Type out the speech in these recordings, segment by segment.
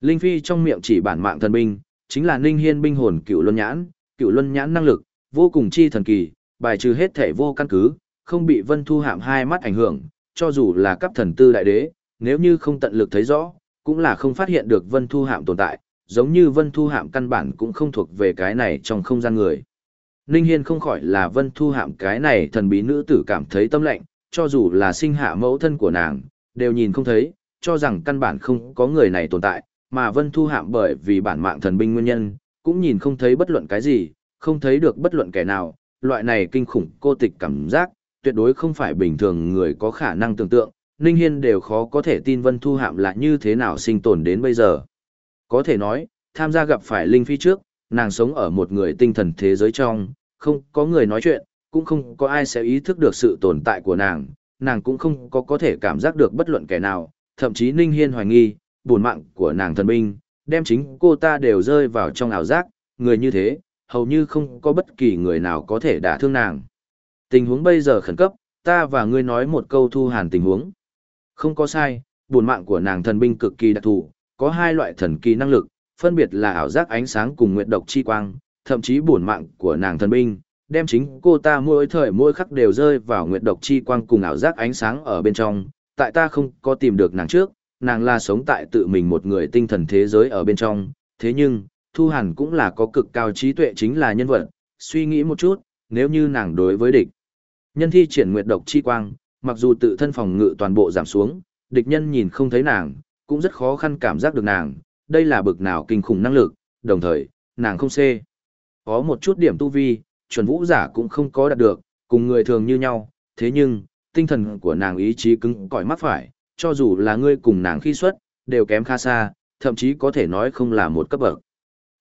Linh Phi trong miệng chỉ bản mạng thần binh, chính là Ninh Hiên binh hồn cựu luân nhãn, cựu luân nhãn năng lực, vô cùng chi thần kỳ, bài trừ hết thể vô căn cứ, không bị Vân Thu Hạm hai mắt ảnh hưởng, cho dù là cấp thần tư đại đế, nếu như không tận lực thấy rõ, cũng là không phát hiện được Vân Thu Hạm tồn tại, giống như Vân Thu Hạm căn bản cũng không thuộc về cái này trong không gian người. Ninh Hiên không khỏi là Vân Thu Hạm cái này thần bí nữ tử cảm thấy tâm lạnh, cho dù là sinh hạ mẫu thân của nàng, đều nhìn không thấy, cho rằng căn bản không có người này tồn tại, mà Vân Thu Hạm bởi vì bản mạng thần binh nguyên nhân, cũng nhìn không thấy bất luận cái gì, không thấy được bất luận kẻ nào, loại này kinh khủng cô tịch cảm giác, tuyệt đối không phải bình thường người có khả năng tưởng tượng, Ninh Hiên đều khó có thể tin Vân Thu Hạm là như thế nào sinh tồn đến bây giờ. Có thể nói, tham gia gặp phải Linh Phi trước, nàng sống ở một người tinh thần thế giới trong, không có người nói chuyện, cũng không có ai sẽ ý thức được sự tồn tại của nàng, nàng cũng không có có thể cảm giác được bất luận kẻ nào, thậm chí Ninh Hiên hoài nghi, buồn mạng của nàng thần binh, đem chính cô ta đều rơi vào trong ảo giác, người như thế, hầu như không có bất kỳ người nào có thể đả thương nàng. Tình huống bây giờ khẩn cấp, ta và ngươi nói một câu thu hàn tình huống. Không có sai, buồn mạng của nàng thần binh cực kỳ đặc thù, có hai loại thần kỳ năng lực, phân biệt là ảo giác ánh sáng cùng nguyệt độc chi quang, thậm chí buồn mạng của nàng thần binh, đem chính cô ta mỗi thời mỗi khắc đều rơi vào nguyệt độc chi quang cùng ảo giác ánh sáng ở bên trong, tại ta không có tìm được nàng trước, nàng là sống tại tự mình một người tinh thần thế giới ở bên trong, thế nhưng, Thu Hàn cũng là có cực cao trí tuệ chính là nhân vật, suy nghĩ một chút, nếu như nàng đối với địch. Nhân thi triển nguyệt độc chi quang, mặc dù tự thân phòng ngự toàn bộ giảm xuống, địch nhân nhìn không thấy nàng, cũng rất khó khăn cảm giác được nàng, đây là bực nào kinh khủng năng lực, đồng thời, nàng không xê. Có một chút điểm tu vi, chuẩn vũ giả cũng không có đạt được, cùng người thường như nhau, thế nhưng, tinh thần của nàng ý chí cứng cỏi mắc phải, cho dù là ngươi cùng nàng khi xuất, đều kém khá xa, thậm chí có thể nói không là một cấp bậc.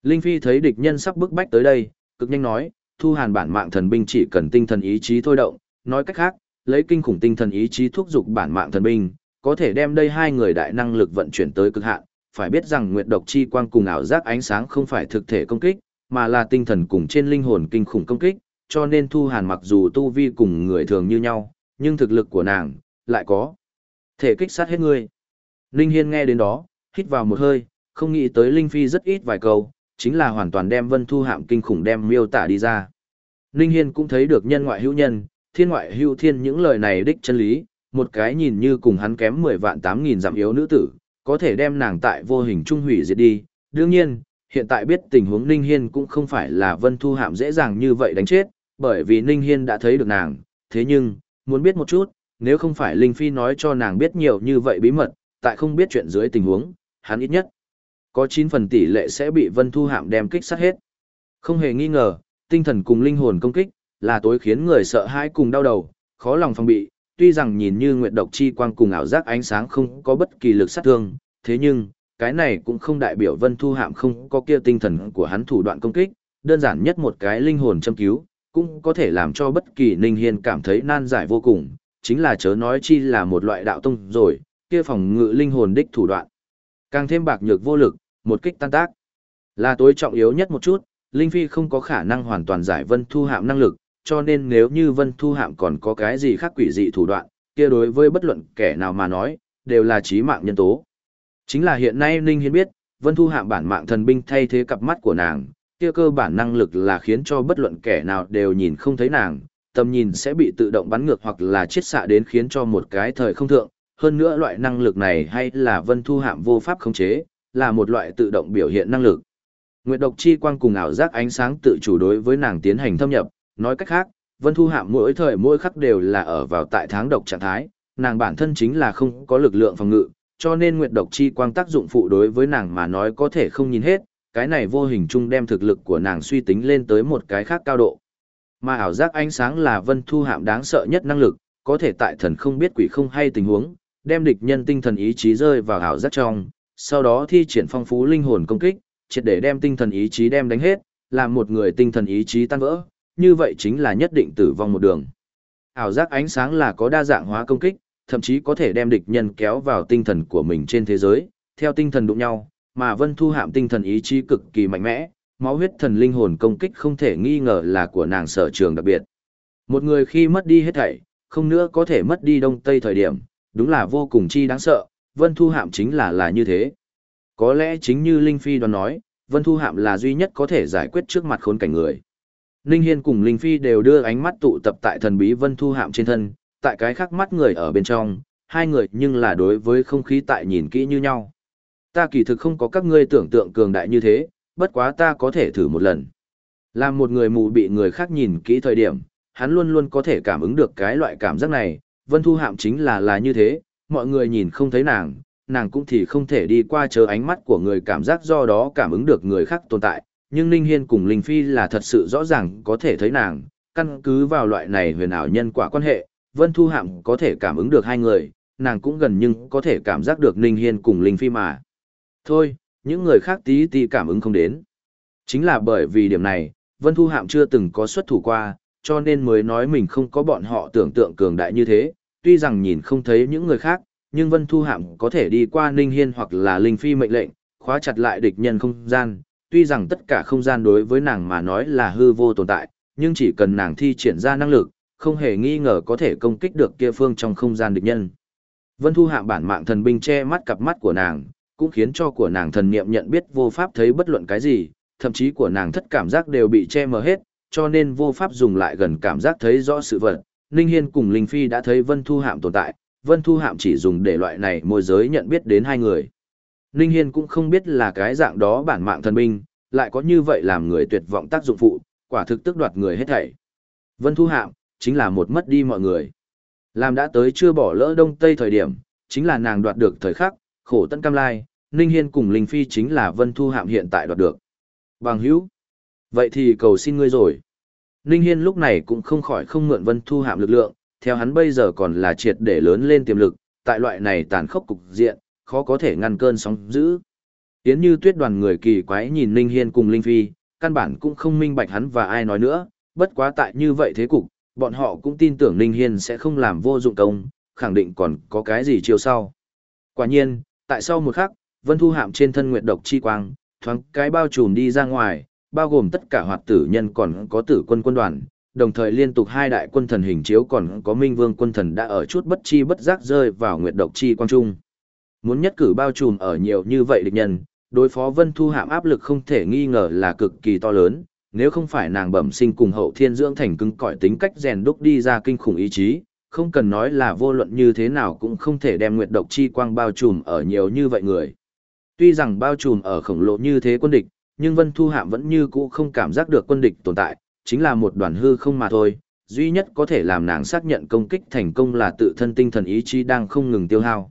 Linh Phi thấy địch nhân sắp bức bách tới đây, cực nhanh nói, thu hàn bản mạng thần binh chỉ cần tinh thần ý chí thôi động, nói cách khác, lấy kinh khủng tinh thần ý chí thúc giục bản mạng thần binh, có thể đem đây hai người đại năng lực vận chuyển tới cực hạn, phải biết rằng nguyệt độc chi quang cùng ảo giác ánh sáng không phải thực thể công kích, mà là tinh thần cùng trên linh hồn kinh khủng công kích, cho nên Thu Hàn mặc dù tu vi cùng người thường như nhau, nhưng thực lực của nàng lại có thể kích sát hết người. Linh Hiên nghe đến đó, hít vào một hơi, không nghĩ tới Linh Phi rất ít vài câu, chính là hoàn toàn đem Vân Thu Hạm kinh khủng đem miêu tả đi ra. Linh Hiên cũng thấy được nhân ngoại hữu nhân, thiên ngoại hữu thiên những lời này đích chân lý, một cái nhìn như cùng hắn kém 10 vạn 8 nghìn giảm yếu nữ tử, có thể đem nàng tại vô hình trung hủy diệt đi. Đương nhiên, hiện tại biết tình huống Ninh Hiên cũng không phải là Vân Thu Hạm dễ dàng như vậy đánh chết, bởi vì Ninh Hiên đã thấy được nàng, thế nhưng, muốn biết một chút, nếu không phải Linh Phi nói cho nàng biết nhiều như vậy bí mật, tại không biết chuyện dưới tình huống, hắn ít nhất có 9 phần tỷ lệ sẽ bị Vân Thu Hạm đem kích sát hết. Không hề nghi ngờ, tinh thần cùng linh hồn công kích, là tối khiến người sợ hãi cùng đau đầu, khó lòng phòng bị, tuy rằng nhìn như nguyệt độc chi quang cùng ảo giác ánh sáng không có bất kỳ lực sát thương, thế nhưng, cái này cũng không đại biểu Vân Thu Hạm không có kia tinh thần của hắn thủ đoạn công kích, đơn giản nhất một cái linh hồn châm cứu, cũng có thể làm cho bất kỳ Ninh Hiên cảm thấy nan giải vô cùng, chính là chớ nói chi là một loại đạo tông rồi, kia phòng ngự linh hồn đích thủ đoạn. Càng thêm bạc nhược vô lực, một kích tan tác. Là tối trọng yếu nhất một chút, Linh Phi không có khả năng hoàn toàn giải Vân Thu Hạm năng lực, cho nên nếu như Vân Thu Hạm còn có cái gì khác quỷ dị thủ đoạn, kia đối với bất luận kẻ nào mà nói, đều là chí mạng nhân tố. Chính là hiện nay Ninh Hiên biết, Vân Thu Hạm bản mạng thần binh thay thế cặp mắt của nàng, kia cơ bản năng lực là khiến cho bất luận kẻ nào đều nhìn không thấy nàng, tầm nhìn sẽ bị tự động bắn ngược hoặc là chiết xạ đến khiến cho một cái thời không thượng. Hơn nữa loại năng lực này hay là Vân Thu Hạm vô pháp khống chế, là một loại tự động biểu hiện năng lực. Nguyệt độc chi quang cùng ảo giác ánh sáng tự chủ đối với nàng tiến hành thâm nhập, nói cách khác, Vân Thu Hạm mỗi thời mỗi khắc đều là ở vào tại tháng độc trạng thái, nàng bản thân chính là không có lực lượng phòng ngự, cho nên nguyệt độc chi quang tác dụng phụ đối với nàng mà nói có thể không nhìn hết, cái này vô hình chung đem thực lực của nàng suy tính lên tới một cái khác cao độ. Mà ảo giác ánh sáng là Vân Thu Hạm đáng sợ nhất năng lực, có thể tại thần không biết quỷ không hay tình huống, đem địch nhân tinh thần ý chí rơi vào ảo giác trong, sau đó thi triển phong phú linh hồn công kích, triệt để đem tinh thần ý chí đem đánh hết, làm một người tinh thần ý chí tan vỡ, như vậy chính là nhất định tử vong một đường. Ảo giác ánh sáng là có đa dạng hóa công kích, thậm chí có thể đem địch nhân kéo vào tinh thần của mình trên thế giới, theo tinh thần đụng nhau, mà Vân Thu Hạm tinh thần ý chí cực kỳ mạnh mẽ, máu huyết thần linh hồn công kích không thể nghi ngờ là của nàng sở trường đặc biệt. Một người khi mất đi hết thảy, không nữa có thể mất đi đông tây thời điểm, đúng là vô cùng chi đáng sợ, Vân Thu Hạm chính là là như thế. Có lẽ chính như Linh Phi đoán nói, Vân Thu Hạm là duy nhất có thể giải quyết trước mặt khốn cảnh người. Ninh Hiên cùng Linh Phi đều đưa ánh mắt tụ tập tại thần bí Vân Thu Hạm trên thân, tại cái khác mắt người ở bên trong, hai người nhưng là đối với không khí tại nhìn kỹ như nhau. Ta kỳ thực không có các ngươi tưởng tượng cường đại như thế, bất quá ta có thể thử một lần. Làm một người mù bị người khác nhìn kỹ thời điểm, hắn luôn luôn có thể cảm ứng được cái loại cảm giác này, Vân Thu Hạm chính là là như thế, mọi người nhìn không thấy nàng, nàng cũng thì không thể đi qua chờ ánh mắt của người cảm giác do đó cảm ứng được người khác tồn tại, nhưng Ninh Hiên cùng Linh Phi là thật sự rõ ràng có thể thấy nàng, căn cứ vào loại này huyền ảo nhân quả quan hệ, Vân Thu Hạm có thể cảm ứng được hai người, nàng cũng gần nhưng có thể cảm giác được Ninh Hiên cùng Linh Phi mà. Thôi, những người khác tí tí cảm ứng không đến. Chính là bởi vì điểm này, Vân Thu Hạm chưa từng có xuất thủ qua, cho nên mới nói mình không có bọn họ tưởng tượng cường đại như thế, tuy rằng nhìn không thấy những người khác, nhưng Vân Thu Hạm có thể đi qua Ninh Hiên hoặc là Linh Phi mệnh lệnh, khóa chặt lại địch nhân không gian, tuy rằng tất cả không gian đối với nàng mà nói là hư vô tồn tại, nhưng chỉ cần nàng thi triển ra năng lực, không hề nghi ngờ có thể công kích được kia phương trong không gian địch nhân. Vân Thu Hạm bản mạng thần binh che mắt cặp mắt của nàng, cũng khiến cho của nàng thần niệm nhận biết vô pháp thấy bất luận cái gì, thậm chí của nàng thất cảm giác đều bị che mờ hết, cho nên vô pháp dùng lại gần cảm giác thấy rõ sự vật. Ninh Hiên cùng Linh Phi đã thấy Vân Thu Hạm tồn tại, Vân Thu Hạm chỉ dùng để loại này môi giới nhận biết đến hai người. Ninh Hiên cũng không biết là cái dạng đó bản mạng thần binh, lại có như vậy làm người tuyệt vọng tác dụng phụ, quả thực tức đoạt người hết thảy. Vân Thu Hạm, chính là một mất đi mọi người. Làm đã tới chưa bỏ lỡ đông tây thời điểm, chính là nàng đoạt được thời khắc, khổ tận cam lai, Ninh Hiên cùng Linh Phi chính là Vân Thu Hạm hiện tại đoạt được. Bằng hữu. Vậy thì cầu xin ngươi rồi. Ninh Hiên lúc này cũng không khỏi không mượn Vân Thu Hạm lực lượng, theo hắn bây giờ còn là triệt để lớn lên tiềm lực, tại loại này tàn khốc cục diện, khó có thể ngăn cơn sóng dữ. Yến như tuyết đoàn người kỳ quái nhìn Ninh Hiên cùng Linh Phi, căn bản cũng không minh bạch hắn và ai nói nữa, bất quá tại như vậy thế cục, bọn họ cũng tin tưởng Ninh Hiên sẽ không làm vô dụng công, khẳng định còn có cái gì chiều sau. Quả nhiên, tại sau một khắc, Vân Thu Hạm trên thân nguyệt độc chi quang, thoáng cái bao trùm đi ra ngoài, bao gồm tất cả hoạt tử nhân còn có tử quân quân đoàn, đồng thời liên tục hai đại quân thần hình chiếu còn có Minh Vương quân thần đã ở chút bất chi bất giác rơi vào nguyệt độc chi quang trung. Muốn nhất cử bao trùm ở nhiều như vậy địch nhân, đối phó Vân Thu Hạm áp lực không thể nghi ngờ là cực kỳ to lớn, nếu không phải nàng bẩm sinh cùng hậu thiên dưỡng thành cứng cỏi tính cách rèn đúc đi ra kinh khủng ý chí, không cần nói là vô luận như thế nào cũng không thể đem nguyệt độc chi quang bao trùm ở nhiều như vậy người. Tuy rằng bao trùm ở khổng lồ như thế quân địch, nhưng Vân Thu Hạm vẫn như cũ không cảm giác được quân địch tồn tại, chính là một đoàn hư không mà thôi, duy nhất có thể làm nàng xác nhận công kích thành công là tự thân tinh thần ý chí đang không ngừng tiêu hao.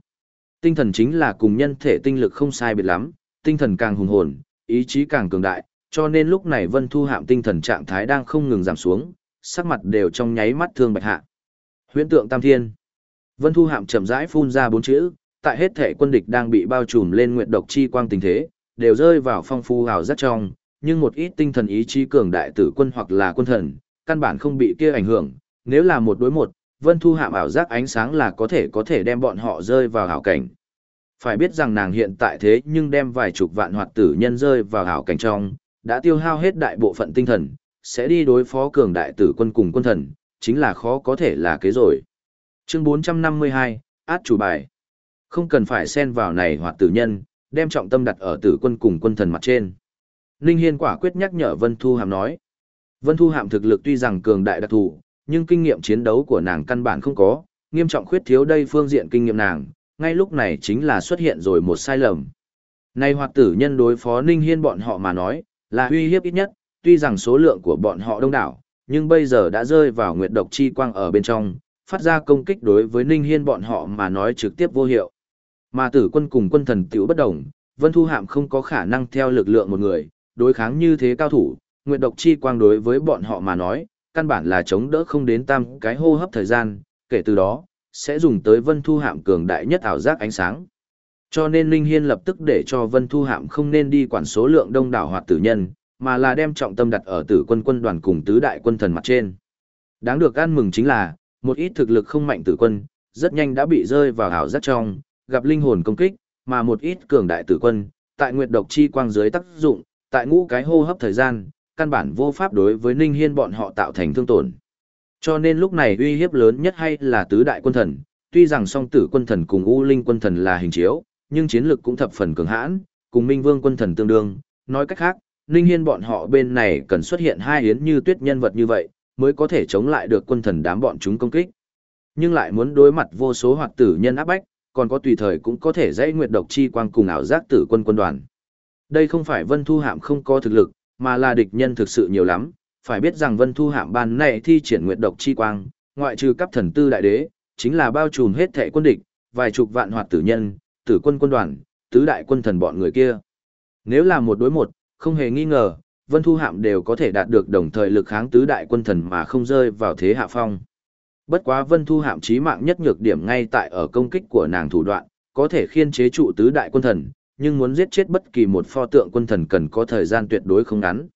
Tinh thần chính là cùng nhân thể tinh lực không sai biệt lắm, tinh thần càng hùng hồn, ý chí càng cường đại, cho nên lúc này Vân Thu Hạm tinh thần trạng thái đang không ngừng giảm xuống, sắc mặt đều trong nháy mắt thương bạch hạ. Huyễn tượng Tam Thiên. Vân Thu Hạm chậm rãi phun ra bốn chữ, tại hết thể quân địch đang bị bao trùm lên nguyện độc chi quang tình thế, đều rơi vào phong phu hào rất trong, nhưng một ít tinh thần ý chí cường đại tử quân hoặc là quân thần, căn bản không bị kia ảnh hưởng, nếu là một đối một, Vân Thu Hạm ảo giác ánh sáng là có thể có thể đem bọn họ rơi vào hảo cảnh. Phải biết rằng nàng hiện tại thế nhưng đem vài chục vạn hoạt tử nhân rơi vào hảo cảnh trong, đã tiêu hao hết đại bộ phận tinh thần, sẽ đi đối phó cường đại tử quân cùng quân thần, chính là khó có thể là kế rồi. Chương 452, át chủ bài. Không cần phải xen vào này hoạt tử nhân, đem trọng tâm đặt ở tử quân cùng quân thần mặt trên. Ninh Hiên quả quyết nhắc nhở Vân Thu Hàm nói. Vân Thu Hàm thực lực tuy rằng cường đại đặc thù, nhưng kinh nghiệm chiến đấu của nàng căn bản không có, nghiêm trọng khuyết thiếu đây phương diện kinh nghiệm nàng, ngay lúc này chính là xuất hiện rồi một sai lầm. Nay hoạt tử nhân đối phó Ninh Hiên bọn họ mà nói, là uy hiếp ít nhất, tuy rằng số lượng của bọn họ đông đảo, nhưng bây giờ đã rơi vào nguyệt độc chi quang ở bên trong, phát ra công kích đối với Ninh Hiên bọn họ mà nói trực tiếp vô hiệu. Mà tử quân cùng quân thần tiểu bất đồng, Vân Thu Hạm không có khả năng theo lực lượng một người, đối kháng như thế cao thủ, nguyệt độc chi quang đối với bọn họ mà nói, căn bản là chống đỡ không đến tam cái hô hấp thời gian, kể từ đó, sẽ dùng tới Vân Thu Hạm cường đại nhất ảo giác ánh sáng. Cho nên Linh Hiên lập tức để cho Vân Thu Hạm không nên đi quản số lượng đông đảo hoạt tử nhân, mà là đem trọng tâm đặt ở tử quân quân đoàn cùng tứ đại quân thần mặt trên. Đáng được ăn mừng chính là, một ít thực lực không mạnh tử quân, rất nhanh đã bị rơi vào ảo giác trong, gặp linh hồn công kích, mà một ít cường đại tử quân, tại nguyệt độc chi quang dưới tác dụng, tại ngũ cái hô hấp thời gian, căn bản vô pháp đối với Ninh Hiên bọn họ tạo thành thương tổn. Cho nên lúc này uy hiếp lớn nhất hay là tứ đại quân thần, tuy rằng song tử quân thần cùng U Linh quân thần là hình chiếu, nhưng chiến lực cũng thập phần cường hãn, cùng Minh Vương quân thần tương đương, nói cách khác, Ninh Hiên bọn họ bên này cần xuất hiện hai yến như tuyết nhân vật như vậy, mới có thể chống lại được quân thần đám bọn chúng công kích. Nhưng lại muốn đối mặt vô số hoạt tử nhân áp bách, còn có tùy thời cũng có thể dãy nguyệt độc chi quang cùng ảo giác tử quân quân đoàn. Đây không phải Vân Thu Hạm không có thực lực, mà là địch nhân thực sự nhiều lắm, phải biết rằng Vân Thu Hạm ban này thi triển nguyệt độc chi quang, ngoại trừ cấp thần tư đại đế, chính là bao trùm hết thảy quân địch, vài chục vạn hoạt tử nhân, tử quân quân đoàn, tứ đại quân thần bọn người kia. Nếu là một đối một, không hề nghi ngờ, Vân Thu Hạm đều có thể đạt được đồng thời lực kháng tứ đại quân thần mà không rơi vào thế hạ phong. Bất quá Vân Thu Hạm chí mạng nhất nhược điểm ngay tại ở công kích của nàng thủ đoạn, có thể khiên chế trụ tứ đại quân thần, nhưng muốn giết chết bất kỳ một pho tượng quân thần cần có thời gian tuyệt đối không ngắn.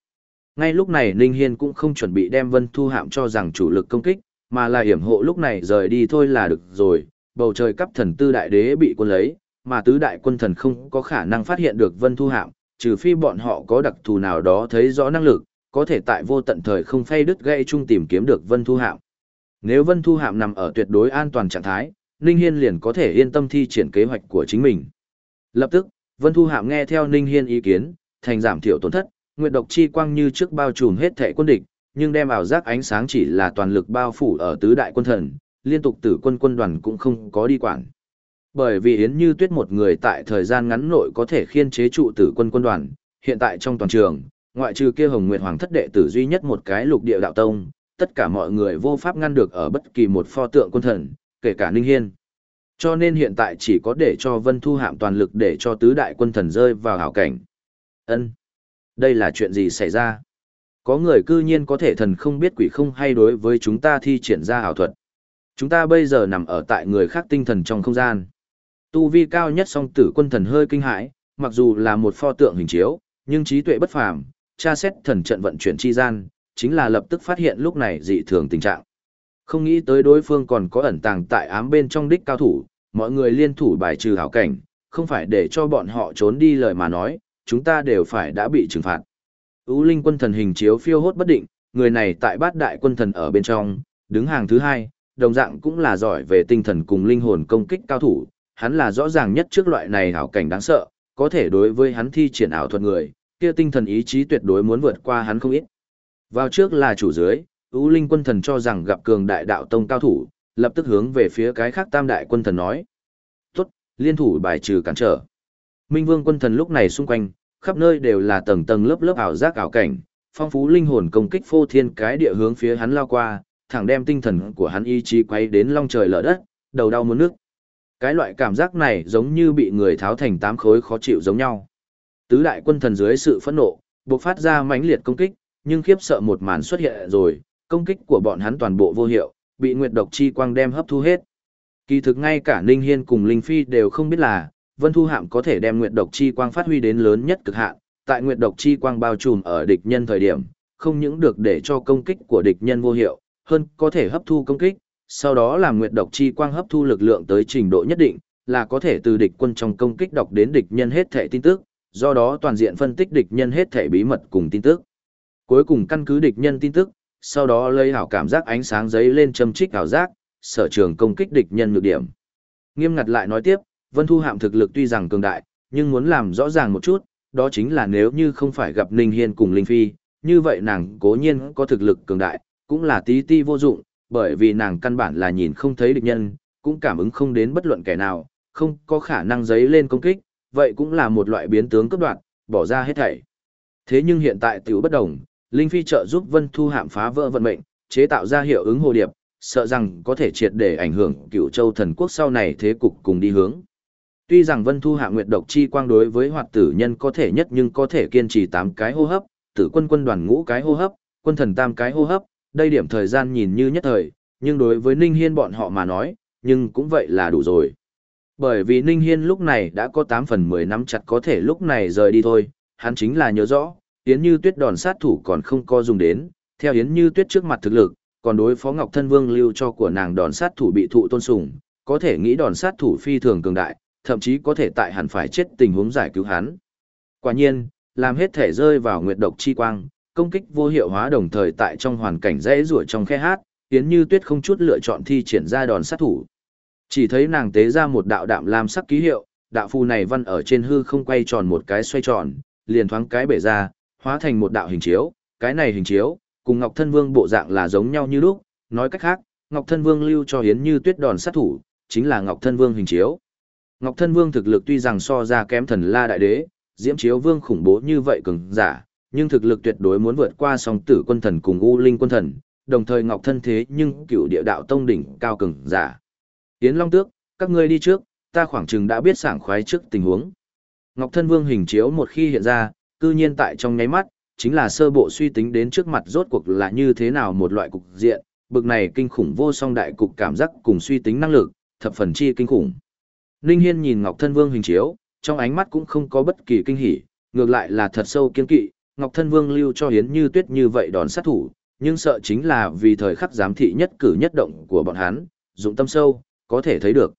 Ngay lúc này Ninh Hiên cũng không chuẩn bị đem Vân Thu Hạm cho rằng chủ lực công kích, mà là hiểm hộ lúc này rời đi thôi là được rồi, bầu trời cấp thần tư đại đế bị quân lấy, mà tứ đại quân thần không có khả năng phát hiện được Vân Thu Hạm, trừ phi bọn họ có đặc thù nào đó thấy rõ năng lực, có thể tại vô tận thời không phay đứt gây chung tìm kiếm được Vân Thu Hạm. Nếu Vân Thu Hạm nằm ở tuyệt đối an toàn trạng thái, Ninh Hiên liền có thể yên tâm thi triển kế hoạch của chính mình. Lập tức, Vân Thu Hạm nghe theo Ninh Hiên ý kiến, thành giảm thiểu tổn thất, nguyệt độc chi quang như trước bao trùm hết thể quân địch, nhưng đem ảo giác ánh sáng chỉ là toàn lực bao phủ ở tứ đại quân thần, liên tục tử quân quân đoàn cũng không có đi quản. Bởi vì Yến Như Tuyết một người tại thời gian ngắn nội có thể khiên chế trụ tử quân quân đoàn, hiện tại trong toàn trường, ngoại trừ kia Hồng Nguyệt Hoàng thất đệ tử duy nhất một cái lục địa đạo tông, tất cả mọi người vô pháp ngăn được ở bất kỳ một pho tượng quân thần, kể cả Ninh Hiên. Cho nên hiện tại chỉ có để cho Vân Thu Hạm toàn lực để cho tứ đại quân thần rơi vào hảo cảnh. Ân, Đây là chuyện gì xảy ra? Có người cư nhiên có thể thần không biết quỷ không hay đối với chúng ta thi triển ra hảo thuật. Chúng ta bây giờ nằm ở tại người khác tinh thần trong không gian. Tu vi cao nhất song tử quân thần hơi kinh hãi, mặc dù là một pho tượng hình chiếu, nhưng trí tuệ bất phàm, tra xét thần trận vận chuyển chi gian, chính là lập tức phát hiện lúc này dị thường tình trạng. Không nghĩ tới đối phương còn có ẩn tàng tại ám bên trong đích cao thủ, mọi người liên thủ bài trừ hảo cảnh, không phải để cho bọn họ trốn đi lời mà nói, chúng ta đều phải đã bị trừng phạt. Ú Linh quân thần hình chiếu phiêu hốt bất định, người này tại bát đại quân thần ở bên trong, đứng hàng thứ hai, đồng dạng cũng là giỏi về tinh thần cùng linh hồn công kích cao thủ, hắn là rõ ràng nhất trước loại này hảo cảnh đáng sợ, có thể đối với hắn thi triển ảo thuật người, kia tinh thần ý chí tuyệt đối muốn vượt qua hắn không ít. Vào trước là chủ dưới, U Linh quân thần cho rằng gặp cường đại đạo tông cao thủ, lập tức hướng về phía cái khác tam đại quân thần nói. Tốt, liên thủ bài trừ cản trở. Minh Vương quân thần lúc này xung quanh, khắp nơi đều là tầng tầng lớp lớp ảo giác ảo cảnh, phong phú linh hồn công kích phô thiên cái địa hướng phía hắn lao qua, thẳng đem tinh thần của hắn ý chí quay đến long trời lở đất, đầu đau muốn nước. Cái loại cảm giác này giống như bị người tháo thành tám khối khó chịu giống nhau. Tứ đại quân thần dưới sự phẫn nộ, bộc phát ra mãnh liệt công kích, nhưng khiếp sợ một màn xuất hiện rồi, công kích của bọn hắn toàn bộ vô hiệu, bị nguyệt độc chi quang đem hấp thu hết. Kỳ thực ngay cả Ninh Hiên cùng Linh Phi đều không biết là, Vân Thu Hạm có thể đem nguyệt độc chi quang phát huy đến lớn nhất cực hạn, tại nguyệt độc chi quang bao trùm ở địch nhân thời điểm, không những được để cho công kích của địch nhân vô hiệu, hơn có thể hấp thu công kích, sau đó làm nguyệt độc chi quang hấp thu lực lượng tới trình độ nhất định, là có thể từ địch quân trong công kích đọc đến địch nhân hết thể tin tức, do đó toàn diện phân tích địch nhân hết thể bí mật cùng tin tức. Cuối cùng căn cứ địch nhân tin tức, sau đó lấy hảo cảm giác ánh sáng giấy lên châm trích hảo giác, sở trường công kích địch nhân nhược điểm. Nghiêm ngặt lại nói tiếp, Vân Thu Hạm thực lực tuy rằng cường đại, nhưng muốn làm rõ ràng một chút, đó chính là nếu như không phải gặp Ninh Hiên cùng Linh Phi, như vậy nàng cố nhiên có thực lực cường đại, cũng là tí ti vô dụng, bởi vì nàng căn bản là nhìn không thấy địch nhân, cũng cảm ứng không đến bất luận kẻ nào, không có khả năng giấy lên công kích, vậy cũng là một loại biến tướng cấp đoạn, bỏ ra hết thảy. Thế nhưng hiện tại tiểu bất đồng, Linh Phi trợ giúp Vân Thu Hạm phá vỡ vận mệnh, chế tạo ra hiệu ứng hồ điệp, sợ rằng có thể triệt để ảnh hưởng cựu châu thần quốc sau này thế cục cùng đi hướng. Tuy rằng Vân Thu Hạ nguyệt độc chi quang đối với hoạt tử nhân có thể nhất nhưng có thể kiên trì 8 cái hô hấp, tử quân quân đoàn ngũ cái hô hấp, quân thần tam cái hô hấp, đây điểm thời gian nhìn như nhất thời, nhưng đối với Ninh Hiên bọn họ mà nói, nhưng cũng vậy là đủ rồi. Bởi vì Ninh Hiên lúc này đã có 8 phần 10 năm chặt có thể lúc này rời đi thôi, hắn chính là nhớ rõ, Yến Như Tuyết đòn sát thủ còn không có dùng đến, theo Yến Như Tuyết trước mặt thực lực, còn đối phó Ngọc Thân Vương lưu cho của nàng đòn sát thủ bị thụ tôn sùng, có thể nghĩ đòn sát thủ phi thường cường đại, thậm chí có thể tại hẳn phải chết tình huống giải cứu hắn. Quả nhiên, làm hết thể rơi vào nguyệt độc chi quang, công kích vô hiệu hóa đồng thời tại trong hoàn cảnh dễ rủa trong khe hát, Yến Như Tuyết không chút lựa chọn thi triển ra đòn sát thủ. Chỉ thấy nàng tế ra một đạo đạm lam sắc ký hiệu, đạo phù này văn ở trên hư không quay tròn một cái xoay tròn, liền thoáng cái bể ra, hóa thành một đạo hình chiếu, cái này hình chiếu, cùng Ngọc Thân Vương bộ dạng là giống nhau như lúc, nói cách khác, Ngọc Thân Vương lưu cho Hiến Như Tuyết đòn sát thủ, chính là Ngọc Thân Vương hình chiếu. Ngọc Thân Vương thực lực tuy rằng so ra kém thần La Đại Đế, Diễm Chiếu Vương khủng bố như vậy cường giả, nhưng thực lực tuyệt đối muốn vượt qua song tử quân thần cùng U Linh quân thần, đồng thời Ngọc Thân thế nhưng cựu địa đạo tông đỉnh cao cường giả. Yến Long Tước, các ngươi đi trước, ta khoảng chừng đã biết sảng khoái trước tình huống. Ngọc Thân Vương hình chiếu một khi hiện ra, cư nhiên tại trong nháy mắt, chính là sơ bộ suy tính đến trước mặt rốt cuộc là như thế nào một loại cục diện, bực này kinh khủng vô song đại cục cảm giác cùng suy tính năng lực, thập phần chi kinh khủng. Ninh Hiên nhìn Ngọc Thân Vương hình chiếu, trong ánh mắt cũng không có bất kỳ kinh hỉ, ngược lại là thật sâu kiên kỵ, Ngọc Thân Vương lưu cho Hiến Như Tuyết như vậy đòn sát thủ, nhưng sợ chính là vì thời khắc giám thị nhất cử nhất động của bọn hắn, dụng tâm sâu, có thể thấy được.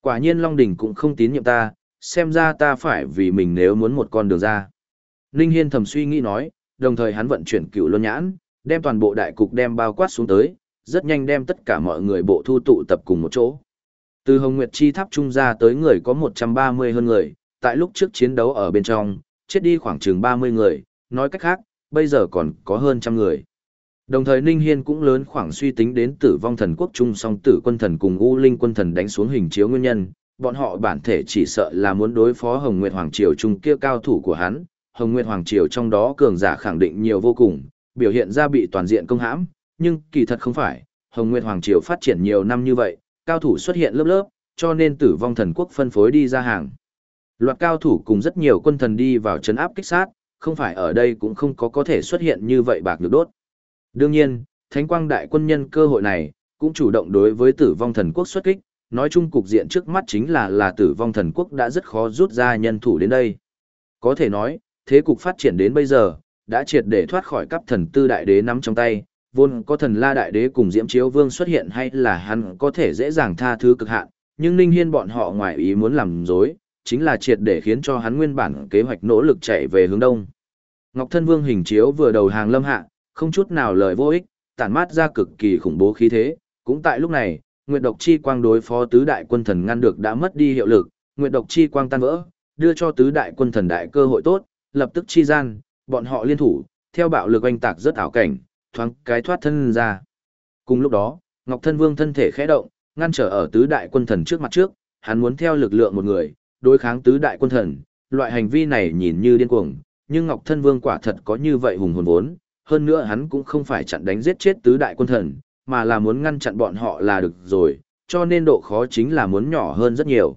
Quả nhiên Long Đình cũng không tín nhiệm ta, xem ra ta phải vì mình nếu muốn một con đường ra. Ninh Hiên thầm suy nghĩ nói, đồng thời hắn vận chuyển cựu luân nhãn, đem toàn bộ đại cục đem bao quát xuống tới, rất nhanh đem tất cả mọi người bộ thu tụ tập cùng một chỗ. Từ Hồng Nguyệt Chi Tháp trung ra tới người có 130 hơn người, tại lúc trước chiến đấu ở bên trong, chết đi khoảng chừng 30 người, nói cách khác, bây giờ còn có hơn trăm người. Đồng thời Ninh Hiên cũng lớn khoảng suy tính đến tử vong thần quốc trung song tử quân thần cùng U Linh quân thần đánh xuống hình chiếu nguyên nhân, bọn họ bản thể chỉ sợ là muốn đối phó Hồng Nguyệt Hoàng Triều trung kia cao thủ của hắn, Hồng Nguyệt Hoàng Triều trong đó cường giả khẳng định nhiều vô cùng, biểu hiện ra bị toàn diện công hãm, nhưng kỳ thật không phải, Hồng Nguyệt Hoàng Triều phát triển nhiều năm như vậy, cao thủ xuất hiện lớp lớp, cho nên tử vong thần quốc phân phối đi ra hàng. Loạt cao thủ cùng rất nhiều quân thần đi vào chấn áp kích sát, không phải ở đây cũng không có có thể xuất hiện như vậy bạc được đốt. Đương nhiên, Thánh Quang Đại quân nhân cơ hội này, cũng chủ động đối với tử vong thần quốc xuất kích, nói chung cục diện trước mắt chính là là tử vong thần quốc đã rất khó rút ra nhân thủ đến đây. Có thể nói, thế cục phát triển đến bây giờ, đã triệt để thoát khỏi cấp thần tư đại đế nắm trong tay, vốn có thần la đại đế cùng diễm chiếu vương xuất hiện hay là hắn có thể dễ dàng tha thứ cực hạn, nhưng ninh hiên bọn họ ngoài ý muốn làm dối, chính là triệt để khiến cho hắn nguyên bản kế hoạch nỗ lực chạy về hướng đông. Ngọc thân vương hình chiếu vừa đầu hàng lâm hạ, không chút nào lời vô ích, tản mát ra cực kỳ khủng bố khí thế, cũng tại lúc này, Nguyệt độc chi quang đối phó tứ đại quân thần ngăn được đã mất đi hiệu lực, Nguyệt độc chi quang tan vỡ, đưa cho tứ đại quân thần đại cơ hội tốt, lập tức chi gian, bọn họ liên thủ, theo bạo lực oanh tạc rất ảo cảnh, thoáng cái thoát thân ra. Cùng lúc đó, Ngọc Thân Vương thân thể khẽ động, ngăn trở ở tứ đại quân thần trước mặt trước, hắn muốn theo lực lượng một người, đối kháng tứ đại quân thần, loại hành vi này nhìn như điên cuồng, nhưng Ngọc Thân Vương quả thật có như vậy hùng hồn vốn, hơn nữa hắn cũng không phải chặn đánh giết chết tứ đại quân thần, mà là muốn ngăn chặn bọn họ là được rồi, cho nên độ khó chính là muốn nhỏ hơn rất nhiều.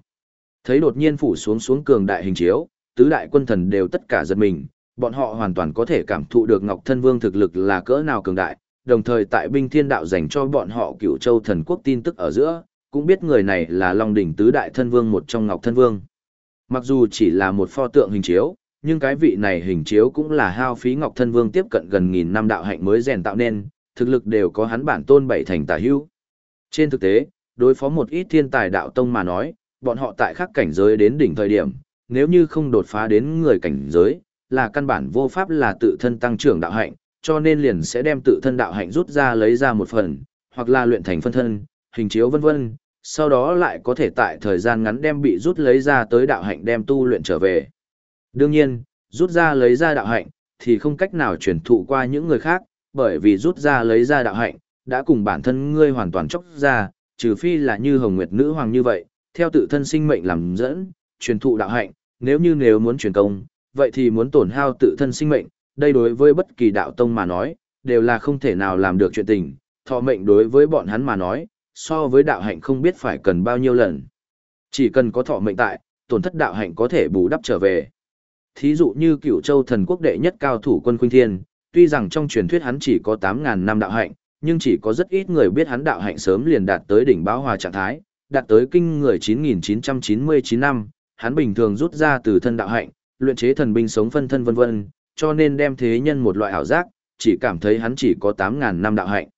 Thấy đột nhiên phủ xuống xuống cường đại hình chiếu, tứ đại quân thần đều tất cả giật mình, bọn họ hoàn toàn có thể cảm thụ được Ngọc Thân Vương thực lực là cỡ nào cường đại, đồng thời tại binh thiên đạo dành cho bọn họ cựu châu thần quốc tin tức ở giữa, cũng biết người này là Long đỉnh tứ đại thân vương một trong Ngọc Thân Vương. Mặc dù chỉ là một pho tượng hình chiếu, nhưng cái vị này hình chiếu cũng là hao phí Ngọc Thân Vương tiếp cận gần nghìn năm đạo hạnh mới rèn tạo nên, thực lực đều có hắn bản tôn bảy thành tà hữu. Trên thực tế, đối phó một ít thiên tài đạo tông mà nói, bọn họ tại khắc cảnh giới đến đỉnh thời điểm, nếu như không đột phá đến người cảnh giới, là căn bản vô pháp là tự thân tăng trưởng đạo hạnh, cho nên liền sẽ đem tự thân đạo hạnh rút ra lấy ra một phần, hoặc là luyện thành phân thân, hình chiếu vân vân, sau đó lại có thể tại thời gian ngắn đem bị rút lấy ra tới đạo hạnh đem tu luyện trở về. Đương nhiên, rút ra lấy ra đạo hạnh, thì không cách nào truyền thụ qua những người khác, bởi vì rút ra lấy ra đạo hạnh, đã cùng bản thân ngươi hoàn toàn chóc ra, trừ phi là như Hồng Nguyệt Nữ Hoàng như vậy, theo tự thân sinh mệnh làm dẫn, truyền thụ đạo hạnh, nếu như nếu muốn truyền công, vậy thì muốn tổn hao tự thân sinh mệnh, đây đối với bất kỳ đạo tông mà nói, đều là không thể nào làm được chuyện tình, thọ mệnh đối với bọn hắn mà nói, so với đạo hạnh không biết phải cần bao nhiêu lần. Chỉ cần có thọ mệnh tại, tổn thất đạo hạnh có thể bù đắp trở về. Thí dụ như cựu châu thần quốc đệ nhất cao thủ quân khuynh thiên, tuy rằng trong truyền thuyết hắn chỉ có 8.000 năm đạo hạnh, nhưng chỉ có rất ít người biết hắn đạo hạnh sớm liền đạt tới đỉnh báo hòa trạng thái, đạt tới kinh người 9.999 năm, hắn bình thường rút ra từ thân đạo hạnh, luyện chế thần binh sống phân thân vân vân, cho nên đem thế nhân một loại ảo giác, chỉ cảm thấy hắn chỉ có 8.000 năm đạo hạnh.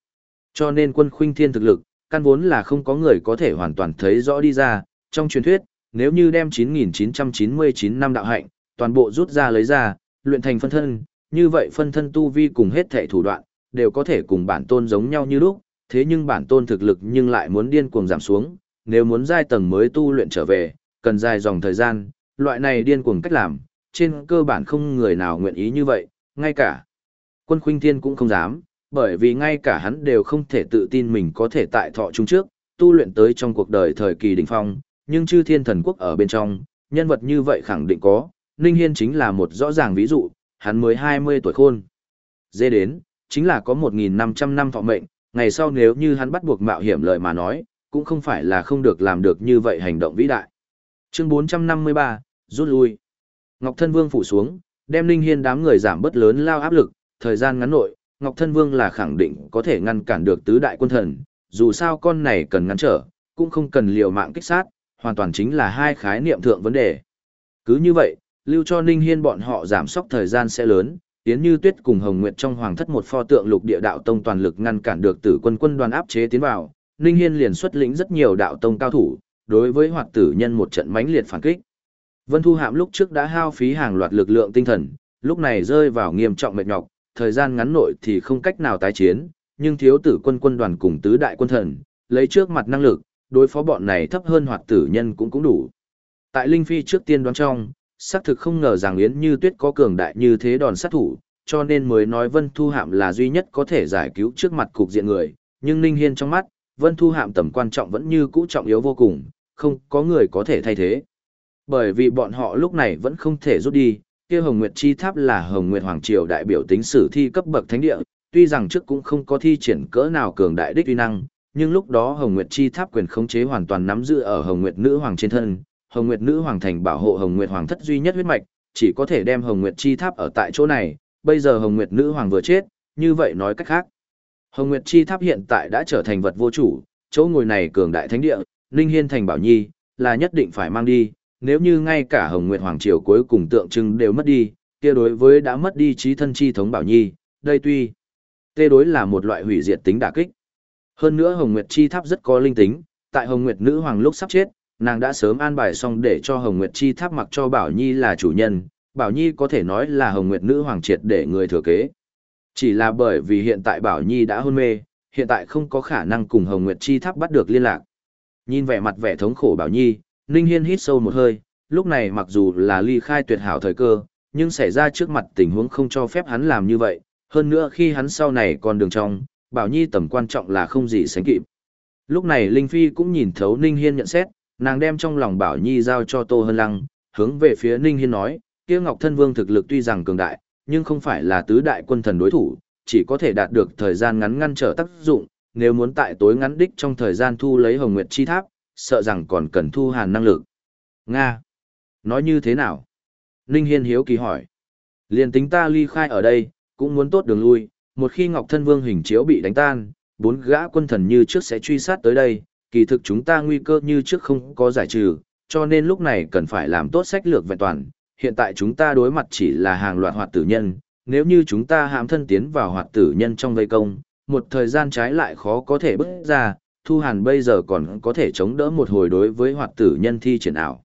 Cho nên quân khuynh thiên thực lực, căn vốn là không có người có thể hoàn toàn thấy rõ đi ra, trong truyền thuyết, nếu như đem 9.999 năm đạo hạnh, toàn bộ rút ra lấy ra, luyện thành phân thân, như vậy phân thân tu vi cùng hết thể thủ đoạn, đều có thể cùng bản tôn giống nhau như lúc, thế nhưng bản tôn thực lực nhưng lại muốn điên cuồng giảm xuống, nếu muốn giai tầng mới tu luyện trở về, cần dài dòng thời gian, loại này điên cuồng cách làm, trên cơ bản không người nào nguyện ý như vậy, ngay cả quân khuynh thiên cũng không dám, bởi vì ngay cả hắn đều không thể tự tin mình có thể tại thọ trung trước, tu luyện tới trong cuộc đời thời kỳ đỉnh phong, nhưng chư thiên thần quốc ở bên trong, nhân vật như vậy khẳng định có, Ninh Hiên chính là một rõ ràng ví dụ, hắn mới 20 tuổi khôn. Dê đến, chính là có 1.500 năm thọ mệnh, ngày sau nếu như hắn bắt buộc mạo hiểm lợi mà nói, cũng không phải là không được làm được như vậy hành động vĩ đại. Chương 453, rút lui. Ngọc Thân Vương phủ xuống, đem Linh Hiên đám người giảm bớt lớn lao áp lực, thời gian ngắn nội, Ngọc Thân Vương là khẳng định có thể ngăn cản được tứ đại quân thần, dù sao con này cần ngăn trở, cũng không cần liều mạng kích sát, hoàn toàn chính là hai khái niệm thượng vấn đề. Cứ như vậy, lưu cho Ninh Hiên bọn họ giảm sốc thời gian sẽ lớn, tiến như tuyết cùng Hồng Nguyệt trong hoàng thất một pho tượng lục địa đạo tông toàn lực ngăn cản được tử quân quân đoàn áp chế tiến vào, Ninh Hiên liền xuất lĩnh rất nhiều đạo tông cao thủ, đối với hoạt tử nhân một trận mãnh liệt phản kích. Vân Thu Hạm lúc trước đã hao phí hàng loạt lực lượng tinh thần, lúc này rơi vào nghiêm trọng mệt nhọc, thời gian ngắn nội thì không cách nào tái chiến, nhưng thiếu tử quân quân đoàn cùng tứ đại quân thần, lấy trước mặt năng lực, đối phó bọn này thấp hơn hoạt tử nhân cũng cũng đủ. Tại Linh Phi trước tiên đoán trong, xác thực không ngờ rằng Yến Như Tuyết có cường đại như thế đòn sát thủ, cho nên mới nói Vân Thu Hạm là duy nhất có thể giải cứu trước mặt cục diện người, nhưng Ninh Hiên trong mắt, Vân Thu Hạm tầm quan trọng vẫn như cũ trọng yếu vô cùng, không có người có thể thay thế. Bởi vì bọn họ lúc này vẫn không thể rút đi, kia Hồng Nguyệt Chi Tháp là Hồng Nguyệt Hoàng Triều đại biểu tính sử thi cấp bậc thánh địa, tuy rằng trước cũng không có thi triển cỡ nào cường đại đích uy năng, nhưng lúc đó Hồng Nguyệt Chi Tháp quyền khống chế hoàn toàn nắm giữ ở Hồng Nguyệt Nữ Hoàng trên thân, Hồng Nguyệt Nữ Hoàng thành bảo hộ Hồng Nguyệt Hoàng thất duy nhất huyết mạch, chỉ có thể đem Hồng Nguyệt Chi Tháp ở tại chỗ này, bây giờ Hồng Nguyệt Nữ Hoàng vừa chết, như vậy nói cách khác. Hồng Nguyệt Chi Tháp hiện tại đã trở thành vật vô chủ, chỗ ngồi này cường đại thánh địa, Ninh Hiên thành bảo nhi, là nhất định phải mang đi, nếu như ngay cả Hồng Nguyệt Hoàng Triều cuối cùng tượng trưng đều mất đi, kia đối với đã mất đi trí thân chi thống bảo nhi, đây tuy tê đối là một loại hủy diệt tính đả kích. Hơn nữa Hồng Nguyệt Chi Tháp rất có linh tính, tại Hồng Nguyệt Nữ Hoàng lúc sắp chết, nàng đã sớm an bài xong để cho Hồng Nguyệt Chi Tháp mặc cho Bảo Nhi là chủ nhân, Bảo Nhi có thể nói là Hồng Nguyệt Nữ Hoàng triệt để người thừa kế. Chỉ là bởi vì hiện tại Bảo Nhi đã hôn mê, hiện tại không có khả năng cùng Hồng Nguyệt Chi Tháp bắt được liên lạc. Nhìn vẻ mặt vẻ thống khổ Bảo Nhi, Ninh Hiên hít sâu một hơi, lúc này mặc dù là ly khai tuyệt hảo thời cơ, nhưng xảy ra trước mặt tình huống không cho phép hắn làm như vậy, hơn nữa khi hắn sau này còn đường trong, Bảo Nhi tầm quan trọng là không gì sánh kịp. Lúc này Linh Phi cũng nhìn thấu Ninh Hiên nhận xét, nàng đem trong lòng Bảo Nhi giao cho Tô Hân Lăng, hướng về phía Ninh Hiên nói, kia Ngọc Thân Vương thực lực tuy rằng cường đại, nhưng không phải là tứ đại quân thần đối thủ, chỉ có thể đạt được thời gian ngắn ngăn trở tác dụng, nếu muốn tại tối ngắn đích trong thời gian thu lấy Hồng Nguyệt Chi Tháp, sợ rằng còn cần thu hàn năng lực. Nga! Nói như thế nào? Ninh Hiên hiếu kỳ hỏi. Liên tính ta ly khai ở đây, cũng muốn tốt đường lui, một khi Ngọc Thân Vương hình chiếu bị đánh tan, bốn gã quân thần như trước sẽ truy sát tới đây, kỳ thực chúng ta nguy cơ như trước không có giải trừ, cho nên lúc này cần phải làm tốt sách lược vẹn toàn. Hiện tại chúng ta đối mặt chỉ là hàng loạt hoạt tử nhân, nếu như chúng ta hãm thân tiến vào hoạt tử nhân trong vây công, một thời gian trái lại khó có thể bước ra, Thu Hàn bây giờ còn có thể chống đỡ một hồi đối với hoạt tử nhân thi triển ảo.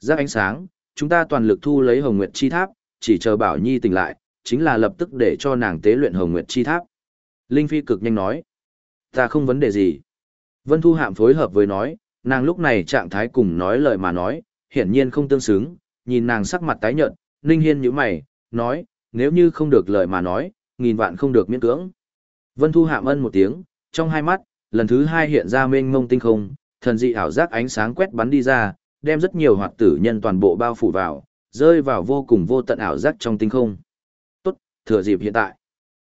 Giác ánh sáng, chúng ta toàn lực thu lấy Hồng Nguyệt Chi Tháp, chỉ chờ Bảo Nhi tỉnh lại, chính là lập tức để cho nàng tế luyện Hồng Nguyệt Chi Tháp. Linh Phi cực nhanh nói, ta không vấn đề gì. Vân Thu Hạm phối hợp với nói, nàng lúc này trạng thái cùng nói lời mà nói, hiển nhiên không tương xứng, nhìn nàng sắc mặt tái nhợt, Ninh Hiên nhíu mày, nói, nếu như không được lời mà nói, nghìn vạn không được miễn cưỡng. Vân Thu Hạm ân một tiếng, trong hai mắt, lần thứ hai hiện ra mênh mông tinh không, thần dị ảo giác ánh sáng quét bắn đi ra, đem rất nhiều hoạt tử nhân toàn bộ bao phủ vào, rơi vào vô cùng vô tận ảo giác trong tinh không. Tốt, thừa dịp hiện tại.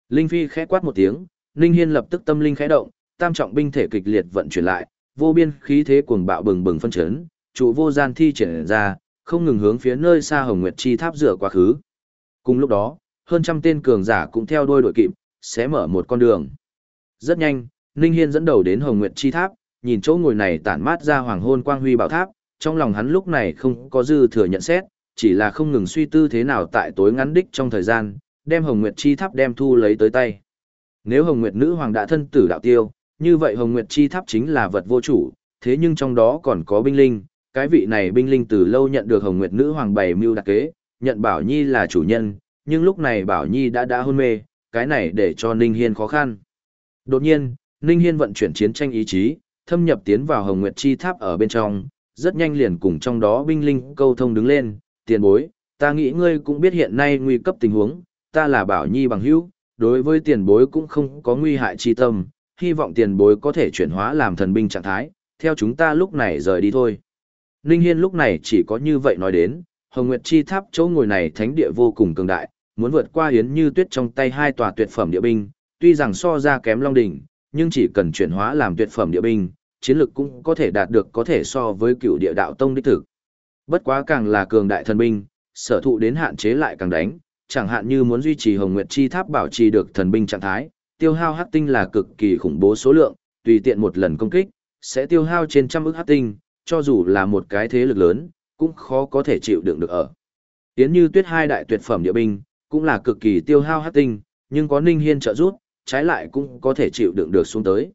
Linh Phi khẽ quát một tiếng, Ninh Hiên lập tức tâm linh khẽ động, tam trọng binh thể kịch liệt vận chuyển lại, vô biên khí thế cuồng bạo bừng bừng phân chấn, trụ vô gian thi triển ra, không ngừng hướng phía nơi xa Hồng Nguyệt Chi Tháp dựa quá khứ. Cùng lúc đó, hơn trăm tên cường giả cũng theo đuôi đội kịp, sẽ mở một con đường. Rất nhanh, Ninh Hiên dẫn đầu đến Hồng Nguyệt Chi Tháp, nhìn chỗ ngồi này tản mát ra hoàng hôn quang huy bảo tháp, trong lòng hắn lúc này không có dư thừa nhận xét, chỉ là không ngừng suy tư thế nào tại tối ngắn đích trong thời gian, đem Hồng Nguyệt Chi Tháp đem thu lấy tới tay. Nếu Hồng Nguyệt Nữ Hoàng đã thân tử đạo tiêu, như vậy Hồng Nguyệt Chi Tháp chính là vật vô chủ, thế nhưng trong đó còn có binh linh, cái vị này binh linh từ lâu nhận được Hồng Nguyệt Nữ Hoàng bày mưu đặc kế, nhận Bảo Nhi là chủ nhân, nhưng lúc này Bảo Nhi đã đã hôn mê, cái này để cho Ninh Hiên khó khăn. Đột nhiên, Ninh Hiên vận chuyển chiến tranh ý chí, thâm nhập tiến vào Hồng Nguyệt Chi Tháp ở bên trong, rất nhanh liền cùng trong đó binh linh câu thông đứng lên, tiền bối, ta nghĩ ngươi cũng biết hiện nay nguy cấp tình huống, ta là bảo nhi bằng hữu, đối với tiền bối cũng không có nguy hại chi tâm, hy vọng tiền bối có thể chuyển hóa làm thần binh trạng thái, theo chúng ta lúc này rời đi thôi. Ninh Hiên lúc này chỉ có như vậy nói đến, Hồng Nguyệt Chi Tháp chỗ ngồi này thánh địa vô cùng cường đại, muốn vượt qua Yến Như Tuyết trong tay hai tòa tuyệt phẩm địa binh, tuy rằng so ra kém Long Đỉnh, nhưng chỉ cần chuyển hóa làm tuyệt phẩm địa binh, chiến lực cũng có thể đạt được có thể so với cựu địa đạo tông đích thực. Bất quá càng là cường đại thần binh, sở thụ đến hạn chế lại càng đánh, chẳng hạn như muốn duy trì Hồng Nguyệt Chi Tháp bảo trì được thần binh trạng thái, tiêu hao hắc tinh là cực kỳ khủng bố số lượng, tùy tiện một lần công kích, sẽ tiêu hao trên trăm ức hắc tinh, cho dù là một cái thế lực lớn, cũng khó có thể chịu đựng được ở. Yến Như Tuyết hai đại tuyệt phẩm địa binh, cũng là cực kỳ tiêu hao hắc tinh, nhưng có Ninh Hiên trợ giúp, trái lại cũng có thể chịu đựng được xuống tới.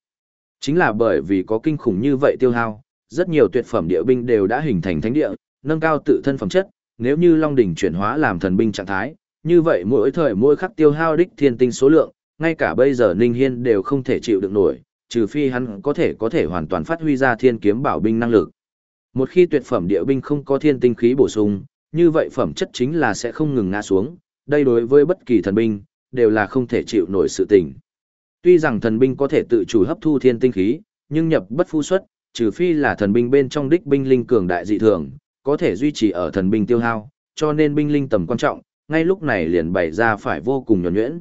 Chính là bởi vì có kinh khủng như vậy tiêu hao, rất nhiều tuyệt phẩm địa binh đều đã hình thành thánh địa, nâng cao tự thân phẩm chất, nếu như Long đỉnh chuyển hóa làm thần binh trạng thái, như vậy mỗi thời mỗi khắc tiêu hao đích thiên tinh số lượng, ngay cả bây giờ Ninh Hiên đều không thể chịu đựng nổi, trừ phi hắn có thể có thể hoàn toàn phát huy ra thiên kiếm bảo binh năng lực. Một khi tuyệt phẩm địa binh không có thiên tinh khí bổ sung, như vậy phẩm chất chính là sẽ không ngừng ngã xuống, đây đối với bất kỳ thần binh, đều là không thể chịu nổi sự tình. Tuy rằng thần binh có thể tự chủ hấp thu thiên tinh khí, nhưng nhập bất phu xuất, trừ phi là thần binh bên trong đích binh linh cường đại dị thường, có thể duy trì ở thần binh tiêu hao, cho nên binh linh tầm quan trọng, ngay lúc này liền bày ra phải vô cùng nhuẩn nhuyễn.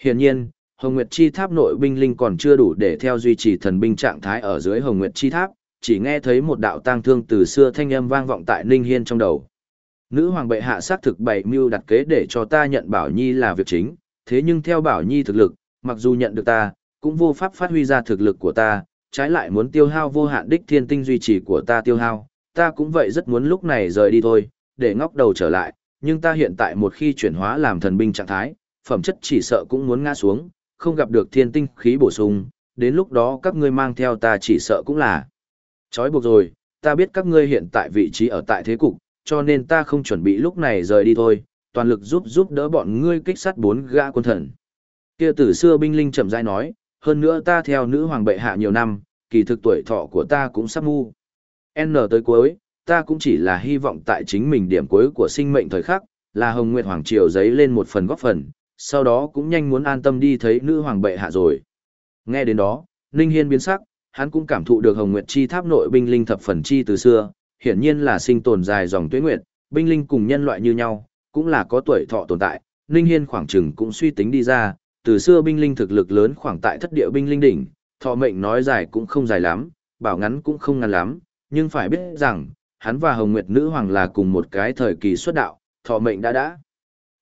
Hiển nhiên, Hồng Nguyệt Chi Tháp nội binh linh còn chưa đủ để theo duy trì thần binh trạng thái ở dưới Hồng Nguyệt Chi Tháp, chỉ nghe thấy một đạo tang thương từ xưa thanh âm vang vọng tại Ninh Hiên trong đầu. Nữ hoàng bệ hạ xác thực bày mưu đặt kế để cho ta nhận Bảo Nhi là việc chính, thế nhưng theo Bảo Nhi thực lực, mặc dù nhận được ta, cũng vô pháp phát huy ra thực lực của ta, trái lại muốn tiêu hao vô hạn đích thiên tinh duy trì của ta tiêu hao, ta cũng vậy rất muốn lúc này rời đi thôi, để ngóc đầu trở lại, nhưng ta hiện tại một khi chuyển hóa làm thần binh trạng thái, phẩm chất chỉ sợ cũng muốn ngã xuống, không gặp được thiên tinh khí bổ sung, đến lúc đó các ngươi mang theo ta chỉ sợ cũng là Chói buộc rồi, ta biết các ngươi hiện tại vị trí ở tại thế cục, cho nên ta không chuẩn bị lúc này rời đi thôi, toàn lực giúp giúp đỡ bọn ngươi kích sát bốn gã quân thần. Kia từ xưa binh linh chậm rãi nói, hơn nữa ta theo nữ hoàng bệ hạ nhiều năm, kỳ thực tuổi thọ của ta cũng sắp mu. N tới cuối, ta cũng chỉ là hy vọng tại chính mình điểm cuối của sinh mệnh thời khắc, là Hồng Nguyệt Hoàng Triều giấy lên một phần góp phần, sau đó cũng nhanh muốn an tâm đi thấy nữ hoàng bệ hạ rồi. Nghe đến đó, Ninh Hiên biến sắc, hắn cũng cảm thụ được Hồng Nguyệt Chi Tháp nội binh linh thập phần chi từ xưa, hiển nhiên là sinh tồn dài dòng tuế nguyệt, binh linh cùng nhân loại như nhau, cũng là có tuổi thọ tồn tại. Ninh Hiên khoảng chừng cũng suy tính đi ra, từ xưa binh linh thực lực lớn khoảng tại thất địa binh linh đỉnh, thọ mệnh nói dài cũng không dài lắm, bảo ngắn cũng không ngắn lắm, nhưng phải biết rằng, hắn và Hồng Nguyệt Nữ Hoàng là cùng một cái thời kỳ xuất đạo, thọ mệnh đã đã.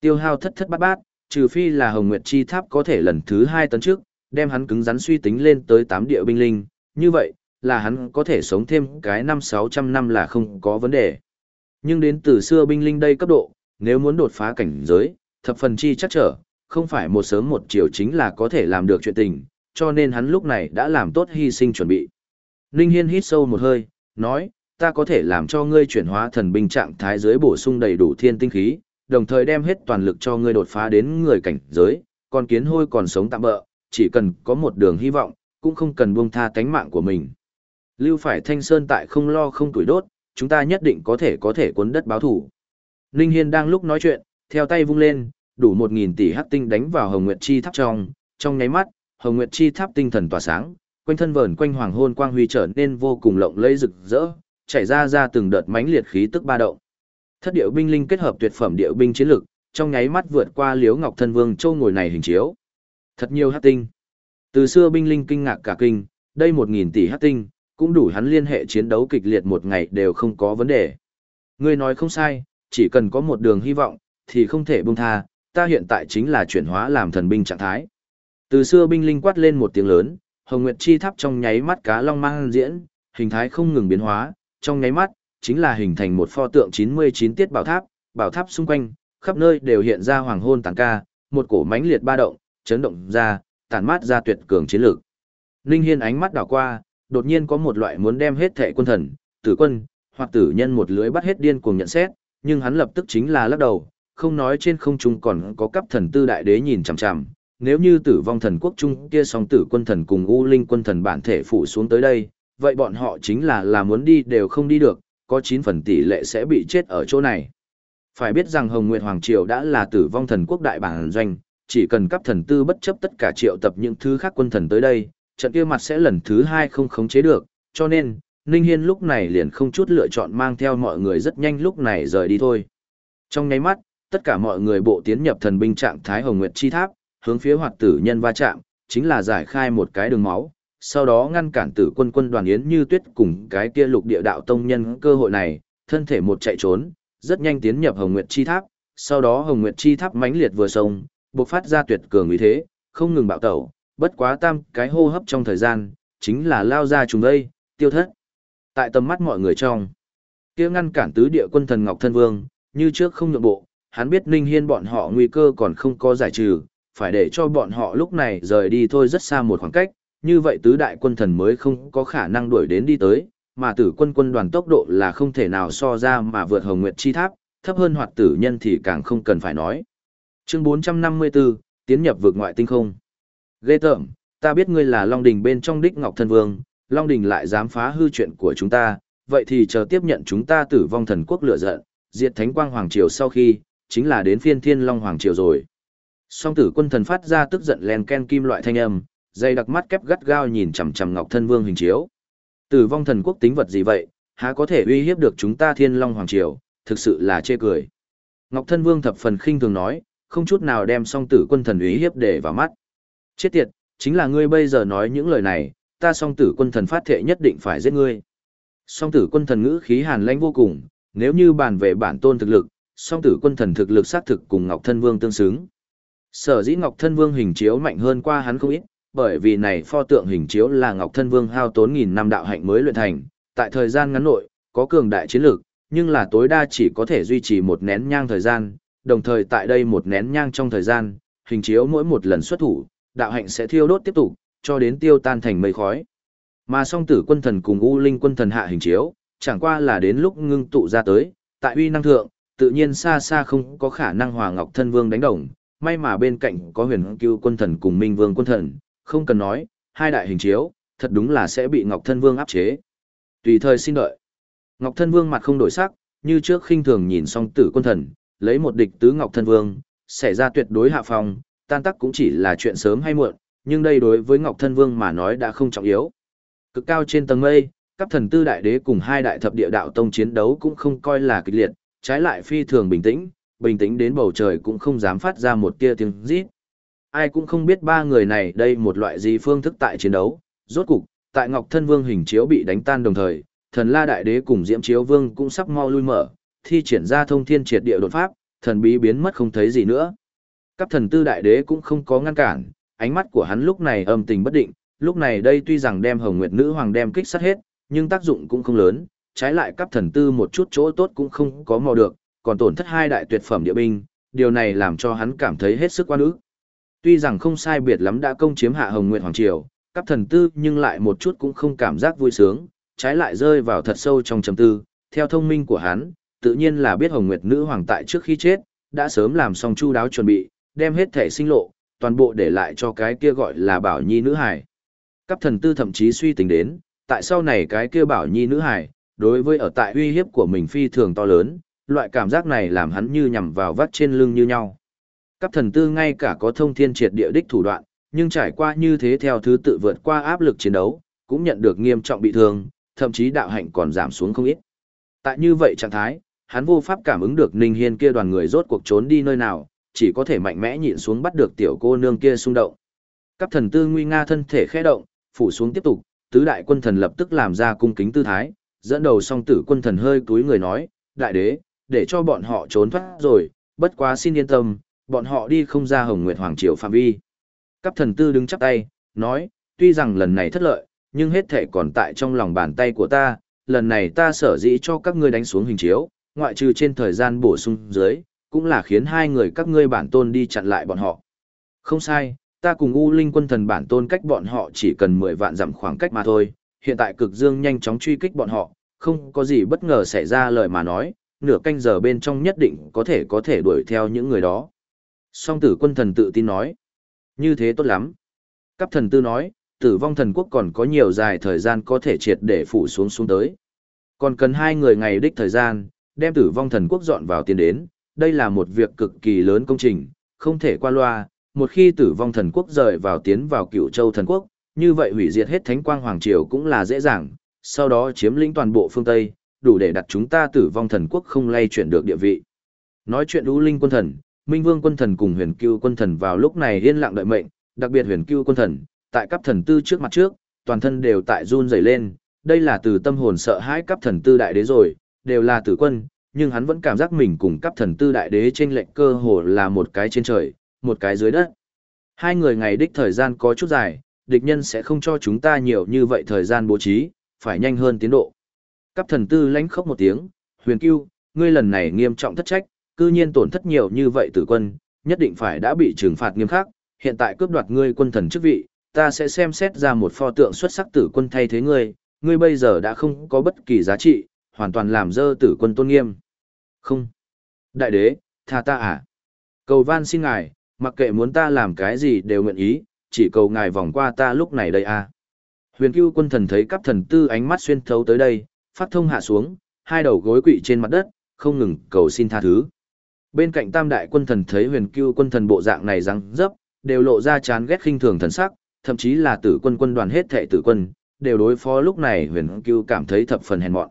Tiêu hao thất thất bát bát, trừ phi là Hồng Nguyệt Chi Tháp có thể lần thứ hai tấn trước, đem hắn cứng rắn suy tính lên tới 8 địa binh linh, như vậy, là hắn có thể sống thêm cái năm 600 năm là không có vấn đề. Nhưng đến từ xưa binh linh đây cấp độ, nếu muốn đột phá cảnh giới, thập phần chi chắc trở, không phải một sớm một chiều chính là có thể làm được chuyện tình, cho nên hắn lúc này đã làm tốt hy sinh chuẩn bị. Ninh Hiên hít sâu một hơi, nói, ta có thể làm cho ngươi chuyển hóa thần binh trạng thái giới bổ sung đầy đủ thiên tinh khí, đồng thời đem hết toàn lực cho ngươi đột phá đến người cảnh giới, còn kiến hôi còn sống tạm bỡ, chỉ cần có một đường hy vọng, cũng không cần buông tha tánh mạng của mình. Lưu phải thanh sơn tại không lo không tuổi đốt, chúng ta nhất định có thể có thể cuốn đất báo thủ. Ninh Hiên đang lúc nói chuyện, theo tay vung lên, đủ một nghìn tỷ hắc tinh đánh vào Hồng Nguyệt Chi tháp trong, trong nháy mắt, Hồng Nguyệt Chi tháp tinh thần tỏa sáng, quanh thân vờn quanh hoàng hôn quang huy trở nên vô cùng lộng lẫy rực rỡ, chảy ra ra từng đợt mãnh liệt khí tức ba động. Thất điệu binh linh kết hợp tuyệt phẩm điệu binh chiến lực, trong nháy mắt vượt qua Liễu Ngọc Thân Vương Châu ngồi này hình chiếu. Thật nhiều hắc tinh. Từ xưa binh linh kinh ngạc cả kinh, đây một nghìn tỷ hắc tinh, cũng đủ hắn liên hệ chiến đấu kịch liệt một ngày đều không có vấn đề. Ngươi nói không sai, chỉ cần có một đường hy vọng, thì không thể buông tha, ta hiện tại chính là chuyển hóa làm thần binh trạng thái. Từ xưa binh linh quát lên một tiếng lớn, Hồng Nguyệt Chi Tháp trong nháy mắt cá long mang diễn, hình thái không ngừng biến hóa, trong nháy mắt, chính là hình thành một pho tượng 99 tiết bảo tháp, bảo tháp xung quanh, khắp nơi đều hiện ra hoàng hôn tàn ca, một cổ mãnh liệt ba động, chấn động ra, tản mát ra tuyệt cường chiến lược. Ninh Hiên ánh mắt đảo qua, đột nhiên có một loại muốn đem hết thệ quân thần, tử quân, hoặc tử nhân một lưới bắt hết điên cuồng nhận xét, nhưng hắn lập tức chính là lắc đầu, không nói trên không trung còn có cấp thần tư đại đế nhìn chằm chằm. Nếu như tử vong thần quốc trung kia song tử quân thần cùng u linh quân thần bản thể phụ xuống tới đây, vậy bọn họ chính là là muốn đi đều không đi được, có 9 phần tỷ lệ sẽ bị chết ở chỗ này. Phải biết rằng Hồng Nguyệt Hoàng Triều đã là tử vong thần quốc đại bản doanh, chỉ cần cấp thần tư bất chấp tất cả triệu tập những thứ khác quân thần tới đây, trận kia mặt sẽ lần thứ hai không khống chế được, cho nên, Ninh Hiên lúc này liền không chút lựa chọn mang theo mọi người rất nhanh lúc này rời đi thôi. Trong nháy mắt, tất cả mọi người bộ tiến nhập thần binh trạng thái Hồng Nguyệt Chi Tháp, hướng phía hoạt tử nhân va chạm, chính là giải khai một cái đường máu, sau đó ngăn cản tử quân quân đoàn Yến Như Tuyết cùng cái kia lục địa đạo tông nhân cơ hội này, thân thể một chạy trốn, rất nhanh tiến nhập Hồng Nguyệt Chi Tháp, sau đó Hồng Nguyệt Chi Tháp mãnh liệt vừa sông, bộc phát ra tuyệt cường uy thế, không ngừng bạo tẩu, bất quá tam cái hô hấp trong thời gian, chính là lao ra trùng đây, tiêu thất. Tại tầm mắt mọi người trong, kia ngăn cản tứ địa quân thần Ngọc Thân Vương, như trước không nhượng bộ, hắn biết Ninh Hiên bọn họ nguy cơ còn không có giải trừ, phải để cho bọn họ lúc này rời đi thôi rất xa một khoảng cách, như vậy tứ đại quân thần mới không có khả năng đuổi đến đi tới, mà tử quân quân đoàn tốc độ là không thể nào so ra mà vượt Hồng Nguyệt Chi Tháp, thấp hơn hoạt tử nhân thì càng không cần phải nói. Chương 454, tiến nhập vực ngoại tinh không. Ghê tởm, ta biết ngươi là Long Đình bên trong đích Ngọc Thân Vương, Long Đình lại dám phá hư chuyện của chúng ta, vậy thì chờ tiếp nhận chúng ta tử vong thần quốc lựa giận, diệt thánh quang hoàng triều sau khi, chính là đến phiên thiên long hoàng triều rồi. Song tử quân thần phát ra tức giận len ken kim loại thanh âm, dây đặc mắt kép gắt gao nhìn chằm chằm Ngọc Thân Vương hình chiếu. Tử vong thần quốc tính vật gì vậy, há có thể uy hiếp được chúng ta thiên long hoàng triều, thực sự là chê cười. Ngọc Thân Vương thập phần khinh thường nói, không chút nào đem song tử quân thần uy hiếp để vào mắt. Chết tiệt, chính là ngươi bây giờ nói những lời này, ta song tử quân thần phát thệ nhất định phải giết ngươi. Song tử quân thần ngữ khí hàn lãnh vô cùng, nếu như bàn về bản tôn thực lực, song tử quân thần thực lực xác thực cùng Ngọc Thân Vương tương xứng. Sở dĩ Ngọc Thân Vương hình chiếu mạnh hơn qua hắn không ít, bởi vì này pho tượng hình chiếu là Ngọc Thân Vương hao tốn nghìn năm đạo hạnh mới luyện thành, tại thời gian ngắn nội, có cường đại chiến lược, nhưng là tối đa chỉ có thể duy trì một nén nhang thời gian, đồng thời tại đây một nén nhang trong thời gian, hình chiếu mỗi một lần xuất thủ, đạo hạnh sẽ thiêu đốt tiếp tục, cho đến tiêu tan thành mây khói. Mà song tử quân thần cùng U Linh quân thần hạ hình chiếu, chẳng qua là đến lúc ngưng tụ ra tới, tại uy năng thượng, tự nhiên xa xa không có khả năng hòa ngọc thân vương đánh đồng, may mà bên cạnh có huyền cưu quân thần cùng minh vương quân thần, không cần nói, hai đại hình chiếu, thật đúng là sẽ bị ngọc thân vương áp chế. Tùy thời xin đợi. Ngọc thân vương mặt không đổi sắc, như trước khinh thường nhìn song tử quân thần, lấy một địch tứ ngọc thân vương, xảy ra tuyệt đối hạ phòng, tan tắc cũng chỉ là chuyện sớm hay muộn, nhưng đây đối với ngọc thân vương mà nói đã không trọng yếu. Cực cao trên tầng mây, các thần tư đại đế cùng hai đại thập địa đạo tông chiến đấu cũng không coi là kịch liệt, trái lại phi thường bình tĩnh, bình tĩnh đến bầu trời cũng không dám phát ra một tia tiếng rít. Ai cũng không biết ba người này đây một loại gì phương thức tại chiến đấu, rốt cục, tại Ngọc Thân Vương hình chiếu bị đánh tan đồng thời, thần La Đại Đế cùng Diễm Chiếu Vương cũng sắp mau lui mở, thi triển ra thông thiên triệt địa đột pháp, thần bí biến mất không thấy gì nữa. Các thần tư đại đế cũng không có ngăn cản, ánh mắt của hắn lúc này âm tình bất định, lúc này đây tuy rằng đem Hồng Nguyệt Nữ Hoàng đem kích sát hết, nhưng tác dụng cũng không lớn, trái lại các thần tư một chút chỗ tốt cũng không có mò được, còn tổn thất hai đại tuyệt phẩm địa binh, điều này làm cho hắn cảm thấy hết sức quan ức. Tuy rằng không sai biệt lắm đã công chiếm hạ Hồng Nguyệt Hoàng Triều, các thần tư nhưng lại một chút cũng không cảm giác vui sướng, trái lại rơi vào thật sâu trong trầm tư, theo thông minh của hắn, tự nhiên là biết Hồng Nguyệt Nữ Hoàng tại trước khi chết, đã sớm làm xong chu đáo chuẩn bị, đem hết thể sinh lộ, toàn bộ để lại cho cái kia gọi là Bảo Nhi nữ hải. Các thần tư thậm chí suy tính đến, tại sau này cái kia Bảo Nhi nữ hải, đối với ở tại uy hiếp của mình phi thường to lớn, loại cảm giác này làm hắn như nhằm vào vắt trên lưng như nhau. Các thần tư ngay cả có thông thiên triệt địa đích thủ đoạn, nhưng trải qua như thế theo thứ tự vượt qua áp lực chiến đấu, cũng nhận được nghiêm trọng bị thương, thậm chí đạo hạnh còn giảm xuống không ít. Tại như vậy trạng thái, hắn vô pháp cảm ứng được Ninh Hiên kia đoàn người rốt cuộc trốn đi nơi nào, chỉ có thể mạnh mẽ nhịn xuống bắt được tiểu cô nương kia xung động. Các thần tư nguy nga thân thể khẽ động, phủ xuống tiếp tục, tứ đại quân thần lập tức làm ra cung kính tư thái, dẫn đầu song tử quân thần hơi cúi người nói, đại đế, để cho bọn họ trốn thoát rồi, bất quá xin yên tâm, bọn họ đi không ra Hồng Nguyệt Hoàng Triều phạm vi. Các thần tư đứng chắp tay, nói, tuy rằng lần này thất lợi, nhưng hết thể còn tại trong lòng bàn tay của ta, lần này ta sở dĩ cho các ngươi đánh xuống hình chiếu, ngoại trừ trên thời gian bổ sung dưới, cũng là khiến hai người các ngươi bản tôn đi chặn lại bọn họ. Không sai, ta cùng U Linh quân thần bản tôn cách bọn họ chỉ cần 10 vạn dặm khoảng cách mà thôi, hiện tại cực dương nhanh chóng truy kích bọn họ, không có gì bất ngờ xảy ra lời mà nói, nửa canh giờ bên trong nhất định có thể có thể đuổi theo những người đó. Song tử quân thần tự tin nói, như thế tốt lắm. Cấp thần tư nói, tử vong thần quốc còn có nhiều dài thời gian có thể triệt để phủ xuống xuống tới. Còn cần hai người ngày đích thời gian, đem tử vong thần quốc dọn vào tiền đến, đây là một việc cực kỳ lớn công trình, không thể qua loa, một khi tử vong thần quốc rời vào tiến vào cựu châu thần quốc, như vậy hủy diệt hết thánh quang hoàng triều cũng là dễ dàng, sau đó chiếm lĩnh toàn bộ phương Tây, đủ để đặt chúng ta tử vong thần quốc không lay chuyển được địa vị. Nói chuyện U Linh quân thần, Minh Vương quân thần cùng Huyền Cưu quân thần vào lúc này yên lặng đợi mệnh, đặc biệt Huyền Cưu quân thần, tại cấp thần tư trước mặt trước, toàn thân đều tại run rẩy lên, đây là từ tâm hồn sợ hãi cấp thần tư đại đế rồi, đều là tử quân, nhưng hắn vẫn cảm giác mình cùng cấp thần tư đại đế trên lệnh cơ hồ là một cái trên trời, một cái dưới đất. Hai người ngày đích thời gian có chút dài, địch nhân sẽ không cho chúng ta nhiều như vậy thời gian bố trí, phải nhanh hơn tiến độ. Cấp thần tư lãnh khốc một tiếng, huyền cưu, ngươi lần này nghiêm trọng thất trách, cư nhiên tổn thất nhiều như vậy tử quân, nhất định phải đã bị trừng phạt nghiêm khắc, hiện tại cướp đoạt ngươi quân thần chức vị, ta sẽ xem xét ra một pho tượng xuất sắc tử quân thay thế ngươi, ngươi bây giờ đã không có bất kỳ giá trị, hoàn toàn làm dơ tử quân tôn nghiêm. Không. Đại đế, tha ta à? Cầu van xin ngài, mặc kệ muốn ta làm cái gì đều nguyện ý, chỉ cầu ngài vòng qua ta lúc này đây à. Huyền cưu quân thần thấy cắp thần tư ánh mắt xuyên thấu tới đây, phát thông hạ xuống, hai đầu gối quỵ trên mặt đất, không ngừng cầu xin tha thứ. Bên cạnh tam đại quân thần thấy huyền cưu quân thần bộ dạng này răng dấp, đều lộ ra chán ghét khinh thường thần sắc, thậm chí là tử quân quân đoàn hết thệ tử quân, đều đối phó lúc này huyền cưu cảm thấy thập phần hèn mọn.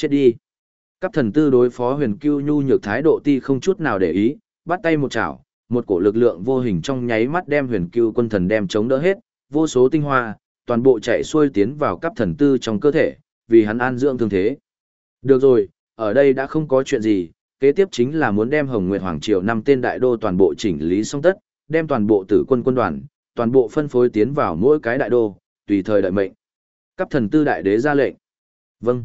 Chết đi! Các thần tư đối phó huyền cưu nhu nhược thái độ ti không chút nào để ý, bắt tay một chảo, một cổ lực lượng vô hình trong nháy mắt đem huyền cưu quân thần đem chống đỡ hết, vô số tinh hoa, toàn bộ chạy xuôi tiến vào các thần tư trong cơ thể, vì hắn an dưỡng thương thế. Được rồi, ở đây đã không có chuyện gì, kế tiếp chính là muốn đem Hồng Nguyệt Hoàng Triều năm tên đại đô toàn bộ chỉnh lý xong tất, đem toàn bộ tử quân quân đoàn, toàn bộ phân phối tiến vào mỗi cái đại đô, tùy thời đợi mệnh. Cấp thần tư đại đế ra lệnh. Vâng.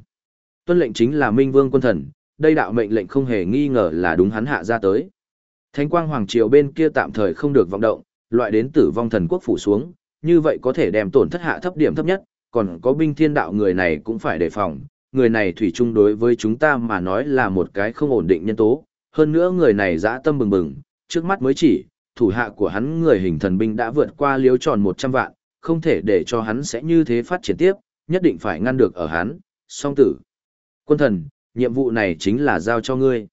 Tuân lệnh chính là Minh Vương quân thần, đây đạo mệnh lệnh không hề nghi ngờ là đúng hắn hạ ra tới. Thánh quang hoàng triều bên kia tạm thời không được vọng động, loại đến tử vong thần quốc phủ xuống, như vậy có thể đem tổn thất hạ thấp điểm thấp nhất, còn có binh thiên đạo người này cũng phải đề phòng, người này thủy chung đối với chúng ta mà nói là một cái không ổn định nhân tố, hơn nữa người này dã tâm bừng bừng, trước mắt mới chỉ, thủ hạ của hắn người hình thần binh đã vượt qua liếu tròn 100 vạn, không thể để cho hắn sẽ như thế phát triển tiếp, nhất định phải ngăn được ở hắn, song tử. Quân thần, nhiệm vụ này chính là giao cho ngươi.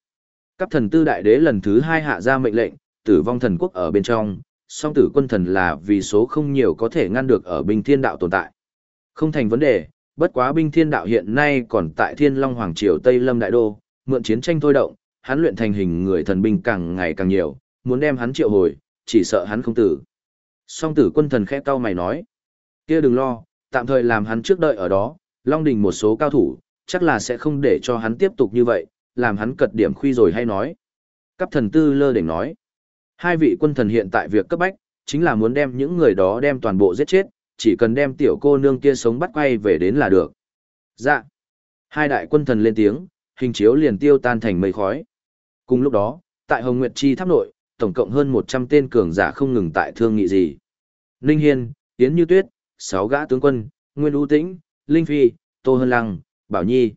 Cấp thần tư đại đế lần thứ hai hạ ra mệnh lệnh, tử vong thần quốc ở bên trong, song tử quân thần là vì số không nhiều có thể ngăn được ở binh thiên đạo tồn tại. Không thành vấn đề, bất quá binh thiên đạo hiện nay còn tại thiên long hoàng triều Tây Lâm Đại Đô, mượn chiến tranh thôi động, hắn luyện thành hình người thần binh càng ngày càng nhiều, muốn đem hắn triệu hồi, chỉ sợ hắn không tử. Song tử quân thần khẽ cau mày nói, kia đừng lo, tạm thời làm hắn trước đợi ở đó, Long Đình một số cao thủ, chắc là sẽ không để cho hắn tiếp tục như vậy, làm hắn cật điểm khuy rồi hay nói. Cấp thần tư lơ đỉnh nói, hai vị quân thần hiện tại việc cấp bách, chính là muốn đem những người đó đem toàn bộ giết chết, chỉ cần đem tiểu cô nương kia sống bắt quay về đến là được. Dạ. Hai đại quân thần lên tiếng, hình chiếu liền tiêu tan thành mây khói. Cùng lúc đó, tại Hồng Nguyệt Chi tháp nội, tổng cộng hơn 100 tên cường giả không ngừng tại thương nghị gì. Ninh Hiên, Yến Như Tuyết, sáu gã tướng quân, Nguyên U Tĩnh, Linh Phi, Tô Hân Lăng, Bảo Nhi.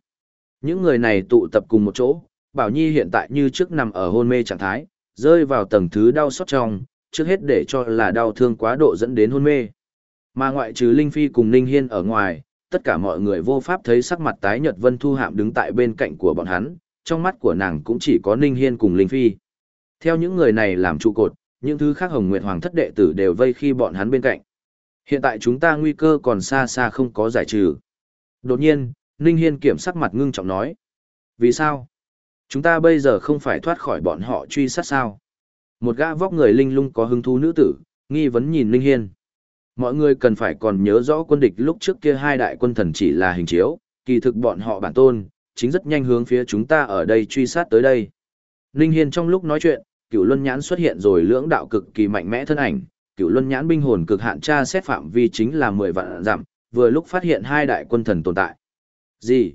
Những người này tụ tập cùng một chỗ, Bảo Nhi hiện tại như trước nằm ở hôn mê trạng thái, rơi vào tầng thứ đau xót trong, trước hết để cho là đau thương quá độ dẫn đến hôn mê. Mà ngoại trừ Linh Phi cùng Ninh Hiên ở ngoài, tất cả mọi người vô pháp thấy sắc mặt tái nhợt Vân Thu Hạm đứng tại bên cạnh của bọn hắn, trong mắt của nàng cũng chỉ có Ninh Hiên cùng Linh Phi. Theo những người này làm trụ cột, những thứ khác Hồng Nguyệt Hoàng thất đệ tử đều vây khi bọn hắn bên cạnh. Hiện tại chúng ta nguy cơ còn xa xa không có giải trừ. Đột nhiên, Ninh Hiên kiểm sắc mặt ngưng trọng nói. Vì sao? Chúng ta bây giờ không phải thoát khỏi bọn họ truy sát sao? Một gã vóc người linh lung có hứng thú nữ tử, nghi vấn nhìn Ninh Hiên. Mọi người cần phải còn nhớ rõ quân địch lúc trước kia hai đại quân thần chỉ là hình chiếu, kỳ thực bọn họ bản tôn, chính rất nhanh hướng phía chúng ta ở đây truy sát tới đây. Ninh Hiên trong lúc nói chuyện, cửu luân nhãn xuất hiện rồi lưỡng đạo cực kỳ mạnh mẽ thân ảnh, cửu luân nhãn binh hồn cực hạn tra xét phạm vi chính là 10 vạn giảm, vừa lúc phát hiện hai đại quân thần tồn tại. Gì?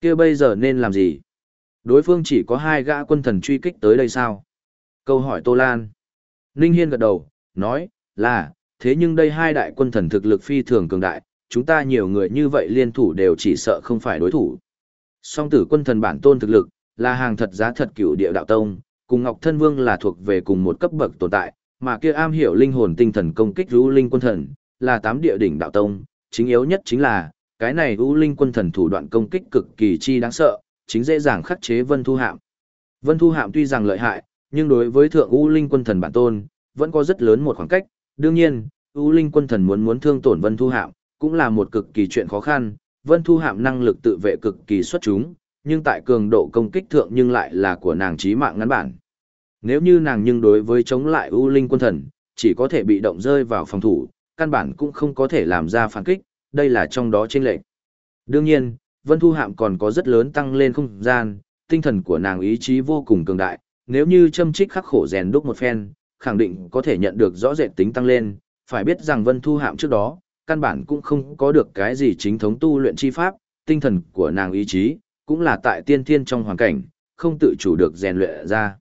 kia bây giờ nên làm gì? Đối phương chỉ có hai gã quân thần truy kích tới đây sao? Câu hỏi Tô Lan. Ninh Hiên gật đầu, nói, là, thế nhưng đây hai đại quân thần thực lực phi thường cường đại, chúng ta nhiều người như vậy liên thủ đều chỉ sợ không phải đối thủ. Song tử quân thần bản tôn thực lực, là hàng thật giá thật cửu địa đạo tông, cùng Ngọc Thân Vương là thuộc về cùng một cấp bậc tồn tại, mà kia am hiểu linh hồn tinh thần công kích rú linh quân thần, là tám địa đỉnh đạo tông, chính yếu nhất chính là, cái này U Linh quân thần thủ đoạn công kích cực kỳ chi đáng sợ, chính dễ dàng khắc chế Vân Thu Hạm. Vân Thu Hạm tuy rằng lợi hại, nhưng đối với thượng U Linh quân thần bản tôn, vẫn có rất lớn một khoảng cách. Đương nhiên, U Linh quân thần muốn muốn thương tổn Vân Thu Hạm, cũng là một cực kỳ chuyện khó khăn. Vân Thu Hạm năng lực tự vệ cực kỳ xuất chúng, nhưng tại cường độ công kích thượng nhưng lại là của nàng chí mạng ngắn bản. Nếu như nàng nhưng đối với chống lại U Linh quân thần, chỉ có thể bị động rơi vào phòng thủ, căn bản cũng không có thể làm ra phản kích, đây là trong đó chênh lệch. Đương nhiên, Vân Thu Hạm còn có rất lớn tăng lên không gian, tinh thần của nàng ý chí vô cùng cường đại, nếu như châm trích khắc khổ rèn đúc một phen, khẳng định có thể nhận được rõ rệt tính tăng lên, phải biết rằng Vân Thu Hạm trước đó, căn bản cũng không có được cái gì chính thống tu luyện chi pháp, tinh thần của nàng ý chí, cũng là tại tiên thiên trong hoàn cảnh, không tự chủ được rèn luyện ra.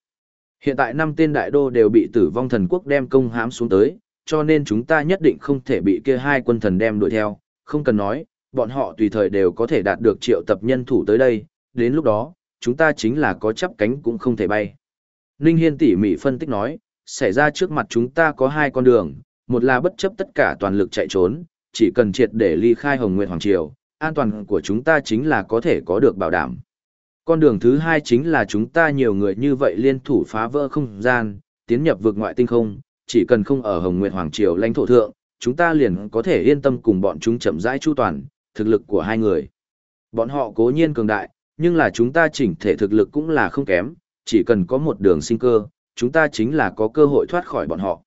Hiện tại năm tên đại đô đều bị tử vong thần quốc đem công hãm xuống tới, cho nên chúng ta nhất định không thể bị kia hai quân thần đem đuổi theo, không cần nói, bọn họ tùy thời đều có thể đạt được triệu tập nhân thủ tới đây, đến lúc đó, chúng ta chính là có chắp cánh cũng không thể bay. Ninh Hiên tỉ mỉ phân tích nói, xảy ra trước mặt chúng ta có hai con đường, một là bất chấp tất cả toàn lực chạy trốn, chỉ cần triệt để ly khai Hồng Nguyệt Hoàng Triều, an toàn của chúng ta chính là có thể có được bảo đảm. Con đường thứ hai chính là chúng ta nhiều người như vậy liên thủ phá vỡ không gian, tiến nhập vực ngoại tinh không, chỉ cần không ở Hồng Nguyệt Hoàng Triều lãnh thổ thượng, chúng ta liền có thể yên tâm cùng bọn chúng chậm rãi chu toàn, thực lực của hai người. Bọn họ cố nhiên cường đại, nhưng là chúng ta chỉnh thể thực lực cũng là không kém, chỉ cần có một đường sinh cơ, chúng ta chính là có cơ hội thoát khỏi bọn họ.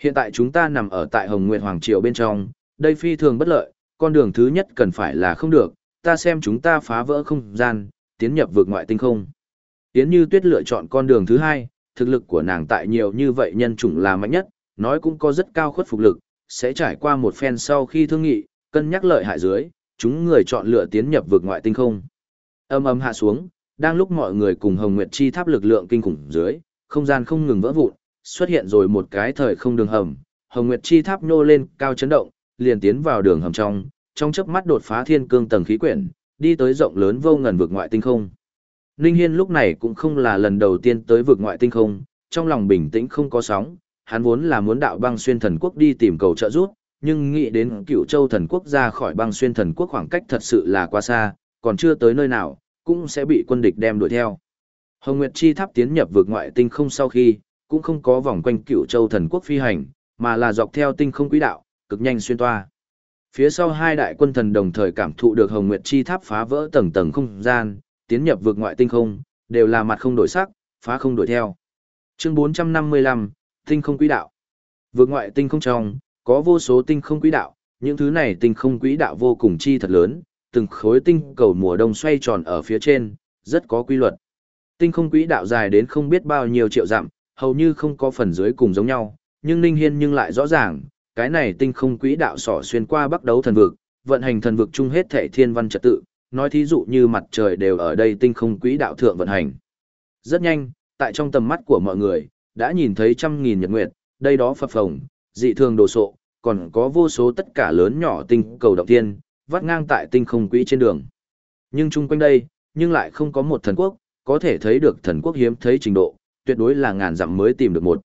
Hiện tại chúng ta nằm ở tại Hồng Nguyệt Hoàng Triều bên trong, đây phi thường bất lợi, con đường thứ nhất cần phải là không được, ta xem chúng ta phá vỡ không gian, tiến nhập vực ngoại tinh không. Tiến như tuyết lựa chọn con đường thứ hai, thực lực của nàng tại nhiều như vậy nhân chủng là mạnh nhất, nói cũng có rất cao khuất phục lực, sẽ trải qua một phen sau khi thương nghị, cân nhắc lợi hại dưới, chúng người chọn lựa tiến nhập vực ngoại tinh không. Âm ầm hạ xuống, đang lúc mọi người cùng Hồng Nguyệt Chi tháp lực lượng kinh khủng dưới, không gian không ngừng vỡ vụn, xuất hiện rồi một cái thời không đường hầm, Hồng Nguyệt Chi tháp nô lên, cao chấn động, liền tiến vào đường hầm trong, trong chớp mắt đột phá thiên cương tầng khí quyển, đi tới rộng lớn vô ngần vực ngoại tinh không. Ninh Hiên lúc này cũng không là lần đầu tiên tới vực ngoại tinh không, trong lòng bình tĩnh không có sóng, hắn vốn là muốn đạo băng xuyên thần quốc đi tìm cầu trợ giúp, nhưng nghĩ đến cựu châu thần quốc ra khỏi băng xuyên thần quốc khoảng cách thật sự là quá xa, còn chưa tới nơi nào, cũng sẽ bị quân địch đem đuổi theo. Hồng Nguyệt Chi tháp tiến nhập vực ngoại tinh không sau khi, cũng không có vòng quanh cựu châu thần quốc phi hành, mà là dọc theo tinh không quỹ đạo, cực nhanh xuyên toa. Phía sau hai đại quân thần đồng thời cảm thụ được Hồng Nguyệt Chi tháp phá vỡ tầng tầng không gian, tiến nhập vực ngoại tinh không, đều là mặt không đổi sắc, phá không đổi theo. Chương 455, tinh không quỹ đạo. vượt ngoại tinh không trong, có vô số tinh không quỹ đạo, những thứ này tinh không quỹ đạo vô cùng chi thật lớn, từng khối tinh cầu mùa đông xoay tròn ở phía trên, rất có quy luật. Tinh không quỹ đạo dài đến không biết bao nhiêu triệu dặm, hầu như không có phần dưới cùng giống nhau, nhưng Ninh Hiên nhưng lại rõ ràng, cái này tinh không quỹ đạo sỏ xuyên qua bắc đấu thần vực, vận hành thần vực chung hết thể thiên văn trật tự, nói thí dụ như mặt trời đều ở đây tinh không quỹ đạo thượng vận hành. Rất nhanh, tại trong tầm mắt của mọi người, đã nhìn thấy trăm nghìn nhật nguyệt, đây đó phập phồng, dị thường đồ sộ, còn có vô số tất cả lớn nhỏ tinh cầu động tiên, vắt ngang tại tinh không quỹ trên đường. Nhưng chung quanh đây, nhưng lại không có một thần quốc, có thể thấy được thần quốc hiếm thấy trình độ, tuyệt đối là ngàn dặm mới tìm được một.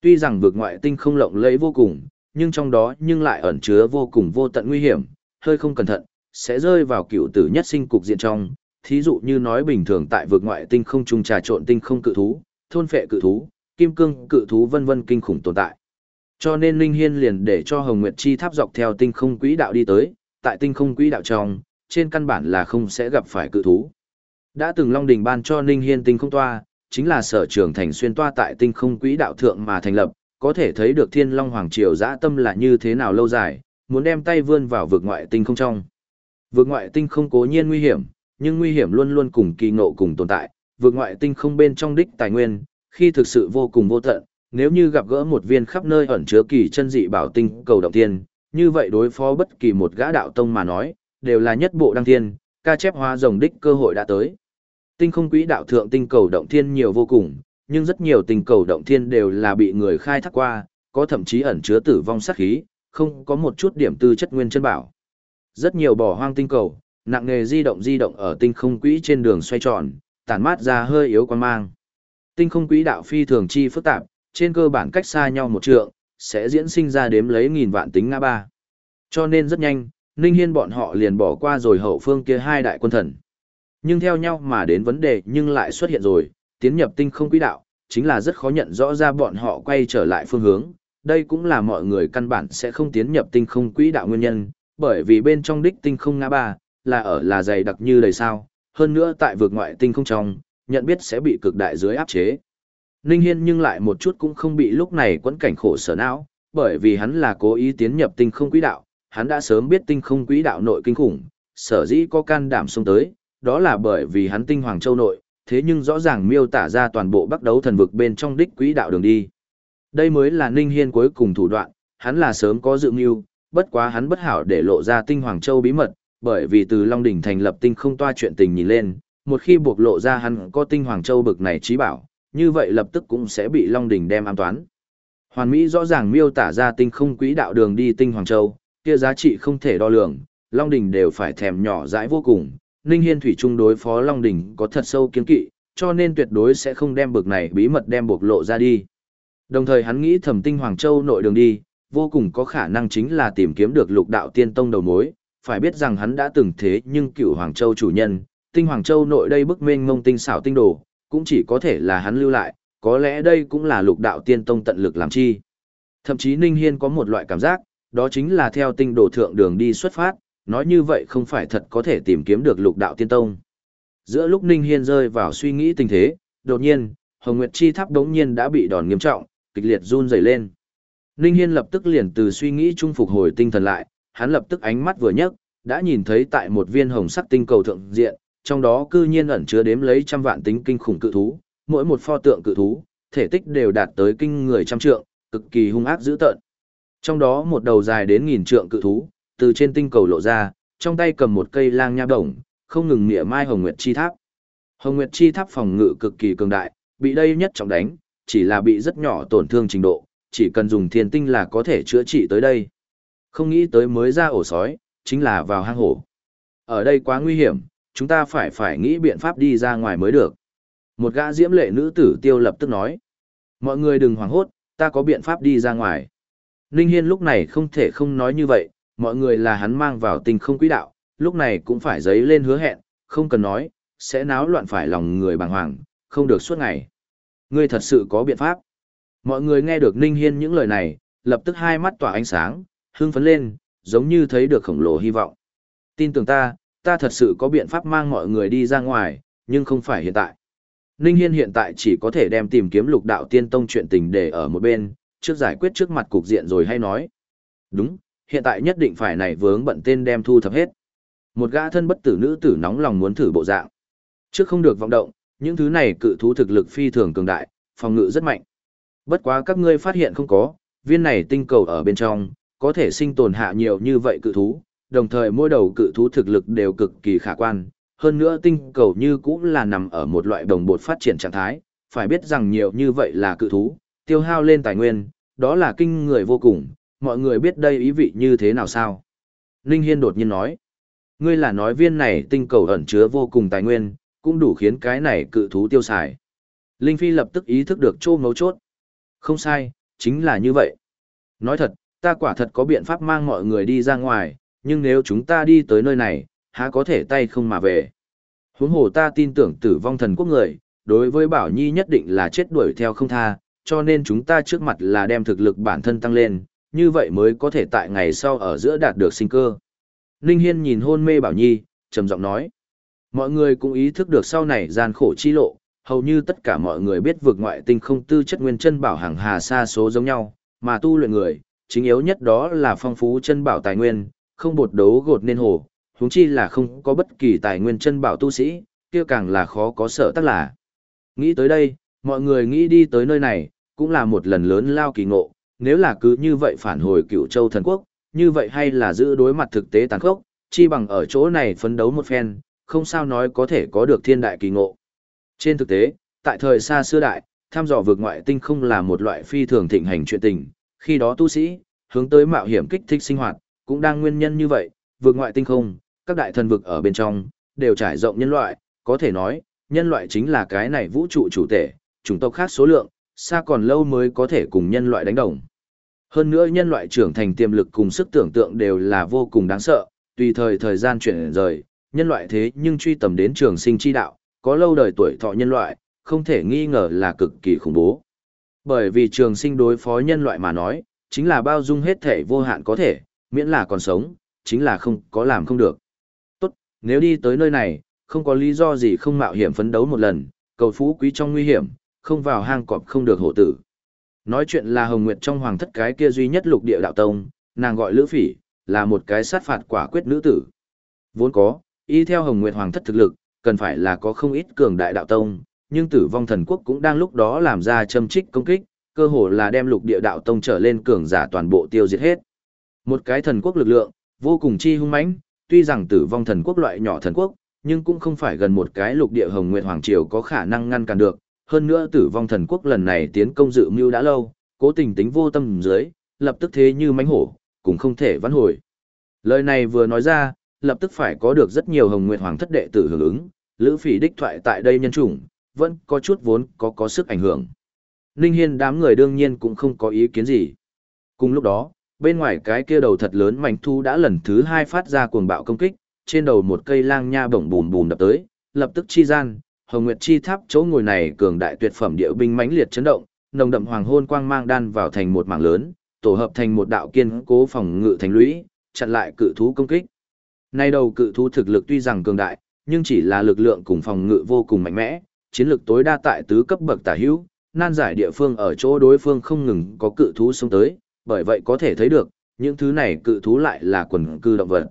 Tuy rằng vực ngoại tinh không lộng lẫy vô cùng, nhưng trong đó nhưng lại ẩn chứa vô cùng vô tận nguy hiểm, hơi không cẩn thận, sẽ rơi vào cựu tử nhất sinh cục diện trong. Thí dụ như nói bình thường tại vực ngoại tinh không trùng trà trộn tinh không cự thú, thôn phệ cự thú, kim cương cự thú vân vân kinh khủng tồn tại. Cho nên Linh Hiên liền để cho Hồng Nguyệt Chi tháp dọc theo tinh không quỹ đạo đi tới, tại tinh không quỹ đạo trong, trên căn bản là không sẽ gặp phải cự thú. Đã từng Long Đình ban cho Linh Hiên tinh không toa, chính là sở trường thành xuyên toa tại tinh không quỹ đạo thượng mà thành lập, có thể thấy được Thiên Long Hoàng Triều dã tâm là như thế nào lâu dài, muốn đem tay vươn vào vực ngoại tinh không trong. Vực ngoại tinh không cố nhiên nguy hiểm, nhưng nguy hiểm luôn luôn cùng kỳ ngộ cùng tồn tại, vực ngoại tinh không bên trong đích tài nguyên, khi thực sự vô cùng vô tận, nếu như gặp gỡ một viên khắp nơi ẩn chứa kỳ chân dị bảo tinh cầu động tiên, như vậy đối phó bất kỳ một gã đạo tông mà nói, đều là nhất bộ đăng thiên, ca chép hóa rồng đích cơ hội đã tới. Tinh không quỹ đạo thượng tinh cầu động thiên nhiều vô cùng, nhưng rất nhiều tinh cầu động thiên đều là bị người khai thác qua, có thậm chí ẩn chứa tử vong sát khí, không có một chút điểm tư chất nguyên chân bảo. Rất nhiều bỏ hoang tinh cầu, nặng nghề di động di động ở tinh không quỹ trên đường xoay tròn, tản mát ra hơi yếu quan mang. Tinh không quỹ đạo phi thường chi phức tạp, trên cơ bản cách xa nhau một trượng, sẽ diễn sinh ra đếm lấy nghìn vạn tính ngã ba. Cho nên rất nhanh, Ninh Hiên bọn họ liền bỏ qua rồi hậu phương kia hai đại quân thần. Nhưng theo nhau mà đến vấn đề nhưng lại xuất hiện rồi, tiến nhập tinh không quỹ đạo, chính là rất khó nhận rõ ra bọn họ quay trở lại phương hướng. Đây cũng là mọi người căn bản sẽ không tiến nhập tinh không quỹ đạo nguyên nhân, bởi vì bên trong đích tinh không ngã ba, là ở là dày đặc như đầy sao, hơn nữa tại vực ngoại tinh không trong, nhận biết sẽ bị cực đại dưới áp chế. Ninh Hiên nhưng lại một chút cũng không bị lúc này quẫn cảnh khổ sở não, bởi vì hắn là cố ý tiến nhập tinh không quỹ đạo, hắn đã sớm biết tinh không quỹ đạo nội kinh khủng, sở dĩ có can đảm xông tới, đó là bởi vì hắn tinh Hoàng Châu nội, thế nhưng rõ ràng miêu tả ra toàn bộ bắt đấu thần vực bên trong đích quỹ đạo đường đi. Đây mới là Ninh Hiên cuối cùng thủ đoạn, hắn là sớm có dự mưu, bất quá hắn bất hảo để lộ ra tinh Hoàng Châu bí mật, bởi vì từ Long Đỉnh thành lập tinh không toa chuyện tình nhìn lên, một khi buộc lộ ra hắn có tinh Hoàng Châu bực này trí bảo, như vậy lập tức cũng sẽ bị Long Đỉnh đem an toán. Hoàn Mỹ rõ ràng miêu tả ra tinh không quỹ đạo đường đi tinh Hoàng Châu, kia giá trị không thể đo lường, Long Đỉnh đều phải thèm nhỏ dãi vô cùng. Ninh Hiên Thủy Trung đối phó Long Đỉnh có thật sâu kiến kỵ, cho nên tuyệt đối sẽ không đem bực này bí mật đem buộc lộ ra đi. Đồng thời hắn nghĩ thẩm tinh Hoàng Châu nội đường đi, vô cùng có khả năng chính là tìm kiếm được lục đạo tiên tông đầu mối, phải biết rằng hắn đã từng thế nhưng cựu Hoàng Châu chủ nhân, tinh Hoàng Châu nội đây bức mênh ngông tinh xảo tinh đồ, cũng chỉ có thể là hắn lưu lại, có lẽ đây cũng là lục đạo tiên tông tận lực làm chi. Thậm chí Ninh Hiên có một loại cảm giác, đó chính là theo tinh đồ thượng đường đi xuất phát, nói như vậy không phải thật có thể tìm kiếm được lục đạo tiên tông. Giữa lúc Ninh Hiên rơi vào suy nghĩ tình thế, đột nhiên, Hồng Nguyệt Chi Tháp đống nhiên đã bị đòn nghiêm trọng, kịch liệt run rẩy lên. Ninh Hiên lập tức liền từ suy nghĩ trung phục hồi tinh thần lại, hắn lập tức ánh mắt vừa nhấc, đã nhìn thấy tại một viên hồng sắc tinh cầu thượng diện, trong đó cư nhiên ẩn chứa đếm lấy trăm vạn tính kinh khủng cự thú, mỗi một pho tượng cự thú, thể tích đều đạt tới kinh người trăm trượng, cực kỳ hung ác dữ tợn. Trong đó một đầu dài đến nghìn trượng cự thú, từ trên tinh cầu lộ ra, trong tay cầm một cây lang nha đồng, không ngừng mỉa mai Hồng Nguyệt Chi Tháp. Hồng Nguyệt Chi Tháp phòng ngự cực kỳ cường đại, bị đây nhất trọng đánh, chỉ là bị rất nhỏ tổn thương trình độ, chỉ cần dùng thiên tinh là có thể chữa trị tới đây. Không nghĩ tới mới ra ổ sói, chính là vào hang hổ. Ở đây quá nguy hiểm, chúng ta phải phải nghĩ biện pháp đi ra ngoài mới được. Một gã diễm lệ nữ tử tiêu lập tức nói. Mọi người đừng hoảng hốt, ta có biện pháp đi ra ngoài. Ninh Hiên lúc này không thể không nói như vậy, mọi người là hắn mang vào tình không quỹ đạo, lúc này cũng phải giấy lên hứa hẹn, không cần nói, sẽ náo loạn phải lòng người bàng hoàng, không được suốt ngày. Ngươi thật sự có biện pháp. Mọi người nghe được Ninh Hiên những lời này, lập tức hai mắt tỏa ánh sáng, hưng phấn lên, giống như thấy được khổng lồ hy vọng. Tin tưởng ta, ta thật sự có biện pháp mang mọi người đi ra ngoài, nhưng không phải hiện tại. Ninh Hiên hiện tại chỉ có thể đem tìm kiếm lục đạo tiên tông chuyện tình để ở một bên, trước giải quyết trước mặt cục diện rồi hay nói. Đúng, hiện tại nhất định phải này vướng bận tên đem thu thập hết. Một gã thân bất tử nữ tử nóng lòng muốn thử bộ dạng. Trước không được vọng động, những thứ này cự thú thực lực phi thường cường đại, phòng ngự rất mạnh. Bất quá các ngươi phát hiện không có, viên này tinh cầu ở bên trong, có thể sinh tồn hạ nhiều như vậy cự thú, đồng thời mỗi đầu cự thú thực lực đều cực kỳ khả quan. Hơn nữa tinh cầu như cũng là nằm ở một loại đồng bột phát triển trạng thái, phải biết rằng nhiều như vậy là cự thú, tiêu hao lên tài nguyên, đó là kinh người vô cùng, mọi người biết đây ý vị như thế nào sao? Ninh Hiên đột nhiên nói, ngươi là nói viên này tinh cầu ẩn chứa vô cùng tài nguyên, cũng đủ khiến cái này cự thú tiêu xài. Linh Phi lập tức ý thức được chô mấu chốt. Không sai, chính là như vậy. Nói thật, ta quả thật có biện pháp mang mọi người đi ra ngoài, nhưng nếu chúng ta đi tới nơi này, há có thể tay không mà về. Huống hồ ta tin tưởng tử vong thần quốc người, đối với Bảo Nhi nhất định là chết đuổi theo không tha, cho nên chúng ta trước mặt là đem thực lực bản thân tăng lên, như vậy mới có thể tại ngày sau ở giữa đạt được sinh cơ. Ninh Hiên nhìn hôn mê Bảo Nhi, trầm giọng nói. Mọi người cũng ý thức được sau này gian khổ chi lộ, hầu như tất cả mọi người biết vượt ngoại tinh không tư chất nguyên chân bảo hàng hà xa số giống nhau, mà tu luyện người, chính yếu nhất đó là phong phú chân bảo tài nguyên, không bột đấu gột nên hồ, huống chi là không có bất kỳ tài nguyên chân bảo tu sĩ, kia càng là khó có sở tác là. Nghĩ tới đây, mọi người nghĩ đi tới nơi này, cũng là một lần lớn lao kỳ ngộ, nếu là cứ như vậy phản hồi cựu châu thần quốc, như vậy hay là giữ đối mặt thực tế tàn khốc, chi bằng ở chỗ này phấn đấu một phen, không sao nói có thể có được thiên đại kỳ ngộ. Trên thực tế, tại thời xa xưa đại, tham dò vượt ngoại tinh không là một loại phi thường thịnh hành chuyện tình, khi đó tu sĩ, hướng tới mạo hiểm kích thích sinh hoạt, cũng đang nguyên nhân như vậy, vượt ngoại tinh không, các đại thần vực ở bên trong, đều trải rộng nhân loại, có thể nói, nhân loại chính là cái này vũ trụ chủ thể, chủng tộc khác số lượng, xa còn lâu mới có thể cùng nhân loại đánh đồng. Hơn nữa nhân loại trưởng thành tiềm lực cùng sức tưởng tượng đều là vô cùng đáng sợ, tùy thời thời gian chuyển rời, nhân loại thế nhưng truy tầm đến trường sinh chi đạo, có lâu đời tuổi thọ nhân loại, không thể nghi ngờ là cực kỳ khủng bố. Bởi vì trường sinh đối phó nhân loại mà nói, chính là bao dung hết thể vô hạn có thể, miễn là còn sống, chính là không có làm không được. Tốt, nếu đi tới nơi này, không có lý do gì không mạo hiểm phấn đấu một lần, cầu phú quý trong nguy hiểm, không vào hang cọp không được hộ tử. Nói chuyện là Hồng Nguyệt trong hoàng thất cái kia duy nhất lục địa đạo tông, nàng gọi Lữ Phỉ, là một cái sát phạt quả quyết nữ tử. Vốn có, y theo Hồng Nguyệt hoàng thất thực lực, cần phải là có không ít cường đại đạo tông, nhưng tử vong thần quốc cũng đang lúc đó làm ra châm trích công kích, cơ hồ là đem lục địa đạo tông trở lên cường giả toàn bộ tiêu diệt hết. Một cái thần quốc lực lượng, vô cùng chi hung mãnh, tuy rằng tử vong thần quốc loại nhỏ thần quốc, nhưng cũng không phải gần một cái lục địa hồng nguyệt hoàng triều có khả năng ngăn cản được. Hơn nữa tử vong thần quốc lần này tiến công dự mưu đã lâu, cố tình tính vô tâm dưới, lập tức thế như mánh hổ, cũng không thể vãn hồi. Lời này vừa nói ra, lập tức phải có được rất nhiều hồng nguyệt hoàng thất đệ tử hưởng ứng, lữ phỉ đích thoại tại đây nhân chủng, vẫn có chút vốn có có sức ảnh hưởng. Ninh Hiên đám người đương nhiên cũng không có ý kiến gì. Cùng lúc đó, bên ngoài cái kia đầu thật lớn mảnh thu đã lần thứ hai phát ra cuồng bạo công kích, trên đầu một cây lang nha bổng bùn bùn đập tới, lập tức chi gian, Hồng Nguyệt chi tháp chỗ ngồi này cường đại tuyệt phẩm địa binh mãnh liệt chấn động, nồng đậm hoàng hôn quang mang đan vào thành một mảng lớn, tổ hợp thành một đạo kiên cố phòng ngự thành lũy, chặn lại cự thú công kích. Nay đầu cự thú thực lực tuy rằng cường đại, nhưng chỉ là lực lượng cùng phòng ngự vô cùng mạnh mẽ, chiến lược tối đa tại tứ cấp bậc tả hữu, nan giải địa phương ở chỗ đối phương không ngừng có cự thú xông tới, bởi vậy có thể thấy được, những thứ này cự thú lại là quần cư động vật.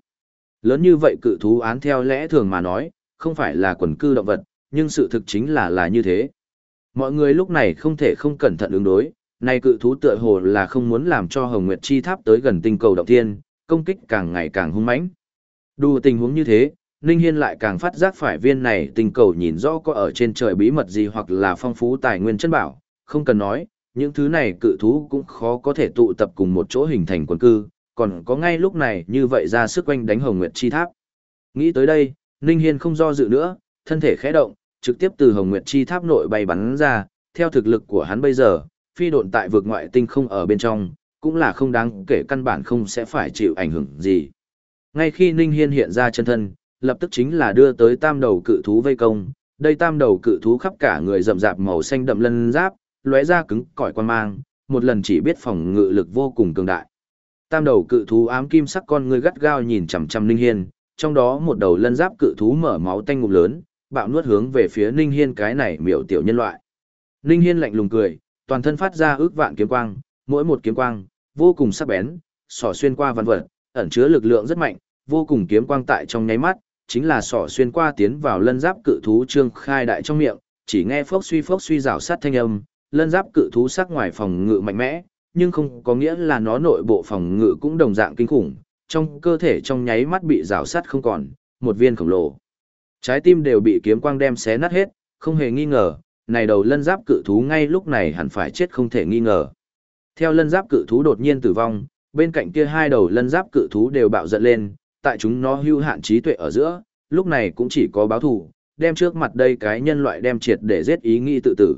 Lớn như vậy cự thú án theo lẽ thường mà nói, không phải là quần cư động vật, nhưng sự thực chính là là như thế. Mọi người lúc này không thể không cẩn thận ứng đối, này cự thú tựa hồ là không muốn làm cho Hồng Nguyệt Chi Tháp tới gần tinh cầu động thiên, công kích càng ngày càng hung mãnh. Đủ tình huống như thế, Ninh Hiên lại càng phát giác phải viên này tinh cầu nhìn rõ có ở trên trời bí mật gì hoặc là phong phú tài nguyên chân bảo, không cần nói, những thứ này cự thú cũng khó có thể tụ tập cùng một chỗ hình thành quần cư, còn có ngay lúc này như vậy ra sức quanh đánh Hồng Nguyệt Chi Tháp. Nghĩ tới đây, Ninh Hiên không do dự nữa, thân thể khẽ động, trực tiếp từ Hồng Nguyệt Chi Tháp nội bay bắn ra, theo thực lực của hắn bây giờ, phi độn tại vực ngoại tinh không ở bên trong, cũng là không đáng kể căn bản không sẽ phải chịu ảnh hưởng gì. Ngay khi Ninh Hiên hiện ra chân thân, lập tức chính là đưa tới tam đầu cự thú vây công. Đây tam đầu cự thú khắp cả người rậm rạp màu xanh đậm lân giáp, lóe ra cứng cỏi quan mang, một lần chỉ biết phòng ngự lực vô cùng cường đại. Tam đầu cự thú ám kim sắc con người gắt gao nhìn chằm chằm Ninh Hiên, trong đó một đầu lân giáp cự thú mở máu tanh ngụm lớn, bạo nuốt hướng về phía Ninh Hiên cái này miểu tiểu nhân loại. Ninh Hiên lạnh lùng cười, toàn thân phát ra ước vạn kiếm quang, mỗi một kiếm quang vô cùng sắc bén, xỏ xuyên qua văn vật, ẩn chứa lực lượng rất mạnh, vô cùng kiếm quang tại trong nháy mắt, chính là xỏ xuyên qua tiến vào lân giáp cự thú trương khai đại trong miệng, chỉ nghe phốc suy phốc suy rào sát thanh âm, lân giáp cự thú sắc ngoài phòng ngự mạnh mẽ, nhưng không có nghĩa là nó nội bộ phòng ngự cũng đồng dạng kinh khủng, trong cơ thể trong nháy mắt bị rào sát không còn, một viên khổng lồ. Trái tim đều bị kiếm quang đem xé nát hết, không hề nghi ngờ, này đầu lân giáp cự thú ngay lúc này hẳn phải chết không thể nghi ngờ. Theo lân giáp cự thú đột nhiên tử vong, bên cạnh kia hai đầu lân giáp cự thú đều bạo giận lên, tại chúng nó hưu hạn trí tuệ ở giữa, lúc này cũng chỉ có báo thù, đem trước mặt đây cái nhân loại đem triệt để giết ý nghĩ tự tử.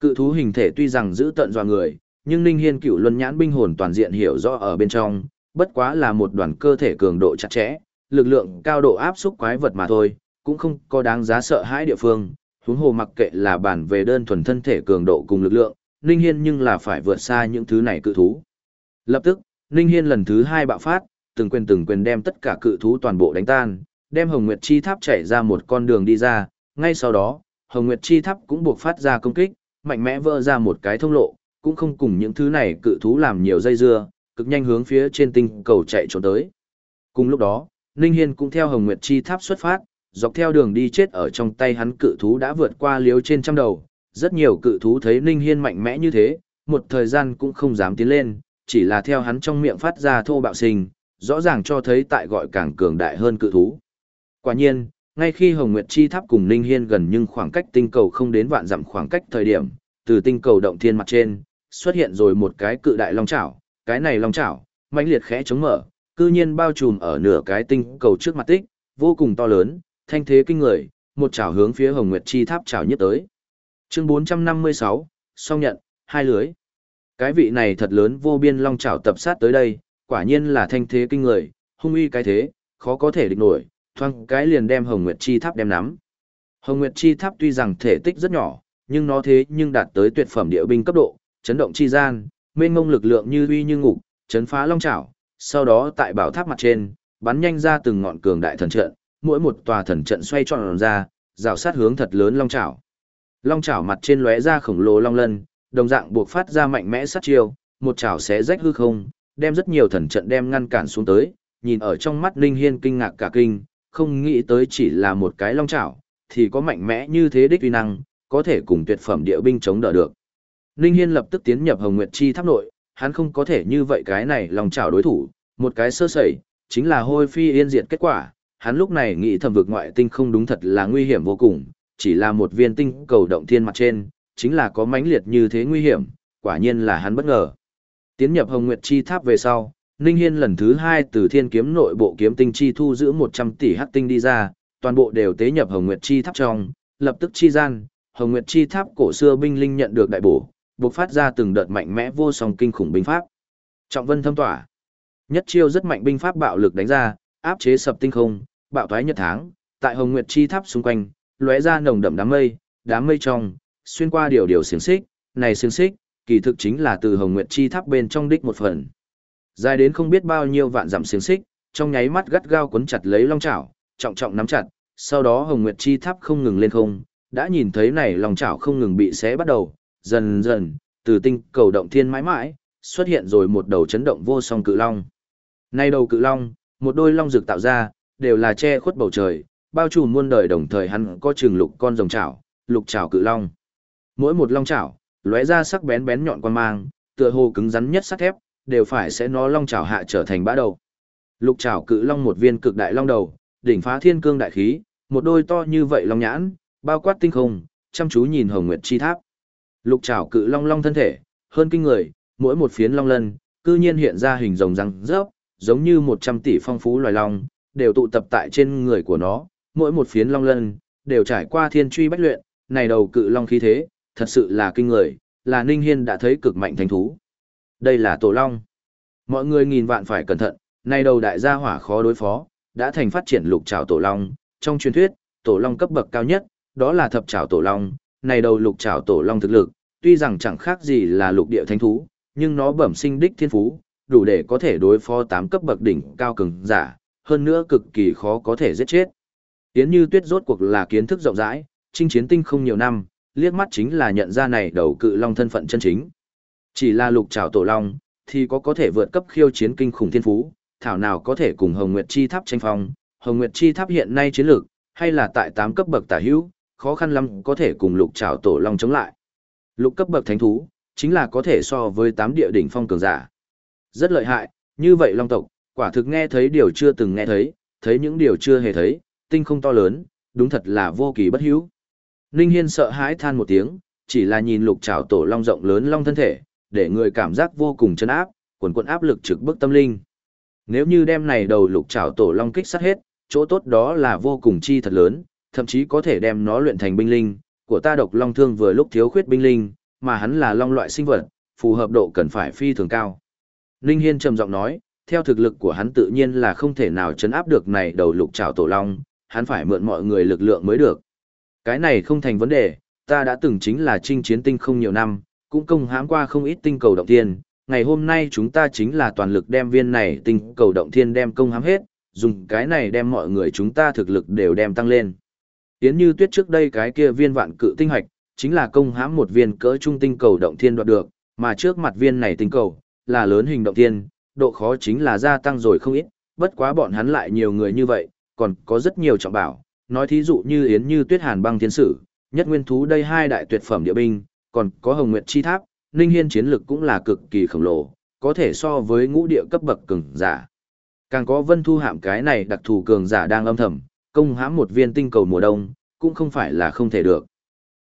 Cự thú hình thể tuy rằng giữ tận dọa người, nhưng Ninh Hiên cựu luân nhãn binh hồn toàn diện hiểu rõ ở bên trong, bất quá là một đoàn cơ thể cường độ chặt chẽ, lực lượng cao độ áp xúc quái vật mà thôi, cũng không có đáng giá sợ hãi địa phương. Huống hồ mặc kệ là bản về đơn thuần thân thể cường độ cùng lực lượng, Ninh Hiên nhưng là phải vượt xa những thứ này cự thú. Lập tức, Ninh Hiên lần thứ hai bạo phát, từng quyền từng quyền đem tất cả cự thú toàn bộ đánh tan, đem Hồng Nguyệt Chi Tháp chạy ra một con đường đi ra, ngay sau đó, Hồng Nguyệt Chi Tháp cũng buộc phát ra công kích, mạnh mẽ vỡ ra một cái thông lộ, cũng không cùng những thứ này cự thú làm nhiều dây dưa, cực nhanh hướng phía trên tinh cầu chạy trốn tới. Cùng lúc đó, Ninh Hiên cũng theo Hồng Nguyệt Chi Tháp xuất phát, dọc theo đường đi chết ở trong tay hắn cự thú đã vượt qua liếu trên trăm đầu, rất nhiều cự thú thấy Ninh Hiên mạnh mẽ như thế, một thời gian cũng không dám tiến lên, chỉ là theo hắn trong miệng phát ra thô bạo sinh, rõ ràng cho thấy tại gọi càng cường đại hơn cự thú. Quả nhiên, ngay khi Hồng Nguyệt Chi Tháp cùng Ninh Hiên gần nhưng khoảng cách tinh cầu không đến vạn dặm khoảng cách thời điểm, từ tinh cầu động thiên mặt trên, xuất hiện rồi một cái cự đại long chảo, cái này long chảo, mãnh liệt khẽ chống mở, cư nhiên bao trùm ở nửa cái tinh cầu trước mặt tích, vô cùng to lớn, thanh thế kinh người, một chảo hướng phía Hồng Nguyệt Chi Tháp chảo nhất tới. Chương 456, song nhận, hai lưới. Cái vị này thật lớn vô biên long chảo tập sát tới đây, quả nhiên là thanh thế kinh người, hung uy cái thế, khó có thể địch nổi, thoang cái liền đem Hồng Nguyệt Chi Tháp đem nắm. Hồng Nguyệt Chi Tháp tuy rằng thể tích rất nhỏ, nhưng nó thế nhưng đạt tới tuyệt phẩm địa binh cấp độ, chấn động chi gian, mênh mông lực lượng như uy như ngục, chấn phá long chảo, sau đó tại bảo tháp mặt trên, bắn nhanh ra từng ngọn cường đại thần trận, mỗi một tòa thần trận xoay tròn ra, rào sát hướng thật lớn long chảo. Long chảo mặt trên lóe ra khổng lồ long lân, đồng dạng buộc phát ra mạnh mẽ sát chiêu, một chảo xé rách hư không, đem rất nhiều thần trận đem ngăn cản xuống tới, nhìn ở trong mắt Ninh Hiên kinh ngạc cả kinh, không nghĩ tới chỉ là một cái long chảo, thì có mạnh mẽ như thế đích uy năng, có thể cùng tuyệt phẩm địa binh chống đỡ được. Ninh Hiên lập tức tiến nhập Hồng Nguyệt Chi tháp nội, hắn không có thể như vậy cái này long chảo đối thủ, một cái sơ sẩy, chính là hôi phi yên diệt kết quả, hắn lúc này nghĩ thẩm vực ngoại tinh không đúng thật là nguy hiểm vô cùng, chỉ là một viên tinh cầu động thiên mặt trên, chính là có mãnh liệt như thế nguy hiểm, quả nhiên là hắn bất ngờ. Tiến nhập Hồng Nguyệt Chi Tháp về sau, Ninh Hiên lần thứ hai từ thiên kiếm nội bộ kiếm tinh chi thu giữ 100 tỷ hắc tinh đi ra, toàn bộ đều tế nhập Hồng Nguyệt Chi Tháp trong, lập tức chi gian, Hồng Nguyệt Chi Tháp cổ xưa binh linh nhận được đại bổ, bộc phát ra từng đợt mạnh mẽ vô song kinh khủng binh pháp. Trọng vân thâm tỏa. Nhất chiêu rất mạnh binh pháp bạo lực đánh ra, áp chế sập tinh không, bạo thoái nhật tháng, tại Hồng Nguyệt Chi Tháp xung quanh, lóe ra nồng đậm đám mây, đám mây trong, xuyên qua điều điều xiển xích, này xiển xích, kỳ thực chính là từ Hồng Nguyệt Chi Tháp bên trong đích một phần. Dài đến không biết bao nhiêu vạn dặm xiềng xích, trong nháy mắt gắt gao cuốn chặt lấy long chảo, trọng trọng nắm chặt, sau đó Hồng Nguyệt Chi Tháp không ngừng lên không, đã nhìn thấy này long chảo không ngừng bị xé bắt đầu, dần dần, từ tinh cầu động thiên mãi mãi, xuất hiện rồi một đầu chấn động vô song cự long. Nay đầu cự long, một đôi long rực tạo ra, đều là che khuất bầu trời, bao trùm muôn đời đồng thời hắn có trường lục con rồng chảo, lục chảo cự long. Mỗi một long chảo, lóe ra sắc bén bén nhọn quan mang, tựa hồ cứng rắn nhất sắt thép, đều phải sẽ nó long chảo hạ trở thành bã đầu. Lục chảo cự long một viên cực đại long đầu, đỉnh phá thiên cương đại khí, một đôi to như vậy long nhãn, bao quát tinh không, chăm chú nhìn hồng nguyệt chi tháp. Lục chảo cự long long thân thể, hơn kinh người, mỗi một phiến long lân, cư nhiên hiện ra hình rồng răng rớp, giống như 100 tỷ phong phú loài long, đều tụ tập tại trên người của nó, mỗi một phiến long lân, đều trải qua thiên truy bách luyện, này đầu cự long khí thế, thật sự là kinh người, là Ninh Hiên đã thấy cực mạnh thành thú. Đây là tổ long. Mọi người nghìn vạn phải cẩn thận, này đầu đại gia hỏa khó đối phó, đã thành phát triển lục trảo tổ long, trong truyền thuyết, tổ long cấp bậc cao nhất, đó là thập trảo tổ long, này đầu lục trảo tổ long thực lực, tuy rằng chẳng khác gì là lục địa thánh thú, nhưng nó bẩm sinh đích thiên phú, đủ để có thể đối phó tám cấp bậc đỉnh cao cường giả, hơn nữa cực kỳ khó có thể giết chết. Yến Như Tuyết rốt cuộc là kiến thức rộng rãi, chinh chiến tinh không nhiều năm, liếc mắt chính là nhận ra này đầu cự long thân phận chân chính. Chỉ là lục trảo tổ long, thì có có thể vượt cấp khiêu chiến kinh khủng thiên phú, thảo nào có thể cùng Hồng Nguyệt Chi Tháp tranh phong. Hồng Nguyệt Chi Tháp hiện nay chiến lược, hay là tại 8 cấp bậc tả hữu, khó khăn lắm có thể cùng lục trảo tổ long chống lại. Lục cấp bậc thánh thú, chính là có thể so với 8 địa đỉnh phong cường giả. Rất lợi hại, như vậy long tộc, quả thực nghe thấy điều chưa từng nghe thấy, thấy những điều chưa hề thấy, tinh không to lớn, đúng thật là vô kỳ bất hữu. Ninh Hiên sợ hãi than một tiếng, chỉ là nhìn lục trảo tổ long rộng lớn long thân thể, để người cảm giác vô cùng chấn áp, quần quần áp lực trực bức tâm linh. Nếu như đem này đầu lục trảo tổ long kích sát hết, chỗ tốt đó là vô cùng chi thật lớn, thậm chí có thể đem nó luyện thành binh linh, của ta độc long thương vừa lúc thiếu khuyết binh linh, mà hắn là long loại sinh vật, phù hợp độ cần phải phi thường cao. Linh Hiên trầm giọng nói, theo thực lực của hắn tự nhiên là không thể nào chấn áp được này đầu lục trảo tổ long, hắn phải mượn mọi người lực lượng mới được. Cái này không thành vấn đề, ta đã từng chính là chinh chiến tinh không nhiều năm, cũng công hãm qua không ít tinh cầu động thiên, ngày hôm nay chúng ta chính là toàn lực đem viên này tinh cầu động thiên đem công hãm hết, dùng cái này đem mọi người chúng ta thực lực đều đem tăng lên. Yến như tuyết trước đây cái kia viên vạn cự tinh hạch, chính là công hãm một viên cỡ trung tinh cầu động thiên đoạt được, mà trước mặt viên này tinh cầu, là lớn hình động thiên, độ khó chính là gia tăng rồi không ít, bất quá bọn hắn lại nhiều người như vậy, còn có rất nhiều trọng bảo, nói thí dụ như Yến Như Tuyết Hàn băng thiên sử, nhất nguyên thú đây hai đại tuyệt phẩm địa binh, còn có Hồng Nguyệt chi tháp, Ninh Hiên chiến lực cũng là cực kỳ khổng lồ, có thể so với ngũ địa cấp bậc cường giả. Càng có Vân Thu Hạm cái này đặc thù cường giả đang âm thầm, công hãm một viên tinh cầu mùa đông, cũng không phải là không thể được.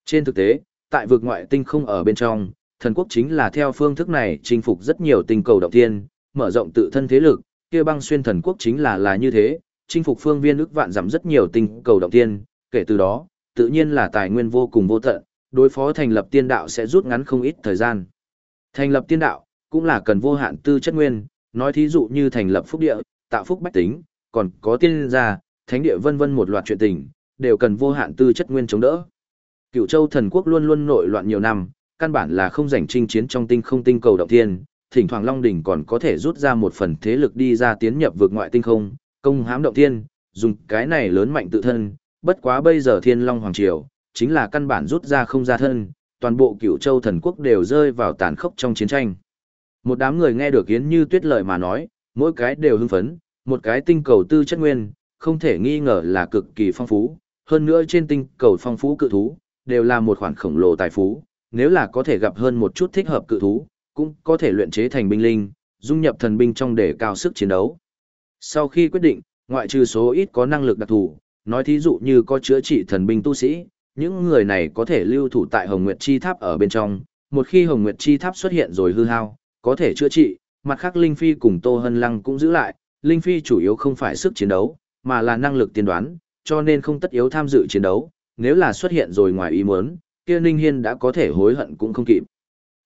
Trên thực tế, tại vực ngoại tinh không ở bên trong, thần quốc chính là theo phương thức này chinh phục rất nhiều tinh cầu động thiên, mở rộng tự thân thế lực, kia băng xuyên thần quốc chính là là như thế, chinh phục phương viên ức vạn giảm rất nhiều tinh cầu động thiên, kể từ đó, tự nhiên là tài nguyên vô cùng vô tận, đối phó thành lập tiên đạo sẽ rút ngắn không ít thời gian. Thành lập tiên đạo, cũng là cần vô hạn tư chất nguyên, nói thí dụ như thành lập phúc địa, tạo phúc bách tính, còn có tiên gia, thánh địa vân vân một loạt chuyện tình, đều cần vô hạn tư chất nguyên chống đỡ. Cựu Châu thần quốc luôn luôn nội loạn nhiều năm, căn bản là không rảnh chinh chiến trong tinh không tinh cầu động thiên, thỉnh thoảng Long đỉnh còn có thể rút ra một phần thế lực đi ra tiến nhập vượt ngoại tinh không, công hãm động thiên, dùng cái này lớn mạnh tự thân, bất quá bây giờ Thiên Long hoàng triều, chính là căn bản rút ra không ra thân, toàn bộ Cựu Châu thần quốc đều rơi vào tàn khốc trong chiến tranh. Một đám người nghe được Yến Như Tuyết lời mà nói, mỗi cái đều hưng phấn, một cái tinh cầu tư chất nguyên, không thể nghi ngờ là cực kỳ phong phú, hơn nữa trên tinh cầu phong phú cự thú, đều là một khoản khổng lồ tài phú, nếu là có thể gặp hơn một chút thích hợp cự thú, cũng có thể luyện chế thành binh linh, dung nhập thần binh trong để cao sức chiến đấu. Sau khi quyết định, ngoại trừ số ít có năng lực đặc thù, nói thí dụ như có chữa trị thần binh tu sĩ, những người này có thể lưu thủ tại Hồng Nguyệt Chi Tháp ở bên trong, một khi Hồng Nguyệt Chi Tháp xuất hiện rồi hư hao, có thể chữa trị, mặt khác Linh Phi cùng Tô Hân Lăng cũng giữ lại, Linh Phi chủ yếu không phải sức chiến đấu, mà là năng lực tiên đoán, cho nên không tất yếu tham dự chiến đấu, nếu là xuất hiện rồi ngoài ý muốn, kia Ninh Hiên đã có thể hối hận cũng không kịp.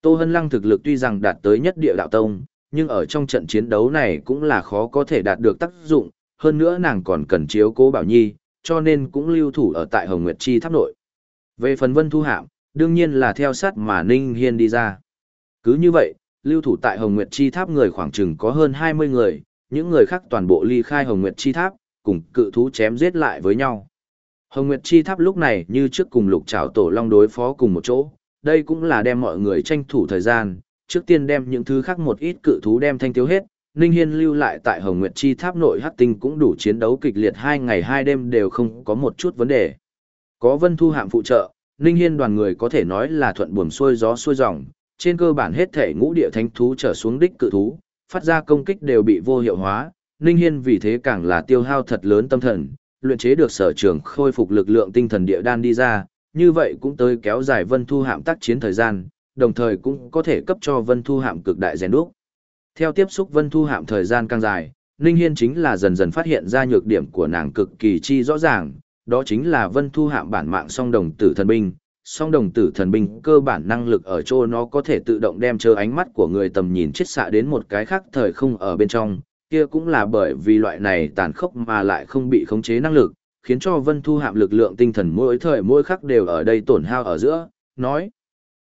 Tô Hân Lăng thực lực tuy rằng đạt tới nhất địa đạo tông, nhưng ở trong trận chiến đấu này cũng là khó có thể đạt được tác dụng, hơn nữa nàng còn cần chiếu cố Bảo Nhi, cho nên cũng lưu thủ ở tại Hồng Nguyệt Chi tháp nội. Về phần Vân Thu Hạm, đương nhiên là theo sát mà Ninh Hiên đi ra. Cứ như vậy, lưu thủ tại Hồng Nguyệt Chi tháp người khoảng chừng có hơn 20 người, những người khác toàn bộ ly khai Hồng Nguyệt Chi tháp, cùng cự thú chém giết lại với nhau. Hồng Nguyệt Chi tháp lúc này như trước cùng lục trảo tổ long đối phó cùng một chỗ, đây cũng là đem mọi người tranh thủ thời gian, trước tiên đem những thứ khác một ít cự thú đem thanh tiêu hết, Ninh Hiên lưu lại tại Hồng Nguyệt Chi tháp nội hắc tinh cũng đủ chiến đấu kịch liệt hai ngày hai đêm đều không có một chút vấn đề. Có Vân Thu hạm phụ trợ, Ninh Hiên đoàn người có thể nói là thuận buồm xuôi gió xuôi dòng, trên cơ bản hết thể ngũ địa thánh thú trở xuống đích cự thú, phát ra công kích đều bị vô hiệu hóa, Ninh Hiên vì thế càng là tiêu hao thật lớn tâm thần, luyện chế được sở trường khôi phục lực lượng tinh thần địa đan đi ra, như vậy cũng tới kéo dài Vân Thu Hạm tác chiến thời gian, đồng thời cũng có thể cấp cho Vân Thu Hạm cực đại rèn đúc. Theo tiếp xúc Vân Thu Hạm thời gian càng dài, Ninh Hiên chính là dần dần phát hiện ra nhược điểm của nàng cực kỳ chi rõ ràng, đó chính là Vân Thu Hạm bản mạng song đồng tử thần binh. Song đồng tử thần binh cơ bản năng lực ở chỗ nó có thể tự động đem chơ ánh mắt của người tầm nhìn chết xạ đến một cái khác thời không ở bên trong, kia cũng là bởi vì loại này tàn khốc mà lại không bị khống chế năng lực, khiến cho Vân Thu Hạm lực lượng tinh thần mỗi thời mỗi khắc đều ở đây tổn hao ở giữa, nói.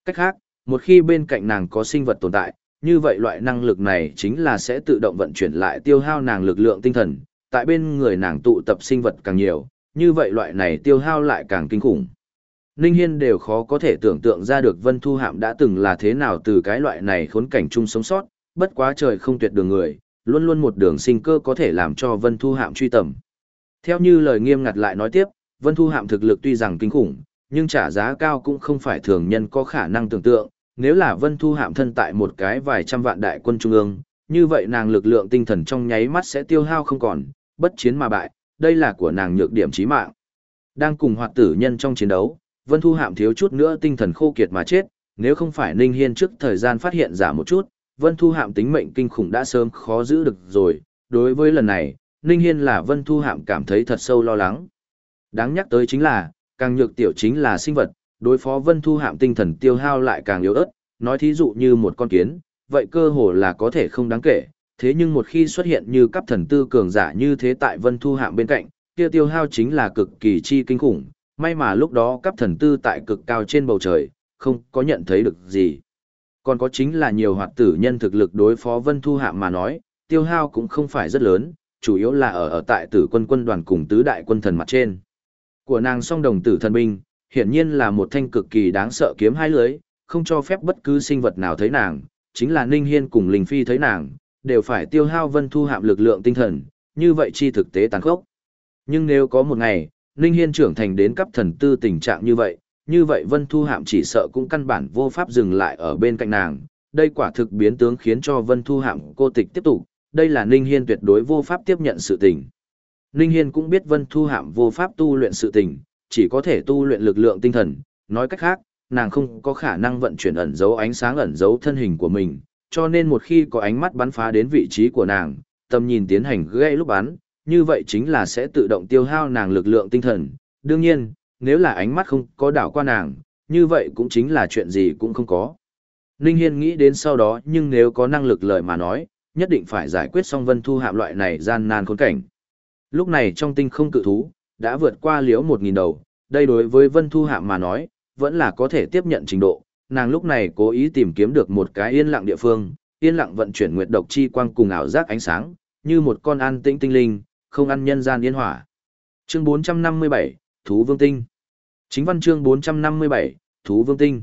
Cách khác, một khi bên cạnh nàng có sinh vật tồn tại, như vậy loại năng lực này chính là sẽ tự động vận chuyển lại tiêu hao nàng lực lượng tinh thần, tại bên người nàng tụ tập sinh vật càng nhiều, như vậy loại này tiêu hao lại càng kinh khủng. Ninh Hiên đều khó có thể tưởng tượng ra được Vân Thu Hạm đã từng là thế nào từ cái loại này khốn cảnh chung sống sót, bất quá trời không tuyệt đường người, luôn luôn một đường sinh cơ có thể làm cho Vân Thu Hạm truy tầm. Theo như lời nghiêm ngặt lại nói tiếp, Vân Thu Hạm thực lực tuy rằng kinh khủng, nhưng trả giá cao cũng không phải thường nhân có khả năng tưởng tượng, nếu là Vân Thu Hạm thân tại một cái vài trăm vạn đại quân trung ương, như vậy nàng lực lượng tinh thần trong nháy mắt sẽ tiêu hao không còn, bất chiến mà bại, đây là của nàng nhược điểm chí mạng. Đang cùng hoạt tử nhân trong chiến đấu, Vân Thu Hạm thiếu chút nữa tinh thần khô kiệt mà chết, nếu không phải Ninh Hiên trước thời gian phát hiện giả một chút, Vân Thu Hạm tính mệnh kinh khủng đã sớm khó giữ được rồi, đối với lần này, Ninh Hiên là Vân Thu Hạm cảm thấy thật sâu lo lắng. Đáng nhắc tới chính là, càng nhược tiểu chính là sinh vật, đối phó Vân Thu Hạm tinh thần tiêu hao lại càng yếu ớt, nói thí dụ như một con kiến, vậy cơ hồ là có thể không đáng kể, thế nhưng một khi xuất hiện như cấp thần tư cường giả như thế tại Vân Thu Hạm bên cạnh, kia tiêu hao chính là cực kỳ chi kinh khủng, may mà lúc đó cấp thần tư tại cực cao trên bầu trời, không có nhận thấy được gì. Còn có chính là nhiều hoạt tử nhân thực lực đối phó Vân Thu Hạm mà nói, tiêu hao cũng không phải rất lớn, chủ yếu là ở ở tại tử quân quân đoàn cùng tứ đại quân thần mặt trên. Của nàng song đồng tử thần binh, hiển nhiên là một thanh cực kỳ đáng sợ kiếm hai lưới, không cho phép bất cứ sinh vật nào thấy nàng, chính là Ninh Hiên cùng Linh Phi thấy nàng, đều phải tiêu hao Vân Thu Hạm lực lượng tinh thần, như vậy chi thực tế tàn khốc. Nhưng nếu có một ngày, Ninh Hiên trưởng thành đến cấp thần tư tình trạng như vậy, như vậy Vân Thu Hạm chỉ sợ cũng căn bản vô pháp dừng lại ở bên cạnh nàng. Đây quả thực biến tướng khiến cho Vân Thu Hạm cô tịch tiếp tục, đây là Ninh Hiên tuyệt đối vô pháp tiếp nhận sự tình. Ninh Hiên cũng biết Vân Thu Hạm vô pháp tu luyện sự tình, chỉ có thể tu luyện lực lượng tinh thần, nói cách khác, nàng không có khả năng vận chuyển ẩn dấu ánh sáng ẩn dấu thân hình của mình, cho nên một khi có ánh mắt bắn phá đến vị trí của nàng, tầm nhìn tiến hành gây lúc bắn, như vậy chính là sẽ tự động tiêu hao nàng lực lượng tinh thần. Đương nhiên, nếu là ánh mắt không có đảo qua nàng, như vậy cũng chính là chuyện gì cũng không có. Ninh Hiên nghĩ đến sau đó nhưng nếu có năng lực lời mà nói, nhất định phải giải quyết xong vân thu hạm loại này gian nan khốn cảnh. Lúc này trong tinh không cự thú, đã vượt qua liễu 1.000 đầu, đây đối với vân thu hạm mà nói, vẫn là có thể tiếp nhận trình độ. Nàng lúc này cố ý tìm kiếm được một cái yên lặng địa phương, yên lặng vận chuyển nguyệt độc chi quang cùng ảo giác ánh sáng, như một con an tĩnh tinh linh, không ăn nhân gian yên hỏa. Chương 457, Thú Vương Tinh. Chính văn chương 457, Thú Vương Tinh.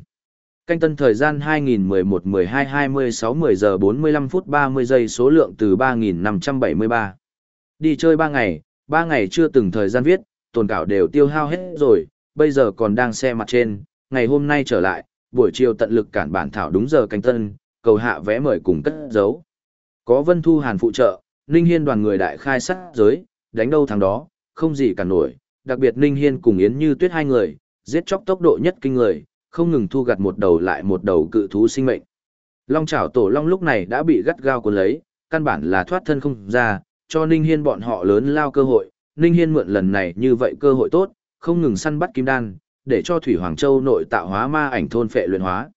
Canh tân thời gian 2011 12 26 10 giờ 45 phút 30 giây số lượng từ 3573. Đi chơi 3 ngày, 3 ngày chưa từng thời gian viết, tồn cảo đều tiêu hao hết rồi, bây giờ còn đang xe mặt trên, ngày hôm nay trở lại, buổi chiều tận lực cản bản thảo đúng giờ canh tân, cầu hạ vé mời cùng cất giấu. Có Vân Thu Hàn phụ trợ, Ninh Hiên đoàn người đại khai sát giới, đánh đâu thằng đó, không gì cả nổi, đặc biệt Ninh Hiên cùng Yến Như Tuyết hai người, giết chóc tốc độ nhất kinh người, không ngừng thu gặt một đầu lại một đầu cự thú sinh mệnh. Long chảo tổ long lúc này đã bị gắt gao cuốn lấy, căn bản là thoát thân không ra, cho Ninh Hiên bọn họ lớn lao cơ hội, Ninh Hiên mượn lần này như vậy cơ hội tốt, không ngừng săn bắt kim đan, để cho Thủy Hoàng Châu nội tạo hóa ma ảnh thôn phệ luyện hóa.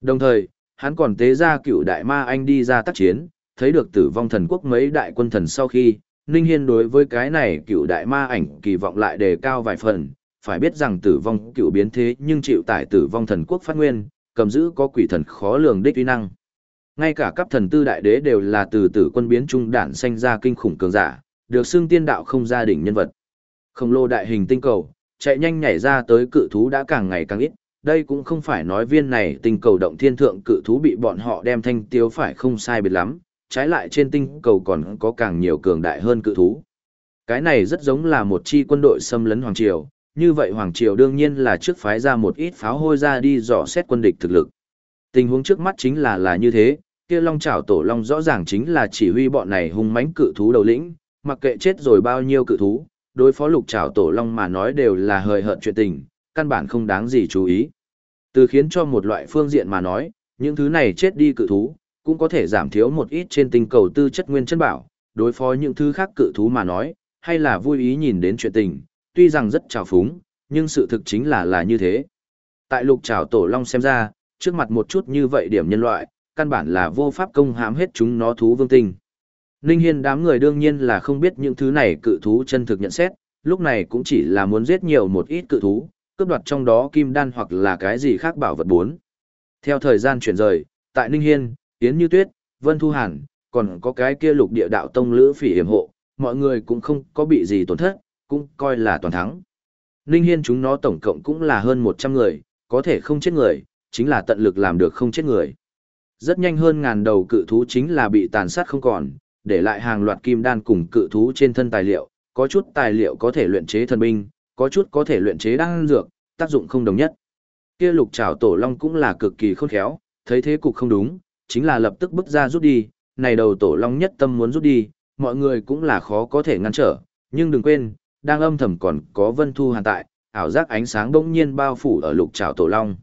Đồng thời, hắn còn tế ra cựu đại ma anh đi ra tác chiến, thấy được tử vong thần quốc mấy đại quân thần sau khi, Ninh Hiên đối với cái này cựu đại ma ảnh kỳ vọng lại đề cao vài phần, phải biết rằng tử vong cựu biến thế nhưng chịu tải tử vong thần quốc phát nguyên, cầm giữ có quỷ thần khó lường đích uy năng. Ngay cả cấp thần tư đại đế đều là từ tử quân biến trung đản sanh ra kinh khủng cường giả, được xưng tiên đạo không gia đình nhân vật. Khổng lồ đại hình tinh cầu, chạy nhanh nhảy ra tới cự thú đã càng ngày càng ít, đây cũng không phải nói viên này tinh cầu động thiên thượng cự thú bị bọn họ đem thanh tiêu phải không sai biệt lắm, trái lại trên tinh cầu còn có càng nhiều cường đại hơn cự thú. Cái này rất giống là một chi quân đội xâm lấn Hoàng Triều, như vậy Hoàng Triều đương nhiên là trước phái ra một ít pháo hôi ra đi dò xét quân địch thực lực. Tình huống trước mắt chính là là như thế, kia Long chảo Tổ Long rõ ràng chính là chỉ huy bọn này hung mãnh cự thú đầu lĩnh, mặc kệ chết rồi bao nhiêu cự thú, đối phó Lục Trảo Tổ Long mà nói đều là hời hợt chuyện tình, căn bản không đáng gì chú ý. Từ khiến cho một loại phương diện mà nói, những thứ này chết đi cự thú, cũng có thể giảm thiếu một ít trên tinh cầu tư chất nguyên chân bảo, đối phó những thứ khác cự thú mà nói, hay là vui ý nhìn đến chuyện tình, tuy rằng rất trào phúng, nhưng sự thực chính là là như thế. Tại lục trảo tổ long xem ra, trước mặt một chút như vậy điểm nhân loại, căn bản là vô pháp công hãm hết chúng nó thú vương tinh. Ninh Hiên đám người đương nhiên là không biết những thứ này cự thú chân thực nhận xét, lúc này cũng chỉ là muốn giết nhiều một ít cự thú, cướp đoạt trong đó kim đan hoặc là cái gì khác bảo vật bốn. Theo thời gian chuyển rời, tại Ninh Hiên, Yến Như Tuyết, Vân Thu Hàn, còn có cái kia lục địa đạo tông lữ phỉ hiểm hộ, mọi người cũng không có bị gì tổn thất, cũng coi là toàn thắng. Ninh Hiên chúng nó tổng cộng cũng là hơn 100 người, có thể không chết người, chính là tận lực làm được không chết người. Rất nhanh hơn ngàn đầu cự thú chính là bị tàn sát không còn, để lại hàng loạt kim đan cùng cự thú trên thân tài liệu, có chút tài liệu có thể luyện chế thần binh, có chút có thể luyện chế đan dược, tác dụng không đồng nhất. Kia lục trảo tổ long cũng là cực kỳ khôn khéo, thấy thế cục không đúng, chính là lập tức bước ra rút đi, này đầu tổ long nhất tâm muốn rút đi, mọi người cũng là khó có thể ngăn trở, nhưng đừng quên, đang âm thầm còn có vân thu hàn tại, ảo giác ánh sáng bỗng nhiên bao phủ ở lục trảo tổ long.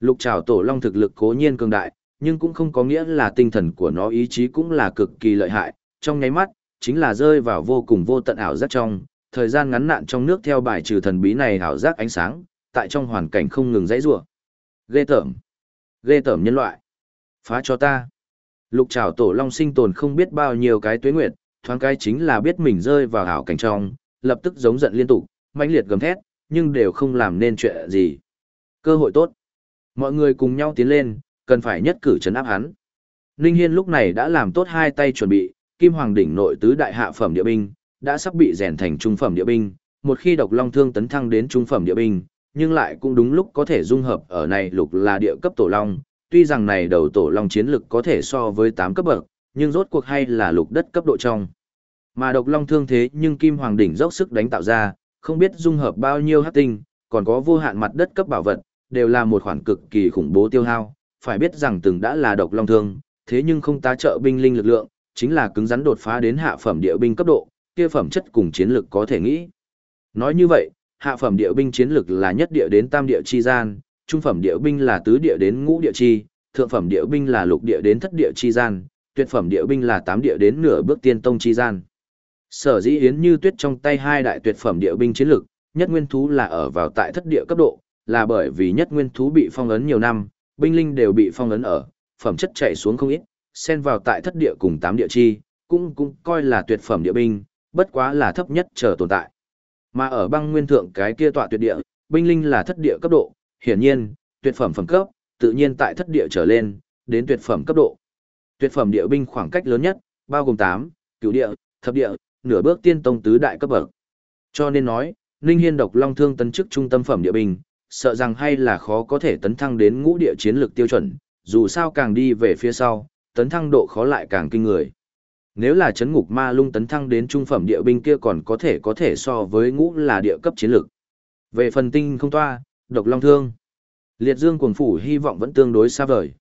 Lục trảo tổ long thực lực cố nhiên cường đại, nhưng cũng không có nghĩa là tinh thần của nó ý chí cũng là cực kỳ lợi hại, trong nháy mắt, chính là rơi vào vô cùng vô tận ảo giác trong, thời gian ngắn nạn trong nước theo bài trừ thần bí này ảo giác ánh sáng, tại trong hoàn cảnh không ngừng dãy rủa. Ghê tởm, ghê tởm nhân loại. Phá cho ta. Lục trảo tổ long sinh tồn không biết bao nhiêu cái tuế nguyệt, thoáng cái chính là biết mình rơi vào ảo cảnh trong, lập tức giống giận liên tục, mãnh liệt gầm thét, nhưng đều không làm nên chuyện gì. Cơ hội tốt. Mọi người cùng nhau tiến lên, cần phải nhất cử chấn áp hắn. Ninh Hiên lúc này đã làm tốt hai tay chuẩn bị, Kim Hoàng đỉnh nội tứ đại hạ phẩm địa binh, đã sắp bị rèn thành trung phẩm địa binh, một khi độc long thương tấn thăng đến trung phẩm địa binh, nhưng lại cũng đúng lúc có thể dung hợp ở này lục là địa cấp tổ long, tuy rằng này đầu tổ long chiến lực có thể so với 8 cấp bậc, nhưng rốt cuộc hay là lục đất cấp độ trong. Mà độc long thương thế nhưng kim hoàng đỉnh dốc sức đánh tạo ra, không biết dung hợp bao nhiêu hắc tinh, còn có vô hạn mặt đất cấp bảo vật, đều là một khoản cực kỳ khủng bố tiêu hao, phải biết rằng từng đã là độc long thương, thế nhưng không tá trợ binh linh lực lượng, chính là cứng rắn đột phá đến hạ phẩm địa binh cấp độ, kia phẩm chất cùng chiến lực có thể nghĩ. Nói như vậy, hạ phẩm địa binh chiến lực là nhất địa đến tam địa chi gian, trung phẩm địa binh là tứ địa đến ngũ địa chi, thượng phẩm địa binh là lục địa đến thất địa chi gian, tuyệt phẩm địa binh là tám địa đến nửa bước tiên tông chi gian. Sở dĩ Yến Như Tuyết trong tay hai đại tuyệt phẩm địa binh chiến lực, nhất nguyên thú là ở vào tại thất địa cấp độ, là bởi vì nhất nguyên thú bị phong ấn nhiều năm, binh linh đều bị phong ấn ở, phẩm chất chạy xuống không ít, xen vào tại thất địa cùng tám địa chi, cũng cũng coi là tuyệt phẩm địa binh, bất quá là thấp nhất chờ tồn tại. Mà ở băng nguyên thượng cái kia tọa tuyệt địa, binh linh là thất địa cấp độ, hiển nhiên, tuyệt phẩm phẩm cấp, tự nhiên tại thất địa trở lên, đến tuyệt phẩm cấp độ. Tuyệt phẩm địa binh khoảng cách lớn nhất, bao gồm 8, cửu địa, thập địa, nửa bước tiên tông tứ đại cấp bậc. Cho nên nói, Ninh Hiên độc long thương tấn chức trung tâm phẩm địa binh, sợ rằng hay là khó có thể tấn thăng đến ngũ địa chiến lược tiêu chuẩn, dù sao càng đi về phía sau, tấn thăng độ khó lại càng kinh người. Nếu là chấn ngục ma lung tấn thăng đến trung phẩm địa binh kia còn có thể có thể so với ngũ là địa cấp chiến lược. Về phần tinh không toa, độc long thương, liệt dương cuồng phủ hy vọng vẫn tương đối xa vời.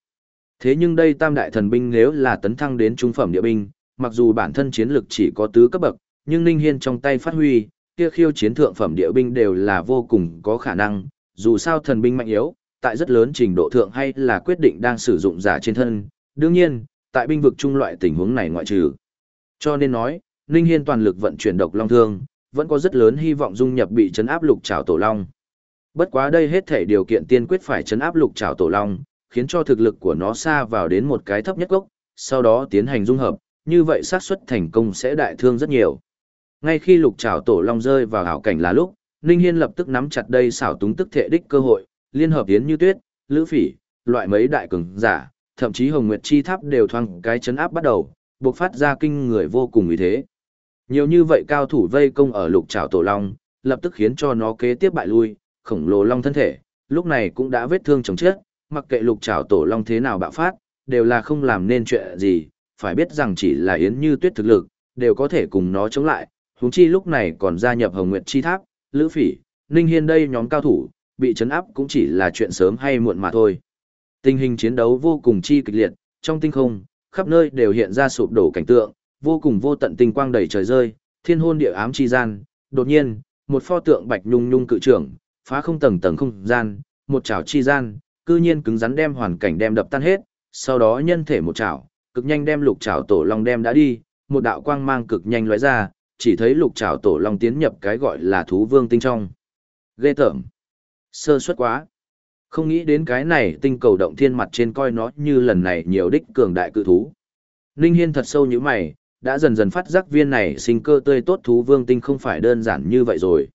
Thế nhưng đây tam đại thần binh nếu là tấn thăng đến trung phẩm địa binh, mặc dù bản thân chiến lực chỉ có tứ cấp bậc, nhưng Ninh Hiên trong tay phát huy, kia khiêu chiến thượng phẩm địa binh đều là vô cùng có khả năng, dù sao thần binh mạnh yếu, tại rất lớn trình độ thượng hay là quyết định đang sử dụng giả trên thân, đương nhiên, tại binh vực trung loại tình huống này ngoại trừ. Cho nên nói, Ninh Hiên toàn lực vận chuyển độc long thương, vẫn có rất lớn hy vọng dung nhập bị chấn áp lục trảo tổ long. Bất quá đây hết thể điều kiện tiên quyết phải chấn áp lục trảo tổ long, khiến cho thực lực của nó xa vào đến một cái thấp nhất gốc, sau đó tiến hành dung hợp, như vậy xác suất thành công sẽ đại thương rất nhiều. Ngay khi lục trảo tổ long rơi vào hảo cảnh là lúc, Ninh Hiên lập tức nắm chặt đây xảo túng tức thệ đích cơ hội, liên hợp yến như tuyết, lữ phỉ, loại mấy đại cường giả, thậm chí hồng nguyệt chi tháp đều thoang cái chấn áp bắt đầu, bộc phát ra kinh người vô cùng uy thế. Nhiều như vậy cao thủ vây công ở lục trảo tổ long, lập tức khiến cho nó kế tiếp bại lui, khổng lồ long thân thể, lúc này cũng đã vết thương chồng chết, mặc kệ lục trảo tổ long thế nào bạo phát, đều là không làm nên chuyện gì, phải biết rằng chỉ là Yến Như Tuyết thực lực, đều có thể cùng nó chống lại, huống chi lúc này còn gia nhập Hồng Nguyệt Chi Tháp, Lữ Phỉ, Ninh Hiên đây nhóm cao thủ, bị chấn áp cũng chỉ là chuyện sớm hay muộn mà thôi. Tình hình chiến đấu vô cùng chi kịch liệt, trong tinh không, khắp nơi đều hiện ra sụp đổ cảnh tượng, vô cùng vô tận tinh quang đầy trời rơi, thiên hôn địa ám chi gian, đột nhiên, một pho tượng bạch nhung nhung cự trưởng, phá không tầng tầng không gian, một chảo chi gian, cư nhiên cứng rắn đem hoàn cảnh đem đập tan hết, sau đó nhân thể một chảo, cực nhanh đem lục chảo tổ long đem đã đi, một đạo quang mang cực nhanh lóe ra, chỉ thấy lục trảo tổ long tiến nhập cái gọi là thú vương tinh trong. Ghê tởm. Sơ suất quá. Không nghĩ đến cái này tinh cầu động thiên mặt trên coi nó như lần này nhiều đích cường đại cự thú. Ninh Hiên thật sâu như mày, đã dần dần phát giác viên này sinh cơ tươi tốt thú vương tinh không phải đơn giản như vậy rồi.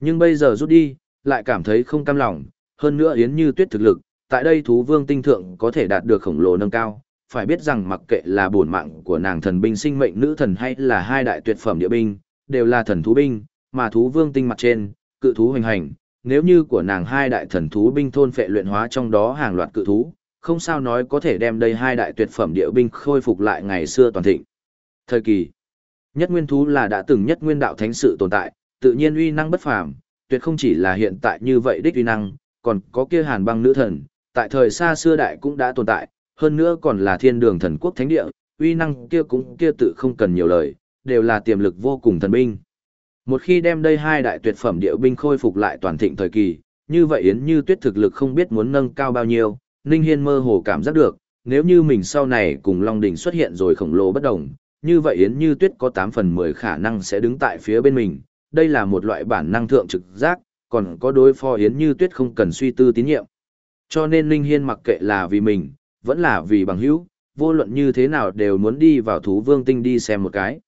Nhưng bây giờ rút đi, lại cảm thấy không cam lòng, hơn nữa Yến Như Tuyết thực lực, tại đây thú vương tinh thượng có thể đạt được khổng lồ nâng cao, phải biết rằng mặc kệ là bổn mạng của nàng thần binh sinh mệnh nữ thần hay là hai đại tuyệt phẩm địa binh, đều là thần thú binh, mà thú vương tinh mặt trên, cự thú hoành hành, nếu như của nàng hai đại thần thú binh thôn phệ luyện hóa trong đó hàng loạt cự thú, không sao nói có thể đem đây hai đại tuyệt phẩm địa binh khôi phục lại ngày xưa toàn thịnh. Thời kỳ, nhất nguyên thú là đã từng nhất nguyên đạo thánh sự tồn tại, tự nhiên uy năng bất phàm, tuyệt không chỉ là hiện tại như vậy đích uy năng, còn có kia hàn băng nữ thần, tại thời xa xưa đại cũng đã tồn tại, hơn nữa còn là thiên đường thần quốc thánh địa, uy năng kia cũng kia tự không cần nhiều lời, đều là tiềm lực vô cùng thần binh. Một khi đem đây hai đại tuyệt phẩm địa binh khôi phục lại toàn thịnh thời kỳ, như vậy Yến Như Tuyết thực lực không biết muốn nâng cao bao nhiêu, Ninh Hiên mơ hồ cảm giác được, nếu như mình sau này cùng Long Đỉnh xuất hiện rồi khổng lồ bất động như vậy Yến Như Tuyết có 8 phần 10 khả năng sẽ đứng tại phía bên mình, đây là một loại bản năng thượng trực giác, còn có đối phó Yến Như Tuyết không cần suy tư tín nhiệm. Cho nên Ninh Hiên mặc kệ là vì mình, vẫn là vì bằng hữu, vô luận như thế nào đều muốn đi vào thú vương tinh đi xem một cái.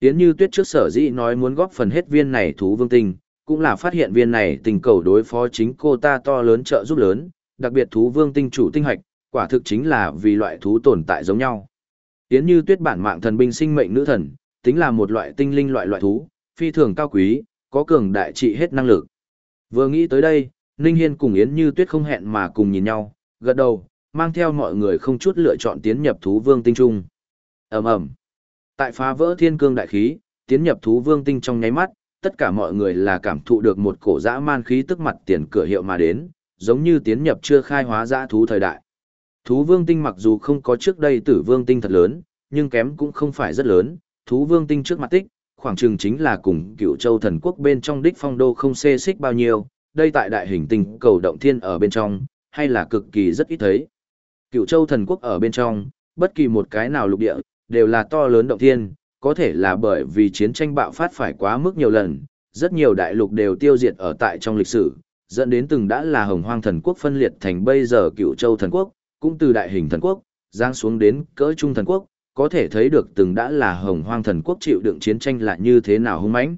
Yến Như Tuyết trước sở dĩ nói muốn góp phần hết viên này thú vương tinh, cũng là phát hiện viên này tình cầu đối phó chính cô ta to lớn trợ giúp lớn, đặc biệt thú vương tinh chủ tinh hạch, quả thực chính là vì loại thú tồn tại giống nhau. Yến Như Tuyết bản mạng thần binh sinh mệnh nữ thần, tính là một loại tinh linh loại loại thú, phi thường cao quý, có cường đại trị hết năng lực. Vừa nghĩ tới đây, Ninh Hiên cùng Yến Như Tuyết không hẹn mà cùng nhìn nhau, gật đầu, mang theo mọi người không chút lựa chọn tiến nhập thú vương tinh trung. ầm ầm Tại phá vỡ thiên cương đại khí, tiến nhập thú vương tinh trong nháy mắt, tất cả mọi người là cảm thụ được một cổ dã man khí tức mặt tiền cửa hiệu mà đến, giống như tiến nhập chưa khai hóa dã thú thời đại. Thú vương tinh mặc dù không có trước đây tử vương tinh thật lớn, nhưng kém cũng không phải rất lớn, thú vương tinh trước mặt tích, khoảng chừng chính là cùng cựu châu thần quốc bên trong đích phong đô không xê xích bao nhiêu, đây tại đại hình tinh cầu động thiên ở bên trong, hay là cực kỳ rất ít thấy. Cựu châu thần quốc ở bên trong, bất kỳ một cái nào lục địa, đều là to lớn động thiên, có thể là bởi vì chiến tranh bạo phát phải quá mức nhiều lần, rất nhiều đại lục đều tiêu diệt ở tại trong lịch sử, dẫn đến từng đã là hồng hoang thần quốc phân liệt thành bây giờ cựu châu thần quốc, cũng từ đại hình thần quốc, giang xuống đến cỡ trung thần quốc, có thể thấy được từng đã là hồng hoang thần quốc chịu đựng chiến tranh là như thế nào hung mãnh.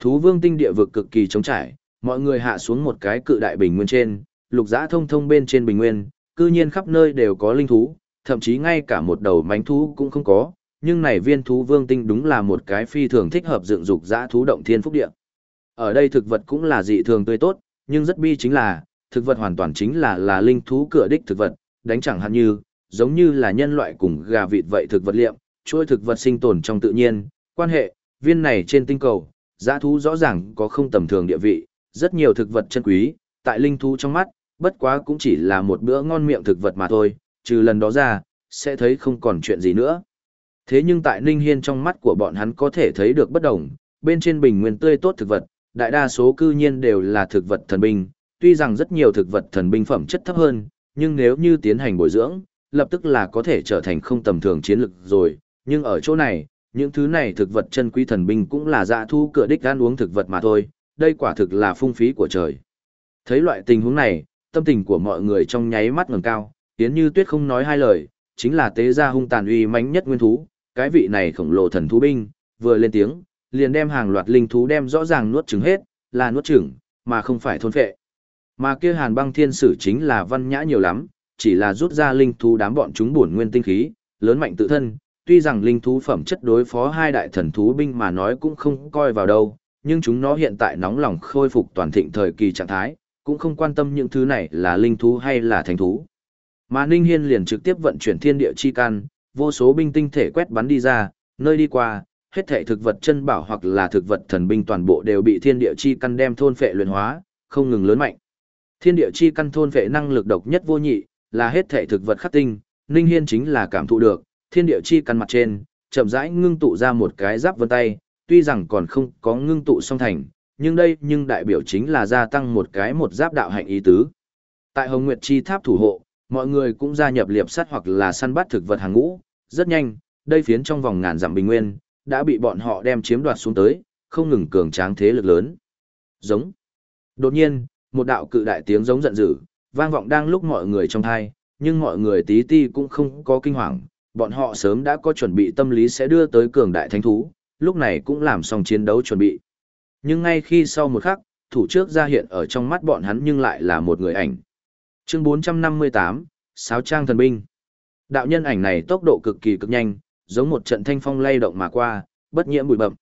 Thú vương tinh địa vực cực kỳ trống trải, mọi người hạ xuống một cái cự đại bình nguyên trên, lục giã thông thông bên trên bình nguyên, cư nhiên khắp nơi đều có linh thú, thậm chí ngay cả một đầu mánh thú cũng không có, nhưng này viên thú vương tinh đúng là một cái phi thường thích hợp dựng dục dã thú động thiên phúc địa. Ở đây thực vật cũng là dị thường tươi tốt, nhưng rất bi chính là, thực vật hoàn toàn chính là là linh thú cửa đích thực vật, đánh chẳng hạn như, giống như là nhân loại cùng gà vịt vậy thực vật liệm, chuỗi thực vật sinh tồn trong tự nhiên, quan hệ, viên này trên tinh cầu, dã thú rõ ràng có không tầm thường địa vị, rất nhiều thực vật chân quý, tại linh thú trong mắt, bất quá cũng chỉ là một bữa ngon miệng thực vật mà thôi, trừ lần đó ra, sẽ thấy không còn chuyện gì nữa. Thế nhưng tại Ninh Hiên trong mắt của bọn hắn có thể thấy được bất đồng, bên trên bình nguyên tươi tốt thực vật, đại đa số cư nhiên đều là thực vật thần binh, tuy rằng rất nhiều thực vật thần binh phẩm chất thấp hơn, nhưng nếu như tiến hành bồi dưỡng, lập tức là có thể trở thành không tầm thường chiến lực rồi, nhưng ở chỗ này, những thứ này thực vật chân quý thần binh cũng là dạ thu cửa đích ăn uống thực vật mà thôi, đây quả thực là phung phí của trời. Thấy loại tình huống này, tâm tình của mọi người trong nháy mắt ngẩng cao, yến như tuyết không nói hai lời, chính là tế gia hung tàn uy mãnh nhất nguyên thú, cái vị này khổng lồ thần thú binh, vừa lên tiếng, liền đem hàng loạt linh thú đem rõ ràng nuốt chửng hết, là nuốt chửng, mà không phải thôn phệ. Mà kia Hàn Băng Thiên Sử chính là văn nhã nhiều lắm, chỉ là rút ra linh thú đám bọn chúng bổn nguyên tinh khí, lớn mạnh tự thân, tuy rằng linh thú phẩm chất đối phó hai đại thần thú binh mà nói cũng không coi vào đâu, nhưng chúng nó hiện tại nóng lòng khôi phục toàn thịnh thời kỳ trạng thái, cũng không quan tâm những thứ này là linh thú hay là thành thú. Mà Ninh Hiên liền trực tiếp vận chuyển thiên địa chi can, vô số binh tinh thể quét bắn đi ra, nơi đi qua, hết thảy thực vật chân bảo hoặc là thực vật thần binh toàn bộ đều bị thiên địa chi căn đem thôn phệ luyện hóa, không ngừng lớn mạnh. Thiên địa chi căn thôn phệ năng lực độc nhất vô nhị, là hết thảy thực vật khắc tinh, Ninh Hiên chính là cảm thụ được, thiên địa chi căn mặt trên, chậm rãi ngưng tụ ra một cái giáp vân tay, tuy rằng còn không có ngưng tụ song thành, nhưng đây nhưng đại biểu chính là gia tăng một cái một giáp đạo hạnh ý tứ. Tại Hồng Nguyệt Chi Tháp thủ hộ, mọi người cũng gia nhập liệp sắt hoặc là săn bắt thực vật hàng ngũ, rất nhanh, đây phiến trong vòng ngàn dặm bình nguyên, đã bị bọn họ đem chiếm đoạt xuống tới, không ngừng cường tráng thế lực lớn. Giống. Đột nhiên, một đạo cự đại tiếng giống giận dữ, vang vọng đang lúc mọi người trong thai, nhưng mọi người tí ti cũng không có kinh hoàng, bọn họ sớm đã có chuẩn bị tâm lý sẽ đưa tới cường đại thánh thú, lúc này cũng làm xong chiến đấu chuẩn bị. Nhưng ngay khi sau một khắc, thủ trước ra hiện ở trong mắt bọn hắn nhưng lại là một người ảnh. Chương 458, Sáo Trang Thần Binh Đạo nhân ảnh này tốc độ cực kỳ cực nhanh, giống một trận thanh phong lay động mà qua, bất nhiễm bụi bậm.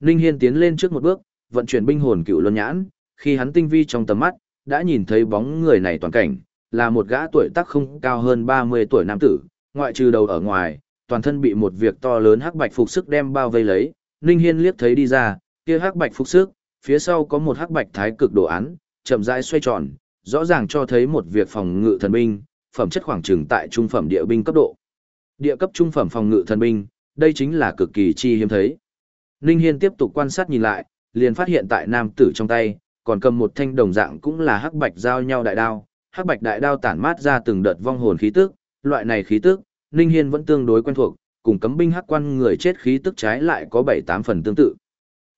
Ninh Hiên tiến lên trước một bước, vận chuyển binh hồn cựu luân nhãn, khi hắn tinh vi trong tầm mắt, đã nhìn thấy bóng người này toàn cảnh, là một gã tuổi tác không cao hơn 30 tuổi nam tử, ngoại trừ đầu ở ngoài, toàn thân bị một việc to lớn hắc bạch phục sức đem bao vây lấy, Ninh Hiên liếc thấy đi ra, kia hắc bạch phục sức, phía sau có một hắc bạch thái cực đồ án, chậm rãi xoay tròn, rõ ràng cho thấy một việc phòng ngự thần binh, phẩm chất khoảng chừng tại trung phẩm địa binh cấp độ. Địa cấp trung phẩm phòng ngự thần binh, đây chính là cực kỳ chi hiếm thấy. Ninh Hiên tiếp tục quan sát nhìn lại, liền phát hiện tại nam tử trong tay, còn cầm một thanh đồng dạng cũng là hắc bạch giao nhau đại đao, hắc bạch đại đao tản mát ra từng đợt vong hồn khí tức, loại này khí tức, Ninh Hiên vẫn tương đối quen thuộc, cùng cấm binh hắc quan người chết khí tức trái lại có 7-8 phần tương tự.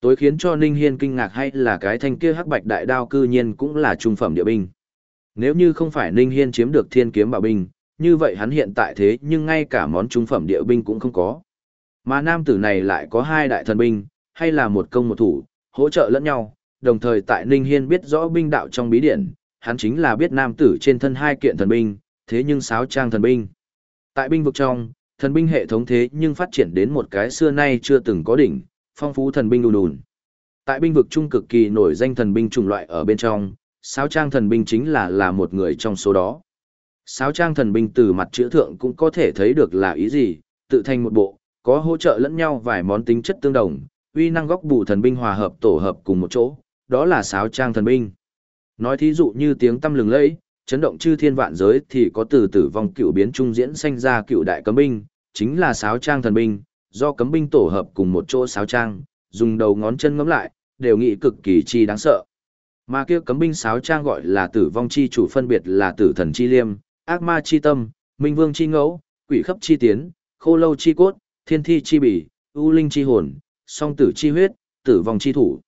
Tối khiến cho Ninh Hiên kinh ngạc hay là cái thanh kia hắc bạch đại đao cư nhiên cũng là trung phẩm địa binh. Nếu như không phải Ninh Hiên chiếm được thiên kiếm bảo binh, như vậy hắn hiện tại thế nhưng ngay cả món trung phẩm địa binh cũng không có. Mà nam tử này lại có hai đại thần binh, hay là một công một thủ, hỗ trợ lẫn nhau, đồng thời tại Ninh Hiên biết rõ binh đạo trong bí điển, hắn chính là biết nam tử trên thân hai kiện thần binh, thế nhưng sáo trang thần binh. Tại binh vực trong, thần binh hệ thống thế nhưng phát triển đến một cái xưa nay chưa từng có đỉnh, phong phú thần binh đùn đùn. Tại binh vực trung cực kỳ nổi danh thần binh chủng loại ở bên trong, sáo trang thần binh chính là là một người trong số đó. Sáo trang thần binh từ mặt chữ thượng cũng có thể thấy được là ý gì, tự thành một bộ, có hỗ trợ lẫn nhau vài món tính chất tương đồng, uy năng góc bù thần binh hòa hợp tổ hợp cùng một chỗ, đó là sáo trang thần binh. Nói thí dụ như tiếng tâm lừng lẫy, chấn động chư thiên vạn giới thì có từ tử vong cựu biến trung diễn sanh ra cựu đại cấm binh, chính là sáo trang thần binh, do cấm binh tổ hợp cùng một chỗ sáo trang, dùng đầu ngón chân ngắm lại, đều nghĩ cực kỳ chi đáng sợ. Mà kia cấm binh sáo trang gọi là tử vong chi chủ phân biệt là tử thần chi liêm, ác ma chi tâm, minh vương chi ngẫu, quỷ khắp chi tiến, khô lâu chi cốt, thiên thi chi bỉ, ưu linh chi hồn, song tử chi huyết, tử vong chi thủ.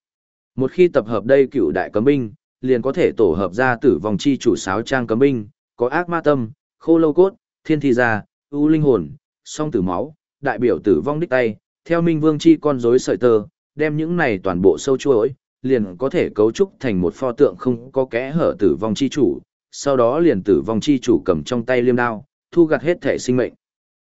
Một khi tập hợp đây cựu đại cấm binh, liền có thể tổ hợp ra tử vong chi chủ sáo trang cấm binh, có ác ma tâm, khô lâu cốt, thiên thi gia, ưu linh hồn, song tử máu, đại biểu tử vong đích tay, theo minh vương chi con rối sợi tơ, đem những này toàn bộ sâu chuỗi, liền có thể cấu trúc thành một pho tượng không có kẽ hở tử vong chi chủ, sau đó liền tử vong chi chủ cầm trong tay liêm đao, thu gặt hết thể sinh mệnh.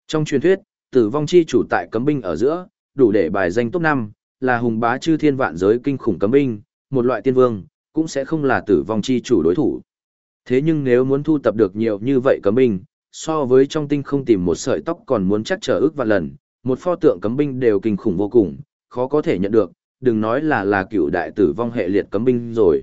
Trong truyền thuyết, tử vong chi chủ tại cấm binh ở giữa, đủ để bài danh top 5, là hùng bá chư thiên vạn giới kinh khủng cấm binh, một loại tiên vương, cũng sẽ không là tử vong chi chủ đối thủ. Thế nhưng nếu muốn thu tập được nhiều như vậy cấm binh, so với trong tinh không tìm một sợi tóc còn muốn chắc trở ước vạn lần, một pho tượng cấm binh đều kinh khủng vô cùng, khó có thể nhận được, đừng nói là là cựu đại tử vong hệ liệt cấm binh rồi.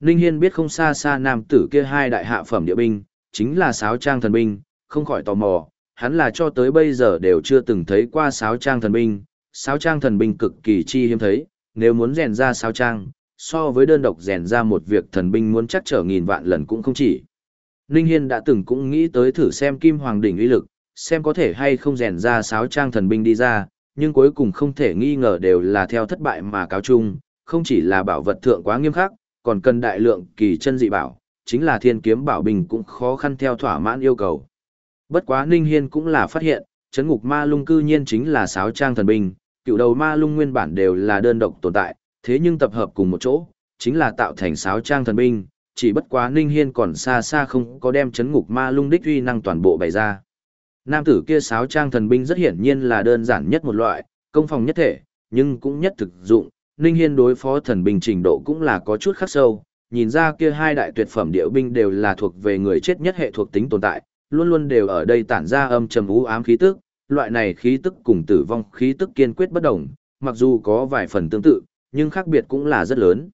Ninh Hiên biết không xa xa nam tử kia hai đại hạ phẩm địa binh, chính là sáo trang thần binh, không khỏi tò mò, hắn là cho tới bây giờ đều chưa từng thấy qua sáo trang thần binh, sáo trang thần binh cực kỳ chi hiếm thấy, nếu muốn rèn ra sáo trang, so với đơn độc rèn ra một việc thần binh muốn chắc trở nghìn vạn lần cũng không chỉ. Ninh Hiên đã từng cũng nghĩ tới thử xem kim hoàng đỉnh uy lực, xem có thể hay không rèn ra sáo trang thần binh đi ra, nhưng cuối cùng không thể nghi ngờ đều là theo thất bại mà cáo chung, không chỉ là bảo vật thượng quá nghiêm khắc, còn cần đại lượng kỳ chân dị bảo, chính là thiên kiếm bảo bình cũng khó khăn theo thỏa mãn yêu cầu. Bất quá Ninh Hiên cũng là phát hiện, chấn ngục ma lung cư nhiên chính là sáo trang thần binh, cựu đầu ma lung nguyên bản đều là đơn độc tồn tại, thế nhưng tập hợp cùng một chỗ, chính là tạo thành sáo trang thần binh, chỉ bất quá Ninh Hiên còn xa xa không có đem chấn ngục ma lung đích uy năng toàn bộ bày ra. Nam tử kia sáo trang thần binh rất hiển nhiên là đơn giản nhất một loại, công phòng nhất thể, nhưng cũng nhất thực dụng, Ninh Hiên đối phó thần binh trình độ cũng là có chút khắc sâu, nhìn ra kia hai đại tuyệt phẩm điệu binh đều là thuộc về người chết nhất hệ thuộc tính tồn tại, luôn luôn đều ở đây tản ra âm trầm u ám khí tức, loại này khí tức cùng tử vong khí tức kiên quyết bất đồng, mặc dù có vài phần tương tự, nhưng khác biệt cũng là rất lớn.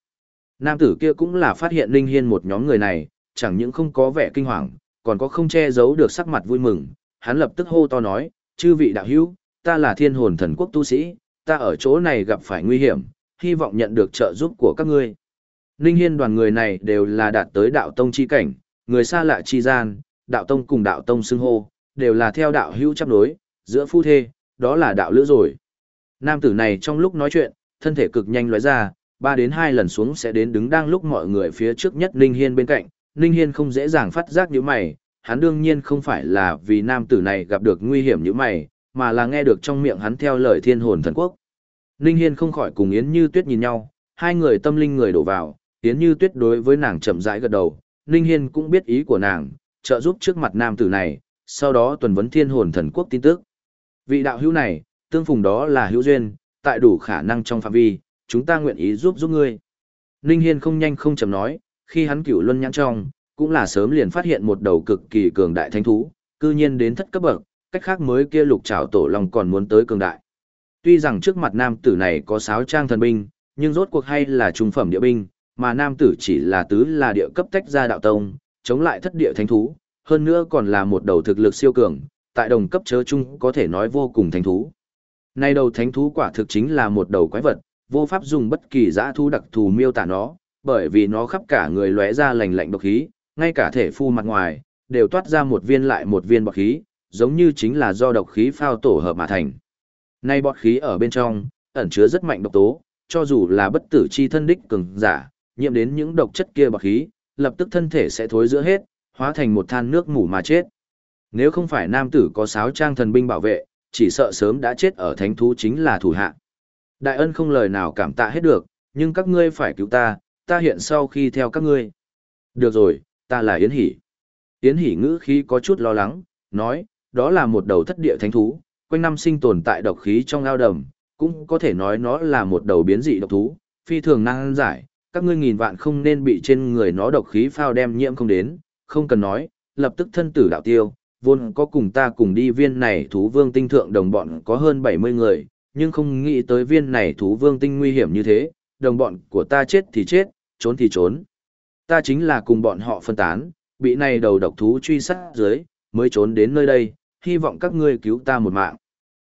Nam tử kia cũng là phát hiện Ninh Hiên một nhóm người này, chẳng những không có vẻ kinh hoàng, còn có không che giấu được sắc mặt vui mừng, hắn lập tức hô to nói, chư vị đạo hữu, ta là thiên hồn thần quốc tu sĩ, ta ở chỗ này gặp phải nguy hiểm, hy vọng nhận được trợ giúp của các ngươi. Ninh Hiên đoàn người này đều là đạt tới đạo tông chi cảnh, người xa lạ chi gian, đạo tông cùng đạo tông xưng hô, đều là theo đạo hữu chấp đối, giữa phu thê, đó là đạo lữ rồi. Nam tử này trong lúc nói chuyện, thân thể cực nhanh lóe ra, ba đến hai lần xuống sẽ đến đứng đang lúc mọi người phía trước nhất Ninh Hiên bên cạnh, Ninh Hiên không dễ dàng phát giác như mày, hắn đương nhiên không phải là vì nam tử này gặp được nguy hiểm như mày, mà là nghe được trong miệng hắn theo lời thiên hồn thần quốc. Ninh Hiên không khỏi cùng Yến Như Tuyết nhìn nhau, hai người tâm linh người đổ vào, Yến Như Tuyết đối với nàng chậm rãi gật đầu, Ninh Hiên cũng biết ý của nàng, trợ giúp trước mặt nam tử này, sau đó tuần vấn thiên hồn thần quốc tin tức. Vị đạo hữu này, tương phùng đó là hữu duyên, tại đủ khả năng trong phạm vi, chúng ta nguyện ý giúp giúp ngươi. Ninh Hiên không nhanh không chậm nói, khi hắn cửu luân nhãn trong, cũng là sớm liền phát hiện một đầu cực kỳ cường đại thánh thú, cư nhiên đến thất cấp bậc, cách khác mới kia lục trảo tổ long còn muốn tới cường đại. Tuy rằng trước mặt nam tử này có sáo trang thần binh, nhưng rốt cuộc hay là trung phẩm địa binh, mà nam tử chỉ là tứ là địa cấp tách ra đạo tông, chống lại thất địa thánh thú, hơn nữa còn là một đầu thực lực siêu cường, tại đồng cấp chớ chung có thể nói vô cùng thánh thú. Nay đầu thánh thú quả thực chính là một đầu quái vật, vô pháp dùng bất kỳ dã thu đặc thù miêu tả nó, bởi vì nó khắp cả người lóe ra lạnh lạnh độc khí, ngay cả thể phu mặt ngoài, đều toát ra một viên lại một viên bọt khí, giống như chính là do độc khí phao tổ hợp mà thành. Nay bọt khí ở bên trong, ẩn chứa rất mạnh độc tố, cho dù là bất tử chi thân đích cường giả, nhiễm đến những độc chất kia bọt khí, lập tức thân thể sẽ thối giữa hết, hóa thành một than nước mủ mà chết. Nếu không phải nam tử có sáo trang thần binh bảo vệ, chỉ sợ sớm đã chết ở thánh thú chính là thủ hạ. Đại ân không lời nào cảm tạ hết được, nhưng các ngươi phải cứu ta, ta hiện sau khi theo các ngươi. Được rồi, ta là Yến Hỷ. Yến Hỷ ngữ khí có chút lo lắng, nói, đó là một đầu thất địa thánh thú, quanh năm sinh tồn tại độc khí trong ao đầm, cũng có thể nói nó là một đầu biến dị độc thú, phi thường năng giải, các ngươi nghìn vạn không nên bị trên người nó độc khí phao đem nhiễm không đến, không cần nói, lập tức thân tử đạo tiêu, vốn có cùng ta cùng đi viên này thú vương tinh thượng đồng bọn có hơn 70 người, nhưng không nghĩ tới viên này thú vương tinh nguy hiểm như thế, đồng bọn của ta chết thì chết, trốn thì trốn. Ta chính là cùng bọn họ phân tán, bị này đầu độc thú truy sát dưới, mới trốn đến nơi đây, hy vọng các ngươi cứu ta một mạng.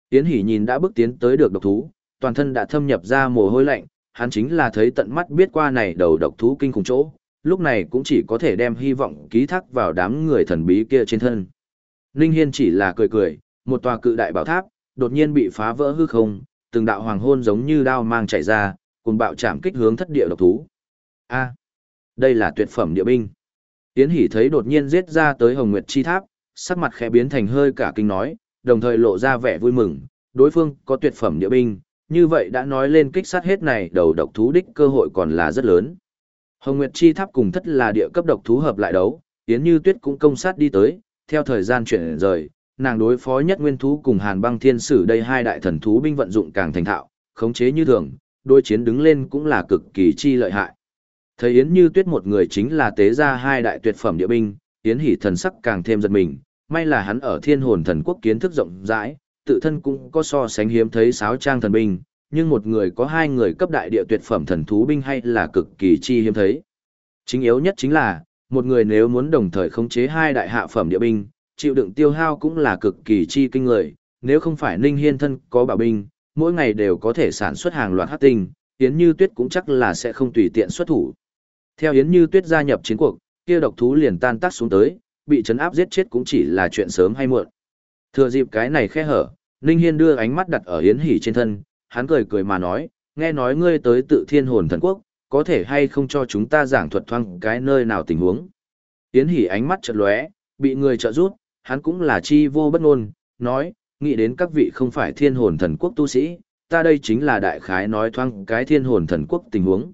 Tiến hỉ nhìn đã bước tiến tới được độc thú, toàn thân đã thâm nhập ra mồ hôi lạnh, hắn chính là thấy tận mắt biết qua này đầu độc thú kinh khủng chỗ, lúc này cũng chỉ có thể đem hy vọng ký thác vào đám người thần bí kia trên thân. Ninh Hiên chỉ là cười cười, một tòa cự đại bảo tháp, đột nhiên bị phá vỡ hư không, từng đạo hoàng hôn giống như đao mang chạy ra, cùng bạo chạm kích hướng thất địa độc thú. A. Đây là tuyệt phẩm địa binh. Tiễn Hỷ thấy đột nhiên giết ra tới Hồng Nguyệt Chi Tháp, sắc mặt khẽ biến thành hơi cả kinh nói, đồng thời lộ ra vẻ vui mừng, đối phương có tuyệt phẩm địa binh, như vậy đã nói lên kích sát hết này đầu độc thú đích cơ hội còn là rất lớn. Hồng Nguyệt Chi Tháp cùng thất là địa cấp độc thú hợp lại đấu, Yến Như Tuyết cũng công sát đi tới, theo thời gian chuyển rời, nàng đối phó nhất nguyên thú cùng Hàn Băng Thiên Sử đây hai đại thần thú binh vận dụng càng thành thạo, khống chế như thường, đôi chiến đứng lên cũng là cực kỳ chi lợi hại. Thấy Yến Như Tuyết một người chính là tế ra hai đại tuyệt phẩm địa binh, Yến Hỉ thần sắc càng thêm giật mình, may là hắn ở Thiên Hồn Thần Quốc kiến thức rộng rãi, tự thân cũng có so sánh hiếm thấy sáo trang thần binh, nhưng một người có hai người cấp đại địa tuyệt phẩm thần thú binh hay là cực kỳ chi hiếm thấy. Chính yếu nhất chính là, một người nếu muốn đồng thời khống chế hai đại hạ phẩm địa binh, chịu đựng tiêu hao cũng là cực kỳ chi kinh người, nếu không phải Ninh Hiên thân có bảo binh, mỗi ngày đều có thể sản xuất hàng loạt hắc tinh, Yến Như Tuyết cũng chắc là sẽ không tùy tiện xuất thủ. Theo Yến Như Tuyết gia nhập chiến cuộc, kia độc thú liền tan tác xuống tới, bị chấn áp giết chết cũng chỉ là chuyện sớm hay muộn. Thừa dịp cái này khe hở, Ninh Hiên đưa ánh mắt đặt ở Yến Hỉ trên thân, hắn cười cười mà nói, nghe nói ngươi tới tự thiên hồn thần quốc, có thể hay không cho chúng ta giảng thuật thoang cái nơi nào tình huống. Yến Hỉ ánh mắt chợt lóe, bị người trợ giúp, hắn cũng là chi vô bất ngôn, nói, nghĩ đến các vị không phải thiên hồn thần quốc tu sĩ, ta đây chính là đại khái nói thoang cái thiên hồn thần quốc tình huống.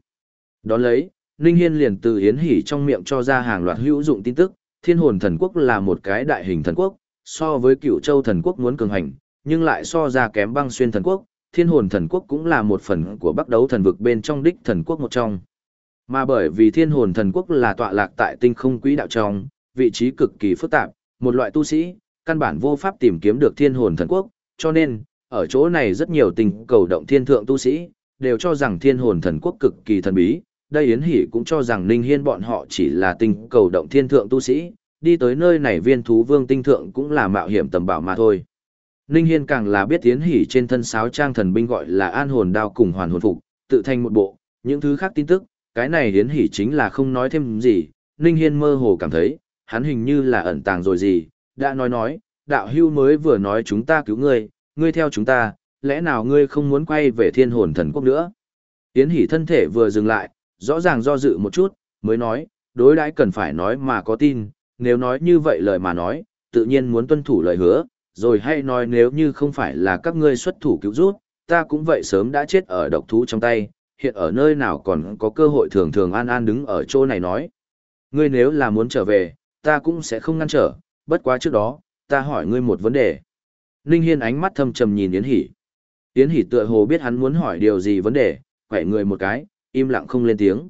Đón lấy, Ninh Hiên liền từ Yến Hỷ trong miệng cho ra hàng loạt hữu dụng tin tức, thiên hồn thần quốc là một cái đại hình thần quốc, so với cựu châu thần quốc muốn cường hành, nhưng lại so ra kém băng xuyên thần quốc, thiên hồn thần quốc cũng là một phần của bắc đấu thần vực bên trong đích thần quốc một trong. Mà bởi vì thiên hồn thần quốc là tọa lạc tại tinh không quỹ đạo trong, vị trí cực kỳ phức tạp, một loại tu sĩ, căn bản vô pháp tìm kiếm được thiên hồn thần quốc, cho nên, ở chỗ này rất nhiều tình cầu động thiên thượng tu sĩ, đều cho rằng thiên hồn thần quốc cực kỳ thần bí, đây Yến Hỷ cũng cho rằng Ninh Hiên bọn họ chỉ là tình cầu động thiên thượng tu sĩ, đi tới nơi này viên thú vương tinh thượng cũng là mạo hiểm tầm bảo mà thôi. Ninh Hiên càng là biết Yến Hỷ trên thân sáo trang thần binh gọi là an hồn đao cùng hoàn hồn phục, tự thành một bộ, những thứ khác tin tức, cái này Yến Hỷ chính là không nói thêm gì, Ninh Hiên mơ hồ cảm thấy, hắn hình như là ẩn tàng rồi gì, đã nói nói, đạo hưu mới vừa nói chúng ta cứu ngươi, ngươi theo chúng ta, lẽ nào ngươi không muốn quay về thiên hồn thần quốc nữa? Yến Hỷ thân thể vừa dừng lại, rõ ràng do dự một chút, mới nói, đối đãi cần phải nói mà có tin, nếu nói như vậy lời mà nói, tự nhiên muốn tuân thủ lời hứa, rồi hay nói nếu như không phải là các ngươi xuất thủ cứu rút, ta cũng vậy sớm đã chết ở độc thú trong tay, hiện ở nơi nào còn có cơ hội thường thường an an đứng ở chỗ này nói. Ngươi nếu là muốn trở về, ta cũng sẽ không ngăn trở, bất quá trước đó, ta hỏi ngươi một vấn đề. Ninh Hiên ánh mắt thâm trầm nhìn Yến Hỷ. Yến Hỷ tựa hồ biết hắn muốn hỏi điều gì vấn đề, khỏe người một cái, im lặng không lên tiếng.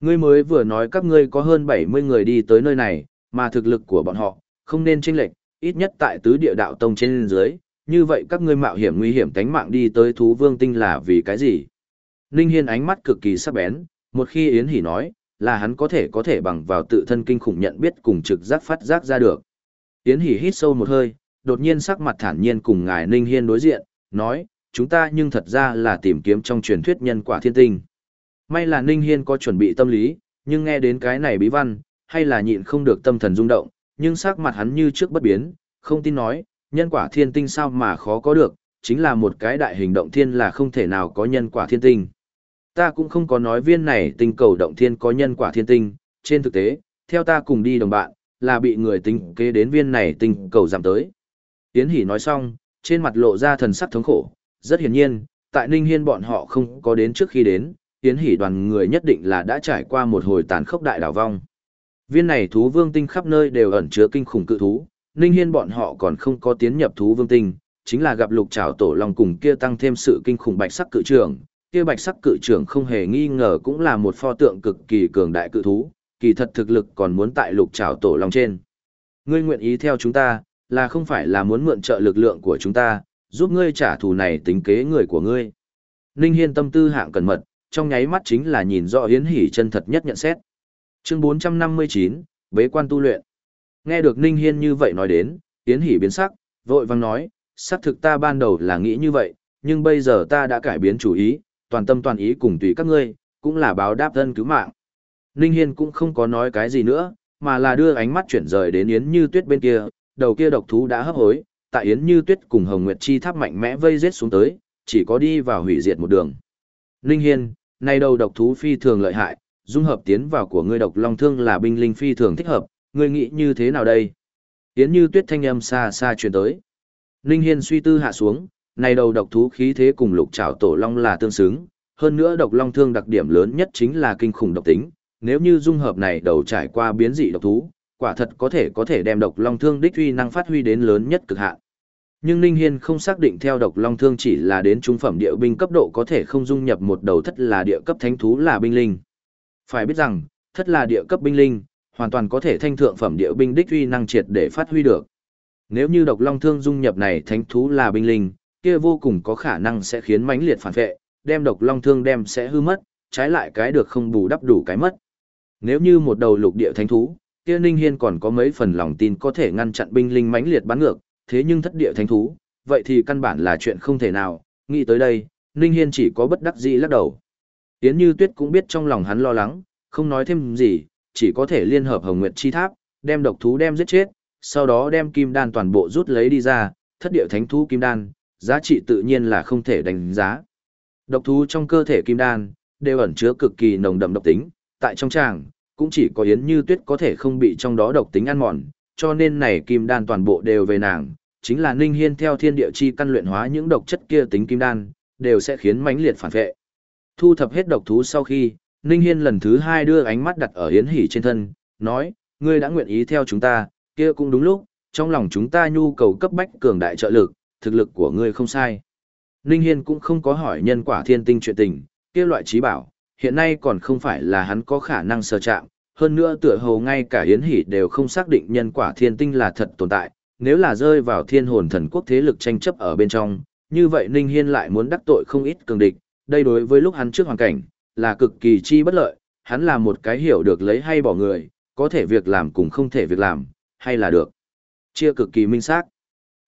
Ngươi mới vừa nói các ngươi có hơn 70 người đi tới nơi này, mà thực lực của bọn họ, không nên chênh lệch, ít nhất tại tứ địa đạo tông trên dưới, như vậy các ngươi mạo hiểm nguy hiểm tánh mạng đi tới thú vương tinh là vì cái gì? Ninh Hiên ánh mắt cực kỳ sắc bén, một khi Yến Hỷ nói, là hắn có thể có thể bằng vào tự thân kinh khủng nhận biết cùng trực giác phát giác ra được. Yến Hỷ hít sâu một hơi, đột nhiên sắc mặt thản nhiên cùng ngài Ninh Hiên đối diện, nói, chúng ta nhưng thật ra là tìm kiếm trong truyền thuyết nhân quả thiên tinh. May là Ninh Hiên có chuẩn bị tâm lý, nhưng nghe đến cái này bí văn, hay là nhịn không được tâm thần rung động, nhưng sắc mặt hắn như trước bất biến, không tin nói, nhân quả thiên tinh sao mà khó có được, chính là một cái đại hình động thiên là không thể nào có nhân quả thiên tinh. Ta cũng không có nói viên này tinh cầu động thiên có nhân quả thiên tinh, trên thực tế, theo ta cùng đi đồng bạn, là bị người tinh kế đến viên này tinh cầu giảm tới. Tiến Hỷ nói xong, trên mặt lộ ra thần sắc thống khổ, rất hiển nhiên, tại Ninh Hiên bọn họ không có đến trước khi đến, Yến Hỷ đoàn người nhất định là đã trải qua một hồi tàn khốc đại đảo vong. Viên này thú vương tinh khắp nơi đều ẩn chứa kinh khủng cự thú, Ninh Hiên bọn họ còn không có tiến nhập thú vương tinh, chính là gặp lục trảo tổ long cùng kia tăng thêm sự kinh khủng bạch sắc cự trưởng. Kia bạch sắc cự trưởng không hề nghi ngờ cũng là một pho tượng cực kỳ cường đại cự thú, kỳ thật thực lực còn muốn tại lục trảo tổ long trên. Ngươi nguyện ý theo chúng ta, là không phải là muốn mượn trợ lực lượng của chúng ta, giúp ngươi trả thù này tính kế người của ngươi. Ninh Hiên tâm tư hạng cẩn mật, trong nháy mắt chính là nhìn rõ Yến Hỷ chân thật nhất nhận xét. Chương 459, Bế quan tu luyện. Nghe được Ninh Hiên như vậy nói đến, Yến Hỷ biến sắc, vội vang nói, xác thực ta ban đầu là nghĩ như vậy, nhưng bây giờ ta đã cải biến chủ ý, toàn tâm toàn ý cùng tùy các ngươi, cũng là báo đáp thân cứu mạng. Ninh Hiên cũng không có nói cái gì nữa, mà là đưa ánh mắt chuyển rời đến Yến Như Tuyết bên kia, đầu kia độc thú đã hấp hối, tại Yến Như Tuyết cùng Hồng Nguyệt Chi tháp mạnh mẽ vây giết xuống tới, chỉ có đi vào hủy diệt một đường. Ninh Hiên, này đầu độc thú phi thường lợi hại, dung hợp tiến vào của ngươi độc long thương là binh linh phi thường thích hợp, ngươi nghĩ như thế nào đây? Yến như tuyết thanh âm xa xa truyền tới. Ninh Hiên suy tư hạ xuống, này đầu độc thú khí thế cùng lục trảo tổ long là tương xứng, hơn nữa độc long thương đặc điểm lớn nhất chính là kinh khủng độc tính, nếu như dung hợp này đầu trải qua biến dị độc thú, quả thật có thể có thể đem độc long thương đích uy năng phát huy đến lớn nhất cực hạn. Nhưng Ninh Hiên không xác định theo độc long thương chỉ là đến trung phẩm địa binh cấp độ có thể không dung nhập một đầu thất là địa cấp thánh thú là binh linh. Phải biết rằng, thất là địa cấp binh linh, hoàn toàn có thể thanh thượng phẩm địa binh đích uy năng triệt để phát huy được. Nếu như độc long thương dung nhập này thánh thú là binh linh, kia vô cùng có khả năng sẽ khiến mãnh liệt phản vệ, đem độc long thương đem sẽ hư mất, trái lại cái được không bù đắp đủ cái mất. Nếu như một đầu lục địa thánh thú, kia Ninh Hiên còn có mấy phần lòng tin có thể ngăn chặn binh linh mãnh liệt bắn ngược, thế nhưng thất địa thánh thú, vậy thì căn bản là chuyện không thể nào, nghĩ tới đây, Ninh Hiên chỉ có bất đắc dĩ lắc đầu. Yến Như Tuyết cũng biết trong lòng hắn lo lắng, không nói thêm gì, chỉ có thể liên hợp Hồng Nguyệt Chi Tháp, đem độc thú đem giết chết, sau đó đem kim đan toàn bộ rút lấy đi ra, thất địa thánh thú kim đan, giá trị tự nhiên là không thể đánh giá. Độc thú trong cơ thể kim đan, đều ẩn chứa cực kỳ nồng đậm độc tính, tại trong tràng, cũng chỉ có Yến Như Tuyết có thể không bị trong đó độc tính ăn mòn, cho nên này kim đan toàn bộ đều về nàng, chính là Ninh Hiên theo thiên địa chi căn luyện hóa những độc chất kia tính kim đan, đều sẽ khiến mãnh liệt phản vệ. Thu thập hết độc thú sau khi, Ninh Hiên lần thứ hai đưa ánh mắt đặt ở Yến Hỷ trên thân, nói, ngươi đã nguyện ý theo chúng ta, kia cũng đúng lúc, trong lòng chúng ta nhu cầu cấp bách cường đại trợ lực, thực lực của ngươi không sai. Ninh Hiên cũng không có hỏi nhân quả thiên tinh chuyện tình, kia loại trí bảo, hiện nay còn không phải là hắn có khả năng sờ chạm, hơn nữa tựa hồ ngay cả Yến Hỷ đều không xác định nhân quả thiên tinh là thật tồn tại, nếu là rơi vào thiên hồn thần quốc thế lực tranh chấp ở bên trong, như vậy Ninh Hiên lại muốn đắc tội không ít cường địch, đây đối với lúc hắn trước hoàn cảnh, là cực kỳ chi bất lợi, hắn là một cái hiểu được lấy hay bỏ người, có thể việc làm cùng không thể việc làm, hay là được. Chia cực kỳ minh xác.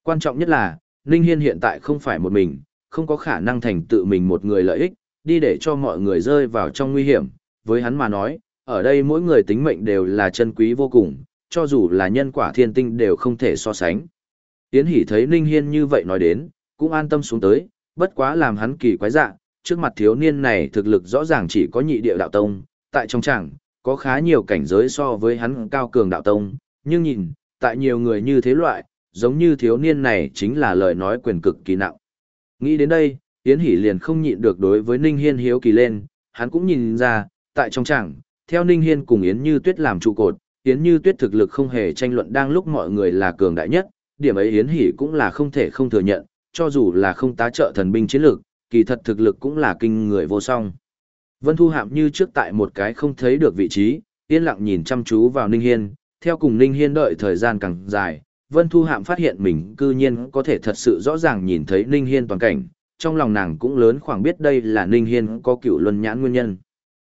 Quan trọng nhất là, Ninh Hiên hiện tại không phải một mình, không có khả năng thành tự mình một người lợi ích, đi để cho mọi người rơi vào trong nguy hiểm, với hắn mà nói, ở đây mỗi người tính mệnh đều là chân quý vô cùng, cho dù là nhân quả thiên tinh đều không thể so sánh. Tiến Hỷ thấy Ninh Hiên như vậy nói đến, cũng an tâm xuống tới, bất quá làm hắn kỳ quái dạ, trước mặt thiếu niên này thực lực rõ ràng chỉ có nhị địa đạo tông, tại trong chẳng, có khá nhiều cảnh giới so với hắn cao cường đạo tông, nhưng nhìn, tại nhiều người như thế loại, giống như thiếu niên này chính là lời nói quyền cực kỳ nặng. Nghĩ đến đây, Yến Hỷ liền không nhịn được đối với Ninh Hiên hiếu kỳ lên, hắn cũng nhìn ra, tại trong chẳng, theo Ninh Hiên cùng Yến Như Tuyết làm trụ cột, Yến Như Tuyết thực lực không hề tranh luận đang lúc mọi người là cường đại nhất, điểm ấy Yến Hỷ cũng là không thể không thừa nhận, cho dù là không tá trợ thần binh chiến lược, kỳ thật thực lực cũng là kinh người vô song. Vân Thu Hạm như trước tại một cái không thấy được vị trí, yên lặng nhìn chăm chú vào Ninh Hiên, theo cùng Ninh Hiên đợi thời gian càng dài, Vân Thu Hạm phát hiện mình cư nhiên có thể thật sự rõ ràng nhìn thấy Ninh Hiên toàn cảnh, trong lòng nàng cũng lớn khoảng biết đây là Ninh Hiên có cựu luân nhãn nguyên nhân.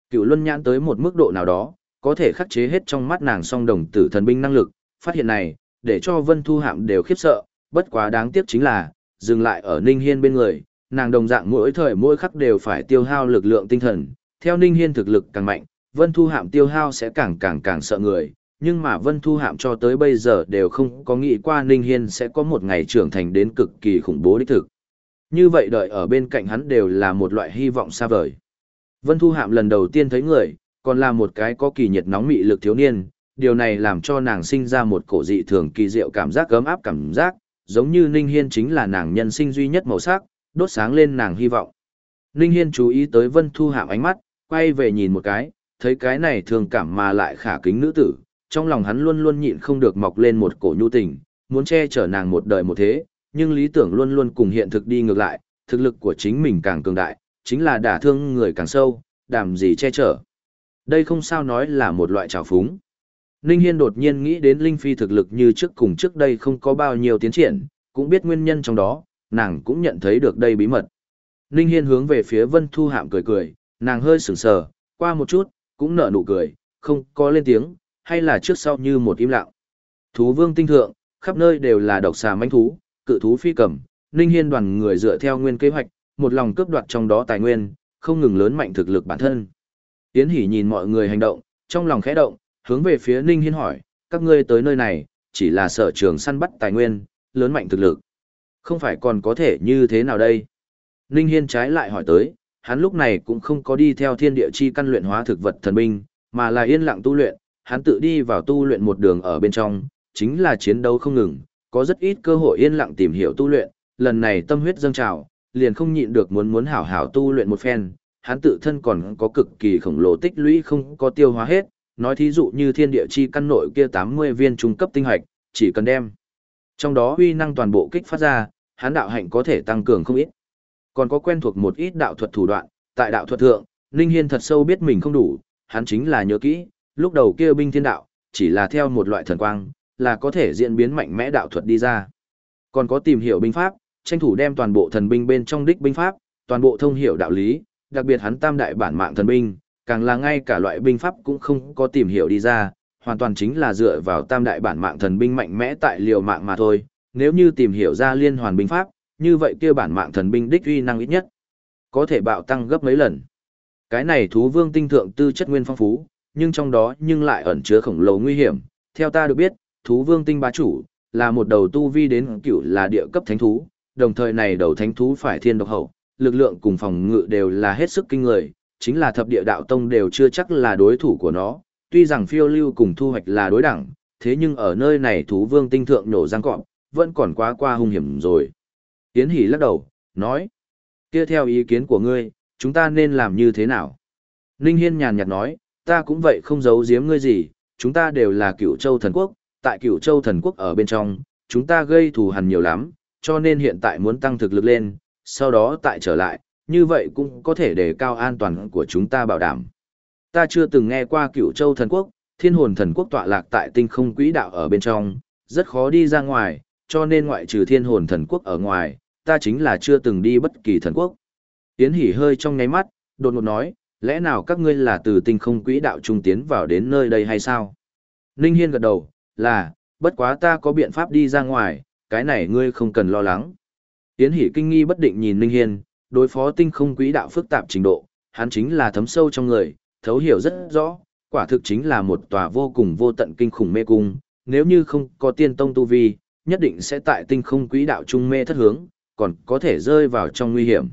Cựu luân nhãn tới một mức độ nào đó, có thể khắc chế hết trong mắt nàng song đồng tử thần binh năng lực, phát hiện này, để cho Vân Thu Hạm đều khiếp sợ, bất quá đáng tiếc chính là, dừng lại ở Ninh Hiên bên người, nàng đồng dạng mỗi thời mỗi khắc đều phải tiêu hao lực lượng tinh thần, theo Ninh Hiên thực lực càng mạnh, Vân Thu Hạm tiêu hao sẽ càng càng càng sợ người, nhưng mà Vân Thu Hạm cho tới bây giờ đều không có nghĩ qua Ninh Hiên sẽ có một ngày trưởng thành đến cực kỳ khủng bố đích thực. Như vậy đợi ở bên cạnh hắn đều là một loại hy vọng xa vời. Vân Thu Hạm lần đầu tiên thấy người, còn là một cái có kỳ nhiệt nóng mị lực thiếu niên, điều này làm cho nàng sinh ra một cổ dị thường kỳ diệu cảm giác ấm áp cảm giác, giống như Ninh Hiên chính là nàng nhân sinh duy nhất màu sắc, đốt sáng lên nàng hy vọng. Ninh Hiên chú ý tới Vân Thu Hạm ánh mắt, quay về nhìn một cái, thấy cái này thường cảm mà lại khả kính nữ tử, trong lòng hắn luôn luôn nhịn không được mọc lên một cổ nhu tình, muốn che chở nàng một đời một thế, nhưng lý tưởng luôn luôn cùng hiện thực đi ngược lại, thực lực của chính mình càng cường đại, chính là đả thương người càng sâu, đàm gì che chở. Đây không sao nói là một loại trào phúng. Ninh Hiên đột nhiên nghĩ đến Linh Phi thực lực như trước cùng trước đây không có bao nhiêu tiến triển, cũng biết nguyên nhân trong đó, nàng cũng nhận thấy được đây bí mật. Ninh Hiên hướng về phía Vân Thu Hạm cười cười, nàng hơi sửng sờ, qua một chút, cũng nở nụ cười, không có lên tiếng, hay là trước sau như một im lặng. Thú vương tinh thượng, khắp nơi đều là độc xà manh thú, cự thú phi cầm, Ninh Hiên đoàn người dựa theo nguyên kế hoạch, một lòng cướp đoạt trong đó tài nguyên, không ngừng lớn mạnh thực lực bản thân. Yến hỉ nhìn mọi người hành động, trong lòng khẽ động, hướng về phía Ninh Hiên hỏi, các ngươi tới nơi này, chỉ là sở trường săn bắt tài nguyên, lớn mạnh thực lực. Không phải còn có thể như thế nào đây? Ninh Hiên trái lại hỏi tới, hắn lúc này cũng không có đi theo thiên địa chi căn luyện hóa thực vật thần binh, mà là yên lặng tu luyện, hắn tự đi vào tu luyện một đường ở bên trong, chính là chiến đấu không ngừng, có rất ít cơ hội yên lặng tìm hiểu tu luyện, lần này tâm huyết dâng trào, liền không nhịn được muốn muốn hảo hảo tu luyện một phen, hắn tự thân còn có cực kỳ khổng lồ tích lũy không có tiêu hóa hết, nói thí dụ như thiên địa chi căn nội kia 80 viên trung cấp tinh hạch, chỉ cần đem. Trong đó huy năng toàn bộ kích phát ra, hắn đạo hạnh có thể tăng cường không ít. Còn có quen thuộc một ít đạo thuật thủ đoạn, tại đạo thuật thượng, Ninh Hiên thật sâu biết mình không đủ, hắn chính là nhớ kỹ, lúc đầu kia binh thiên đạo, chỉ là theo một loại thần quang, là có thể diễn biến mạnh mẽ đạo thuật đi ra. Còn có tìm hiểu binh pháp, tranh thủ đem toàn bộ thần binh bên trong đích binh pháp, toàn bộ thông hiểu đạo lý, đặc biệt hắn tam đại bản mạng thần binh, càng là ngay cả loại binh pháp cũng không có tìm hiểu đi ra, hoàn toàn chính là dựa vào tam đại bản mạng thần binh mạnh mẽ tại liều mạng mà thôi, nếu như tìm hiểu ra liên hoàn binh pháp, như vậy kia bản mạng thần binh đích uy năng ít nhất có thể bạo tăng gấp mấy lần. Cái này thú vương tinh thượng tư chất nguyên phong phú, nhưng trong đó nhưng lại ẩn chứa khổng lồ nguy hiểm. Theo ta được biết, thú vương tinh bá chủ là một đầu tu vi đến cựu là địa cấp thánh thú, đồng thời này đầu thánh thú phải thiên độc hậu, lực lượng cùng phòng ngự đều là hết sức kinh người, chính là thập địa đạo tông đều chưa chắc là đối thủ của nó, tuy rằng phiêu lưu cùng thu hoạch là đối đẳng, thế nhưng ở nơi này thú vương tinh thượng nổ răng cọp, vẫn còn quá qua hung hiểm rồi. Yến Hỷ lắc đầu, nói, kia theo ý kiến của ngươi, chúng ta nên làm như thế nào? Ninh Hiên nhàn nhạt nói, ta cũng vậy không giấu giếm ngươi gì, chúng ta đều là cựu châu thần quốc, tại cựu châu thần quốc ở bên trong, chúng ta gây thù hằn nhiều lắm, cho nên hiện tại muốn tăng thực lực lên, sau đó tại trở lại, như vậy cũng có thể để cao an toàn của chúng ta bảo đảm. Ta chưa từng nghe qua cựu châu thần quốc, thiên hồn thần quốc tọa lạc tại tinh không quỹ đạo ở bên trong, rất khó đi ra ngoài, cho nên ngoại trừ thiên hồn thần quốc ở ngoài, ta chính là chưa từng đi bất kỳ thần quốc. Tiến hỉ hơi trong ngáy mắt, đột ngột nói, lẽ nào các ngươi là từ tinh không quỹ đạo trung tiến vào đến nơi đây hay sao? Ninh Hiên gật đầu, là, bất quá ta có biện pháp đi ra ngoài, cái này ngươi không cần lo lắng. Tiến hỉ kinh nghi bất định nhìn Ninh Hiên, đối phó tinh không quỹ đạo phức tạp trình độ, hắn chính là thấm sâu trong người, thấu hiểu rất rõ, quả thực chính là một tòa vô cùng vô tận kinh khủng mê cung, nếu như không có tiên tông tu vi, nhất định sẽ tại tinh không quỹ đạo trung mê thất hướng, còn có thể rơi vào trong nguy hiểm.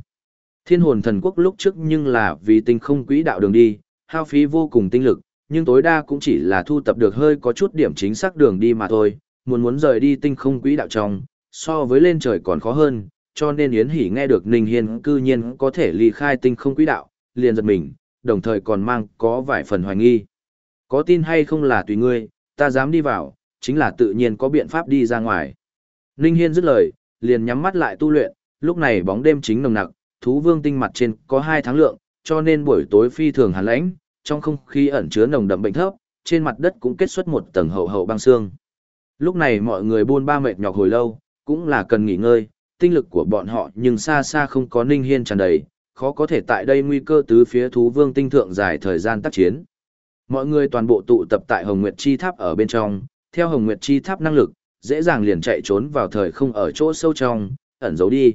Thiên hồn thần quốc lúc trước nhưng là vì tinh không quỹ đạo đường đi, hao phí vô cùng tinh lực, nhưng tối đa cũng chỉ là thu tập được hơi có chút điểm chính xác đường đi mà thôi, muốn muốn rời đi tinh không quỹ đạo trong, so với lên trời còn khó hơn, cho nên Yến Hỷ nghe được Ninh Hiên cư nhiên có thể ly khai tinh không quỹ đạo, liền giật mình, đồng thời còn mang có vài phần hoài nghi. Có tin hay không là tùy ngươi, ta dám đi vào, chính là tự nhiên có biện pháp đi ra ngoài. Ninh Hiên dứt lời, liền nhắm mắt lại tu luyện, lúc này bóng đêm chính nồng nặc, thú vương tinh mặt trên có hai tháng lượng, cho nên buổi tối phi thường hàn lãnh, trong không khí ẩn chứa nồng đậm bệnh thấp, trên mặt đất cũng kết xuất một tầng hậu hậu băng xương. Lúc này mọi người buôn ba mệt nhọc hồi lâu, cũng là cần nghỉ ngơi, tinh lực của bọn họ nhưng xa xa không có ninh hiên tràn đầy, khó có thể tại đây nguy cơ tứ phía thú vương tinh thượng dài thời gian tác chiến. Mọi người toàn bộ tụ tập tại Hồng Nguyệt Chi Tháp ở bên trong, theo Hồng Nguyệt Chi Tháp năng lực, dễ dàng liền chạy trốn vào thời không ở chỗ sâu trong, ẩn giấu đi.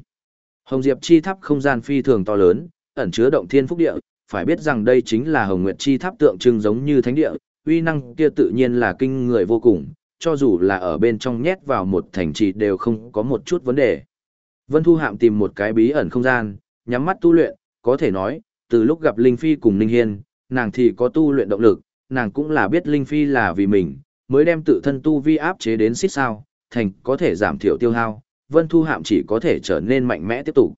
Hồng Diệp Chi Tháp không gian phi thường to lớn, ẩn chứa động thiên phúc địa, phải biết rằng đây chính là Hồng Nguyệt Chi Tháp tượng trưng giống như thánh địa, uy năng kia tự nhiên là kinh người vô cùng, cho dù là ở bên trong nhét vào một thành trì đều không có một chút vấn đề. Vân Thu Hạm tìm một cái bí ẩn không gian, nhắm mắt tu luyện, có thể nói, từ lúc gặp Linh Phi cùng Ninh Hiên, nàng thì có tu luyện động lực, nàng cũng là biết Linh Phi là vì mình, mới đem tự thân tu vi áp chế đến xích sao, thành có thể giảm thiểu tiêu hao, Vân Thu Hạm chỉ có thể trở nên mạnh mẽ tiếp tục.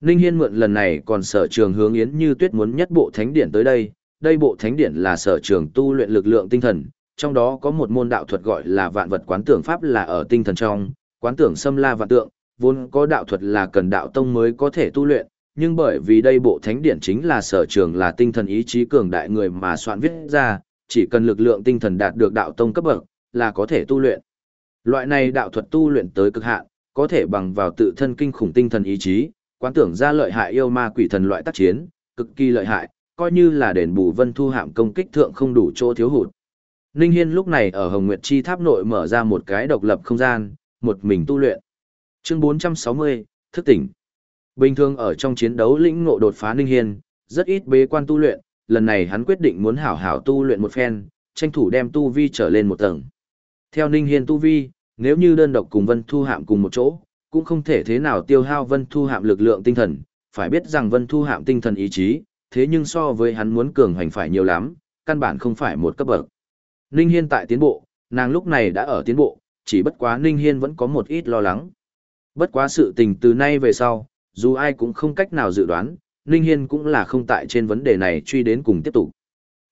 Ninh Hiên mượn lần này còn sở trường hướng Yến Như Tuyết muốn nhất bộ thánh điển tới đây, đây bộ thánh điển là sở trường tu luyện lực lượng tinh thần, trong đó có một môn đạo thuật gọi là vạn vật quán tưởng pháp là ở tinh thần trong, quán tưởng xâm la vạn tượng, vốn có đạo thuật là cần đạo tông mới có thể tu luyện, nhưng bởi vì đây bộ thánh điển chính là sở trường là tinh thần ý chí cường đại người mà soạn viết ra, chỉ cần lực lượng tinh thần đạt được đạo tông cấp bậc, là có thể tu luyện. Loại này đạo thuật tu luyện tới cực hạn, có thể bằng vào tự thân kinh khủng tinh thần ý chí, quán tưởng ra lợi hại yêu ma quỷ thần loại tác chiến, cực kỳ lợi hại, coi như là đền bù vân thu hạm công kích thượng không đủ chỗ thiếu hụt. Ninh Hiên lúc này ở Hồng Nguyệt Chi Tháp nội mở ra một cái độc lập không gian, một mình tu luyện. Chương 460, thức tỉnh. Bình thường ở trong chiến đấu lĩnh ngộ đột phá Ninh Hiên, rất ít bế quan tu luyện, lần này hắn quyết định muốn hảo hảo tu luyện một phen, tranh thủ đem tu vi trở lên một tầng. Theo Ninh Hiên tu vi, nếu như đơn độc cùng Vân Thu Hạm cùng một chỗ, cũng không thể thế nào tiêu hao Vân Thu Hạm lực lượng tinh thần, phải biết rằng Vân Thu Hạm tinh thần ý chí, thế nhưng so với hắn muốn cường hành phải nhiều lắm, căn bản không phải một cấp bậc. Ninh Hiên tại tiến bộ, nàng lúc này đã ở tiến bộ, chỉ bất quá Ninh Hiên vẫn có một ít lo lắng. Bất quá sự tình từ nay về sau, dù ai cũng không cách nào dự đoán, Ninh Hiên cũng là không tại trên vấn đề này truy đến cùng tiếp tục.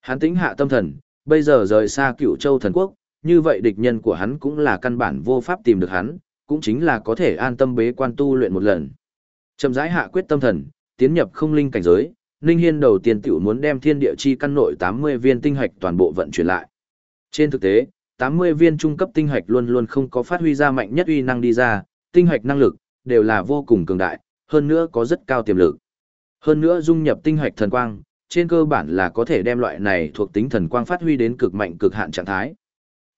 Hắn tính hạ tâm thần, bây giờ rời xa cựu châu thần quốc, như vậy địch nhân của hắn cũng là căn bản vô pháp tìm được hắn, cũng chính là có thể an tâm bế quan tu luyện một lần. Chậm rãi hạ quyết tâm thần, tiến nhập không linh cảnh giới, Ninh Hiên đầu tiên tiểu muốn đem thiên địa chi căn nội 80 viên tinh hạch toàn bộ vận chuyển lại. Trên thực tế, 80 viên trung cấp tinh hạch luôn luôn không có phát huy ra mạnh nhất uy năng đi ra, tinh hạch năng lực đều là vô cùng cường đại, hơn nữa có rất cao tiềm lực. Hơn nữa dung nhập tinh hạch thần quang, trên cơ bản là có thể đem loại này thuộc tính thần quang phát huy đến cực mạnh cực hạn trạng thái.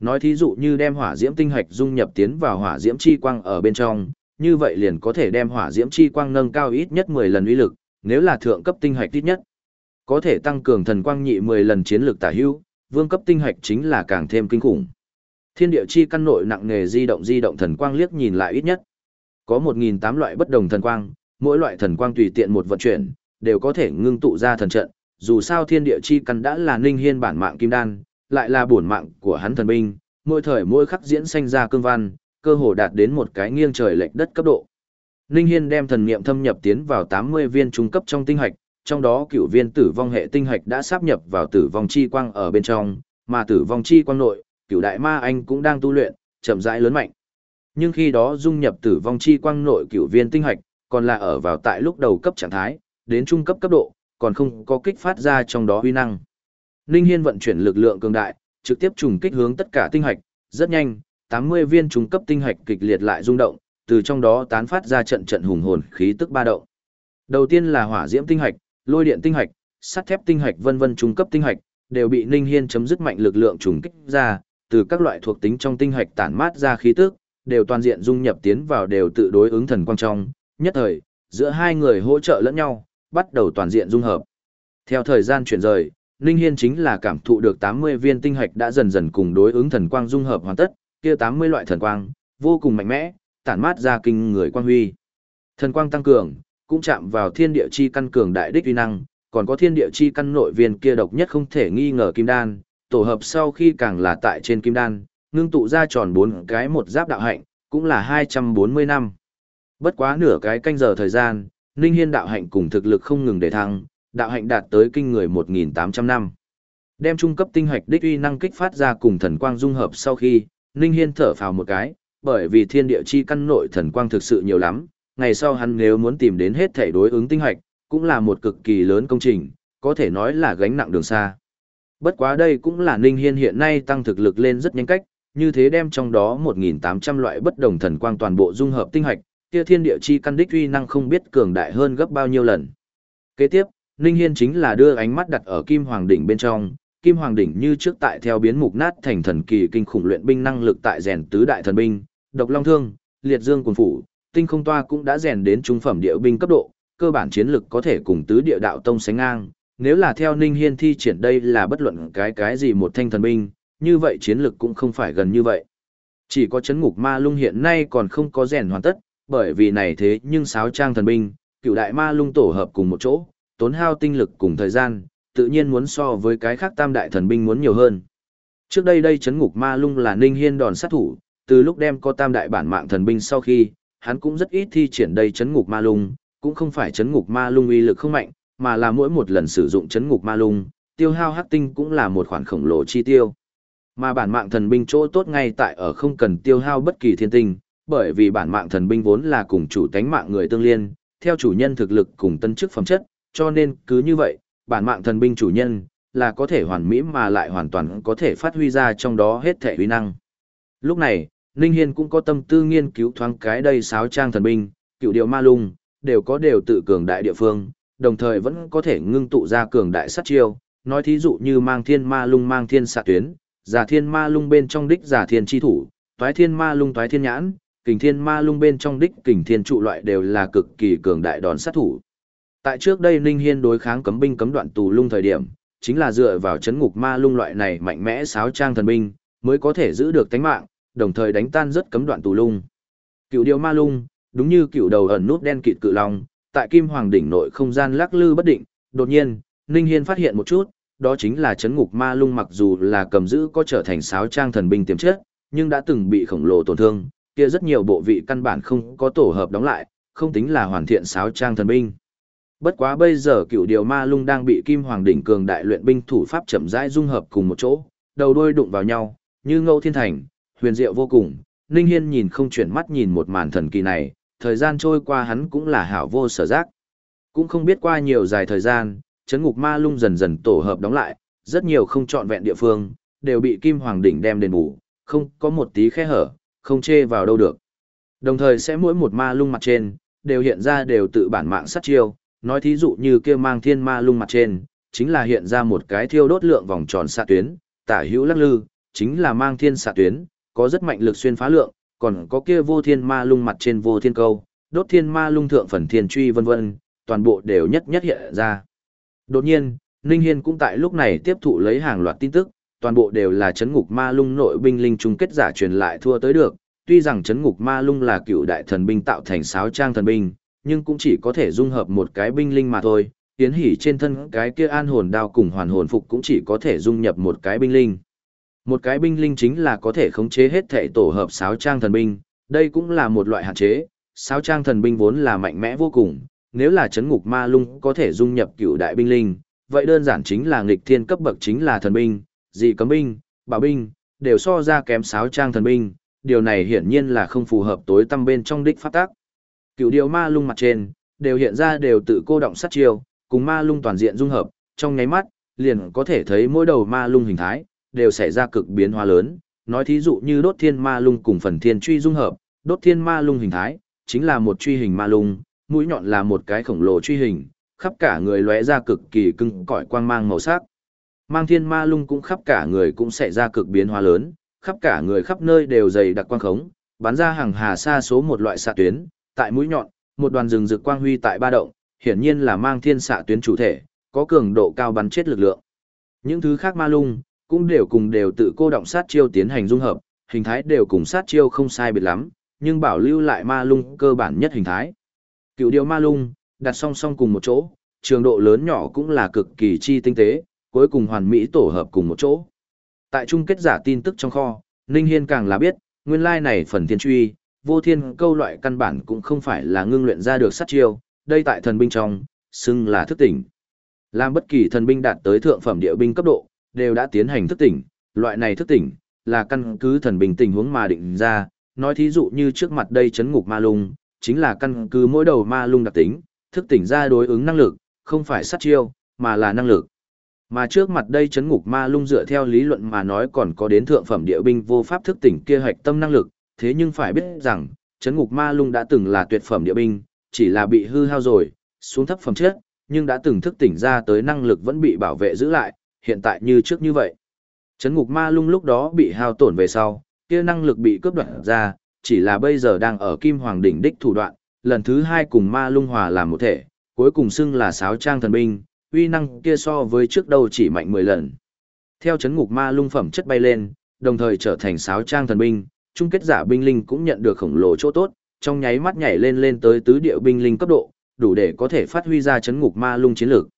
Nói thí dụ như đem hỏa diễm tinh hạch dung nhập tiến vào hỏa diễm chi quang ở bên trong, như vậy liền có thể đem hỏa diễm chi quang nâng cao ít nhất 10 lần uy lực, nếu là thượng cấp tinh hạch ít nhất, có thể tăng cường thần quang nhị 10 lần chiến lực tả hữu, vương cấp tinh hạch chính là càng thêm kinh khủng. Thiên địa chi căn nội nặng nghề di động di động thần quang liếc nhìn lại ít nhất. Có 1008 loại bất đồng thần quang, mỗi loại thần quang tùy tiện một vận chuyển, đều có thể ngưng tụ ra thần trận, dù sao thiên địa chi căn đã là ninh hiên bản mạng kim đan, lại là bổn mạng của hắn thần binh, mỗi thời mỗi khắc diễn sanh ra cương văn, cơ hồ đạt đến một cái nghiêng trời lệch đất cấp độ. Ninh Hiên đem thần niệm thâm nhập tiến vào 80 viên trung cấp trong tinh hạch, trong đó cửu viên tử vong hệ tinh hạch đã sáp nhập vào tử vong chi quang ở bên trong, mà tử vong chi quang nội, cửu đại ma anh cũng đang tu luyện, chậm rãi lớn mạnh. Nhưng khi đó dung nhập tử vong chi quang nội cửu viên tinh hạch, còn là ở vào tại lúc đầu cấp trạng thái, đến trung cấp cấp độ, còn không có kích phát ra trong đó huy năng. Ninh Hiên vận chuyển lực lượng cường đại, trực tiếp trùng kích hướng tất cả tinh hạch, rất nhanh, 80 viên trung cấp tinh hạch kịch liệt lại rung động, từ trong đó tán phát ra trận trận hùng hồn khí tức ba động. Đầu tiên là hỏa diễm tinh hạch, lôi điện tinh hạch, sắt thép tinh hạch vân vân trung cấp tinh hạch, đều bị Ninh Hiên chấm dứt mạnh lực lượng trùng kích ra, từ các loại thuộc tính trong tinh hạch tản mát ra khí tức, đều toàn diện dung nhập tiến vào đều tự đối ứng thần quang trong, nhất thời, giữa hai người hỗ trợ lẫn nhau, bắt đầu toàn diện dung hợp. Theo thời gian chuyển rời, Ninh Hiên chính là cảm thụ được 80 viên tinh hạch đã dần dần cùng đối ứng thần quang dung hợp hoàn tất, kia 80 loại thần quang, vô cùng mạnh mẽ, tản mát ra kinh người quang huy. Thần quang tăng cường, cũng chạm vào thiên địa chi căn cường đại đích uy năng, còn có thiên địa chi căn nội viên kia độc nhất không thể nghi ngờ kim đan, tổ hợp sau khi càng là tại trên kim đan, ngưng tụ ra tròn bốn cái một giáp đạo hạnh, cũng là 240 năm. Bất quá nửa cái canh giờ thời gian, Ninh Hiên đạo hạnh cùng thực lực không ngừng để thăng, đạo hạnh đạt tới kinh người 1.800 năm. Đem trung cấp tinh hạch đích uy năng kích phát ra cùng thần quang dung hợp sau khi, Ninh Hiên thở phào một cái, bởi vì thiên địa chi căn nội thần quang thực sự nhiều lắm, ngày sau hắn nếu muốn tìm đến hết thể đối ứng tinh hạch, cũng là một cực kỳ lớn công trình, có thể nói là gánh nặng đường xa. Bất quá đây cũng là Ninh Hiên hiện nay tăng thực lực lên rất nhanh cách, như thế đem trong đó 1.800 loại bất đồng thần quang toàn bộ dung hợp tinh hạch, kia thiên địa chi căn đích uy năng không biết cường đại hơn gấp bao nhiêu lần. Kế tiếp, Ninh Hiên chính là đưa ánh mắt đặt ở Kim Hoàng đỉnh bên trong, Kim Hoàng đỉnh như trước tại theo biến mục nát thành thần kỳ kinh khủng luyện binh năng lực tại rèn tứ đại thần binh, độc long thương, liệt dương quần phủ, tinh không toa cũng đã rèn đến trung phẩm địa binh cấp độ, cơ bản chiến lực có thể cùng tứ địa đạo tông sánh ngang. Nếu là theo Ninh Hiên thi triển đây là bất luận cái cái gì một thanh thần binh, như vậy chiến lực cũng không phải gần như vậy. Chỉ có chấn ngục ma lung hiện nay còn không có rèn hoàn tất, bởi vì này thế nhưng sáo trang thần binh, cựu đại ma lung tổ hợp cùng một chỗ, tốn hao tinh lực cùng thời gian, tự nhiên muốn so với cái khác tam đại thần binh muốn nhiều hơn. Trước đây đây chấn ngục ma lung là Ninh Hiên đòn sát thủ, từ lúc đem có tam đại bản mạng thần binh sau khi, hắn cũng rất ít thi triển đây chấn ngục ma lung, cũng không phải chấn ngục ma lung uy lực không mạnh, mà là mỗi một lần sử dụng chấn ngục ma lung, tiêu hao hắc tinh cũng là một khoản khổng lồ chi tiêu. Mà bản mạng thần binh chỗ tốt ngay tại ở không cần tiêu hao bất kỳ thiên tinh, bởi vì bản mạng thần binh vốn là cùng chủ tánh mạng người tương liên, theo chủ nhân thực lực cùng tân chức phẩm chất, cho nên cứ như vậy, bản mạng thần binh chủ nhân là có thể hoàn mỹ mà lại hoàn toàn có thể phát huy ra trong đó hết thể uy năng. Lúc này, Ninh Hiên cũng có tâm tư nghiên cứu thoáng cái đây sáo trang thần binh, cựu điệu ma lung, đều có đều tự cường đại địa phương, đồng thời vẫn có thể ngưng tụ ra cường đại sát chiêu, nói thí dụ như mang thiên ma lung mang thiên xạ tuyến, giả thiên ma lung bên trong đích giả thiên chi thủ, toái thiên ma lung toái thiên nhãn, kình thiên ma lung bên trong đích kình thiên trụ loại đều là cực kỳ cường đại đòn sát thủ. Tại trước đây Ninh Hiên đối kháng cấm binh cấm đoạn tù lung thời điểm, chính là dựa vào chấn ngục ma lung loại này mạnh mẽ sáo trang thần binh, mới có thể giữ được tánh mạng, đồng thời đánh tan rất cấm đoạn tù lung. Cựu điều ma lung, đúng như cựu đầu ẩn nút đen kịt cự long, tại Kim Hoàng đỉnh nội không gian lắc lư bất định, đột nhiên, Ninh Hiên phát hiện một chút, đó chính là chấn ngục ma lung mặc dù là cầm giữ có trở thành sáo trang thần binh tiềm chất, nhưng đã từng bị khổng lồ tổn thương, kia rất nhiều bộ vị căn bản không có tổ hợp đóng lại, không tính là hoàn thiện sáo trang thần binh. Bất quá bây giờ cựu điều ma lung đang bị kim hoàng đỉnh cường đại luyện binh thủ pháp chậm rãi dung hợp cùng một chỗ, đầu đôi đụng vào nhau, như ngâu thiên thành, huyền diệu vô cùng. Ninh Hiên nhìn không chuyển mắt nhìn một màn thần kỳ này, thời gian trôi qua hắn cũng là hảo vô sở giác. Cũng không biết qua nhiều dài thời gian, chấn ngục ma lung dần dần tổ hợp đóng lại, rất nhiều không trọn vẹn địa phương, đều bị kim hoàng đỉnh đem đền bù, không có một tí khe hở, không chê vào đâu được. Đồng thời sẽ mỗi một ma lung mặt trên, đều hiện ra đều tự bản mạng sát chiêu, nói thí dụ như kia mang thiên ma lung mặt trên, chính là hiện ra một cái thiêu đốt lượng vòng tròn xạ tuyến, tả hữu lắc lư, chính là mang thiên xạ tuyến, có rất mạnh lực xuyên phá lượng, còn có kia vô thiên ma lung mặt trên vô thiên câu, đốt thiên ma lung thượng phần thiên truy vân vân, toàn bộ đều nhất nhất hiện ra. Đột nhiên, Ninh Hiên cũng tại lúc này tiếp thụ lấy hàng loạt tin tức, toàn bộ đều là chấn ngục ma lung nội binh linh chung kết giả truyền lại thua tới được, tuy rằng chấn ngục ma lung là cựu đại thần binh tạo thành sáo trang thần binh, nhưng cũng chỉ có thể dung hợp một cái binh linh mà thôi. Yến Hỷ trên thân cái kia an hồn đao cùng hoàn hồn phục cũng chỉ có thể dung nhập một cái binh linh. Một cái binh linh chính là có thể khống chế hết thể tổ hợp sáo trang thần binh, đây cũng là một loại hạn chế. Sáo trang thần binh vốn là mạnh mẽ vô cùng, nếu là chấn ngục ma lung có thể dung nhập cựu đại binh linh, vậy đơn giản chính là nghịch thiên cấp bậc chính là thần binh, dị cấm binh, bảo binh, đều so ra kém sáo trang thần binh, điều này hiển nhiên là không phù hợp tối tâm bên trong đích phát tác. Cựu điều ma lung mặt trên, đều hiện ra đều tự cô động sát chiêu, cùng ma lung toàn diện dung hợp, trong nháy mắt, liền có thể thấy mỗi đầu ma lung hình thái, đều xảy ra cực biến hóa lớn, nói thí dụ như đốt thiên ma lung cùng phần thiên truy dung hợp, đốt thiên ma lung hình thái, chính là một truy hình ma lung, mũi nhọn là một cái khổng lồ truy hình, khắp cả người lóe ra cực kỳ cưng cõi quang mang màu sắc. Mang thiên ma lung cũng khắp cả người cũng xảy ra cực biến hóa lớn, khắp cả người khắp nơi đều dày đặc quang khống, bắn ra hàng hà xa số một loại xạ tuyến, tại mũi nhọn, một đoàn rừng rực quang huy tại ba động, hiển nhiên là mang thiên xạ tuyến chủ thể, có cường độ cao bắn chết lực lượng. Những thứ khác ma lung, cũng đều cùng đều tự cô động sát chiêu tiến hành dung hợp, hình thái đều cùng sát chiêu không sai biệt lắm, nhưng bảo lưu lại ma lung cơ bản nhất hình thái. Cựu điều ma lung, đặt song song cùng một chỗ, trường độ lớn nhỏ cũng là cực kỳ chi tinh tế, cuối cùng hoàn mỹ tổ hợp cùng một chỗ. Tại chung kết giả tin tức trong kho, Ninh Hiên càng là biết, nguyên lai này phần thiên truy, vô thiên câu loại căn bản cũng không phải là ngưng luyện ra được sát chiêu, đây tại thần binh trong, xưng là thức tỉnh. Làm bất kỳ thần binh đạt tới thượng phẩm địa binh cấp độ, đều đã tiến hành thức tỉnh, loại này thức tỉnh, là căn cứ thần binh tình huống mà định ra, nói thí dụ như trước mặt đây chấn ngục ma lung, chính là căn cứ mỗi đầu ma lung đặc tính, thức tỉnh ra đối ứng năng lực, không phải sát chiêu, mà là năng lực. Mà trước mặt đây chấn ngục ma lung dựa theo lý luận mà nói còn có đến thượng phẩm địa binh vô pháp thức tỉnh kia hạch tâm năng lực, thế nhưng phải biết rằng, chấn ngục ma lung đã từng là tuyệt phẩm địa binh, chỉ là bị hư hao rồi, xuống thấp phẩm chất, nhưng đã từng thức tỉnh ra tới năng lực vẫn bị bảo vệ giữ lại, hiện tại như trước như vậy. Chấn ngục ma lung lúc đó bị hao tổn về sau, kia năng lực bị cướp đoạt ra, chỉ là bây giờ đang ở kim hoàng đỉnh đích thủ đoạn, lần thứ hai cùng ma lung hòa làm một thể, cuối cùng xưng là sáo trang thần binh, uy năng kia so với trước đâu chỉ mạnh 10 lần. Theo chấn ngục ma lung phẩm chất bay lên, đồng thời trở thành sáo trang thần binh, chung kết giả binh linh cũng nhận được khổng lồ chỗ tốt, trong nháy mắt nhảy lên lên tới tứ địa binh linh cấp độ, đủ để có thể phát huy ra chấn ngục ma lung chiến lược.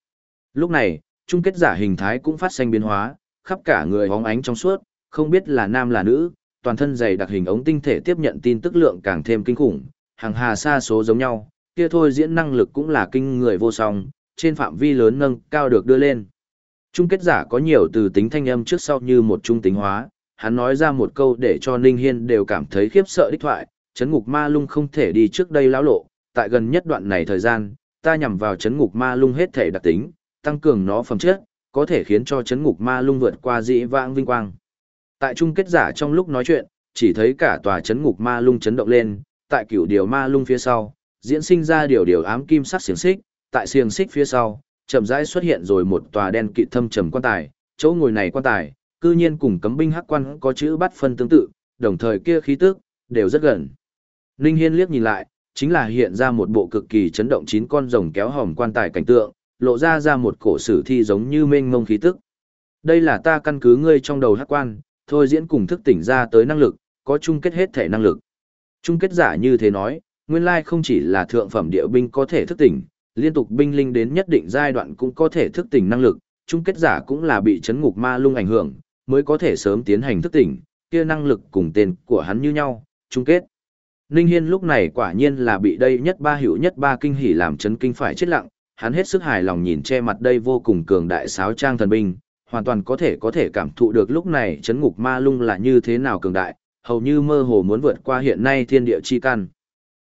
Lúc này, chung kết giả hình thái cũng phát sinh biến hóa, khắp cả người hóng ánh trong suốt, không biết là nam là nữ, toàn thân dày đặc hình ống tinh thể tiếp nhận tin tức lượng càng thêm kinh khủng, hàng hà xa số giống nhau, kia thôi diễn năng lực cũng là kinh người vô song, trên phạm vi lớn nâng cao được đưa lên. Chung kết giả có nhiều từ tính thanh âm trước sau như một trung tính hóa, hắn nói ra một câu để cho Ninh Hiên đều cảm thấy khiếp sợ đích thoại, chấn ngục ma lung không thể đi trước đây lão lộ, tại gần nhất đoạn này thời gian, ta nhằm vào chấn ngục ma lung hết thể đặc tính, tăng cường nó phẩm chất, có thể khiến cho chấn ngục ma lung vượt qua dĩ vãng vinh quang. Tại chung kết giả trong lúc nói chuyện, chỉ thấy cả tòa chấn ngục ma lung chấn động lên, tại cửu điều ma lung phía sau, diễn sinh ra điều điều ám kim sắc xiềng xích, tại xiềng xích phía sau, chậm rãi xuất hiện rồi một tòa đen kịt thâm trầm quan tài, chỗ ngồi này quan tài, cư nhiên cùng cấm binh hắc quan có chữ bắt phân tương tự, đồng thời kia khí tức đều rất gần. Ninh Hiên liếc nhìn lại, chính là hiện ra một bộ cực kỳ chấn động chín con rồng kéo hòm quan tài cảnh tượng, lộ ra ra một cổ sử thi giống như mênh mông khí tức. Đây là ta căn cứ ngươi trong đầu hắc quan, thôi diễn cùng thức tỉnh ra tới năng lực, có chung kết hết thể năng lực. Chung kết giả như thế nói, Nguyên lai không chỉ là thượng phẩm địa binh có thể thức tỉnh, liên tục binh linh đến nhất định giai đoạn cũng có thể thức tỉnh năng lực, chung kết giả cũng là bị chấn ngục ma lung ảnh hưởng, mới có thể sớm tiến hành thức tỉnh, kia năng lực cùng tên của hắn như nhau, chung kết. Ninh Hiên lúc này quả nhiên là bị đây nhất ba hữu nhất ba kinh hỉ làm chấn kinh phải chết lặng, hắn hết sức hài lòng nhìn che mặt đây vô cùng cường đại sáo trang thần binh, hoàn toàn có thể có thể cảm thụ được lúc này chấn ngục ma lung là như thế nào cường đại, hầu như mơ hồ muốn vượt qua hiện nay thiên địa chi căn.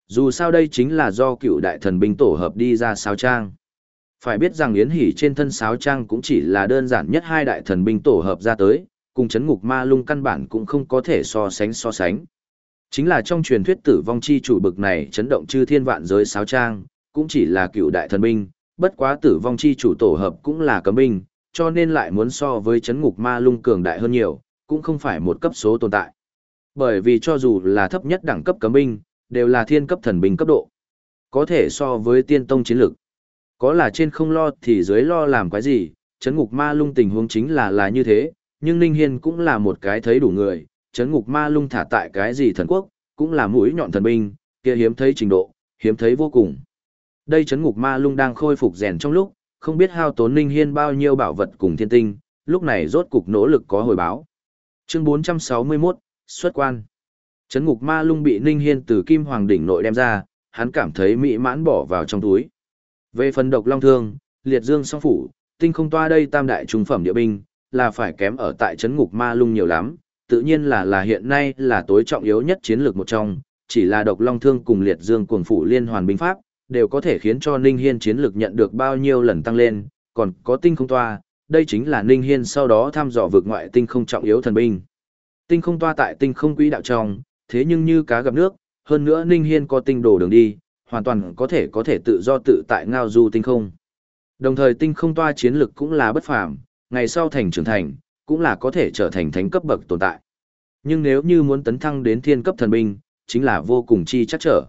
Dù sao đây chính là do cựu đại thần binh tổ hợp đi ra sáo trang. Phải biết rằng Yến Hỷ trên thân sáo trang cũng chỉ là đơn giản nhất hai đại thần binh tổ hợp ra tới, cùng chấn ngục ma lung căn bản cũng không có thể so sánh so sánh. Chính là trong truyền thuyết tử vong chi chủ bực này chấn động chư thiên vạn giới sáo trang, cũng chỉ là cựu đại thần binh, bất quá tử vong chi chủ tổ hợp cũng là cấm binh, cho nên lại muốn so với chấn ngục ma lung cường đại hơn nhiều, cũng không phải một cấp số tồn tại. Bởi vì cho dù là thấp nhất đẳng cấp cấm binh, đều là thiên cấp thần binh cấp độ. Có thể so với tiên tông chiến lực. Có là trên không lo thì dưới lo làm cái gì, chấn ngục ma lung tình huống chính là là như thế, nhưng Ninh Hiên cũng là một cái thấy đủ người, chấn ngục ma lung thả tại cái gì thần quốc, cũng là mũi nhọn thần binh, kia hiếm thấy trình độ, hiếm thấy vô cùng. Đây chấn ngục ma lung đang khôi phục rèn trong lúc, không biết hao tốn Ninh Hiên bao nhiêu bảo vật cùng thiên tinh, lúc này rốt cục nỗ lực có hồi báo. Chương 461, xuất quan. Chấn ngục ma lung bị Ninh Hiên từ Kim Hoàng đỉnh nội đem ra, hắn cảm thấy mỹ mãn bỏ vào trong túi. Về phần độc long thương, liệt dương song phủ, tinh không toa đây tam đại trung phẩm địa binh, là phải kém ở tại chấn ngục ma lung nhiều lắm, tự nhiên là là hiện nay là tối trọng yếu nhất chiến lược một trong, chỉ là độc long thương cùng liệt dương cuồng phủ liên hoàn binh pháp, đều có thể khiến cho Ninh Hiên chiến lược nhận được bao nhiêu lần tăng lên, còn có tinh không toa, đây chính là Ninh Hiên sau đó thăm dò vượt ngoại tinh không trọng yếu thần binh. Tinh không toa tại tinh không quỹ đạo trong, thế nhưng như cá gặp nước, hơn nữa Ninh Hiên có tinh đồ đường đi, hoàn toàn có thể có thể tự do tự tại ngao du tinh không. Đồng thời tinh không toa chiến lực cũng là bất phàm, ngày sau thành trưởng thành, cũng là có thể trở thành thánh cấp bậc tồn tại. Nhưng nếu như muốn tấn thăng đến thiên cấp thần binh, chính là vô cùng chi chắc trở.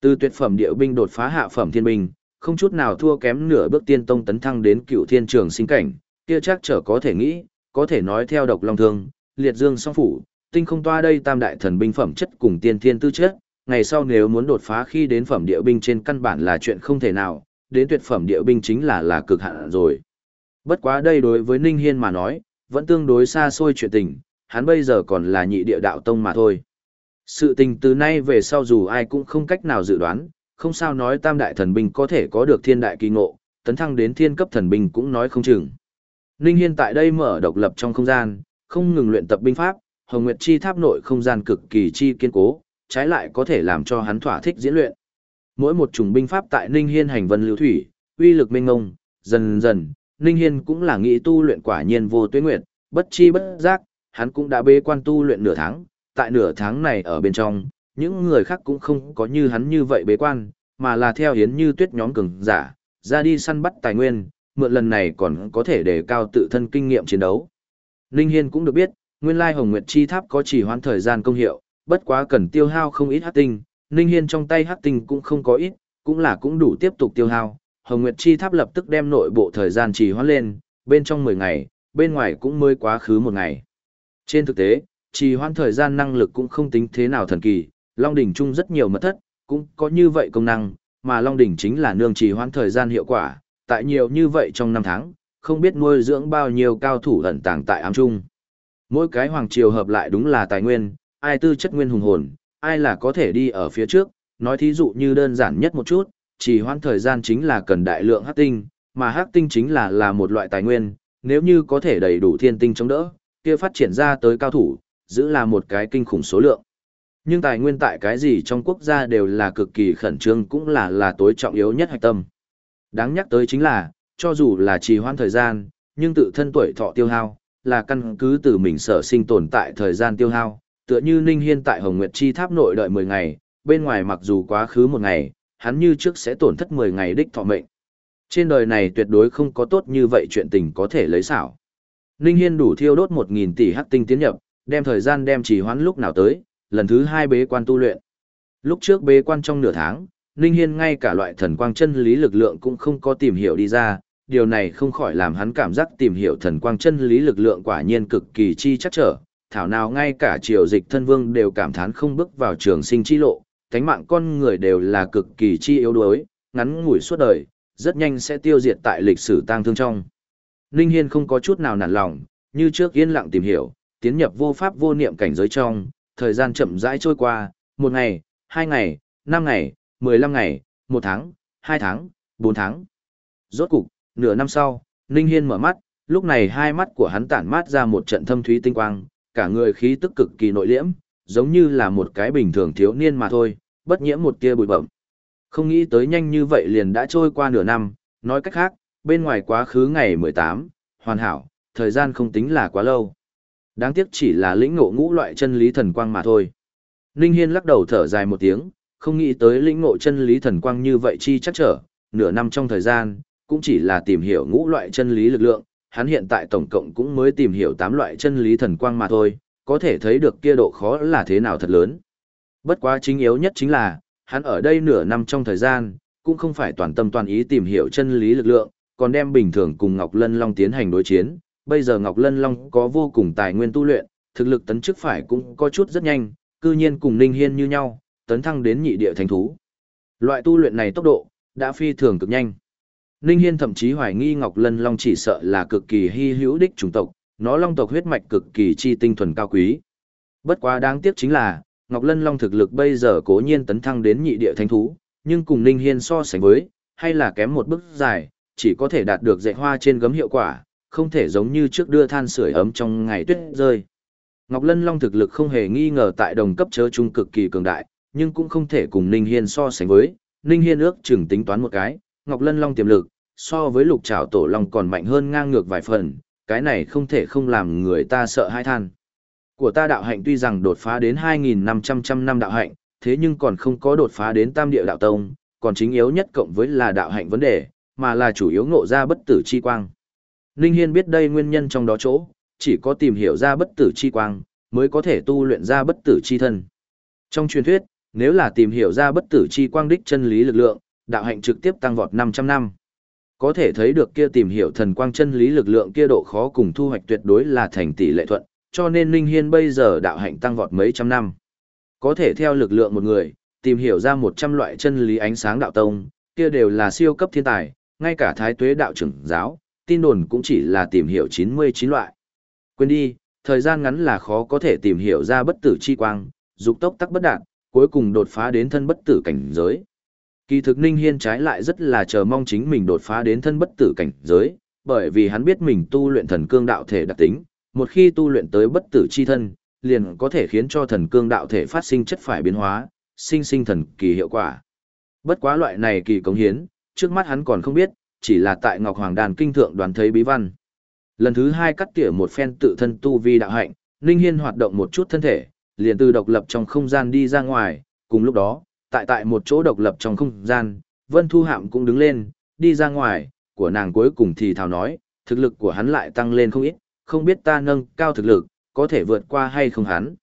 Từ tuyệt phẩm địa binh đột phá hạ phẩm thiên binh, không chút nào thua kém nửa bước tiên tông tấn thăng đến cựu thiên trường sinh cảnh, kia chắc trở có thể nghĩ, có thể nói theo độc long thương, liệt dương song phủ, tinh không toa đây tam đại thần binh phẩm chất cùng tiên thiên tư chất, ngày sau nếu muốn đột phá khi đến phẩm địa binh trên căn bản là chuyện không thể nào, đến tuyệt phẩm địa binh chính là là cực hạn rồi. Bất quá đây đối với Ninh Hiên mà nói, vẫn tương đối xa xôi chuyện tình, hắn bây giờ còn là nhị địa đạo tông mà thôi. Sự tình từ nay về sau dù ai cũng không cách nào dự đoán, không sao nói tam đại thần binh có thể có được thiên đại kỳ ngộ, tấn thăng đến thiên cấp thần binh cũng nói không chừng. Ninh Hiên tại đây mở độc lập trong không gian, không ngừng luyện tập binh pháp, Hồng Nguyệt Chi tháp nội không gian cực kỳ chi kiên cố, trái lại có thể làm cho hắn thỏa thích diễn luyện. Mỗi một chủng binh pháp tại Ninh Hiên hành vân lưu thủy, uy lực mênh ngông, dần dần, Ninh Hiên cũng là nghĩ tu luyện quả nhiên vô tuyết nguyệt, bất chi bất giác, hắn cũng đã bế quan tu luyện nửa tháng, tại nửa tháng này ở bên trong, những người khác cũng không có như hắn như vậy bế quan, mà là theo hiến như tuyết nhóm cường giả, ra đi săn bắt tài nguyên, mượn lần này còn có thể đề cao tự thân kinh nghiệm chiến đấu. Ninh Hiên cũng được biết, nguyên lai Hồng Nguyệt Chi Tháp có chỉ hoãn thời gian công hiệu, bất quá cần tiêu hao không ít hắc tinh, Ninh Hiên trong tay hắc tinh cũng không có ít, cũng là cũng đủ tiếp tục tiêu hao. Hồng Nguyệt Chi Tháp lập tức đem nội bộ thời gian trì hoãn lên, bên trong 10 ngày, bên ngoài cũng mới quá khứ một ngày. Trên thực tế, trì hoãn thời gian năng lực cũng không tính thế nào thần kỳ, Long đỉnh Trung rất nhiều mật thất, cũng có như vậy công năng, mà Long đỉnh chính là nương trì hoãn thời gian hiệu quả, tại nhiều như vậy trong năm tháng, không biết nuôi dưỡng bao nhiêu cao thủ ẩn tàng tại ám trung. Mỗi cái hoàng triều hợp lại đúng là tài nguyên, ai tư chất nguyên hùng hồn, ai là có thể đi ở phía trước, nói thí dụ như đơn giản nhất một chút, chỉ hoãn thời gian chính là cần đại lượng hắc tinh, mà hắc tinh chính là là một loại tài nguyên, nếu như có thể đầy đủ thiên tinh chống đỡ, kia phát triển ra tới cao thủ, giữ là một cái kinh khủng số lượng. Nhưng tài nguyên tại cái gì trong quốc gia đều là cực kỳ khẩn trương cũng là là tối trọng yếu nhất hạch tâm. Đáng nhắc tới chính là, cho dù là trì hoãn thời gian, nhưng tự thân tuổi thọ tiêu hao, là căn cứ từ mình sở sinh tồn tại thời gian tiêu hao, tựa như Ninh Hiên tại Hồng Nguyệt Chi Tháp nội đợi 10 ngày, bên ngoài mặc dù quá khứ một ngày, hắn như trước sẽ tổn thất 10 ngày đích thọ mệnh. Trên đời này tuyệt đối không có tốt như vậy chuyện tình có thể lấy xảo. Ninh Hiên đủ thiêu đốt 1.000 tỷ hắc tinh tiến nhập, đem thời gian đem trì hoãn lúc nào tới, lần thứ hai bế quan tu luyện. Lúc trước bế quan trong nửa tháng, Ninh Hiên ngay cả loại thần quang chân lý lực lượng cũng không có tìm hiểu đi ra, điều này không khỏi làm hắn cảm giác tìm hiểu thần quang chân lý lực lượng quả nhiên cực kỳ chi chắc trở, thảo nào ngay cả triều dịch thân vương đều cảm thán không bước vào trường sinh chi lộ, thánh mạng con người đều là cực kỳ chi yếu đuối, ngắn ngủi suốt đời, rất nhanh sẽ tiêu diệt tại lịch sử tang thương trong. Ninh Hiên không có chút nào nản lòng, như trước yên lặng tìm hiểu, tiến nhập vô pháp vô niệm cảnh giới trong, thời gian chậm rãi trôi qua, một ngày, hai ngày, năm ngày, mười lăm ngày, một tháng, hai tháng, bốn tháng. Rốt cục, nửa năm sau, Ninh Hiên mở mắt, lúc này hai mắt của hắn tản mát ra một trận thâm thúy tinh quang, cả người khí tức cực kỳ nội liễm, giống như là một cái bình thường thiếu niên mà thôi, bất nhiễm một tia bụi bẩm. Không nghĩ tới nhanh như vậy liền đã trôi qua nửa năm, nói cách khác, bên ngoài quá khứ ngày 18, hoàn hảo, thời gian không tính là quá lâu. Đáng tiếc chỉ là lĩnh ngộ ngũ loại chân lý thần quang mà thôi. Ninh Hiên lắc đầu thở dài một tiếng, không nghĩ tới lĩnh ngộ chân lý thần quang như vậy chi chắc trở, nửa năm trong thời gian, cũng chỉ là tìm hiểu ngũ loại chân lý lực lượng, hắn hiện tại tổng cộng cũng mới tìm hiểu 8 loại chân lý thần quang mà thôi, có thể thấy được kia độ khó là thế nào thật lớn. Bất quá chính yếu nhất chính là, hắn ở đây nửa năm trong thời gian, cũng không phải toàn tâm toàn ý tìm hiểu chân lý lực lượng, còn đem bình thường cùng Ngọc Lân Long tiến hành đối chiến. Bây giờ Ngọc Lân Long có vô cùng tài nguyên tu luyện, thực lực tấn chức phải cũng có chút rất nhanh, cư nhiên cùng Ninh Hiên như nhau, tấn thăng đến nhị địa thành thú. Loại tu luyện này tốc độ, đã phi thường cực nhanh. Ninh Hiên thậm chí hoài nghi Ngọc Lân Long chỉ sợ là cực kỳ hy hữu đích chủng tộc, nó long tộc huyết mạch cực kỳ chi tinh thuần cao quý. Bất quá đáng tiếc chính là, Ngọc Lân Long thực lực bây giờ cố nhiên tấn thăng đến nhị địa thánh thú, nhưng cùng Ninh Hiên so sánh với, hay là kém một bước dài, chỉ có thể đạt được dạy hoa trên gấm hiệu quả, không thể giống như trước đưa than sưởi ấm trong ngày tuyết rơi. Ngọc Lân Long thực lực không hề nghi ngờ tại đồng cấp chớ trung cực kỳ cường đại, nhưng cũng không thể cùng Ninh Hiên so sánh với. Ninh Hiên ước chừng tính toán một cái, Ngọc Lân Long tiềm lực, so với lục trảo tổ long còn mạnh hơn ngang ngược vài phần, cái này không thể không làm người ta sợ hãi than. Của ta đạo hạnh tuy rằng đột phá đến 2.500 năm đạo hạnh, thế nhưng còn không có đột phá đến tam địa đạo tông, còn chính yếu nhất cộng với là đạo hạnh vấn đề, mà là chủ yếu ngộ ra bất tử chi quang. Ninh Hiên biết đây nguyên nhân trong đó chỗ, chỉ có tìm hiểu ra bất tử chi quang, mới có thể tu luyện ra bất tử chi thân. Trong truyền thuyết, nếu là tìm hiểu ra bất tử chi quang đích chân lý lực lượng, đạo hạnh trực tiếp tăng vọt 500 năm. Có thể thấy được kia tìm hiểu thần quang chân lý lực lượng kia độ khó cùng thu hoạch tuyệt đối là thành tỷ lệ thuận, cho nên Ninh Hiên bây giờ đạo hạnh tăng vọt mấy trăm năm. Có thể theo lực lượng một người, tìm hiểu ra 100 loại chân lý ánh sáng đạo tông, kia đều là siêu cấp thiên tài, ngay cả thái tuế đạo trưởng giáo, tin đồn cũng chỉ là tìm hiểu 99 loại. Quên đi, thời gian ngắn là khó có thể tìm hiểu ra bất tử chi quang, dục tốc tắc bất đạt, cuối cùng đột phá đến thân bất tử cảnh giới. Kỳ thực Ninh Hiên trái lại rất là chờ mong chính mình đột phá đến thân bất tử cảnh giới, bởi vì hắn biết mình tu luyện thần cương đạo thể đặc tính, một khi tu luyện tới bất tử chi thân, liền có thể khiến cho thần cương đạo thể phát sinh chất phải biến hóa, sinh sinh thần kỳ hiệu quả. Bất quá loại này kỳ cống hiến, trước mắt hắn còn không biết, chỉ là tại Ngọc Hoàng Đàn kinh thượng đoàn thấy bí văn. Lần thứ hai cắt tỉa một phen tự thân tu vi đạo hạnh, Ninh Hiên hoạt động một chút thân thể, liền từ độc lập trong không gian đi ra ngoài, cùng lúc đó, tại tại một chỗ độc lập trong không gian, Vân Thu Hạm cũng đứng lên, đi ra ngoài, của nàng cuối cùng thì thào nói, thực lực của hắn lại tăng lên không ít, không biết ta nâng cao thực lực, có thể vượt qua hay không hắn.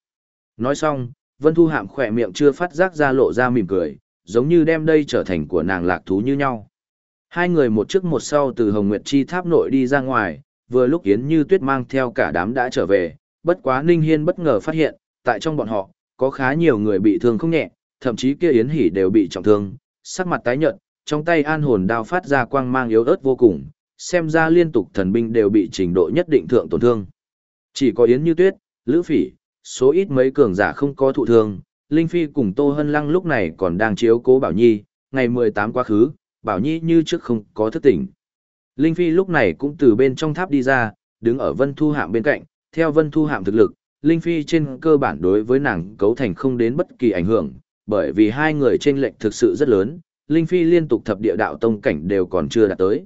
Nói xong, Vân Thu Hạm khỏe miệng chưa phát giác ra lộ ra mỉm cười, giống như đem đây trở thành của nàng lạc thú như nhau. Hai người một trước một sau từ Hồng Nguyệt Chi tháp nội đi ra ngoài, vừa lúc Yến Như Tuyết mang theo cả đám đã trở về, bất quá Ninh Hiên bất ngờ phát hiện, tại trong bọn họ, có khá nhiều người bị thương không nhẹ, thậm chí kia Yến Hỷ đều bị trọng thương, sắc mặt tái nhợt, trong tay an hồn đao phát ra quang mang yếu ớt vô cùng, xem ra liên tục thần binh đều bị trình độ nhất định thượng tổn thương. Chỉ có Yến Như Tuyết, Lữ Phỉ, số ít mấy cường giả không có thụ thương, Linh Phi cùng Tô Hân Lăng lúc này còn đang chiếu cố Bảo Nhi, ngày 18 quá khứ, Bảo Nhi như trước không có thức tỉnh. Linh Phi lúc này cũng từ bên trong tháp đi ra, đứng ở Vân Thu Hạm bên cạnh, theo Vân Thu Hạm thực lực, Linh Phi trên cơ bản đối với nàng cấu thành không đến bất kỳ ảnh hưởng, bởi vì hai người trên lệnh thực sự rất lớn, Linh Phi liên tục thập địa đạo tông cảnh đều còn chưa đạt tới.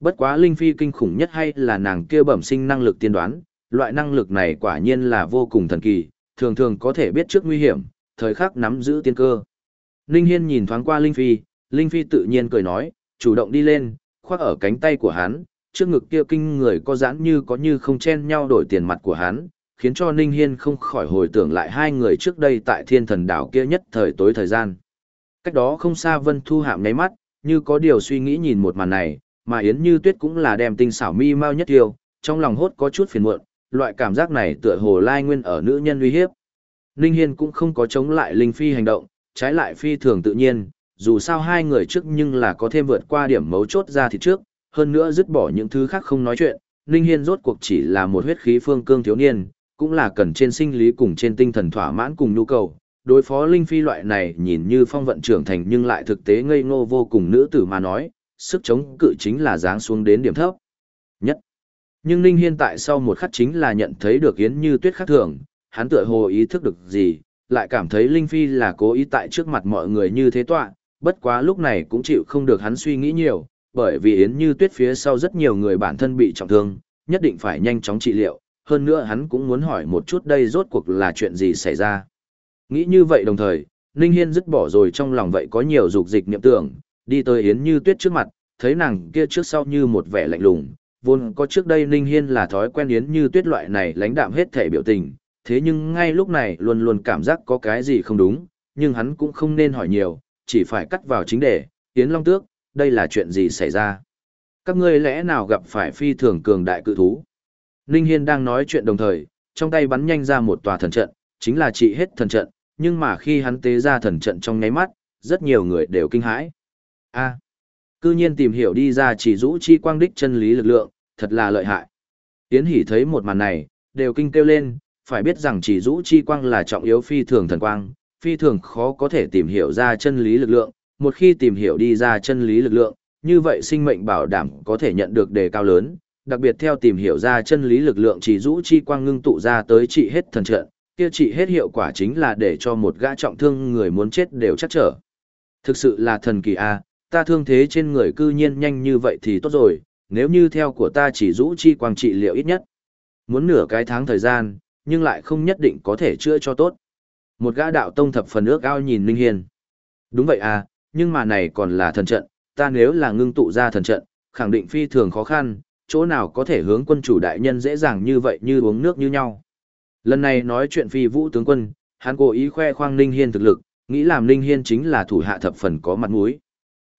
Bất quá Linh Phi kinh khủng nhất hay là nàng kia bẩm sinh năng lực tiên đoán, loại năng lực này quả nhiên là vô cùng thần kỳ, thường thường có thể biết trước nguy hiểm, thời khắc nắm giữ tiên cơ. Linh Hiên nhìn thoáng qua Linh Phi, Linh Phi tự nhiên cười nói, chủ động đi lên, khoác ở cánh tay của hắn, trước ngực kia kinh người có giãn như có như không chen nhau đổi tiền mặt của hắn, khiến cho Ninh Hiên không khỏi hồi tưởng lại hai người trước đây tại thiên thần đảo kia nhất thời tối thời gian. Cách đó không xa Vân Thu Hạm nháy mắt, như có điều suy nghĩ nhìn một màn này, mà Yến Như Tuyết cũng là đem tinh xảo mi mau nhất tiêu, trong lòng hốt có chút phiền muộn, loại cảm giác này tựa hồ lai nguyên ở nữ nhân uy hiếp. Ninh Hiên cũng không có chống lại Linh Phi hành động, trái lại phi thường tự nhiên, dù sao hai người trước nhưng là có thêm vượt qua điểm mấu chốt ra thì trước, hơn nữa dứt bỏ những thứ khác không nói chuyện, Ninh Hiên rốt cuộc chỉ là một huyết khí phương cương thiếu niên, cũng là cần trên sinh lý cùng trên tinh thần thỏa mãn cùng nhu cầu. Đối phó Linh Phi loại này nhìn như phong vận trưởng thành nhưng lại thực tế ngây ngô vô cùng nữ tử mà nói, sức chống cự chính là dáng xuống đến điểm thấp. Nhất. Nhưng Ninh Hiên tại sau một khắc chính là nhận thấy được Yến Như Tuyết khác thường, hắn tựa hồ ý thức được gì, lại cảm thấy Linh Phi là cố ý tại trước mặt mọi người như thế tọa, bất quá lúc này cũng chịu không được hắn suy nghĩ nhiều, bởi vì Yến Như Tuyết phía sau rất nhiều người bản thân bị trọng thương, nhất định phải nhanh chóng trị liệu, hơn nữa hắn cũng muốn hỏi một chút đây rốt cuộc là chuyện gì xảy ra. Nghĩ như vậy đồng thời, Ninh Hiên dứt bỏ rồi trong lòng vậy có nhiều dục dịch niệm tưởng, đi tới Yến Như Tuyết trước mặt, thấy nàng kia trước sau như một vẻ lạnh lùng, vốn có trước đây Ninh Hiên là thói quen Yến Như Tuyết loại này lãnh đạm hết thể biểu tình, thế nhưng ngay lúc này luôn luôn cảm giác có cái gì không đúng, nhưng hắn cũng không nên hỏi nhiều, chỉ phải cắt vào chính đề, Yến Long Tước, đây là chuyện gì xảy ra? Các ngươi lẽ nào gặp phải phi thường cường đại cự thú? Ninh Hiên đang nói chuyện đồng thời, trong tay bắn nhanh ra một tòa thần trận, chính là trị hết thần trận, nhưng mà khi hắn tế ra thần trận trong nháy mắt, rất nhiều người đều kinh hãi. A, cư nhiên tìm hiểu đi ra chỉ rũ chi quang đích chân lý lực lượng, thật là lợi hại. Tiến Hỷ thấy một màn này, đều kinh kêu lên, phải biết rằng chỉ rũ chi quang là trọng yếu phi thường thần quang, phi thường khó có thể tìm hiểu ra chân lý lực lượng, một khi tìm hiểu đi ra chân lý lực lượng, như vậy sinh mệnh bảo đảm có thể nhận được đề cao lớn, đặc biệt theo tìm hiểu ra chân lý lực lượng chỉ rũ chi quang ngưng tụ ra tới trị hết thần trận, kia trị hết hiệu quả chính là để cho một gã trọng thương người muốn chết đều chắc trở. Thực sự là thần kỳ a, ta thương thế trên người cư nhiên nhanh như vậy thì tốt rồi, nếu như theo của ta chỉ rũ chi quang trị liệu ít nhất. Muốn nửa cái tháng thời gian, nhưng lại không nhất định có thể chữa cho tốt. Một gã đạo tông thập phần ước ao nhìn Linh hiền. Đúng vậy à, nhưng mà này còn là thần trận, ta nếu là ngưng tụ ra thần trận, khẳng định phi thường khó khăn, chỗ nào có thể hướng quân chủ đại nhân dễ dàng như vậy như uống nước như nhau. Lần này nói chuyện phi vũ tướng quân, hắn cố ý khoe khoang Ninh Hiên thực lực, nghĩ làm Ninh Hiên chính là thủ hạ thập phần có mặt mũi.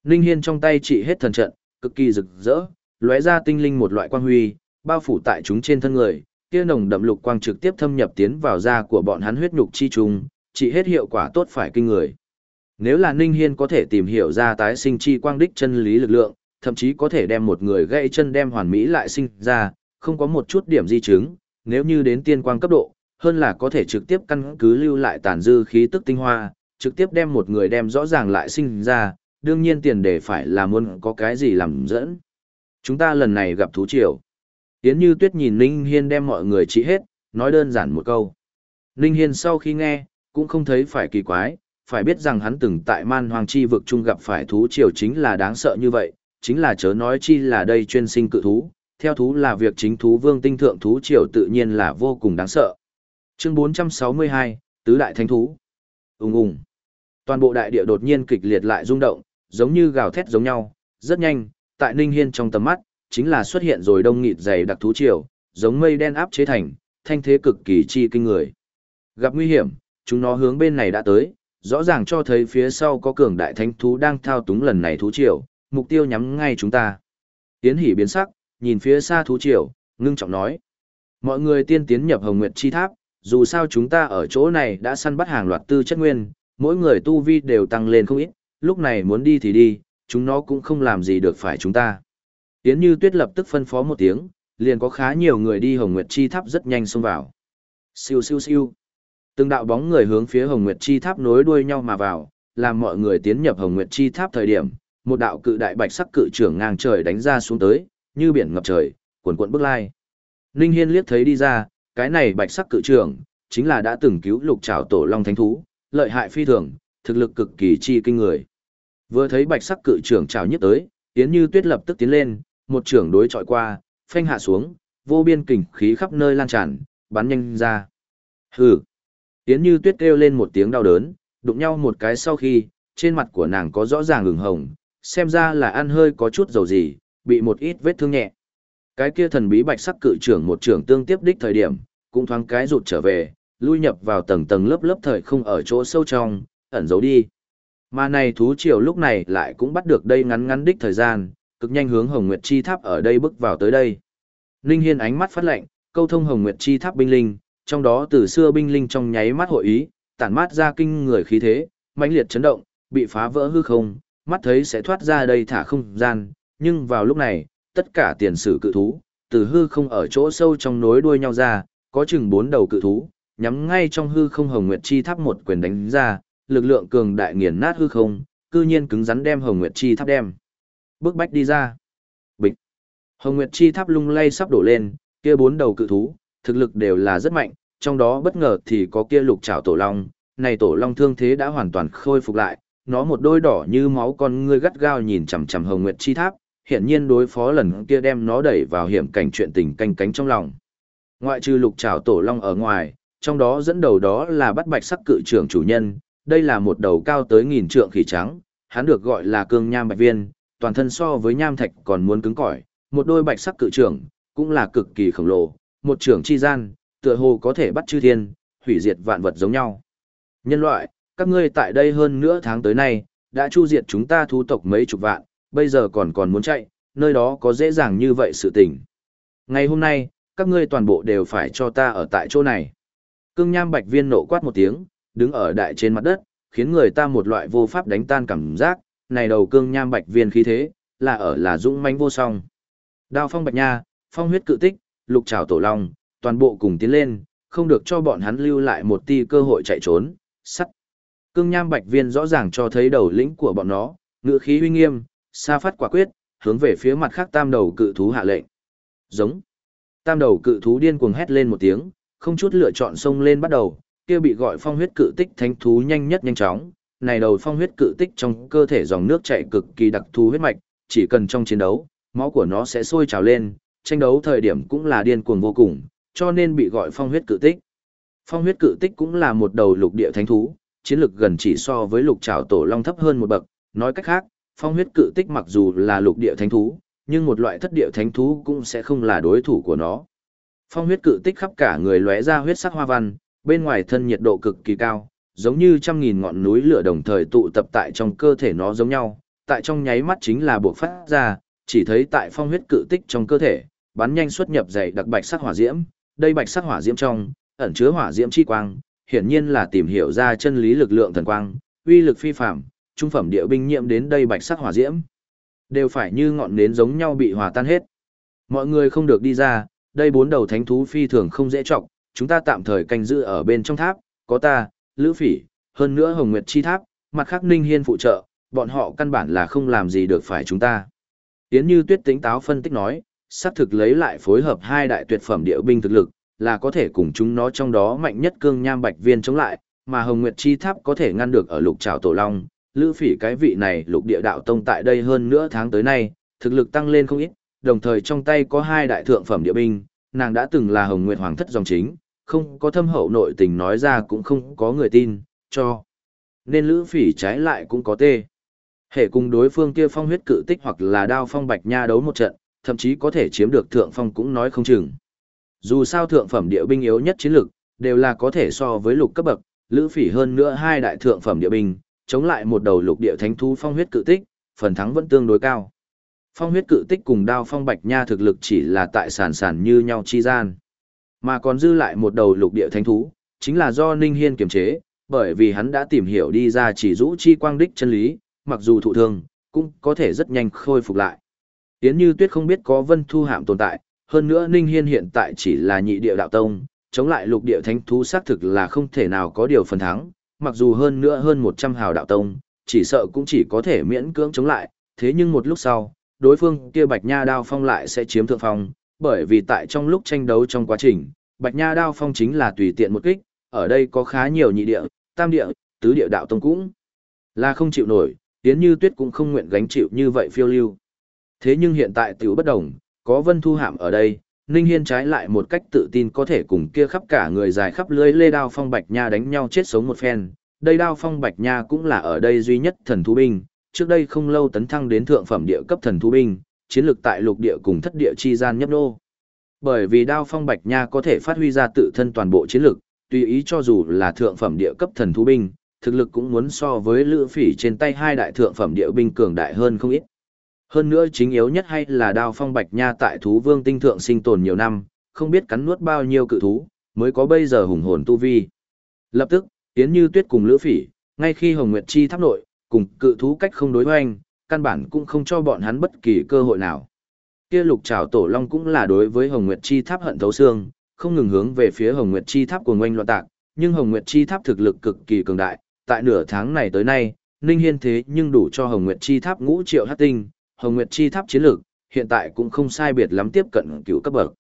Ninh Hiên trong tay trị hết thần trận, cực kỳ rực rỡ, lóe ra tinh linh một loại quang huy, bao phủ tại chúng trên thân người, kia nồng đậm lục quang trực tiếp thâm nhập tiến vào da của bọn hắn huyết nhục chi trùng, trị hết hiệu quả tốt phải kinh người. Nếu là Ninh Hiên có thể tìm hiểu ra tái sinh chi quang đích chân lý lực lượng, thậm chí có thể đem một người gãy chân đem hoàn mỹ lại sinh ra, không có một chút điểm di chứng, nếu như đến tiên quang cấp độ, hơn là có thể trực tiếp căn cứ lưu lại tàn dư khí tức tinh hoa, trực tiếp đem một người đem rõ ràng lại sinh ra, đương nhiên tiền đề phải là muốn có cái gì làm dẫn. Chúng ta lần này gặp thú triều. Yến Như Tuyết nhìn Ninh Hiên đem mọi người trị hết, nói đơn giản một câu. Ninh Hiên sau khi nghe, cũng không thấy phải kỳ quái, phải biết rằng hắn từng tại man hoàng chi vực chung gặp phải thú triều chính là đáng sợ như vậy, chính là chớ nói chi là đây chuyên sinh cự thú, theo thú là việc chính thú vương tinh thượng thú triều tự nhiên là vô cùng đáng sợ. Chương 462, Tứ Đại Thánh Thú ung ung Toàn bộ đại địa đột nhiên kịch liệt lại rung động, giống như gào thét giống nhau, rất nhanh, tại Ninh Hiên trong tầm mắt, chính là xuất hiện rồi đông nghịt dày đặc thú triều, giống mây đen áp chế thành, thanh thế cực kỳ chi kinh người. Gặp nguy hiểm, chúng nó hướng bên này đã tới, rõ ràng cho thấy phía sau có cường đại thánh thú đang thao túng lần này thú triều, mục tiêu nhắm ngay chúng ta. Tiến hỉ biến sắc, nhìn phía xa thú triều, ngưng trọng nói. Mọi người tiên tiến nhập Hồng Nguyệt Chi Tháp, dù sao chúng ta ở chỗ này đã săn bắt hàng loạt tư chất nguyên, mỗi người tu vi đều tăng lên không ít, lúc này muốn đi thì đi, chúng nó cũng không làm gì được phải chúng ta. Tiến như tuyết lập tức phân phó một tiếng, liền có khá nhiều người đi Hồng Nguyệt Chi Tháp rất nhanh xông vào. Siêu siêu siêu. Từng đạo bóng người hướng phía Hồng Nguyệt Chi Tháp nối đuôi nhau mà vào, làm mọi người tiến nhập Hồng Nguyệt Chi Tháp thời điểm, một đạo cự đại bạch sắc cự trưởng ngang trời đánh ra xuống tới, như biển ngập trời, cuồn cuộn bức lai. Ninh Hiên liếc thấy đi ra, cái này bạch sắc cự trưởng, chính là đã từng cứu lục trảo tổ long thánh thú, lợi hại phi thường, thực lực cực kỳ chi kinh người. Vừa thấy bạch sắc cự trưởng trào nhất tới, Yến Như Tuyết lập tức tiến lên, một trưởng đối chọi qua, phanh hạ xuống, vô biên kình khí khắp nơi lan tràn, bắn nhanh ra. Hừ. Yến Như Tuyết kêu lên một tiếng đau đớn, đụng nhau một cái sau khi, trên mặt của nàng có rõ ràng ửng hồng, xem ra là ăn hơi có chút dầu gì, bị một ít vết thương nhẹ. Cái kia thần bí bạch sắc cự trưởng một trưởng tương tiếp đích thời điểm, cũng thoáng cái rụt trở về, lui nhập vào tầng tầng lớp lớp thời không ở chỗ sâu trong, ẩn giấu đi. Mà này thú triều lúc này lại cũng bắt được đây ngắn ngắn đích thời gian, cực nhanh hướng Hồng Nguyệt Chi Tháp ở đây bước vào tới đây. linh Hiên ánh mắt phát lạnh, câu thông Hồng Nguyệt Chi Tháp binh linh, trong đó từ xưa binh linh trong nháy mắt hội ý, tản mát ra kinh người khí thế, mãnh liệt chấn động, bị phá vỡ hư không, mắt thấy sẽ thoát ra đây thả không gian, nhưng vào lúc này, tất cả tiền sử cự thú, từ hư không ở chỗ sâu trong nối đuôi nhau ra, có chừng bốn đầu cự thú, nhắm ngay trong hư không Hồng Nguyệt Chi Tháp một quyền đánh ra, lực lượng cường đại nghiền nát hư không, cư nhiên cứng rắn đem Hồng Nguyệt Chi Tháp đem. Bước bách đi ra. Bịch. Hồng Nguyệt Chi Tháp lung lay sắp đổ lên, kia bốn đầu cự thú, thực lực đều là rất mạnh, trong đó bất ngờ thì có kia lục trảo tổ long, này tổ long thương thế đã hoàn toàn khôi phục lại, nó một đôi đỏ như máu con ngươi gắt gao nhìn chằm chằm Hồng Nguyệt Chi Tháp, hiện nhiên đối phó lần kia đem nó đẩy vào hiểm cảnh chuyện tình canh cánh trong lòng. Ngoại trừ lục trảo tổ long ở ngoài, trong đó dẫn đầu đó là bắt bạch sắc cự trưởng chủ nhân, đây là một đầu cao tới nghìn trượng khỉ trắng, hắn được gọi là cương nham bạch viên, toàn thân so với nham thạch còn muốn cứng cỏi, một đôi bạch sắc cự trưởng, cũng là cực kỳ khổng lồ, một trưởng chi gian, tựa hồ có thể bắt chư thiên, hủy diệt vạn vật giống nhau. Nhân loại, các ngươi tại đây hơn nửa tháng tới nay, đã chu diệt chúng ta thu tộc mấy chục vạn, bây giờ còn còn muốn chạy, nơi đó có dễ dàng như vậy sự tình. Ngày hôm nay, các ngươi toàn bộ đều phải cho ta ở tại chỗ này. Cương Nham Bạch Viên nộ quát một tiếng, đứng ở đại trên mặt đất, khiến người ta một loại vô pháp đánh tan cảm giác, này đầu Cương Nham Bạch Viên khí thế, là ở là dũng mãnh vô song. Đao phong bạch nha, phong huyết cự tích, lục trảo tổ long, toàn bộ cùng tiến lên, không được cho bọn hắn lưu lại một ti cơ hội chạy trốn, sắt. Cương Nham Bạch Viên rõ ràng cho thấy đầu lĩnh của bọn nó, ngựa khí uy nghiêm, xa phát quả quyết, hướng về phía mặt khác tam đầu cự thú hạ lệnh. Giống. Tam đầu cự thú điên cuồng hét lên một tiếng, không chút lựa chọn xông lên bắt đầu, kia bị gọi phong huyết cự tích thánh thú nhanh nhất nhanh chóng. Này đầu phong huyết cự tích trong cơ thể dòng nước chảy cực kỳ đặc thù huyết mạch, chỉ cần trong chiến đấu, máu của nó sẽ sôi trào lên, tranh đấu thời điểm cũng là điên cuồng vô cùng, cho nên bị gọi phong huyết cự tích. Phong huyết cự tích cũng là một đầu lục địa thánh thú, chiến lực gần chỉ so với lục trảo tổ long thấp hơn một bậc, nói cách khác, phong huyết cự tích mặc dù là lục địa thánh thú, nhưng một loại thất địa thánh thú cũng sẽ không là đối thủ của nó. Phong huyết cự tích khắp cả người lóe ra huyết sắc hoa văn, bên ngoài thân nhiệt độ cực kỳ cao, giống như trăm nghìn ngọn núi lửa đồng thời tụ tập tại trong cơ thể nó giống nhau, tại trong nháy mắt chính là buộc phát ra, chỉ thấy tại phong huyết cự tích trong cơ thể, bắn nhanh xuất nhập dày đặc bạch sắc hỏa diễm, đây bạch sắc hỏa diễm trong, ẩn chứa hỏa diễm chi quang, hiển nhiên là tìm hiểu ra chân lý lực lượng thần quang, uy lực phi phàm, trung phẩm địa binh nhiễm đến đây bạch sắc hỏa diễm, đều phải như ngọn nến giống nhau bị hòa tan hết. Mọi người không được đi ra, đây bốn đầu thánh thú phi thường không dễ trọng, chúng ta tạm thời canh giữ ở bên trong tháp, có ta, Lữ Phỉ, hơn nữa Hồng Nguyệt chi tháp, mặt khác Ninh Hiên phụ trợ, bọn họ căn bản là không làm gì được phải chúng ta. Yến Như Tuyết tính táo phân tích nói, xác thực lấy lại phối hợp hai đại tuyệt phẩm địa binh thực lực, là có thể cùng chúng nó trong đó mạnh nhất cương nham bạch viên chống lại, mà Hồng Nguyệt chi tháp có thể ngăn được ở lục trảo tổ long. Lữ Phỉ cái vị này lục địa đạo tông tại đây hơn nữa tháng tới nay, thực lực tăng lên không ít, đồng thời trong tay có hai đại thượng phẩm địa binh, nàng đã từng là Hồng Nguyệt Hoàng thất dòng chính, không có thâm hậu nội tình nói ra cũng không có người tin, cho. Nên Lữ Phỉ trái lại cũng có tê. Hệ cùng đối phương kia phong huyết cự tích hoặc là đao phong bạch nha đấu một trận, thậm chí có thể chiếm được thượng phong cũng nói không chừng. Dù sao thượng phẩm địa binh yếu nhất chiến lực, đều là có thể so với lục cấp bậc, lữ phỉ hơn nữa hai đại thượng phẩm địa binh, chống lại một đầu lục địa thánh thú phong huyết cự tích, phần thắng vẫn tương đối cao. Phong huyết cự tích cùng đao phong bạch nha thực lực chỉ là tại sản sản như nhau chi gian. Mà còn dư lại một đầu lục địa thánh thú, chính là do Ninh Hiên kiềm chế, bởi vì hắn đã tìm hiểu đi ra chỉ rũ chi quang đích chân lý, mặc dù thụ thương, cũng có thể rất nhanh khôi phục lại. Yến Như Tuyết không biết có Vân Thu Hạm tồn tại, hơn nữa Ninh Hiên hiện tại chỉ là nhị địa đạo tông, chống lại lục địa thánh thú xác thực là không thể nào có điều phần thắng, mặc dù hơn nữa hơn 100 hào đạo tông, chỉ sợ cũng chỉ có thể miễn cưỡng chống lại, thế nhưng một lúc sau, đối phương kia Bạch Nha Đao Phong lại sẽ chiếm thượng phong, bởi vì tại trong lúc tranh đấu trong quá trình, Bạch Nha Đao Phong chính là tùy tiện một kích, ở đây có khá nhiều nhị địa, tam địa, tứ địa đạo tông cũng là không chịu nổi, Yến Như Tuyết cũng không nguyện gánh chịu như vậy phiêu lưu. Thế nhưng hiện tại tiểu bất đồng, có Vân Thu Hạm ở đây, Ninh Hiên trái lại một cách tự tin có thể cùng kia khắp cả người dài khắp lưới lê đao phong bạch nha đánh nhau chết sống một phen. Đây đao phong bạch nha cũng là ở đây duy nhất thần thú binh, trước đây không lâu tấn thăng đến thượng phẩm địa cấp thần thú binh, chiến lược tại lục địa cùng thất địa chi gian nhấp nô. Bởi vì đao phong bạch nha có thể phát huy ra tự thân toàn bộ chiến lược, tùy ý cho dù là thượng phẩm địa cấp thần thú binh, thực lực cũng muốn so với lữ phỉ trên tay hai đại thượng phẩm địa binh cường đại hơn không ít. Hơn nữa chính yếu nhất hay là đao phong bạch nha tại thú vương tinh thượng sinh tồn nhiều năm, không biết cắn nuốt bao nhiêu cự thú, mới có bây giờ hùng hồn tu vi. Lập tức, Yến Như Tuyết cùng Lữ Phỉ, Ngay khi Hồng Nguyệt Chi tháp nội, cùng cự thú cách không đối hoành, căn bản cũng không cho bọn hắn bất kỳ cơ hội nào. Kia lục trảo tổ long cũng là đối với Hồng Nguyệt Chi tháp hận thấu xương, không ngừng hướng về phía Hồng Nguyệt Chi tháp của ngoanh loạn tạc, nhưng Hồng Nguyệt Chi tháp thực lực cực kỳ cường đại, tại nửa tháng này tới nay, Ninh Hiên thế nhưng đủ cho Hồng Nguyệt Chi tháp ngũ triệu hắc tinh, Hồng Nguyệt Chi tháp chiến lược, hiện tại cũng không sai biệt lắm tiếp cận cựu cấp bậc.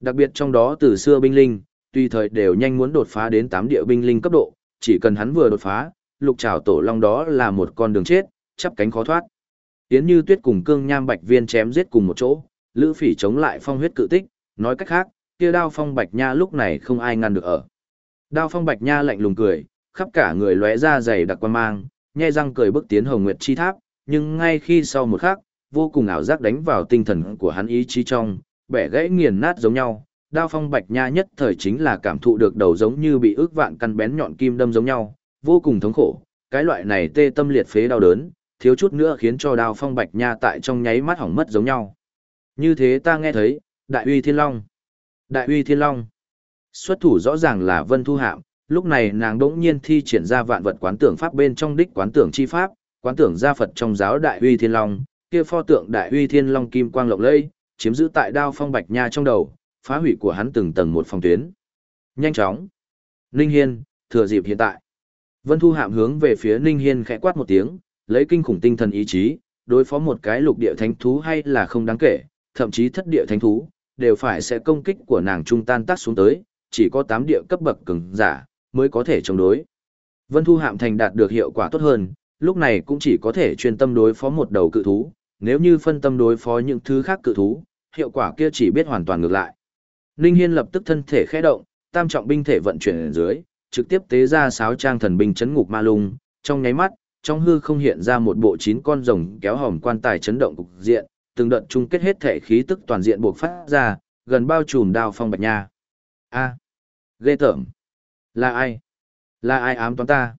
Đặc biệt trong đó từ xưa binh linh, tùy thời đều nhanh muốn đột phá đến 8 địa binh linh cấp độ, chỉ cần hắn vừa đột phá, lục trảo tổ long đó là một con đường chết, chắp cánh khó thoát. Tiến như tuyết cùng cương nham bạch viên chém giết cùng một chỗ, lữ phỉ chống lại phong huyết cự tích, nói cách khác, kia đao phong bạch nha lúc này không ai ngăn được ở. Đao phong bạch nha lạnh lùng cười, khắp cả người lóe ra dày đặc quan mang, nhe răng cười bước tiến hồng nguyệt chi tháp, nhưng ngay khi sau một khắc, vô cùng ảo giác đánh vào tinh thần của hắn ý chí trong, bẻ gãy nghiền nát giống nhau. Đao phong bạch nha nhất thời chính là cảm thụ được đầu giống như bị ước vạn căn bén nhọn kim đâm giống nhau, vô cùng thống khổ. Cái loại này tê tâm liệt phế đau đớn, thiếu chút nữa khiến cho đao phong bạch nha tại trong nháy mắt hỏng mất giống nhau. Như thế ta nghe thấy, đại uy thiên long. Đại uy thiên long. Xuất thủ rõ ràng là vân thu hạm, lúc này nàng đỗng nhiên thi triển ra vạn vật quán tưởng pháp bên trong đích quán tưởng chi pháp, quán tưởng gia Phật trong giáo đại uy thiên long, kia pho tượng đại uy thiên long kim quang lộng lẫy, chiếm giữ tại đao phong bạch nha trong đầu, phá hủy của hắn từng tầng một phòng tuyến. Nhanh chóng. Ninh Hiên, thừa dịp hiện tại. Vân Thu Hạm hướng về phía Ninh Hiên khẽ quát một tiếng, lấy kinh khủng tinh thần ý chí, đối phó một cái lục địa thánh thú hay là không đáng kể, thậm chí thất địa thánh thú, đều phải sẽ công kích của nàng trung tan tác xuống tới, chỉ có 8 địa cấp bậc cường giả mới có thể chống đối. Vân Thu Hạm thành đạt được hiệu quả tốt hơn, lúc này cũng chỉ có thể chuyên tâm đối phó một đầu cự thú, nếu như phân tâm đối phó những thứ khác cự thú, hiệu quả kia chỉ biết hoàn toàn ngược lại. Ninh Hiên lập tức thân thể khẽ động, tam trọng binh thể vận chuyển ở dưới, trực tiếp tế ra sáo trang thần binh chấn ngục ma lung, trong nháy mắt, trong hư không hiện ra một bộ chín con rồng kéo hòm quan tài chấn động cục diện, từng đợt chung kết hết thể khí tức toàn diện buộc phát ra, gần bao trùm đao phong bạch nha. A, ghê tởm. Là ai? Là ai ám toán ta?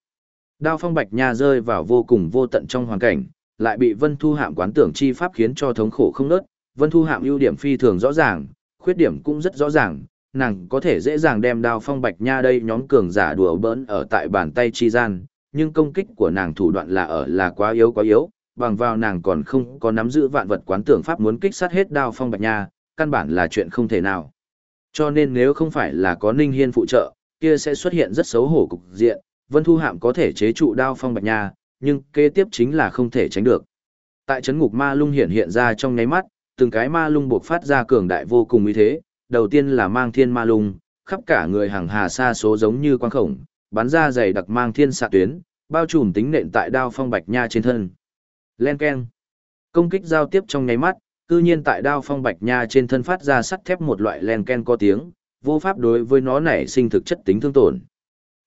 Đao phong bạch nha rơi vào vô cùng vô tận trong hoàn cảnh, lại bị Vân Thu Hạm quán tưởng chi pháp khiến cho thống khổ không nớt. Vân Thu Hạm ưu điểm phi thường rõ ràng, khuyết điểm cũng rất rõ ràng, nàng có thể dễ dàng đem đao phong bạch nha đây nhóm cường giả đùa bỡn ở tại bàn tay chi gian, nhưng công kích của nàng thủ đoạn là ở là quá yếu quá yếu, bằng vào nàng còn không có nắm giữ vạn vật quán tưởng pháp muốn kích sát hết đao phong bạch nha, căn bản là chuyện không thể nào. Cho nên nếu không phải là có Ninh Hiên phụ trợ, kia sẽ xuất hiện rất xấu hổ cục diện, Vân Thu Hạm có thể chế trụ đao phong bạch nha, nhưng kế tiếp chính là không thể tránh được. Tại chấn ngục ma lung hiện hiện ra trong nháy mắt, từng cái ma lung buộc phát ra cường đại vô cùng uy thế, đầu tiên là mang thiên ma lung, khắp cả người hàng hà xa số giống như quang khổng, bắn ra dày đặc mang thiên xạ tuyến, bao trùm tính nện tại đao phong bạch nha trên thân. Len keng. Công kích giao tiếp trong nháy mắt, cư nhiên tại đao phong bạch nha trên thân phát ra sắt thép một loại len ken có tiếng, vô pháp đối với nó nảy sinh thực chất tính thương tổn.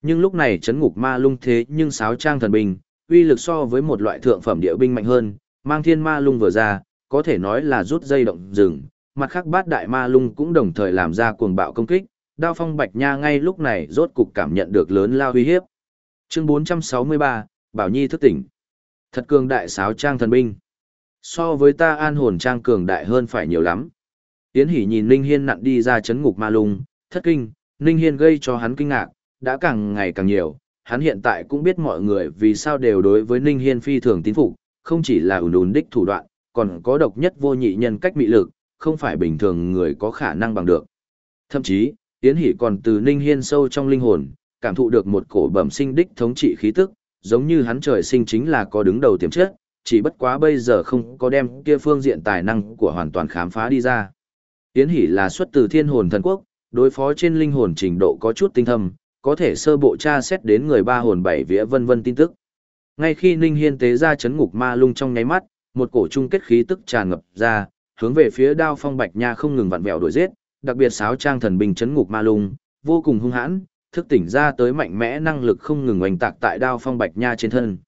Nhưng lúc này chấn ngục ma lung thế nhưng sáo trang thần bình uy lực so với một loại thượng phẩm địa binh mạnh hơn, mang thiên ma lung vừa ra, có thể nói là rút dây động rừng, mặt khác bát đại ma lung cũng đồng thời làm ra cuồng bạo công kích, đao phong bạch nha ngay lúc này rốt cục cảm nhận được lớn lao uy hiếp. Chương 463, Bảo Nhi thức tỉnh. Thật cường đại sáo trang thần binh. So với ta an hồn trang cường đại hơn phải nhiều lắm. Tiến hỉ nhìn Ninh Hiên nặn đi ra chấn ngục ma lung, thất kinh, Ninh Hiên gây cho hắn kinh ngạc, đã càng ngày càng nhiều, hắn hiện tại cũng biết mọi người vì sao đều đối với Ninh Hiên phi thường tín phục, không chỉ là ủn ủn đích thủ đoạn, còn có độc nhất vô nhị nhân cách mị lực, không phải bình thường người có khả năng bằng được. Thậm chí, Yến Hỷ còn từ Ninh Hiên sâu trong linh hồn, cảm thụ được một cổ bẩm sinh đích thống trị khí tức, giống như hắn trời sinh chính là có đứng đầu tiềm chất, chỉ bất quá bây giờ không có đem kia phương diện tài năng của hoàn toàn khám phá đi ra. Yến Hỷ là xuất từ thiên hồn thần quốc, đối phó trên linh hồn trình độ có chút tinh thâm, có thể sơ bộ tra xét đến người ba hồn bảy vía vân vân tin tức. Ngay khi Ninh Hiên tế ra chấn ngục ma lung trong nháy mắt, một cổ trung kết khí tức tràn ngập ra, hướng về phía đao phong bạch nha không ngừng vặn vẹo đuổi giết, đặc biệt sáo trang thần binh chấn ngục ma lung, vô cùng hung hãn, thức tỉnh ra tới mạnh mẽ năng lực không ngừng oanh tạc tại đao phong bạch nha trên thân.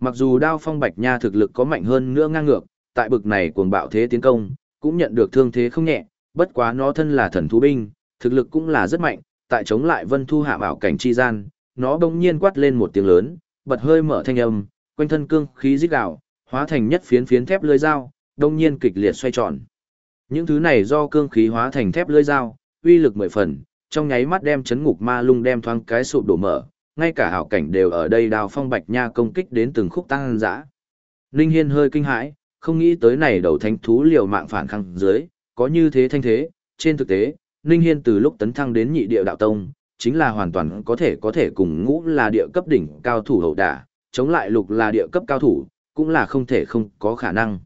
Mặc dù đao phong bạch nha thực lực có mạnh hơn nữa ngang ngược, tại bực này cuồng bạo thế tiến công, cũng nhận được thương thế không nhẹ, bất quá nó thân là thần thú binh, thực lực cũng là rất mạnh, tại chống lại vân thu hạ bảo cảnh chi gian, nó bỗng nhiên quát lên một tiếng lớn, bật hơi mở thanh âm, quanh thân cương khí rít gào, hóa thành nhất phiến phiến thép lưỡi dao, đông nhiên kịch liệt xoay tròn. Những thứ này do cương khí hóa thành thép lưỡi dao, uy lực mười phần, trong nháy mắt đem chấn ngục ma lung đem thoáng cái sụp đổ mở, ngay cả hảo cảnh đều ở đây đào phong bạch nha công kích đến từng khúc tăng dã. Ninh Hiên hơi kinh hãi, không nghĩ tới này đầu thánh thú liều mạng phản kháng dưới, có như thế thanh thế, trên thực tế, Ninh Hiên từ lúc tấn thăng đến nhị địa đạo tông, chính là hoàn toàn có thể có thể cùng ngũ là địa cấp đỉnh cao thủ hậu đả, chống lại lục là địa cấp cao thủ, cũng là không thể không có khả năng.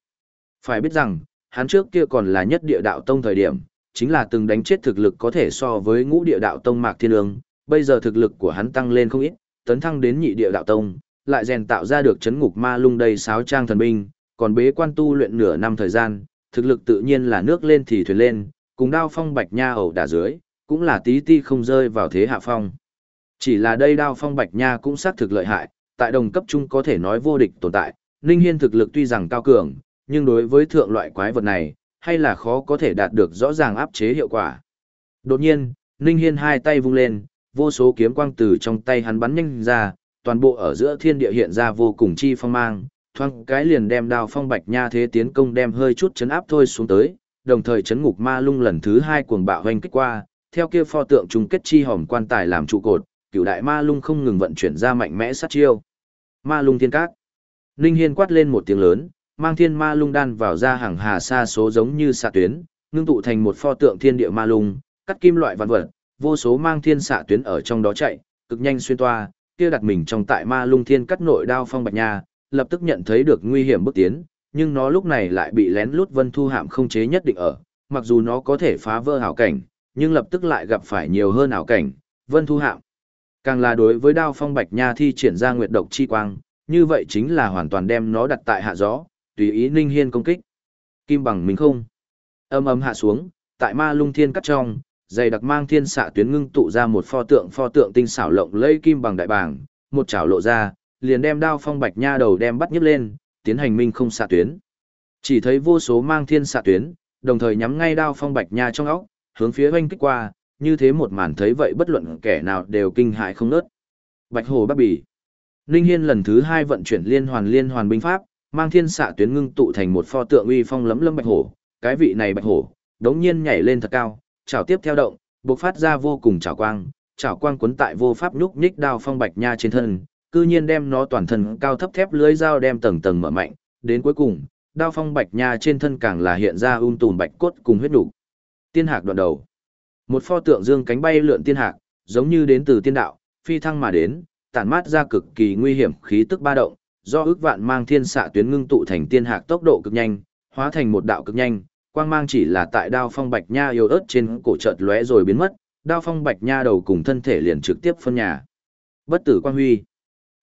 Phải biết rằng, hắn trước kia còn là nhất địa đạo tông thời điểm, chính là từng đánh chết thực lực có thể so với ngũ địa đạo tông Mạc Thiên Ương, bây giờ thực lực của hắn tăng lên không ít, tấn thăng đến nhị địa đạo tông, lại rèn tạo ra được chấn ngục ma lung đầy sáo trang thần binh, còn bế quan tu luyện nửa năm thời gian, thực lực tự nhiên là nước lên thì thuyền lên, cùng đao phong bạch nha ẩu đả dưới, cũng là tí ti không rơi vào thế hạ phong. Chỉ là đây đao phong bạch nha cũng xác thực lợi hại, tại đồng cấp trung có thể nói vô địch tồn tại, Ninh Hiên thực lực tuy rằng cao cường, nhưng đối với thượng loại quái vật này, hay là khó có thể đạt được rõ ràng áp chế hiệu quả. Đột nhiên, Ninh Hiên hai tay vung lên, vô số kiếm quang từ trong tay hắn bắn nhanh ra, toàn bộ ở giữa thiên địa hiện ra vô cùng chi phong mang, thoáng cái liền đem đao phong bạch nha thế tiến công đem hơi chút chấn áp thôi xuống tới, đồng thời chấn ngục ma lung lần thứ hai cuồng bạo hoành kích qua, theo kia pho tượng chung kết chi hòm quan tài làm trụ cột, cửu đại ma lung không ngừng vận chuyển ra mạnh mẽ sát chiêu. Ma lung thiên các. Ninh Hiên quát lên một tiếng lớn, mang thiên ma lung đan vào ra hàng hà xa số giống như xạ tuyến, ngưng tụ thành một pho tượng thiên địa ma lung, cắt kim loại vạn vật, vô số mang thiên xạ tuyến ở trong đó chạy, cực nhanh xuyên toa, kia đặt mình trong tại ma lung thiên cắt nội đao phong bạch nha, lập tức nhận thấy được nguy hiểm bước tiến, nhưng nó lúc này lại bị lén lút vân thu hạm không chế nhất định ở, mặc dù nó có thể phá vỡ hảo cảnh, nhưng lập tức lại gặp phải nhiều hơn hảo cảnh, vân thu hạm. Càng là đối với đao phong bạch nha thi triển ra nguyệt độc chi quang, như vậy chính là hoàn toàn đem nó đặt tại hạ gió, tùy ý ninh hiên công kích. Kim bằng mình không. Âm âm hạ xuống, tại ma lung thiên cắt trong, dày đặc mang thiên xạ tuyến ngưng tụ ra một pho tượng pho tượng tinh xảo lộng lẫy kim bằng đại bảng, một chảo lộ ra, liền đem đao phong bạch nha đầu đem bắt nhấc lên, tiến hành minh không xạ tuyến. Chỉ thấy vô số mang thiên xạ tuyến, đồng thời nhắm ngay đao phong bạch nha trong óc, hướng phía oanh kích qua, như thế một màn thấy vậy bất luận kẻ nào đều kinh hại không nớt. Bạch Hồ Bắc Bỉ. Ninh Hiên lần thứ hai vận chuyển liên hoàn liên hoàn binh pháp, mang thiên xạ tuyến ngưng tụ thành một pho tượng uy phong lấm lâm bạch hổ, cái vị này bạch hổ, đống nhiên nhảy lên thật cao, chảo tiếp theo động, bộc phát ra vô cùng chảo quang, chảo quang cuốn tại vô pháp nhúc nhích đao phong bạch nha trên thân, cư nhiên đem nó toàn thân cao thấp thép lưới dao đem tầng tầng mở mạnh, đến cuối cùng, đao phong bạch nha trên thân càng là hiện ra um tùn bạch cốt cùng huyết đủ. Tiên hạc đoạn đầu. Một pho tượng dương cánh bay lượn tiên hạc, giống như đến từ tiên đạo, phi thăng mà đến, tản mát ra cực kỳ nguy hiểm khí tức ba động, do ước vạn mang thiên xạ tuyến ngưng tụ thành tiên hạc tốc độ cực nhanh, hóa thành một đạo cực nhanh, quang mang chỉ là tại đao phong bạch nha yếu ớt trên cổ chợt lóe rồi biến mất, đao phong bạch nha đầu cùng thân thể liền trực tiếp phân nhà. Bất tử quang huy.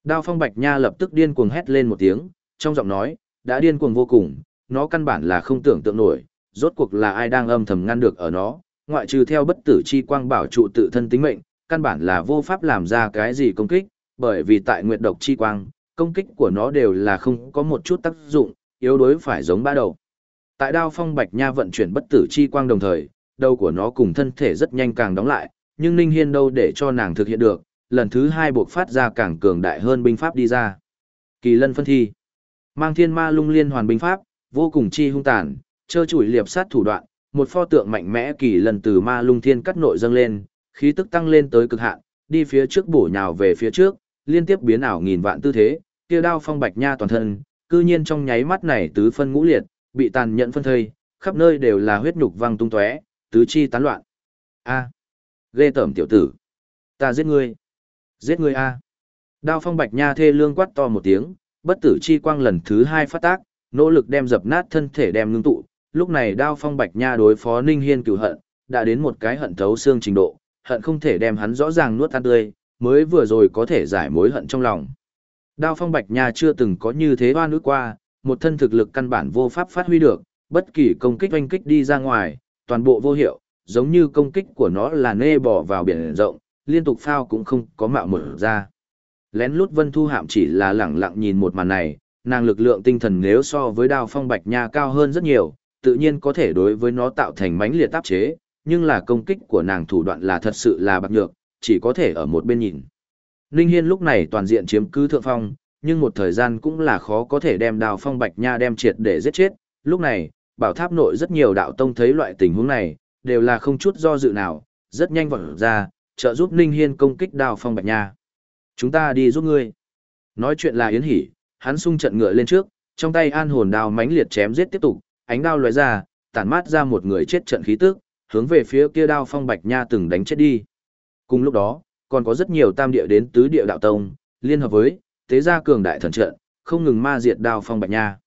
Đao phong bạch nha lập tức điên cuồng hét lên một tiếng, trong giọng nói, đã điên cuồng vô cùng, nó căn bản là không tưởng tượng nổi, rốt cuộc là ai đang âm thầm ngăn được ở nó, ngoại trừ theo bất tử chi quang bảo trụ tự thân tính mệnh, căn bản là vô pháp làm ra cái gì công kích, bởi vì tại nguyệt độc chi quang, công kích của nó đều là không có một chút tác dụng, yếu đối phải giống ba đầu. Tại đao phong bạch nha vận chuyển bất tử chi quang đồng thời, đầu của nó cùng thân thể rất nhanh càng đóng lại, nhưng Ninh Hiên đâu để cho nàng thực hiện được, lần thứ hai buộc phát ra càng cường đại hơn binh pháp đi ra. Kỳ lân phân thi. Mang thiên ma lung liên hoàn binh pháp, vô cùng chi hung tàn, trơ chủi liệp sát thủ đoạn, một pho tượng mạnh mẽ kỳ lân từ ma lung thiên cắt nội dâng lên, khí tức tăng lên tới cực hạn, đi phía trước bổ nhào về phía trước, liên tiếp biến ảo nghìn vạn tư thế, kia đao phong bạch nha toàn thân, cư nhiên trong nháy mắt này tứ phân ngũ liệt, bị tàn nhẫn phân thây, khắp nơi đều là huyết nhục văng tung tóe, tứ chi tán loạn. A, ghê tởm tiểu tử, ta giết ngươi, giết ngươi a. Đao phong bạch nha thê lương quát to một tiếng, bất tử chi quang lần thứ hai phát tác, nỗ lực đem dập nát thân thể đem ngưng tụ. Lúc này đao phong bạch nha đối phó Ninh Hiên cửu hận, đã đến một cái hận thấu xương trình độ, hận không thể đem hắn rõ ràng nuốt tan tươi, mới vừa rồi có thể giải mối hận trong lòng. Đao phong bạch nha chưa từng có như thế oan ước qua, một thân thực lực căn bản vô pháp phát huy được, bất kỳ công kích oanh kích đi ra ngoài, toàn bộ vô hiệu, giống như công kích của nó là nê bỏ vào biển rộng, liên tục phao cũng không có mạo mở ra. Lén lút vân thu hạm chỉ là lẳng lặng nhìn một màn này, nàng lực lượng tinh thần nếu so với đao phong bạch nha cao hơn rất nhiều, tự nhiên có thể đối với nó tạo thành mánh liệt áp chế, nhưng là công kích của nàng thủ đoạn là thật sự là bạc nhược, chỉ có thể ở một bên nhìn. Ninh Hiên lúc này toàn diện chiếm cứ thượng phong, nhưng một thời gian cũng là khó có thể đem đào phong bạch nha đem triệt để giết chết. Lúc này, bảo tháp nội rất nhiều đạo tông thấy loại tình huống này, đều là không chút do dự nào, rất nhanh vọt ra, trợ giúp Ninh Hiên công kích đào phong bạch nha. Chúng ta đi giúp ngươi. Nói chuyện là Yến Hỷ, hắn sung trận ngựa lên trước, trong tay an hồn đao mãnh liệt chém giết tiếp tục, ánh đao lóe ra, tản mát ra một người chết trận khí tức, hướng về phía kia đao phong bạch nha từng đánh chết đi. Cùng lúc đó, còn có rất nhiều tam địa đến tứ địa đạo tông, liên hợp với tế gia cường đại thần trận, không ngừng ma diệt đao phong bạch nha.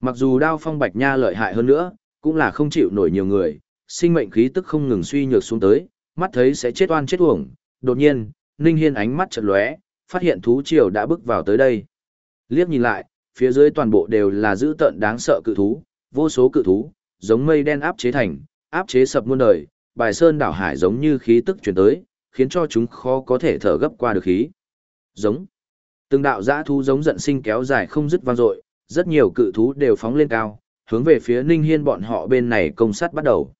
Mặc dù đao phong bạch nha lợi hại hơn nữa, cũng là không chịu nổi nhiều người, sinh mệnh khí tức không ngừng suy nhược xuống tới, mắt thấy sẽ chết oan chết uổng. Đột nhiên, Ninh Hiên ánh mắt chợt lóe, phát hiện thú triều đã bước vào tới đây. Liếc nhìn lại, phía dưới toàn bộ đều là dữ tợn đáng sợ cự thú, vô số cự thú, giống mây đen áp chế thành, áp chế sập muôn đời, bài sơn đảo hải giống như khí tức truyền tới, khiến cho chúng khó có thể thở gấp qua được khí. Giống. Từng đạo dã thú giống giận sinh kéo dài không dứt vang dội, rất nhiều cự thú đều phóng lên cao, hướng về phía Ninh Hiên bọn họ bên này công sát bắt đầu.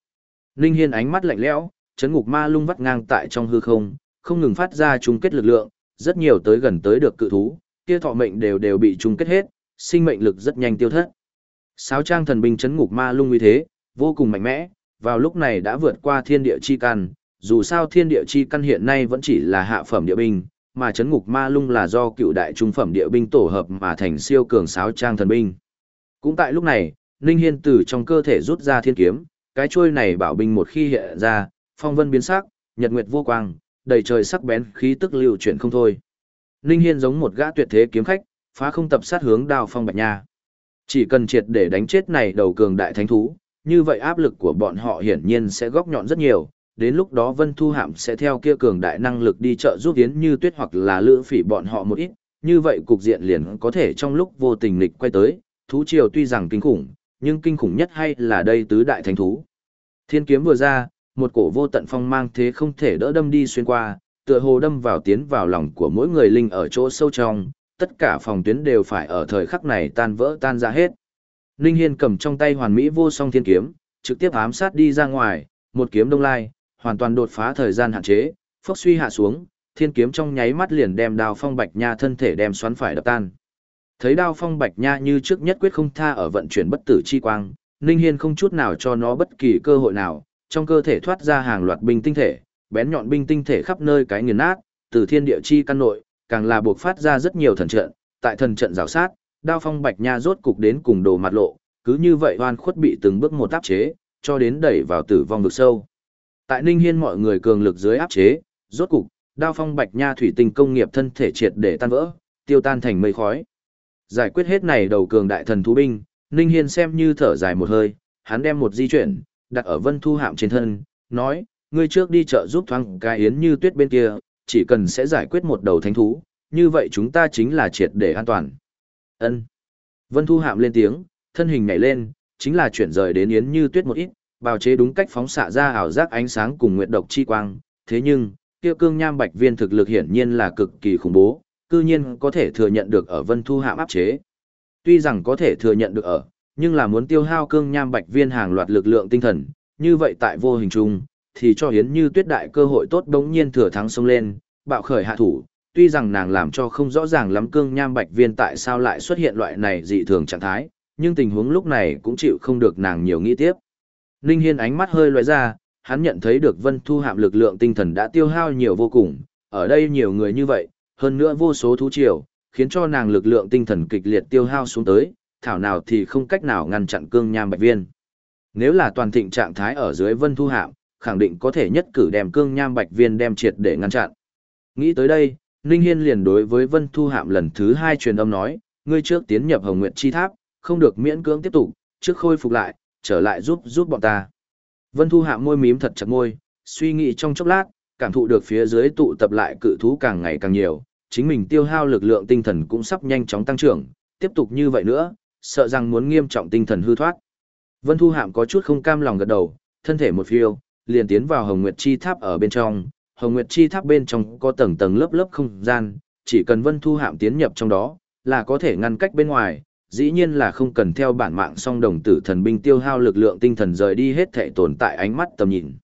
Ninh Hiên ánh mắt lạnh lẽo, chấn ngục ma lung vắt ngang tại trong hư không, không ngừng phát ra chung kết lực lượng, rất nhiều tới gần tới được cự thú, kia thọ mệnh đều đều bị chung kết hết, sinh mệnh lực rất nhanh tiêu thất. Sáu trang thần binh chấn ngục ma lung uy thế, vô cùng mạnh mẽ, vào lúc này đã vượt qua thiên địa chi căn, dù sao thiên địa chi căn hiện nay vẫn chỉ là hạ phẩm địa binh, mà chấn ngục ma lung là do cựu đại trung phẩm địa binh tổ hợp mà thành siêu cường sáu trang thần binh. Cũng tại lúc này, Ninh Hiên từ trong cơ thể rút ra thiên kiếm, cái chuôi này bảo binh một khi hiện ra, phong vân biến sắc, nhật nguyệt vô quang, đầy trời sắc bén khí tức lưu chuyển không thôi. Ninh Hiên giống một gã tuyệt thế kiếm khách, phá không tập sát hướng đao phong bạch nha. Chỉ cần triệt để đánh chết này đầu cường đại thánh thú, như vậy áp lực của bọn họ hiển nhiên sẽ góc nhọn rất nhiều, đến lúc đó Vân Thu Hạm sẽ theo kia cường đại năng lực đi trợ giúp Yến Như Tuyết hoặc là lữ phỉ bọn họ một ít, như vậy cục diện liền có thể trong lúc vô tình lịch quay tới, thú triều tuy rằng kinh khủng, nhưng kinh khủng nhất hay là đây tứ đại thánh thú. Thiên kiếm vừa ra, một cổ vô tận phong mang thế không thể đỡ đâm đi xuyên qua, tựa hồ đâm vào tiến vào lòng của mỗi người linh ở chỗ sâu trong, tất cả phòng tuyến đều phải ở thời khắc này tan vỡ tan ra hết. Ninh Hiên cầm trong tay hoàn mỹ vô song thiên kiếm, trực tiếp ám sát đi ra ngoài, một kiếm đông lai, hoàn toàn đột phá thời gian hạn chế, phốc suy hạ xuống, thiên kiếm trong nháy mắt liền đem đao phong bạch nha thân thể đem xoắn phải đập tan. Thấy đao phong bạch nha như trước nhất quyết không tha ở vận chuyển bất tử chi quang, Ninh Hiên không chút nào cho nó bất kỳ cơ hội nào, trong cơ thể thoát ra hàng loạt binh tinh thể, bén nhọn binh tinh thể khắp nơi cái nghiền nát, từ thiên địa chi căn nội, càng là buộc phát ra rất nhiều thần trận, tại thần trận rào sát, đao phong bạch nha rốt cục đến cùng đồ mặt lộ, cứ như vậy oan khuất bị từng bước một áp chế, cho đến đẩy vào tử vong vực sâu. Tại Ninh Hiên mọi người cường lực dưới áp chế, rốt cục, đao phong bạch nha thủy tinh công nghiệp thân thể triệt để tan vỡ, tiêu tan thành mây khói. Giải quyết hết này đầu cường đại thần thú binh, Ninh Hiên xem như thở dài một hơi, hắn đem một di chuyển, đặt ở vân thu hạm trên thân, nói, ngươi trước đi chợ giúp thoáng cái yến như tuyết bên kia, chỉ cần sẽ giải quyết một đầu thánh thú, như vậy chúng ta chính là triệt để an toàn. Ân. Vân thu hạm lên tiếng, thân hình nhảy lên, chính là chuyển rời đến yến như tuyết một ít, bào chế đúng cách phóng xạ ra ảo giác ánh sáng cùng nguyệt độc chi quang, thế nhưng, kia cương nham bạch viên thực lực hiển nhiên là cực kỳ khủng bố, cư nhiên có thể thừa nhận được ở vân thu hạm áp chế. Tuy rằng có thể thừa nhận được ở, nhưng là muốn tiêu hao cương nham bạch viên hàng loạt lực lượng tinh thần, như vậy tại vô hình chung, thì cho Hiến Như Tuyết đại cơ hội tốt đống nhiên thừa thắng xông lên, bạo khởi hạ thủ, tuy rằng nàng làm cho không rõ ràng lắm cương nham bạch viên tại sao lại xuất hiện loại này dị thường trạng thái, nhưng tình huống lúc này cũng chịu không được nàng nhiều nghĩ tiếp. Ninh Hiên ánh mắt hơi lóe ra, hắn nhận thấy được Vân Thu Hạm lực lượng tinh thần đã tiêu hao nhiều vô cùng, ở đây nhiều người như vậy, hơn nữa vô số thú triều, khiến cho nàng lực lượng tinh thần kịch liệt tiêu hao xuống tới, thảo nào thì không cách nào ngăn chặn cương nham bạch viên. Nếu là toàn thịnh trạng thái ở dưới Vân Thu Hạm, khẳng định có thể nhất cử đem cương nham bạch viên đem triệt để ngăn chặn. Nghĩ tới đây, Ninh Hiên liền đối với Vân Thu Hạm lần thứ hai truyền âm nói, ngươi trước tiến nhập Hồng Nguyệt Chi Tháp, không được miễn cưỡng tiếp tục, trước khôi phục lại, trở lại giúp giúp bọn ta. Vân Thu Hạm môi mím thật chặt môi, suy nghĩ trong chốc lát, cảm thụ được phía dưới tụ tập lại cự thú càng ngày càng nhiều, chính mình tiêu hao lực lượng tinh thần cũng sắp nhanh chóng tăng trưởng, tiếp tục như vậy nữa, sợ rằng muốn nghiêm trọng tinh thần hư thoát. Vân Thu Hạm có chút không cam lòng gật đầu, thân thể một phiêu, liền tiến vào Hồng Nguyệt Chi Tháp ở bên trong. Hồng Nguyệt Chi Tháp bên trong có tầng tầng lớp lớp không gian, chỉ cần Vân Thu Hạm tiến nhập trong đó, là có thể ngăn cách bên ngoài, dĩ nhiên là không cần theo bản mạng song đồng tử thần binh tiêu hao lực lượng tinh thần rời đi hết thể tồn tại ánh mắt tầm nhìn.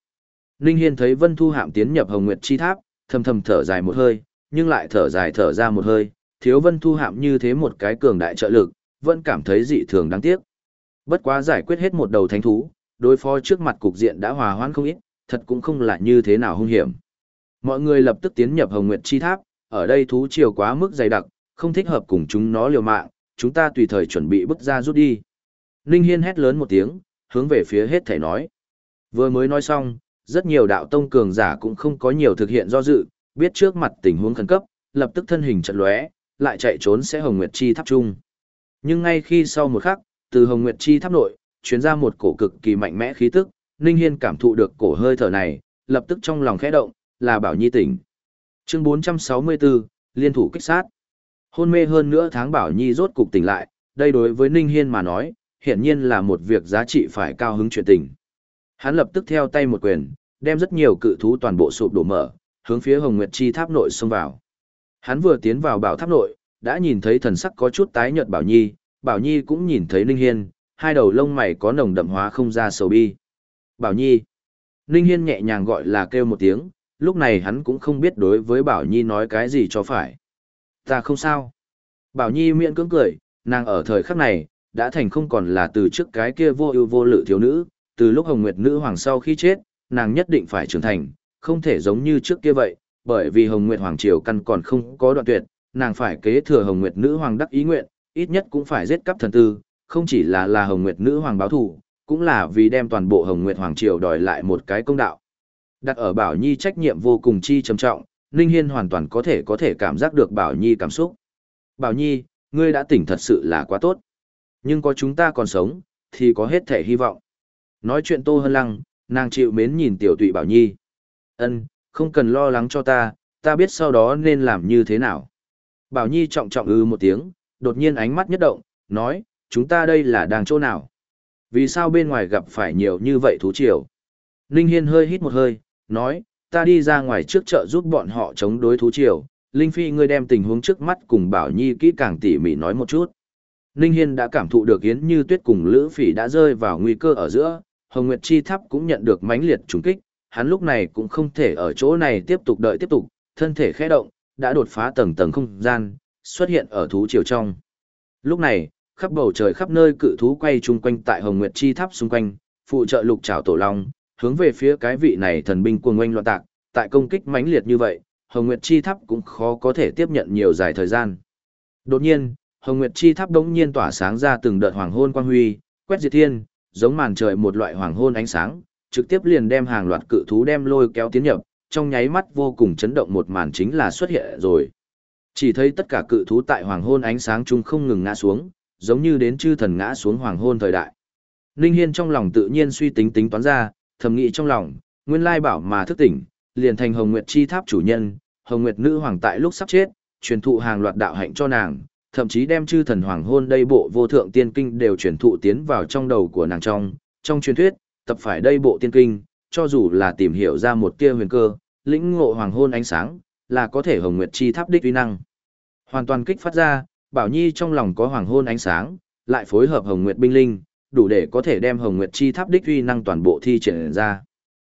Ninh Hiên thấy Vân Thu Hạm tiến nhập Hồng Nguyệt Chi Tháp, thầm thầm thở dài một hơi, nhưng lại thở dài thở ra một hơi, thiếu Vân Thu Hạm như thế một cái cường đại trợ lực, vẫn cảm thấy dị thường đáng tiếc. Bất quá giải quyết hết một đầu thánh thú, đối phó trước mặt cục diện đã hòa hoãn không ít, thật cũng không là như thế nào hung hiểm. Mọi người lập tức tiến nhập Hồng Nguyệt Chi Tháp, ở đây thú triều quá mức dày đặc, không thích hợp cùng chúng nó liều mạng, chúng ta tùy thời chuẩn bị bước ra rút đi. Ninh Hiên hét lớn một tiếng, hướng về phía hết thể nói. Vừa mới nói xong, rất nhiều đạo tông cường giả cũng không có nhiều thực hiện do dự, biết trước mặt tình huống khẩn cấp, lập tức thân hình chật lóe, lại chạy trốn sẽ Hồng Nguyệt Chi tháp trung. Nhưng ngay khi sau một khắc, từ Hồng Nguyệt Chi tháp nội, truyền ra một cổ cực kỳ mạnh mẽ khí tức, Ninh Hiên cảm thụ được cổ hơi thở này, lập tức trong lòng khẽ động, là Bảo Nhi tỉnh. Chương 464, liên thủ kích sát. Hôn mê hơn nữa tháng Bảo Nhi rốt cục tỉnh lại, đây đối với Ninh Hiên mà nói, hiển nhiên là một việc giá trị phải cao hứng chuyện tình. Hắn lập tức theo tay một quyền, đem rất nhiều cự thú toàn bộ sụp đổ mở, hướng phía Hồng Nguyệt Chi tháp nội xông vào. Hắn vừa tiến vào bảo tháp nội, đã nhìn thấy thần sắc có chút tái nhợt Bảo Nhi, Bảo Nhi cũng nhìn thấy Ninh Hiên, hai đầu lông mày có nồng đậm hóa không ra sầu bi. Bảo Nhi. Ninh Hiên nhẹ nhàng gọi là kêu một tiếng, lúc này hắn cũng không biết đối với Bảo Nhi nói cái gì cho phải. Ta không sao. Bảo Nhi miệng cưỡng cười, nàng ở thời khắc này, đã thành không còn là từ trước cái kia vô ưu vô lự thiếu nữ, từ lúc Hồng Nguyệt Nữ Hoàng sau khi chết, nàng nhất định phải trưởng thành, không thể giống như trước kia vậy, bởi vì Hồng Nguyệt Hoàng Triều căn còn không có đoạn tuyệt, nàng phải kế thừa Hồng Nguyệt Nữ Hoàng đắc ý nguyện, ít nhất cũng phải giết cắp thần tư, không chỉ là là Hồng Nguyệt Nữ Hoàng báo thù, cũng là vì đem toàn bộ Hồng Nguyệt Hoàng Triều đòi lại một cái công đạo. Đặt ở Bảo Nhi trách nhiệm vô cùng chi trầm trọng, Ninh Hiên hoàn toàn có thể có thể cảm giác được Bảo Nhi cảm xúc. Bảo Nhi, ngươi đã tỉnh thật sự là quá tốt. Nhưng có chúng ta còn sống, thì có hết thể hy vọng. Nói chuyện Tô Hân Lăng, nàng chịu mến nhìn tiểu tụy Bảo Nhi. Ân, không cần lo lắng cho ta, ta biết sau đó nên làm như thế nào. Bảo Nhi trọng trọng ư một tiếng, đột nhiên ánh mắt nhất động, nói, chúng ta đây là đang chỗ nào? Vì sao bên ngoài gặp phải nhiều như vậy thú triều? Ninh Hiên hơi hít một hơi, nói, ta đi ra ngoài trước chợ giúp bọn họ chống đối thú triều. Linh Phi ngươi đem tình huống trước mắt cùng Bảo Nhi kỹ càng tỉ mỉ nói một chút. Ninh Hiên đã cảm thụ được Yến Như Tuyết cùng Lữ Phỉ đã rơi vào nguy cơ ở giữa, Hồng Nguyệt Chi Tháp cũng nhận được mãnh liệt trùng kích, hắn lúc này cũng không thể ở chỗ này tiếp tục đợi tiếp tục, thân thể khẽ động, đã đột phá tầng tầng không gian, xuất hiện ở thú triều trong. Lúc này, khắp bầu trời khắp nơi cự thú quay chung quanh tại Hồng Nguyệt Chi Tháp xung quanh, phụ trợ lục trảo tổ long, hướng về phía cái vị này thần binh cuồng oanh loạn tạc, tại công kích mãnh liệt như vậy, Hồng Nguyệt Chi Tháp cũng khó có thể tiếp nhận nhiều dài thời gian. Đột nhiên, Hồng Nguyệt Chi Tháp đống nhiên tỏa sáng ra từng đợt hoàng hôn quang huy, quét diệt thiên, giống màn trời một loại hoàng hôn ánh sáng, trực tiếp liền đem hàng loạt cự thú đem lôi kéo tiến nhập, trong nháy mắt vô cùng chấn động một màn chính là xuất hiện rồi. Chỉ thấy tất cả cự thú tại hoàng hôn ánh sáng chung không ngừng ngã xuống, giống như đến chư thần ngã xuống hoàng hôn thời đại. Ninh Hiên trong lòng tự nhiên suy tính tính toán ra, thầm nghĩ trong lòng, nguyên lai bảo mà thức tỉnh, liền thành Hồng Nguyệt Chi Tháp chủ nhân, Hồng Nguyệt Nữ Hoàng tại lúc sắp chết, truyền thụ hàng loạt đạo hạnh cho nàng, thậm chí đem chư thần hoàng hôn đây bộ vô thượng tiên kinh đều truyền thụ tiến vào trong đầu của nàng trong, trong truyền thuyết, tập phải đây bộ tiên kinh, cho dù là tìm hiểu ra một tia huyền cơ, lĩnh ngộ hoàng hôn ánh sáng, là có thể Hồng Nguyệt Chi Tháp đích uy năng. Hoàn toàn kích phát ra, Bảo Nhi trong lòng có hoàng hôn ánh sáng, lại phối hợp Hồng Nguyệt binh linh, đủ để có thể đem Hồng Nguyệt chi tháp đích uy năng toàn bộ thi triển ra.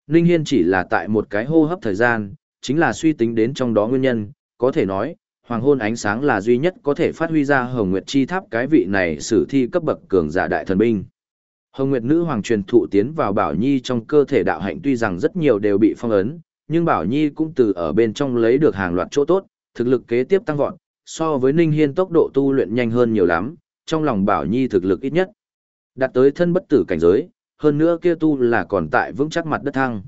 Ninh Hiên chỉ là tại một cái hô hấp thời gian, chính là suy tính đến trong đó nguyên nhân, có thể nói, hoàng hôn ánh sáng là duy nhất có thể phát huy ra Hồng Nguyệt chi tháp cái vị này sử thi cấp bậc cường giả đại thần binh. Hồng Nguyệt nữ hoàng truyền thụ tiến vào Bảo Nhi trong cơ thể đạo hạnh tuy rằng rất nhiều đều bị phong ấn, nhưng Bảo Nhi cũng từ ở bên trong lấy được hàng loạt chỗ tốt, thực lực kế tiếp tăng vọt, so với Ninh Hiên tốc độ tu luyện nhanh hơn nhiều lắm, trong lòng Bảo Nhi thực lực ít nhất. Đạt tới thân bất tử cảnh giới, hơn nữa kia tu là còn tại vững chắc mặt đất thăng.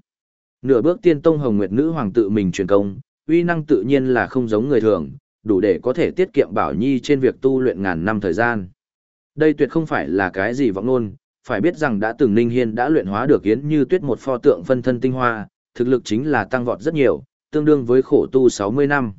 Nửa bước tiên tông hồng nguyệt nữ hoàng tự mình truyền công, uy năng tự nhiên là không giống người thường, đủ để có thể tiết kiệm Bảo Nhi trên việc tu luyện ngàn năm thời gian. Đây tuyệt không phải là cái gì vọng ngôn, phải biết rằng đã từng Ninh Hiên đã luyện hóa được yến như tuyết một pho tượng phân thân tinh hoa, thực lực chính là tăng vọt rất nhiều, tương đương với khổ tu 60 năm.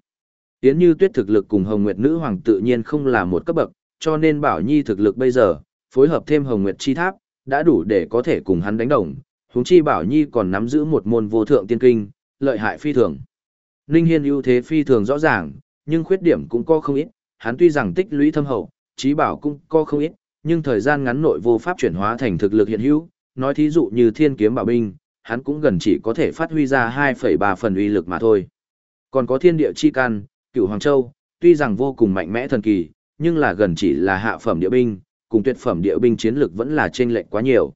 Yến Như Tuyết thực lực cùng Hồng Nguyệt Nữ Hoàng tự nhiên không là một cấp bậc, cho nên Bảo Nhi thực lực bây giờ, phối hợp thêm Hồng Nguyệt Chi Tháp, đã đủ để có thể cùng hắn đánh đồng. Huống chi Bảo Nhi còn nắm giữ một môn vô thượng tiên kinh, lợi hại phi thường. Ninh Hiên ưu thế phi thường rõ ràng, nhưng khuyết điểm cũng có không ít, hắn tuy rằng tích lũy thâm hậu, trí bảo cũng có không ít, nhưng thời gian ngắn nội vô pháp chuyển hóa thành thực lực hiện hữu, nói thí dụ như Thiên Kiếm Bảo Binh, hắn cũng gần chỉ có thể phát huy ra 2,3 phần uy lực mà thôi. Còn có Thiên Địa Chi Can, cựu Hoàng Châu, tuy rằng vô cùng mạnh mẽ thần kỳ, nhưng là gần chỉ là hạ phẩm địa binh, cùng tuyệt phẩm địa binh chiến lực vẫn là chênh lệch quá nhiều.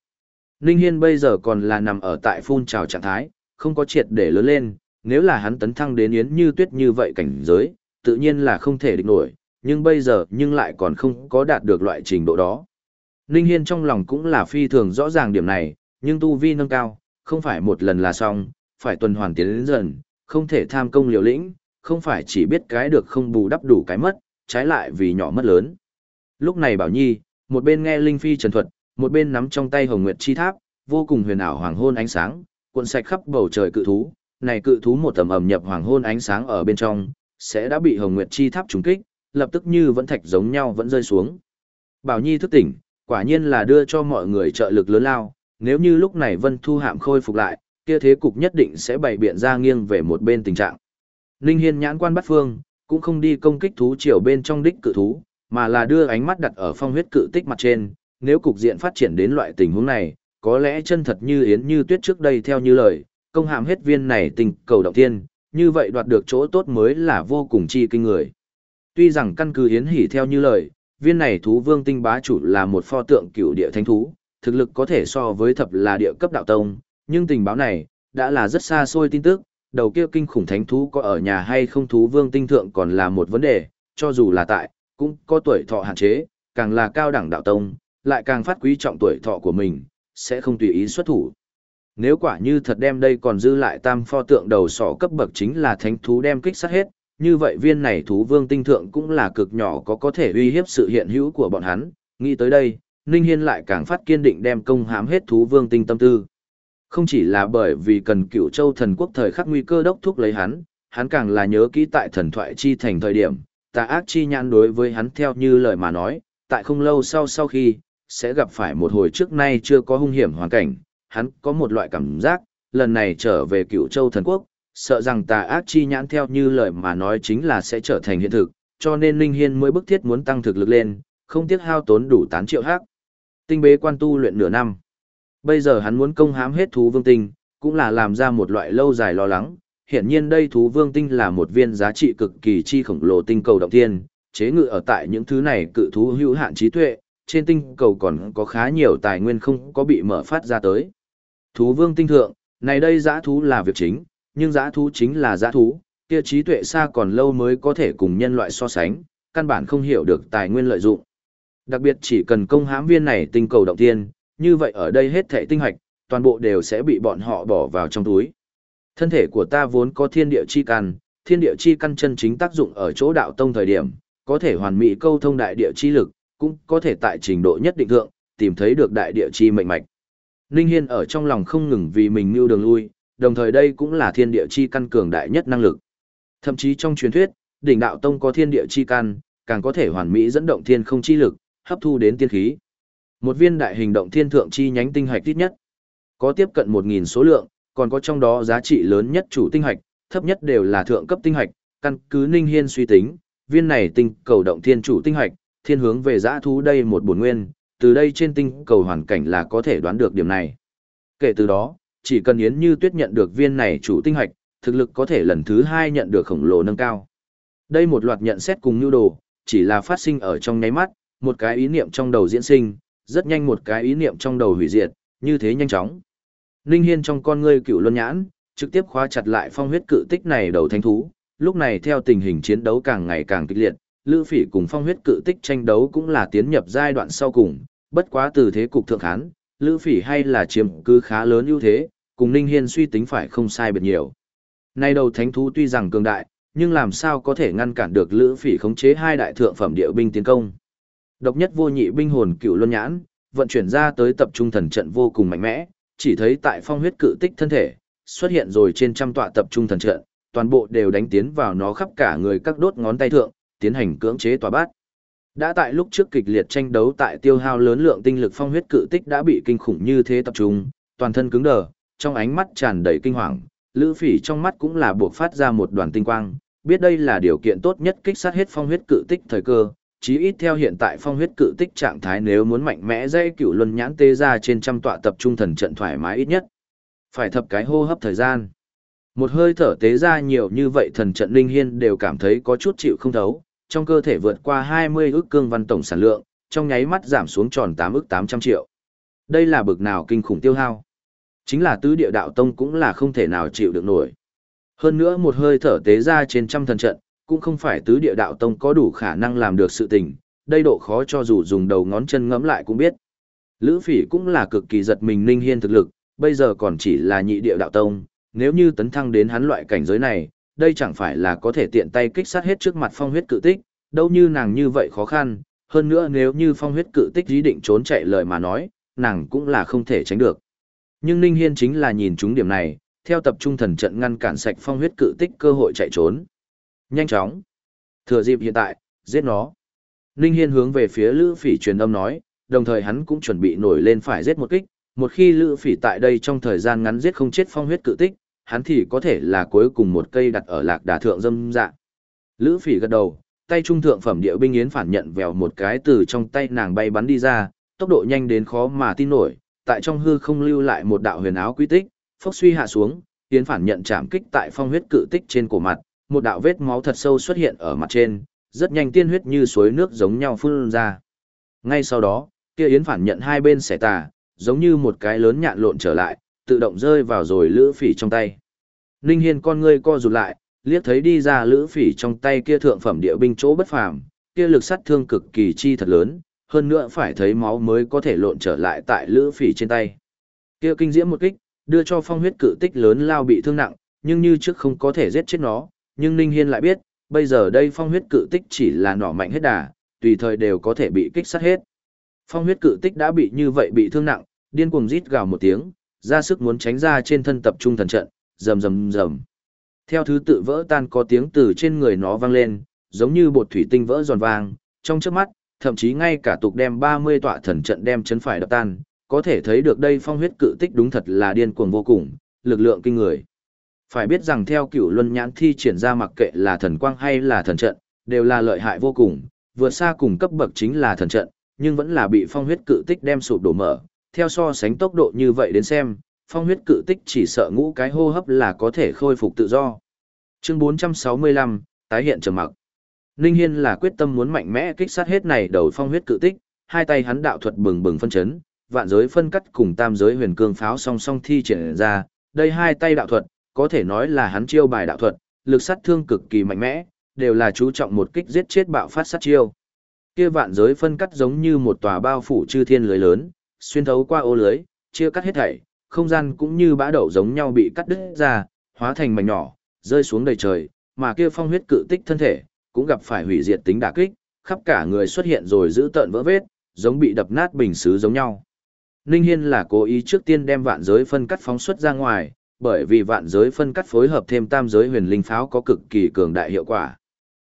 Ninh Hiên bây giờ còn là nằm ở tại phun trào trạng thái, không có triệt để lớn lên, nếu là hắn tấn thăng đến Yến Như Tuyết như vậy cảnh giới, tự nhiên là không thể địch nổi, nhưng bây giờ nhưng lại còn không có đạt được loại trình độ đó. Ninh Hiên trong lòng cũng là phi thường rõ ràng điểm này, nhưng tu vi nâng cao, không phải một lần là xong, phải tuần hoàn tiến đến dần, không thể tham công liều lĩnh, không phải chỉ biết cái được không bù đắp đủ cái mất, trái lại vì nhỏ mất lớn. Lúc này Bảo Nhi, một bên nghe Linh Phi trần thuật, một bên nắm trong tay Hồng Nguyệt Chi Tháp, vô cùng huyền ảo hoàng hôn ánh sáng, cuộn sạch khắp bầu trời cự thú, này cự thú một tầm ẩm nhập hoàng hôn ánh sáng ở bên trong, sẽ đã bị Hồng Nguyệt Chi Tháp trúng kích, lập tức như vẫn thạch giống nhau vẫn rơi xuống. Bảo Nhi thức tỉnh, quả nhiên là đưa cho mọi người trợ lực lớn lao, nếu như lúc này Vân Thu Hạm khôi phục lại, kia thế cục nhất định sẽ bày biện ra nghiêng về một bên tình trạng. linh Hiên nhãn quan bắt phương, cũng không đi công kích thú triều bên trong đích cự thú, mà là đưa ánh mắt đặt ở phong huyết cự tích mặt trên, nếu cục diện phát triển đến loại tình huống này, có lẽ chân thật như yến như tuyết trước đây theo như lời, công hàm hết viên này tình cầu động tiên, như vậy đoạt được chỗ tốt mới là vô cùng chi kinh người. Tuy rằng căn cứ hiến hỉ theo như lời, viên này thú vương tinh bá chủ là một pho tượng cựu địa thánh thú, thực lực có thể so với thập là địa cấp đạo tông, nhưng tình báo này đã là rất xa xôi tin tức, đầu kia kinh khủng thánh thú có ở nhà hay không thú vương tinh thượng còn là một vấn đề, cho dù là tại, cũng có tuổi thọ hạn chế, càng là cao đẳng đạo tông, lại càng phát quý trọng tuổi thọ của mình, sẽ không tùy ý xuất thủ. Nếu quả như thật đem đây còn dư lại tam pho tượng đầu sỏ cấp bậc chính là thánh thú đem kích sát hết, như vậy viên này thú vương tinh thượng cũng là cực nhỏ có có thể uy hiếp sự hiện hữu của bọn hắn, nghĩ tới đây, Ninh Hiên lại càng phát kiên định đem công hãm hết thú vương tinh tâm tư. Không chỉ là bởi vì cần cựu châu thần quốc thời khắc nguy cơ đốc thúc lấy hắn, hắn càng là nhớ kỹ tại thần thoại chi thành thời điểm, tà ác chi nhãn đối với hắn theo như lời mà nói, tại không lâu sau sau khi, sẽ gặp phải một hồi trước nay chưa có hung hiểm hoàn cảnh, hắn có một loại cảm giác, lần này trở về cựu châu thần quốc, sợ rằng tà ác chi nhãn theo như lời mà nói chính là sẽ trở thành hiện thực, cho nên Linh Hiên mới bức thiết muốn tăng thực lực lên, không tiếc hao tốn đủ 8 triệu hắc. Tinh bế quan tu luyện nửa năm. Bây giờ hắn muốn công hãm hết thú vương tinh, cũng là làm ra một loại lâu dài lo lắng. Hiện nhiên đây thú vương tinh là một viên giá trị cực kỳ chi khổng lồ tinh cầu động thiên, chế ngự ở tại những thứ này cự thú hữu hạn trí tuệ, trên tinh cầu còn có khá nhiều tài nguyên không có bị mở phát ra tới. Thú vương tinh thượng, này đây giã thú là việc chính, nhưng dã thú chính là dã thú, kia trí tuệ xa còn lâu mới có thể cùng nhân loại so sánh, căn bản không hiểu được tài nguyên lợi dụng. Đặc biệt chỉ cần công hãm viên này tinh cầu động tiên, như vậy ở đây hết thảy tinh hoạch, toàn bộ đều sẽ bị bọn họ bỏ vào trong túi. Thân thể của ta vốn có thiên địa chi căn, thiên địa chi căn chân chính tác dụng ở chỗ đạo tông thời điểm, có thể hoàn mỹ câu thông đại địa chi lực, cũng có thể tại trình độ nhất định thượng, tìm thấy được đại địa chi mệnh mạch. Ninh Hiên ở trong lòng không ngừng vì mình mưu đường lui, đồng thời đây cũng là thiên địa chi căn cường đại nhất năng lực. Thậm chí trong truyền thuyết, đỉnh đạo tông có thiên địa chi căn, càng có thể hoàn mỹ dẫn động thiên không chi lực, hấp thu đến tiên khí. Một viên đại hình động thiên thượng chi nhánh tinh hạch ít nhất, có tiếp cận 1000 số lượng, còn có trong đó giá trị lớn nhất chủ tinh hạch, thấp nhất đều là thượng cấp tinh hạch, căn cứ Ninh Hiên suy tính, viên này tinh cầu động thiên chủ tinh hạch, thiên hướng về dã thú đây một bổn nguyên, từ đây trên tinh cầu hoàn cảnh là có thể đoán được điểm này. Kể từ đó, chỉ cần Yến Như Tuyết nhận được viên này chủ tinh hạch, thực lực có thể lần thứ hai nhận được khổng lồ nâng cao. Đây một loạt nhận xét cùng nhu đồ, chỉ là phát sinh ở trong nháy mắt, một cái ý niệm trong đầu diễn sinh, rất nhanh một cái ý niệm trong đầu hủy diệt, như thế nhanh chóng. Ninh Hiên trong con ngươi cựu luân nhãn, trực tiếp khóa chặt lại phong huyết cự tích này đầu thánh thú, lúc này theo tình hình chiến đấu càng ngày càng kịch liệt, Lữ Phỉ cùng phong huyết cự tích tranh đấu cũng là tiến nhập giai đoạn sau cùng, bất quá từ thế cục thượng hán, Lữ Phỉ hay là chiếm cứ khá lớn ưu thế, cùng Ninh Hiên suy tính phải không sai biệt nhiều. Nay đầu thánh thú tuy rằng cường đại, nhưng làm sao có thể ngăn cản được Lữ Phỉ khống chế hai đại thượng phẩm địa binh tiến công. Độc nhất vô nhị binh hồn cựu luân nhãn, vận chuyển ra tới tập trung thần trận vô cùng mạnh mẽ, chỉ thấy tại phong huyết cự tích thân thể, xuất hiện rồi trên trăm tọa tập trung thần trận, toàn bộ đều đánh tiến vào nó khắp cả người các đốt ngón tay thượng, tiến hành cưỡng chế tòa bát. Đã tại lúc trước kịch liệt tranh đấu tại tiêu hao lớn lượng tinh lực phong huyết cự tích đã bị kinh khủng như thế tập trung, toàn thân cứng đờ, trong ánh mắt tràn đầy kinh hoàng, Lữ Phỉ trong mắt cũng là buộc phát ra một đoàn tinh quang, biết đây là điều kiện tốt nhất kích sát hết phong huyết cự tích thời cơ, chí ít theo hiện tại phong huyết cự tích trạng thái nếu muốn mạnh mẽ dây cựu luân nhãn tê ra trên trăm tọa tập trung thần trận thoải mái ít nhất. Phải thập cái hô hấp thời gian. Một hơi thở tế ra nhiều như vậy thần trận linh hiên đều cảm thấy có chút chịu không thấu, trong cơ thể vượt qua 20 ức cương văn tổng sản lượng, trong nháy mắt giảm xuống tròn 8 ức 800 triệu. Đây là bực nào kinh khủng tiêu hao. Chính là tứ địa đạo tông cũng là không thể nào chịu được nổi. Hơn nữa một hơi thở tế ra trên trăm thần trận, cũng không phải tứ địa đạo tông có đủ khả năng làm được sự tình, đây độ khó cho dù dùng đầu ngón chân ngẫm lại cũng biết. Lữ Phỉ cũng là cực kỳ giật mình Ninh Hiên thực lực, bây giờ còn chỉ là nhị địa đạo tông, nếu như tấn thăng đến hắn loại cảnh giới này, đây chẳng phải là có thể tiện tay kích sát hết trước mặt phong huyết cự tích, đâu như nàng như vậy khó khăn, hơn nữa nếu như phong huyết cự tích ý định trốn chạy lời mà nói, nàng cũng là không thể tránh được. Nhưng Ninh Hiên chính là nhìn chúng điểm này, theo tập trung thần trận ngăn cản sạch phong huyết cự tích cơ hội chạy trốn. Nhanh chóng. Thừa dịp hiện tại, giết nó. Ninh Hiên hướng về phía Lữ Phỉ truyền âm nói, đồng thời hắn cũng chuẩn bị nổi lên phải giết một kích, một khi Lữ Phỉ tại đây trong thời gian ngắn giết không chết phong huyết cự tích, hắn thì có thể là cuối cùng một cây đặt ở lạc đà thượng dâm dạ. Lữ Phỉ gật đầu, tay trung thượng phẩm địa binh yến phản nhận vèo một cái từ trong tay nàng bay bắn đi ra, tốc độ nhanh đến khó mà tin nổi, tại trong hư không lưu lại một đạo huyền áo quy tích, phốc suy hạ xuống, tiến phản nhận chạm kích tại phong huyết cự tích trên cổ mặt, một đạo vết máu thật sâu xuất hiện ở mặt trên, rất nhanh tiên huyết như suối nước giống nhau phun ra. Ngay sau đó, kia yến phản nhận hai bên xẻ tà, giống như một cái lớn nhạn lộn trở lại, tự động rơi vào rồi lữ phỉ trong tay. Ninh Hiên con ngươi co rụt lại, liếc thấy đi ra lữ phỉ trong tay kia thượng phẩm địa binh chỗ bất phàm, kia lực sát thương cực kỳ chi thật lớn, hơn nữa phải thấy máu mới có thể lộn trở lại tại lữ phỉ trên tay. Kia kinh diễm một kích, đưa cho phong huyết cự tích lớn lao bị thương nặng, nhưng như trước không có thể giết chết nó, nhưng Ninh Hiên lại biết, bây giờ đây phong huyết cự tích chỉ là nỏ mạnh hết đà, tùy thời đều có thể bị kích sát hết. Phong huyết cự tích đã bị như vậy bị thương nặng, điên cuồng rít gào một tiếng, ra sức muốn tránh ra trên thân tập trung thần trận, rầm rầm rầm. Theo thứ tự vỡ tan có tiếng từ trên người nó vang lên, giống như bột thủy tinh vỡ giòn vang, trong chớp mắt, thậm chí ngay cả tục đem 30 tọa thần trận đem chấn phải đập tan, có thể thấy được đây phong huyết cự tích đúng thật là điên cuồng vô cùng, lực lượng kinh người. Phải biết rằng theo cửu luân nhãn thi triển ra mặc kệ là thần quang hay là thần trận, đều là lợi hại vô cùng, vượt xa cùng cấp bậc chính là thần trận, nhưng vẫn là bị phong huyết cự tích đem sụp đổ mở, theo so sánh tốc độ như vậy đến xem, phong huyết cự tích chỉ sợ ngũ cái hô hấp là có thể khôi phục tự do. Chương 465, tái hiện trầm mặc. Ninh Hiên là quyết tâm muốn mạnh mẽ kích sát hết này đầu phong huyết cự tích, hai tay hắn đạo thuật bừng bừng phân chấn, vạn giới phân cắt cùng tam giới huyền cương pháo song song thi triển ra, đây hai tay đạo thuật, có thể nói là hắn chiêu bài đạo thuật, lực sát thương cực kỳ mạnh mẽ, đều là chú trọng một kích giết chết bạo phát sát chiêu. Kia vạn giới phân cắt giống như một tòa bao phủ chư thiên lưới lớn, xuyên thấu qua ô lưới, chia cắt hết thảy, không gian cũng như bã đậu giống nhau bị cắt đứt ra, hóa thành mảnh nhỏ, rơi xuống đầy trời, mà kia phong huyết cự tích thân thể, cũng gặp phải hủy diệt tính đả kích, khắp cả người xuất hiện rồi giữ tợn vỡ vết, giống bị đập nát bình sứ giống nhau. Ninh Hiên là cố ý trước tiên đem vạn giới phân cắt phóng xuất ra ngoài, bởi vì vạn giới phân cắt phối hợp thêm tam giới huyền linh pháo có cực kỳ cường đại hiệu quả.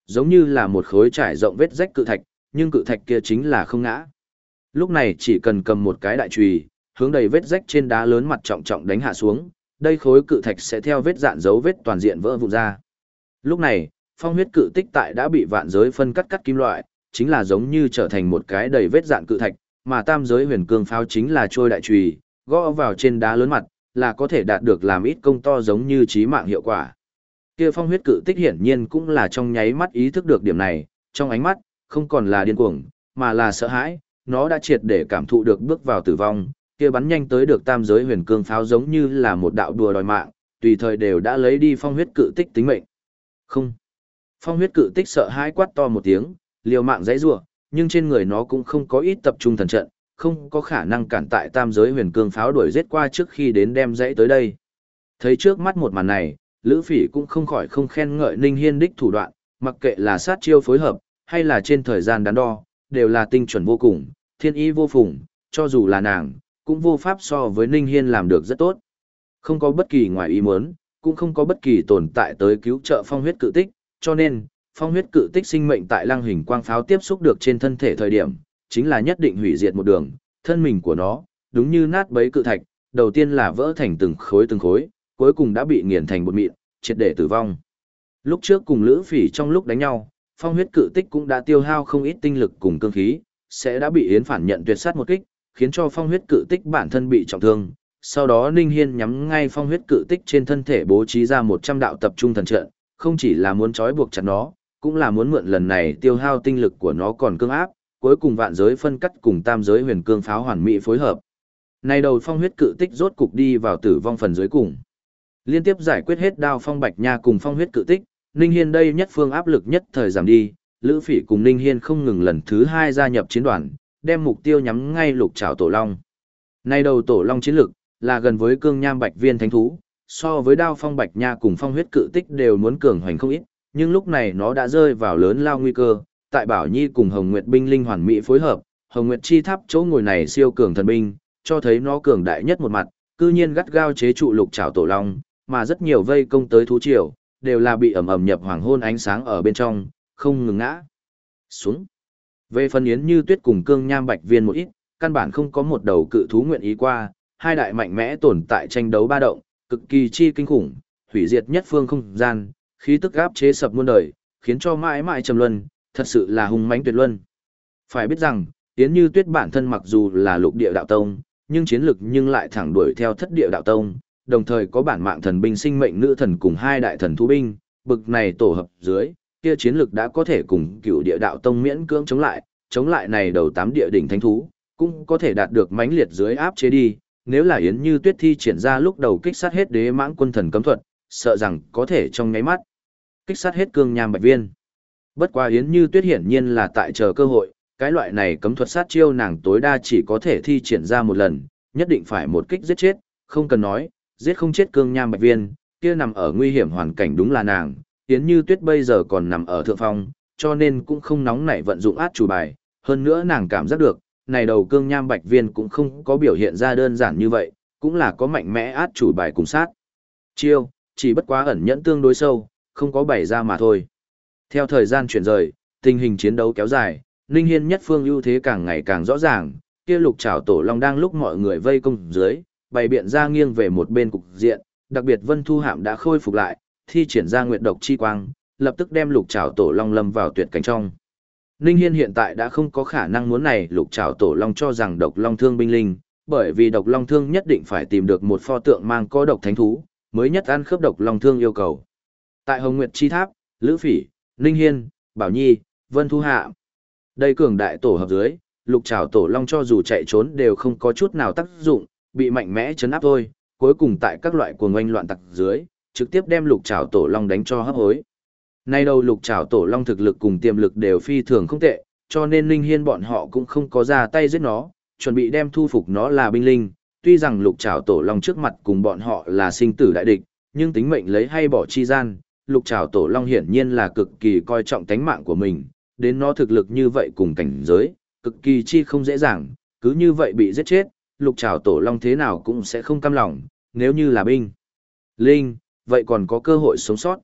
Giống như là một khối trải rộng vết rách cự thạch, nhưng cự thạch kia chính là không ngã. Lúc này chỉ cần cầm một cái đại chùy, hướng đầy vết rách trên đá lớn mặt trọng trọng đánh hạ xuống, đây khối cự thạch sẽ theo vết dạn dấu vết toàn diện vỡ vụn ra. Lúc này, phong huyết cự tích tại đã bị vạn giới phân cắt cắt kim loại, chính là giống như trở thành một cái đầy vết dạn cự thạch, mà tam giới huyền cương pháo chính là trôi đại chùy, gõ vào trên đá lớn mặt, là có thể đạt được làm ít công to giống như trí mạng hiệu quả. Kia phong huyết cự tích hiển nhiên cũng là trong nháy mắt ý thức được điểm này, trong ánh mắt, không còn là điên cuồng, mà là sợ hãi, nó đã triệt để cảm thụ được bước vào tử vong, kia bắn nhanh tới được tam giới huyền cương pháo giống như là một đạo đùa đòi mạng, tùy thời đều đã lấy đi phong huyết cự tích tính mệnh. Không. Phong huyết cự tích sợ hãi quát to một tiếng, liều mạng dãy rủa, nhưng trên người nó cũng không có ít tập trung thần trận, không có khả năng cản tại tam giới huyền cương pháo đuổi giết qua trước khi đến đem dãy tới đây. Thấy trước mắt một màn này, Lữ Phỉ cũng không khỏi không khen ngợi Ninh Hiên đích thủ đoạn, mặc kệ là sát chiêu phối hợp, hay là trên thời gian đắn đo, đều là tinh chuẩn vô cùng, thiên ý vô phùng, cho dù là nàng, cũng vô pháp so với Ninh Hiên làm được rất tốt. Không có bất kỳ ngoài ý muốn, cũng không có bất kỳ tồn tại tới cứu trợ phong huyết cự tích, cho nên, phong huyết cự tích sinh mệnh tại lăng hình quang pháo tiếp xúc được trên thân thể thời điểm, chính là nhất định hủy diệt một đường, thân mình của nó, đúng như nát bấy cự thạch, đầu tiên là vỡ thành từng khối từng khối, cuối cùng đã bị nghiền thành bột mịn, triệt để tử vong. Lúc trước cùng Lữ Phỉ trong lúc đánh nhau, phong huyết cự tích cũng đã tiêu hao không ít tinh lực cùng cương khí, sẽ đã bị Yến phản nhận tuyệt sát một kích, khiến cho phong huyết cự tích bản thân bị trọng thương. Sau đó Ninh Hiên nhắm ngay phong huyết cự tích trên thân thể bố trí ra 100 đạo tập trung thần trận, không chỉ là muốn trói buộc chặt nó, cũng là muốn mượn lần này tiêu hao tinh lực của nó còn cương áp, cuối cùng vạn giới phân cắt cùng tam giới huyền cương pháo hoàn mỹ phối hợp. Này đầu phong huyết cự tích rốt cục đi vào tử vong phần dưới cùng. Liên tiếp giải quyết hết đao phong bạch nha cùng phong huyết cự tích, Ninh Hiên đây nhất phương áp lực nhất thời giảm đi, Lữ Phỉ cùng Ninh Hiên không ngừng lần thứ hai gia nhập chiến đoàn, đem mục tiêu nhắm ngay lục trảo tổ long. Nay đầu tổ long chiến lực là gần với cương nham bạch viên thánh thú, so với đao phong bạch nha cùng phong huyết cự tích đều muốn cường hoành không ít, nhưng lúc này nó đã rơi vào lớn lao nguy cơ, tại Bảo Nhi cùng Hồng Nguyệt binh linh hoàn mỹ phối hợp, Hồng Nguyệt chi tháp chỗ ngồi này siêu cường thần binh, cho thấy nó cường đại nhất một mặt, cư nhiên gắt gao chế trụ lục trảo tổ long, mà rất nhiều vây công tới thú triều, đều là bị ẩm ẩm nhập hoàng hôn ánh sáng ở bên trong, không ngừng ngã xuống. Về phần yến như tuyết cùng cương nham bạch viên một ít, căn bản không có một đầu cự thú nguyện ý qua, hai đại mạnh mẽ tồn tại tranh đấu ba động, cực kỳ chi kinh khủng, hủy diệt nhất phương không gian, khí tức áp chế sập muôn đời, khiến cho mãi mãi trầm luân, thật sự là hung mãnh tuyệt luân. Phải biết rằng, Yến Như Tuyết bản thân mặc dù là lục địa đạo tông, nhưng chiến lực nhưng lại thẳng đuổi theo thất địa đạo tông, đồng thời có bản mạng thần binh sinh mệnh nữ thần cùng hai đại thần thú binh, bực này tổ hợp dưới, kia chiến lực đã có thể cùng cựu địa đạo tông miễn cưỡng chống lại, chống lại này đầu tám địa đỉnh thánh thú, cũng có thể đạt được mãnh liệt dưới áp chế đi, nếu là Yến Như Tuyết thi triển ra lúc đầu kích sát hết đế mãng quân thần cấm thuật, sợ rằng có thể trong nháy mắt kích sát hết cương nham bạch viên. Bất quá Yến Như Tuyết hiển nhiên là tại chờ cơ hội, cái loại này cấm thuật sát chiêu nàng tối đa chỉ có thể thi triển ra một lần, nhất định phải một kích giết chết, không cần nói, giết không chết cương nham bạch viên, kia nằm ở nguy hiểm hoàn cảnh đúng là nàng, Yến Như Tuyết bây giờ còn nằm ở thượng phong, cho nên cũng không nóng nảy vận dụng át chủ bài, hơn nữa nàng cảm giác được, này đầu cương nham bạch viên cũng không có biểu hiện ra đơn giản như vậy, cũng là có mạnh mẽ át chủ bài cùng sát. Chiêu, chỉ bất quá ẩn nhẫn tương đối sâu, không có bày ra mà thôi. Theo thời gian chuyển rời, tình hình chiến đấu kéo dài, Ninh Hiên nhất phương ưu thế càng ngày càng rõ ràng, kia lục trảo tổ long đang lúc mọi người vây công dưới, bày biện ra nghiêng về một bên cục diện, đặc biệt Vân Thu Hạm đã khôi phục lại, thi triển ra nguyệt độc chi quang, lập tức đem lục trảo tổ long lâm vào tuyệt cảnh trong. Ninh Hiên hiện tại đã không có khả năng muốn này lục trảo tổ long cho rằng độc long thương binh linh, bởi vì độc long thương nhất định phải tìm được một pho tượng mang có độc thánh thú, mới nhất ăn khớp độc long thương yêu cầu. Tại Hồng Nguyệt Chi Tháp, Lữ Phỉ, Ninh Hiên, Bảo Nhi, Vân Thu Hạ. Đây cường đại tổ hợp dưới, lục trảo tổ long cho dù chạy trốn đều không có chút nào tác dụng, bị mạnh mẽ chấn áp thôi, cuối cùng tại các loại cuồng oanh loạn tặc dưới, trực tiếp đem lục trảo tổ long đánh cho hấp hối. Nay đầu lục trảo tổ long thực lực cùng tiềm lực đều phi thường không tệ, cho nên Linh Hiên bọn họ cũng không có ra tay giết nó, chuẩn bị đem thu phục nó là binh linh. Tuy rằng lục trảo tổ long trước mặt cùng bọn họ là sinh tử đại địch, nhưng tính mệnh lấy hay bỏ chi gian, lục trảo tổ long hiển nhiên là cực kỳ coi trọng tánh mạng của mình, đến nó thực lực như vậy cùng cảnh giới, cực kỳ chi không dễ dàng, cứ như vậy bị giết chết, lục trảo tổ long thế nào cũng sẽ không cam lòng, nếu như là binh. Linh, vậy còn có cơ hội sống sót.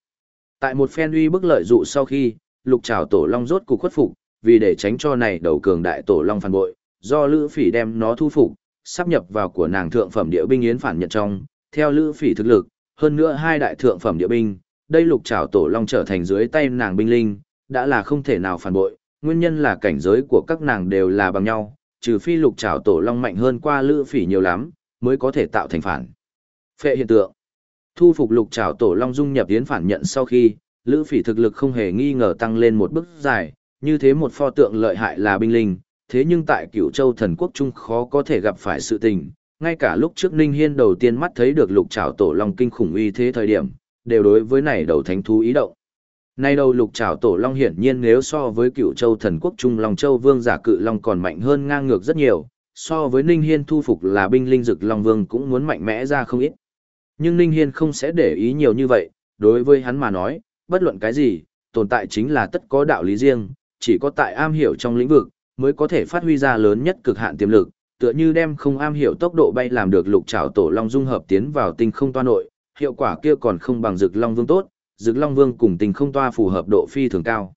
Tại một phen uy bức lợi dụ sau khi, lục trảo tổ long rốt cục khuất phục, vì để tránh cho này đầu cường đại tổ long phản bội, do Lữ Phỉ đem nó thu phục, sắp nhập vào của nàng thượng phẩm địa binh yến phản nhận trong, theo Lữ Phỉ thực lực, hơn nữa hai đại thượng phẩm địa binh, đây lục trảo tổ long trở thành dưới tay nàng binh linh, đã là không thể nào phản bội, nguyên nhân là cảnh giới của các nàng đều là bằng nhau, trừ phi lục trảo tổ long mạnh hơn qua Lữ Phỉ nhiều lắm, mới có thể tạo thành phản. Phệ hiện tượng. Thu phục lục trảo tổ long dung nhập yến phản nhận sau khi, Lữ Phỉ thực lực không hề nghi ngờ tăng lên một bước dài, như thế một pho tượng lợi hại là binh linh, thế nhưng tại Cửu Châu thần quốc trung khó có thể gặp phải sự tình, ngay cả lúc trước Ninh Hiên đầu tiên mắt thấy được lục trảo tổ long kinh khủng uy thế thời điểm, đều đối với này đầu thánh thú ý động. Nay đầu lục trảo tổ long hiển nhiên nếu so với Cửu Châu thần quốc trung Long Châu Vương giả cự long còn mạnh hơn ngang ngược rất nhiều, so với Ninh Hiên thu phục là binh linh dực Long Vương cũng muốn mạnh mẽ ra không ít. Nhưng Ninh Hiên không sẽ để ý nhiều như vậy, đối với hắn mà nói, bất luận cái gì, tồn tại chính là tất có đạo lý riêng, chỉ có tại am hiểu trong lĩnh vực, mới có thể phát huy ra lớn nhất cực hạn tiềm lực, tựa như đem không am hiểu tốc độ bay làm được lục trảo tổ long dung hợp tiến vào tinh không toa nội, hiệu quả kia còn không bằng rực long vương tốt, rực long vương cùng tinh không toa phù hợp độ phi thường cao.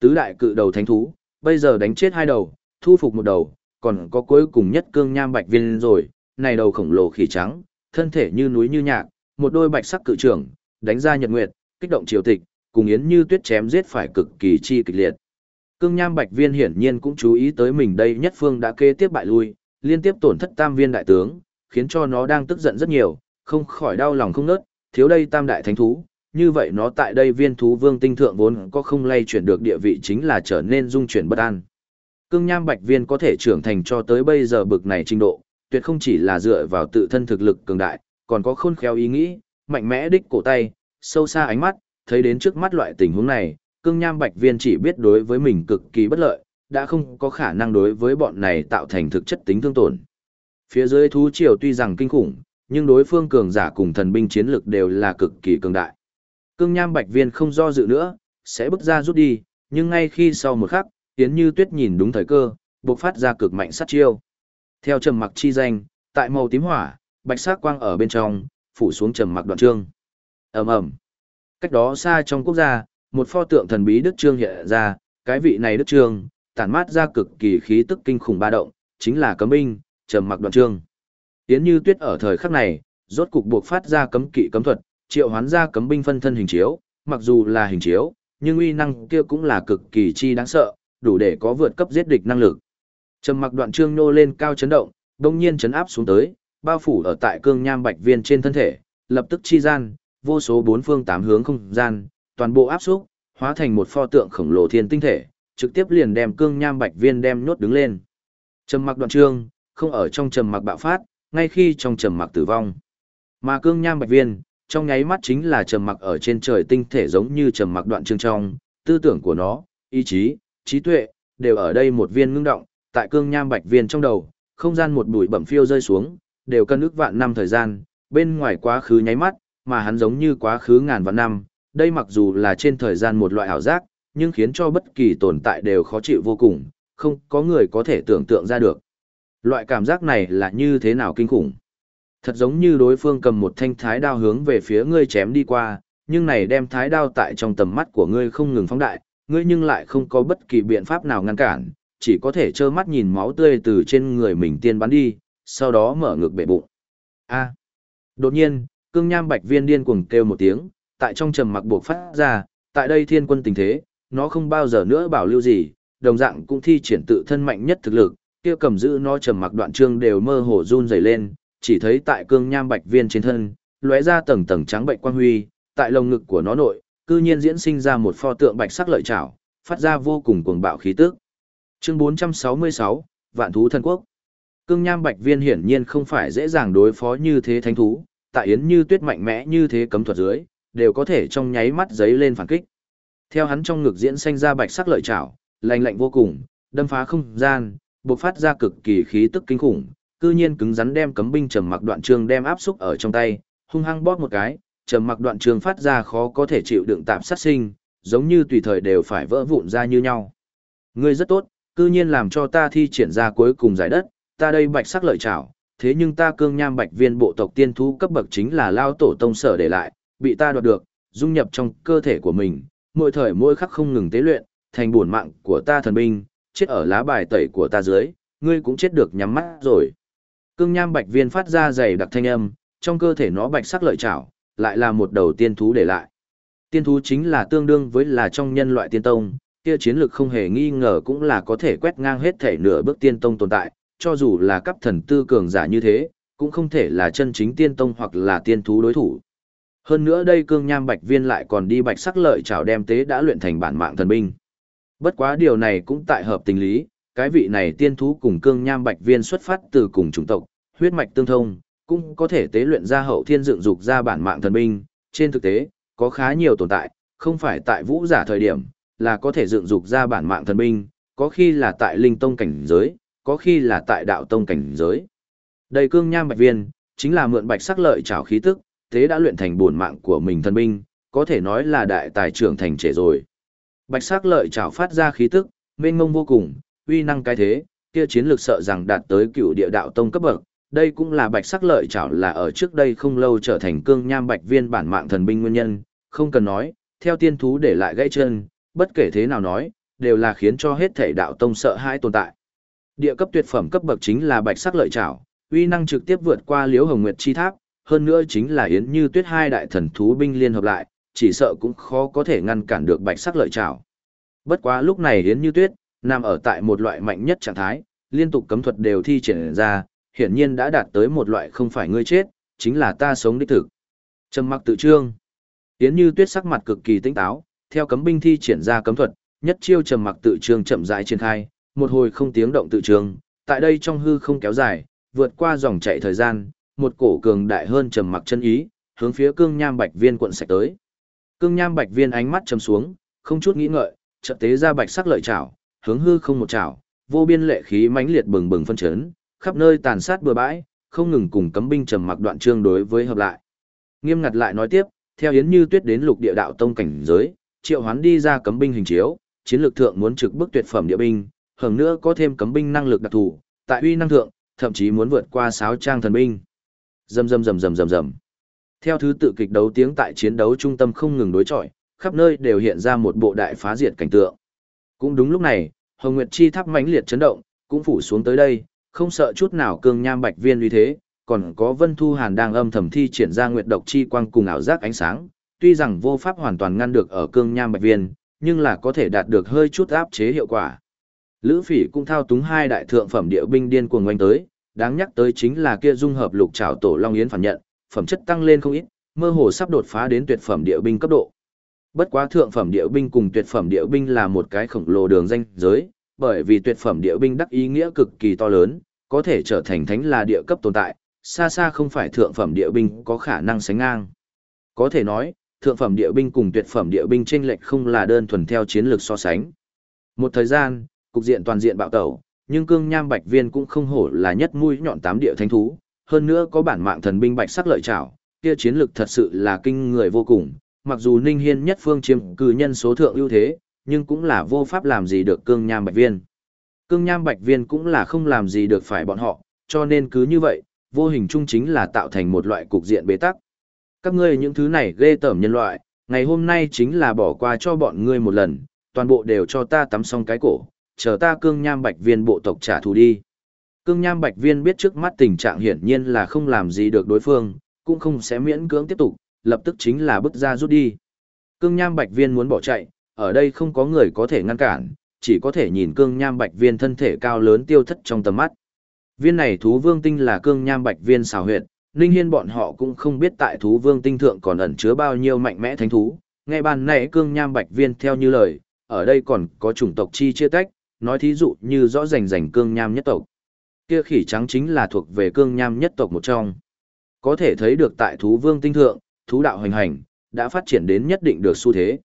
Tứ đại cự đầu thánh thú, bây giờ đánh chết hai đầu, thu phục một đầu, còn có cuối cùng nhất cương nham bạch viên rồi, này đầu khổng lồ khỉ trắng, thân thể như núi như nhạc, một đôi bạch sắc cự trưởng, đánh ra nhật nguyệt, kích động triều tịch, cùng Yến Như Tuyết chém giết phải cực kỳ chi kịch liệt. Cương Nham Bạch Viên hiển nhiên cũng chú ý tới mình đây nhất phương đã kế tiếp bại lui, liên tiếp tổn thất tam viên đại tướng, khiến cho nó đang tức giận rất nhiều, không khỏi đau lòng không nớt, thiếu đây tam đại thánh thú, như vậy nó tại đây viên thú vương tinh thượng vốn có không lay chuyển được địa vị chính là trở nên dung chuyển bất an. Cương Nham Bạch Viên có thể trưởng thành cho tới bây giờ bực này trình độ, tuyệt không chỉ là dựa vào tự thân thực lực cường đại, còn có khôn khéo ý nghĩ, mạnh mẽ đích cổ tay, sâu xa ánh mắt, thấy đến trước mắt loại tình huống này, cương nham bạch viên chỉ biết đối với mình cực kỳ bất lợi, đã không có khả năng đối với bọn này tạo thành thực chất tính thương tổn. Phía dưới thú triều tuy rằng kinh khủng, nhưng đối phương cường giả cùng thần binh chiến lực đều là cực kỳ cường đại. Cương nham bạch viên không do dự nữa, sẽ bước ra rút đi, nhưng ngay khi sau một khắc, Yến Như Tuyết nhìn đúng thời cơ, bộc phát ra cực mạnh sát chiêu. Theo trầm mặc chi danh, tại màu tím hỏa, bạch sắc quang ở bên trong, phủ xuống trầm mặc đoạn trương. Ầm ầm. Cách đó xa trong quốc gia, một pho tượng thần bí đức trương hiện ra, cái vị này đức trương, tản mát ra cực kỳ khí tức kinh khủng ba động, chính là cấm binh, trầm mặc đoạn trương. tiến Như Tuyết ở thời khắc này, rốt cục buộc phát ra cấm kỵ cấm thuật, triệu hoán ra cấm binh phân thân hình chiếu, mặc dù là hình chiếu, nhưng uy năng kia cũng là cực kỳ chi đáng sợ, đủ để có vượt cấp giết địch năng lực. Trầm mặc đoạn trương nô lên cao chấn động, đông nhiên chấn áp xuống tới, bao phủ ở tại cương nham bạch viên trên thân thể, lập tức chi gian, vô số bốn phương tám hướng không gian, toàn bộ áp xúc, hóa thành một pho tượng khổng lồ thiên tinh thể, trực tiếp liền đem cương nham bạch viên đem nhốt đứng lên. Trầm mặc đoạn trương, không ở trong trầm mặc bạo phát, ngay khi trong trầm mặc tử vong. Mà cương nham bạch viên, trong nháy mắt chính là trầm mặc ở trên trời tinh thể giống như trầm mặc đoạn trương trong, tư tưởng của nó, ý chí, trí tuệ, đều ở đây một viên ngưng động, tại cương nham bạch viên trong đầu, không gian một bụi bẩm phiêu rơi xuống, đều cân ước vạn năm thời gian, bên ngoài quá khứ nháy mắt, mà hắn giống như quá khứ ngàn vạn năm, đây mặc dù là trên thời gian một loại ảo giác, nhưng khiến cho bất kỳ tồn tại đều khó chịu vô cùng, không có người có thể tưởng tượng ra được. Loại cảm giác này là như thế nào kinh khủng. Thật giống như đối phương cầm một thanh thái đao hướng về phía ngươi chém đi qua, nhưng này đem thái đao tại trong tầm mắt của ngươi không ngừng phóng đại, ngươi nhưng lại không có bất kỳ biện pháp nào ngăn cản, chỉ có thể trơ mắt nhìn máu tươi từ trên người mình tiên bắn đi, sau đó mở ngực bể bụng. A. Đột nhiên, cương nham bạch viên điên cuồng kêu một tiếng, tại trong trầm mặc buộc phát ra, tại đây thiên quân tình thế, nó không bao giờ nữa bảo lưu gì, đồng dạng cũng thi triển tự thân mạnh nhất thực lực, kia cầm giữ nó trầm mặc đoạn trương đều mơ hồ run rẩy lên, chỉ thấy tại cương nham bạch viên trên thân, lóe ra tầng tầng trắng bệnh quang huy, tại lồng ngực của nó nội, cư nhiên diễn sinh ra một pho tượng bạch sắc lợi trảo, phát ra vô cùng cuồng bạo khí tức. Chương 466, Vạn thú thần quốc. Cương nham bạch viên hiển nhiên không phải dễ dàng đối phó như thế thánh thú, tại yến như tuyết mạnh mẽ như thế cấm thuật dưới, đều có thể trong nháy mắt giấy lên phản kích. Theo hắn trong ngực diễn sinh ra bạch sắc lợi trảo, lạnh lạnh vô cùng, đâm phá không gian, bộc phát ra cực kỳ khí tức kinh khủng, cư nhiên cứng rắn đem cấm binh trầm mặc đoạn trường đem áp xúc ở trong tay, hung hăng bóp một cái, trầm mặc đoạn trường phát ra khó có thể chịu đựng tạm sát sinh, giống như tùy thời đều phải vỡ vụn ra như nhau. Ngươi rất tốt, cư nhiên làm cho ta thi triển ra cuối cùng giải đất, ta đây bạch sắc lợi trảo, thế nhưng ta cương nham bạch viên bộ tộc tiên thú cấp bậc chính là lao tổ tông sở để lại, bị ta đoạt được, dung nhập trong cơ thể của mình, mỗi thời mỗi khắc không ngừng tế luyện, thành bổn mạng của ta thần binh, chết ở lá bài tẩy của ta dưới, ngươi cũng chết được nhắm mắt rồi. Cương nham bạch viên phát ra dày đặc thanh âm, trong cơ thể nó bạch sắc lợi trảo, lại là một đầu tiên thú để lại. Tiên thú chính là tương đương với là trong nhân loại tiên tông, kia chiến lực không hề nghi ngờ cũng là có thể quét ngang hết thể nửa bước tiên tông tồn tại, cho dù là cấp thần tư cường giả như thế, cũng không thể là chân chính tiên tông hoặc là tiên thú đối thủ. Hơn nữa đây cương nham bạch viên lại còn đi bạch sắc lợi chảo đem tế đã luyện thành bản mạng thần binh. Bất quá điều này cũng tại hợp tình lý, cái vị này tiên thú cùng cương nham bạch viên xuất phát từ cùng chủng tộc, huyết mạch tương thông, cũng có thể tế luyện ra hậu thiên dựng dục ra bản mạng thần binh. Trên thực tế, có khá nhiều tồn tại, không phải tại vũ giả thời điểm, là có thể dựng dục ra bản mạng thần binh, có khi là tại linh tông cảnh giới, có khi là tại đạo tông cảnh giới. Đây cương nham bạch viên, chính là mượn bạch sắc lợi trảo khí tức, thế đã luyện thành bổn mạng của mình thần binh, có thể nói là đại tài trưởng thành trẻ rồi. Bạch sắc lợi trảo phát ra khí tức, mênh mông vô cùng, uy năng cái thế, kia chiến lược sợ rằng đạt tới cựu địa đạo tông cấp bậc. Đây cũng là bạch sắc lợi trảo là ở trước đây không lâu trở thành cương nham bạch viên bản mạng thần binh nguyên nhân, không cần nói, theo tiên thú để lại gãy chân, bất kể thế nào nói, đều là khiến cho hết thể đạo tông sợ hãi tồn tại. Địa cấp tuyệt phẩm cấp bậc chính là bạch sắc lợi trảo, uy năng trực tiếp vượt qua Liễu Hồng Nguyệt chi tháp, hơn nữa chính là Yến Như Tuyết hai đại thần thú binh liên hợp lại, chỉ sợ cũng khó có thể ngăn cản được bạch sắc lợi trảo. Bất quá lúc này Yến Như Tuyết nằm ở tại một loại mạnh nhất trạng thái, liên tục cấm thuật đều thi triển ra, hiển nhiên đã đạt tới một loại không phải ngươi chết, chính là ta sống đích thực. Trầm mặc tự trương. Yến Như Tuyết sắc mặt cực kỳ tinh táo, theo cấm binh thi triển ra cấm thuật, nhất chiêu trầm mặc tự trường chậm rãi triển khai, một hồi không tiếng động tự trường, tại đây trong hư không kéo dài, vượt qua dòng chảy thời gian, một cổ cường đại hơn trầm mặc chân ý, hướng phía cương nham bạch viên quận sạch tới. Cương nham bạch viên ánh mắt trầm xuống, không chút nghĩ ngợi, chợt tế ra bạch sắc lợi chảo, hướng hư không một chảo, vô biên lệ khí mãnh liệt bừng bừng phân chấn, khắp nơi tàn sát bừa bãi, không ngừng cùng cấm binh trầm mặc đoạn chương đối với hợp lại. Nghiêm ngặt lại nói tiếp, theo Yến Như Tuyết đến lục địa đạo tông cảnh giới, triệu hoán đi ra cấm binh hình chiếu, chiến lược thượng muốn trực bức tuyệt phẩm địa binh, hơn nữa có thêm cấm binh năng lực đặc thù, tại uy năng thượng, thậm chí muốn vượt qua sáu trang thần binh. Rầm rầm rầm rầm rầm rầm. Theo thứ tự kịch đấu tiếng tại chiến đấu trung tâm không ngừng đối chọi, khắp nơi đều hiện ra một bộ đại phá diệt cảnh tượng. Cũng đúng lúc này, Hồng Nguyệt chi tháp mãnh liệt chấn động, cũng phủ xuống tới đây, không sợ chút nào cương nham bạch viên uy thế, còn có Vân Thu Hàn đang âm thầm thi triển ra nguyệt độc chi quang cùng ảo giác ánh sáng, tuy rằng vô pháp hoàn toàn ngăn được ở cương nham bạch viên, nhưng là có thể đạt được hơi chút áp chế hiệu quả. Lữ Phỉ cũng thao túng hai đại thượng phẩm địa binh điên cuồng ngoanh tới, đáng nhắc tới chính là kia dung hợp lục trảo tổ long yến phản nhận, phẩm chất tăng lên không ít, mơ hồ sắp đột phá đến tuyệt phẩm địa binh cấp độ. Bất quá thượng phẩm địa binh cùng tuyệt phẩm địa binh là một cái khổng lồ đường danh giới, bởi vì tuyệt phẩm địa binh đắc ý nghĩa cực kỳ to lớn, có thể trở thành thánh là địa cấp tồn tại, xa xa không phải thượng phẩm địa binh có khả năng sánh ngang. Có thể nói, thượng phẩm địa binh cùng tuyệt phẩm địa binh chênh lệch không là đơn thuần theo chiến lược so sánh. Một thời gian, cục diện toàn diện bạo tẩu, nhưng cương nham bạch viên cũng không hổ là nhất mũi nhọn tám địa thánh thú, hơn nữa có bản mạng thần binh bạch sắc lợi trảo, kia chiến lược thật sự là kinh người vô cùng, mặc dù Ninh Hiên nhất phương chiếm cử nhân số thượng ưu thế, nhưng cũng là vô pháp làm gì được cương nham bạch viên. Cương nham bạch viên cũng là không làm gì được phải bọn họ, cho nên cứ như vậy, vô hình chung chính là tạo thành một loại cục diện bế tắc. Các ngươi những thứ này ghê tởm nhân loại, ngày hôm nay chính là bỏ qua cho bọn ngươi một lần, toàn bộ đều cho ta tắm xong cái cổ, chờ ta cương nham bạch viên bộ tộc trả thù đi. Cương nham bạch viên biết trước mắt tình trạng hiển nhiên là không làm gì được đối phương, cũng không sẽ miễn cưỡng tiếp tục, lập tức chính là bước ra rút đi. Cương nham bạch viên muốn bỏ chạy, ở đây không có người có thể ngăn cản, chỉ có thể nhìn cương nham bạch viên thân thể cao lớn tiêu thất trong tầm mắt. Viên này thú vương tinh là cương nham bạch viên xào huyệt, Ninh Hiên bọn họ cũng không biết tại thú vương tinh thượng còn ẩn chứa bao nhiêu mạnh mẽ thánh thú. Ngay ban nãy cương nham bạch viên theo như lời, ở đây còn có chủng tộc chi chia tách, nói thí dụ như rõ rành rành cương nham nhất tộc. Kia khỉ trắng chính là thuộc về cương nham nhất tộc một trong. Có thể thấy được tại thú vương tinh thượng, thú đạo hành hành, đã phát triển đến nhất định được xu thế.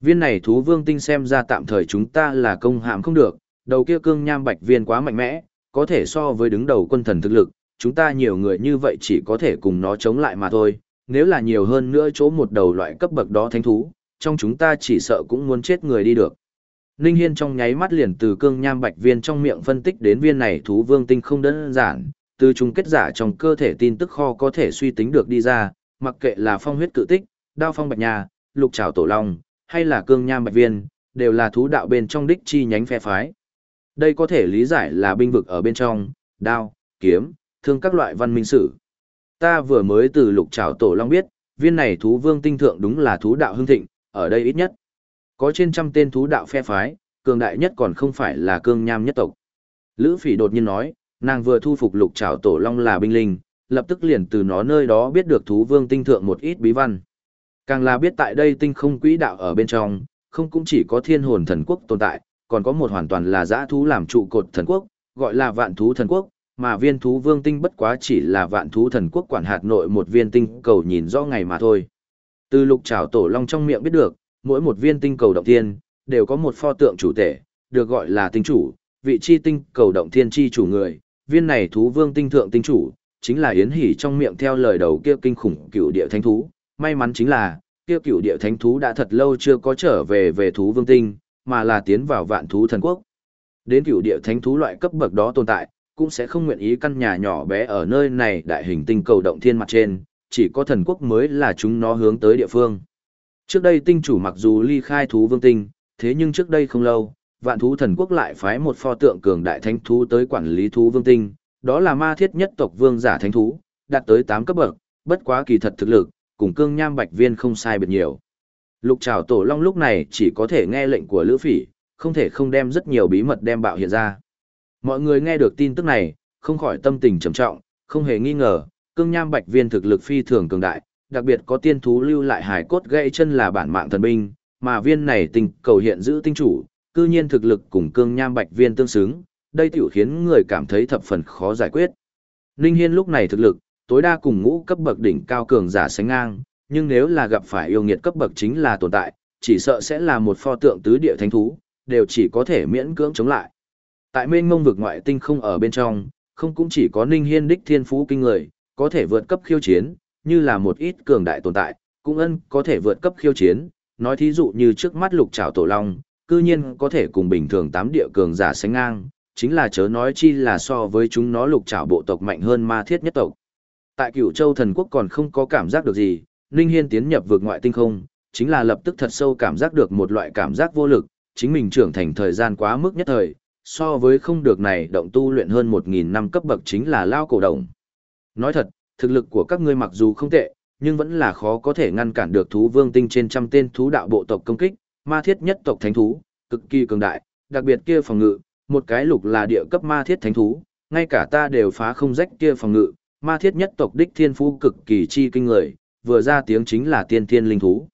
Viên này thú vương tinh xem ra tạm thời chúng ta là công hạm không được, đầu kia cương nham bạch viên quá mạnh mẽ, có thể so với đứng đầu quân thần thực lực, chúng ta nhiều người như vậy chỉ có thể cùng nó chống lại mà thôi, nếu là nhiều hơn nữa chỗ một đầu loại cấp bậc đó thánh thú, trong chúng ta chỉ sợ cũng muốn chết người đi được. Ninh Hiên trong nháy mắt liền từ cương nham bạch viên trong miệng phân tích đến viên này thú vương tinh không đơn giản, từ chúng kết giả trong cơ thể tin tức kho có thể suy tính được đi ra, mặc kệ là phong huyết cự tích, đao phong bạch nhà, lục trảo tổ long, hay là cương nham bạch viên, đều là thú đạo bên trong đích chi nhánh phe phái. Đây có thể lý giải là binh vực ở bên trong, đao, kiếm, thương các loại văn minh sử. Ta vừa mới từ lục trảo tổ long biết, viên này thú vương tinh thượng đúng là thú đạo hưng thịnh, ở đây ít nhất. Có trên trăm tên thú đạo phe phái, cường đại nhất còn không phải là cương nham nhất tộc. Lữ phỉ đột nhiên nói, nàng vừa thu phục lục trảo tổ long là binh linh, lập tức liền từ nó nơi đó biết được thú vương tinh thượng một ít bí văn. Càng là biết tại đây tinh không quỹ đạo ở bên trong, không cũng chỉ có thiên hồn thần quốc tồn tại, còn có một hoàn toàn là giã thú làm trụ cột thần quốc, gọi là vạn thú thần quốc, mà viên thú vương tinh bất quá chỉ là vạn thú thần quốc quản hạt nội một viên tinh cầu nhìn rõ ngày mà thôi. Từ lục trảo tổ long trong miệng biết được, mỗi một viên tinh cầu động thiên, đều có một pho tượng chủ tể được gọi là tinh chủ, vị chi tinh cầu động thiên chi chủ người, viên này thú vương tinh thượng tinh chủ, chính là Yến hỉ trong miệng theo lời đầu kia kinh khủng cựu địa thánh thú, may mắn chính là, kia cựu địa thánh thú đã thật lâu chưa có trở về về thú vương tinh, mà là tiến vào vạn thú thần quốc. Đến cựu địa thánh thú loại cấp bậc đó tồn tại, cũng sẽ không nguyện ý căn nhà nhỏ bé ở nơi này đại hình tinh cầu động thiên mặt trên, chỉ có thần quốc mới là chúng nó hướng tới địa phương. Trước đây tinh chủ mặc dù ly khai thú vương tinh, thế nhưng trước đây không lâu, vạn thú thần quốc lại phái một pho tượng cường đại thánh thú tới quản lý thú vương tinh, đó là ma thiết nhất tộc vương giả thánh thú, đạt tới 8 cấp bậc, bất quá kỳ thật thực lực, cùng cương nham bạch viên không sai biệt nhiều. Lục trảo tổ long lúc này chỉ có thể nghe lệnh của Lữ Phỉ, không thể không đem rất nhiều bí mật đem bạo hiện ra. Mọi người nghe được tin tức này, không khỏi tâm tình trầm trọng, không hề nghi ngờ, cương nham bạch viên thực lực phi thường cường đại, đặc biệt có tiên thú lưu lại hải cốt gãy chân là bản mạng thần binh, mà viên này tình cầu hiện giữ tinh chủ, cư nhiên thực lực cùng cương nham bạch viên tương xứng, đây tiểu khiến người cảm thấy thập phần khó giải quyết. Ninh Hiên lúc này thực lực, tối đa cùng ngũ cấp bậc đỉnh cao cường giả sánh ngang, nhưng nếu là gặp phải yêu nghiệt cấp bậc chính là tồn tại, chỉ sợ sẽ là một pho tượng tứ địa thánh thú, đều chỉ có thể miễn cưỡng chống lại. Tại mênh ngông vực ngoại tinh không ở bên trong, không cũng chỉ có Ninh Hiên đích thiên phú kinh người, có thể vượt cấp khiêu chiến, như là một ít cường đại tồn tại, cũng ân có thể vượt cấp khiêu chiến, nói thí dụ như trước mắt lục trảo tổ long, cư nhiên có thể cùng bình thường tám địa cường giả sánh ngang, chính là chớ nói chi là so với chúng nó lục trảo bộ tộc mạnh hơn ma thiết nhất tộc. Tại cửu châu thần quốc còn không có cảm giác được gì, Ninh Hiên tiến nhập vượt ngoại tinh không, chính là lập tức thật sâu cảm giác được một loại cảm giác vô lực, chính mình trưởng thành thời gian quá mức nhất thời, so với không được này động tu luyện hơn 1.000 năm cấp bậc chính là lao cổ đồng. Nói thật, thực lực của các ngươi mặc dù không tệ, nhưng vẫn là khó có thể ngăn cản được thú vương tinh trên trăm tên thú đạo bộ tộc công kích, ma thiết nhất tộc thánh thú, cực kỳ cường đại, đặc biệt kia phòng ngự, một cái lục là địa cấp ma thiết thánh thú, ngay cả ta đều phá không rách kia phòng ngự, ma thiết nhất tộc đích thiên phú cực kỳ chi kinh người, vừa ra tiếng chính là tiên thiên linh thú.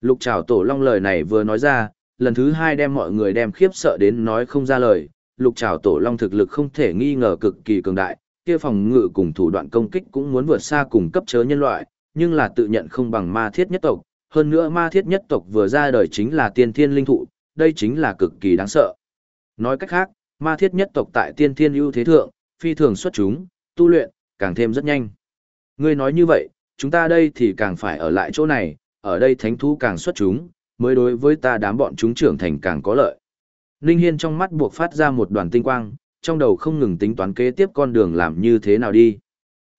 Lục trảo tổ long lời này vừa nói ra, lần thứ hai đem mọi người đem khiếp sợ đến nói không ra lời, lục trảo tổ long thực lực không thể nghi ngờ cực kỳ cường đại, kia phòng ngự cùng thủ đoạn công kích cũng muốn vượt xa cùng cấp chớ nhân loại, nhưng là tự nhận không bằng ma thiết nhất tộc, hơn nữa ma thiết nhất tộc vừa ra đời chính là tiên thiên linh thụ, đây chính là cực kỳ đáng sợ. Nói cách khác, ma thiết nhất tộc tại tiên thiên ưu thế thượng, phi thường xuất chúng, tu luyện, càng thêm rất nhanh. Ngươi nói như vậy, chúng ta đây thì càng phải ở lại chỗ này, ở đây thánh thú càng xuất chúng, mới đối với ta đám bọn chúng trưởng thành càng có lợi. Ninh Hiên trong mắt buộc phát ra một đoàn tinh quang, trong đầu không ngừng tính toán kế tiếp con đường làm như thế nào đi.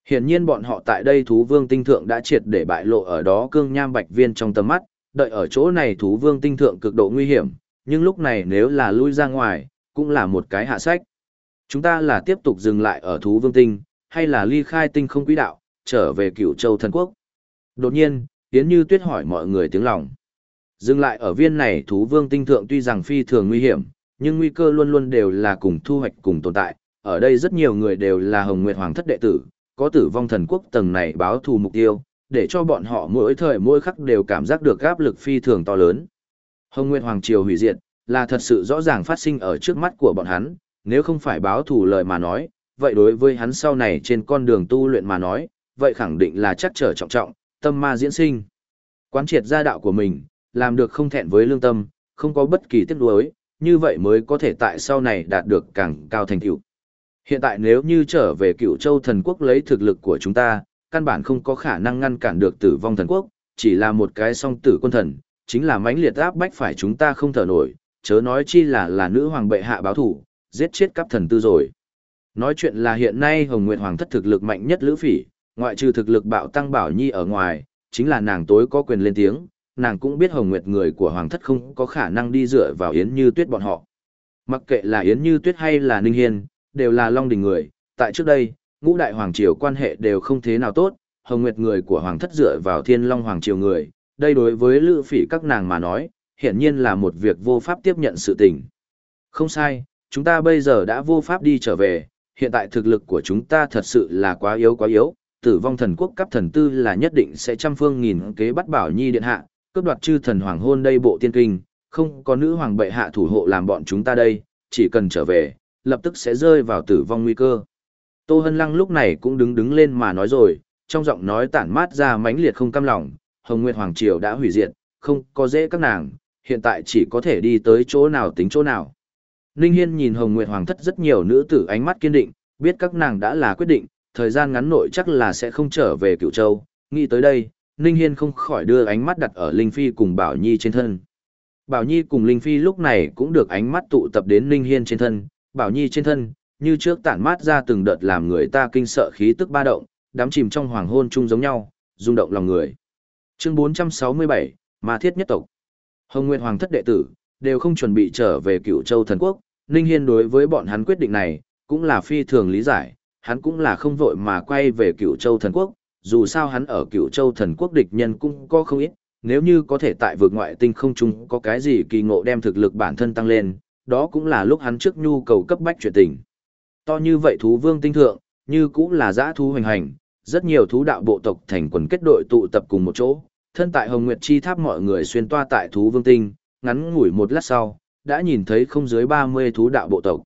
Hiện nhiên bọn họ tại đây thú vương tinh thượng đã triệt để bại lộ ở đó cương nham bạch viên trong tầm mắt, đợi ở chỗ này thú vương tinh thượng cực độ nguy hiểm, nhưng lúc này nếu là lui ra ngoài, cũng là một cái hạ sách. Chúng ta là tiếp tục dừng lại ở thú vương tinh, hay là ly khai tinh không quỹ đạo, trở về cựu châu thần quốc. Đột nhiên, Yến Như Tuyết hỏi mọi người tiếng lòng. Dừng lại ở viên này thú vương tinh thượng tuy rằng phi thường nguy hiểm, nhưng nguy cơ luôn luôn đều là cùng thu hoạch cùng tồn tại. Ở đây rất nhiều người đều là Hồng Nguyệt Hoàng thất đệ tử, có tử vong thần quốc tầng này báo thù mục tiêu, để cho bọn họ mỗi thời mỗi khắc đều cảm giác được áp lực phi thường to lớn. Hồng Nguyệt Hoàng triều hủy diệt, là thật sự rõ ràng phát sinh ở trước mắt của bọn hắn, nếu không phải báo thù lời mà nói, vậy đối với hắn sau này trên con đường tu luyện mà nói, vậy khẳng định là chắc trở trọng trọng, tâm ma diễn sinh. Quán triệt gia đạo của mình, làm được không thẹn với lương tâm, không có bất kỳ tiếc nuối, như vậy mới có thể tại sau này đạt được càng cao thành tựu. Hiện tại nếu như trở về cựu châu thần quốc lấy thực lực của chúng ta, căn bản không có khả năng ngăn cản được tử vong thần quốc, chỉ là một cái song tử quân thần, chính là mãnh liệt áp bách phải chúng ta không thở nổi, chớ nói chi là là nữ hoàng bệ hạ báo thủ, giết chết cấp thần tư rồi. Nói chuyện là hiện nay Hồng Nguyệt Hoàng thất thực lực mạnh nhất Lữ Phỉ, ngoại trừ thực lực bạo tăng bảo nhi ở ngoài, chính là nàng tối có quyền lên tiếng, nàng cũng biết Hồng Nguyệt người của Hoàng thất không có khả năng đi dựa vào Yến Như Tuyết bọn họ. Mặc kệ là Yến Như Tuyết hay là Ninh Hiên, đều là Long Đình người, tại trước đây, ngũ đại Hoàng Triều quan hệ đều không thế nào tốt, Hồng Nguyệt người của Hoàng thất dựa vào Thiên Long Hoàng Triều người, đây đối với Lữ Phỉ các nàng mà nói, hiển nhiên là một việc vô pháp tiếp nhận sự tình. Không sai, chúng ta bây giờ đã vô pháp đi trở về, hiện tại thực lực của chúng ta thật sự là quá yếu quá yếu, tử vong thần quốc cấp thần tư là nhất định sẽ trăm phương nghìn kế bắt bảo nhi điện hạ, cướp đoạt chư thần hoàng hôn đây bộ tiên kinh, không có nữ hoàng bệ hạ thủ hộ làm bọn chúng ta đây, chỉ cần trở về, lập tức sẽ rơi vào tử vong nguy cơ. Tô Hân Lăng lúc này cũng đứng đứng lên mà nói rồi, trong giọng nói tản mát ra mãnh liệt không cam lòng, Hồng Nguyệt Hoàng Triều đã hủy diệt, không có dễ các nàng, hiện tại chỉ có thể đi tới chỗ nào tính chỗ nào. Ninh Hiên nhìn Hồng Nguyệt Hoàng thất rất nhiều nữ tử ánh mắt kiên định, biết các nàng đã là quyết định, thời gian ngắn nội chắc là sẽ không trở về Cửu Châu, nghĩ tới đây, Ninh Hiên không khỏi đưa ánh mắt đặt ở Linh Phi cùng Bảo Nhi trên thân. Bảo Nhi cùng Linh Phi lúc này cũng được ánh mắt tụ tập đến Ninh Hiên trên thân, Bảo Nhi trên thân, như trước tản mát ra từng đợt làm người ta kinh sợ khí tức ba động, đám chìm trong hoàng hôn chung giống nhau, rung động lòng người. Chương 467, Ma Thiết Nhất Tộc Hồng Nguyệt Hoàng thất đệ tử, đều không chuẩn bị trở về cựu châu thần quốc, Ninh Hiên đối với bọn hắn quyết định này, cũng là phi thường lý giải, hắn cũng là không vội mà quay về cựu châu thần quốc, dù sao hắn ở cựu châu thần quốc địch nhân cũng có không ít, nếu như có thể tại vượt ngoại tinh không chung có cái gì kỳ ngộ đem thực lực bản thân tăng lên, đó cũng là lúc hắn trước nhu cầu cấp bách chuyện tình. To như vậy thú vương tinh thượng, như cũng là giã thú hoành hành, rất nhiều thú đạo bộ tộc thành quần kết đội tụ tập cùng một chỗ, thân tại Hồng Nguyệt Chi Tháp mọi người xuyên toa tại thú vương tinh, ngắn ngủi một lát sau, đã nhìn thấy không dưới 30 thú đạo bộ tộc.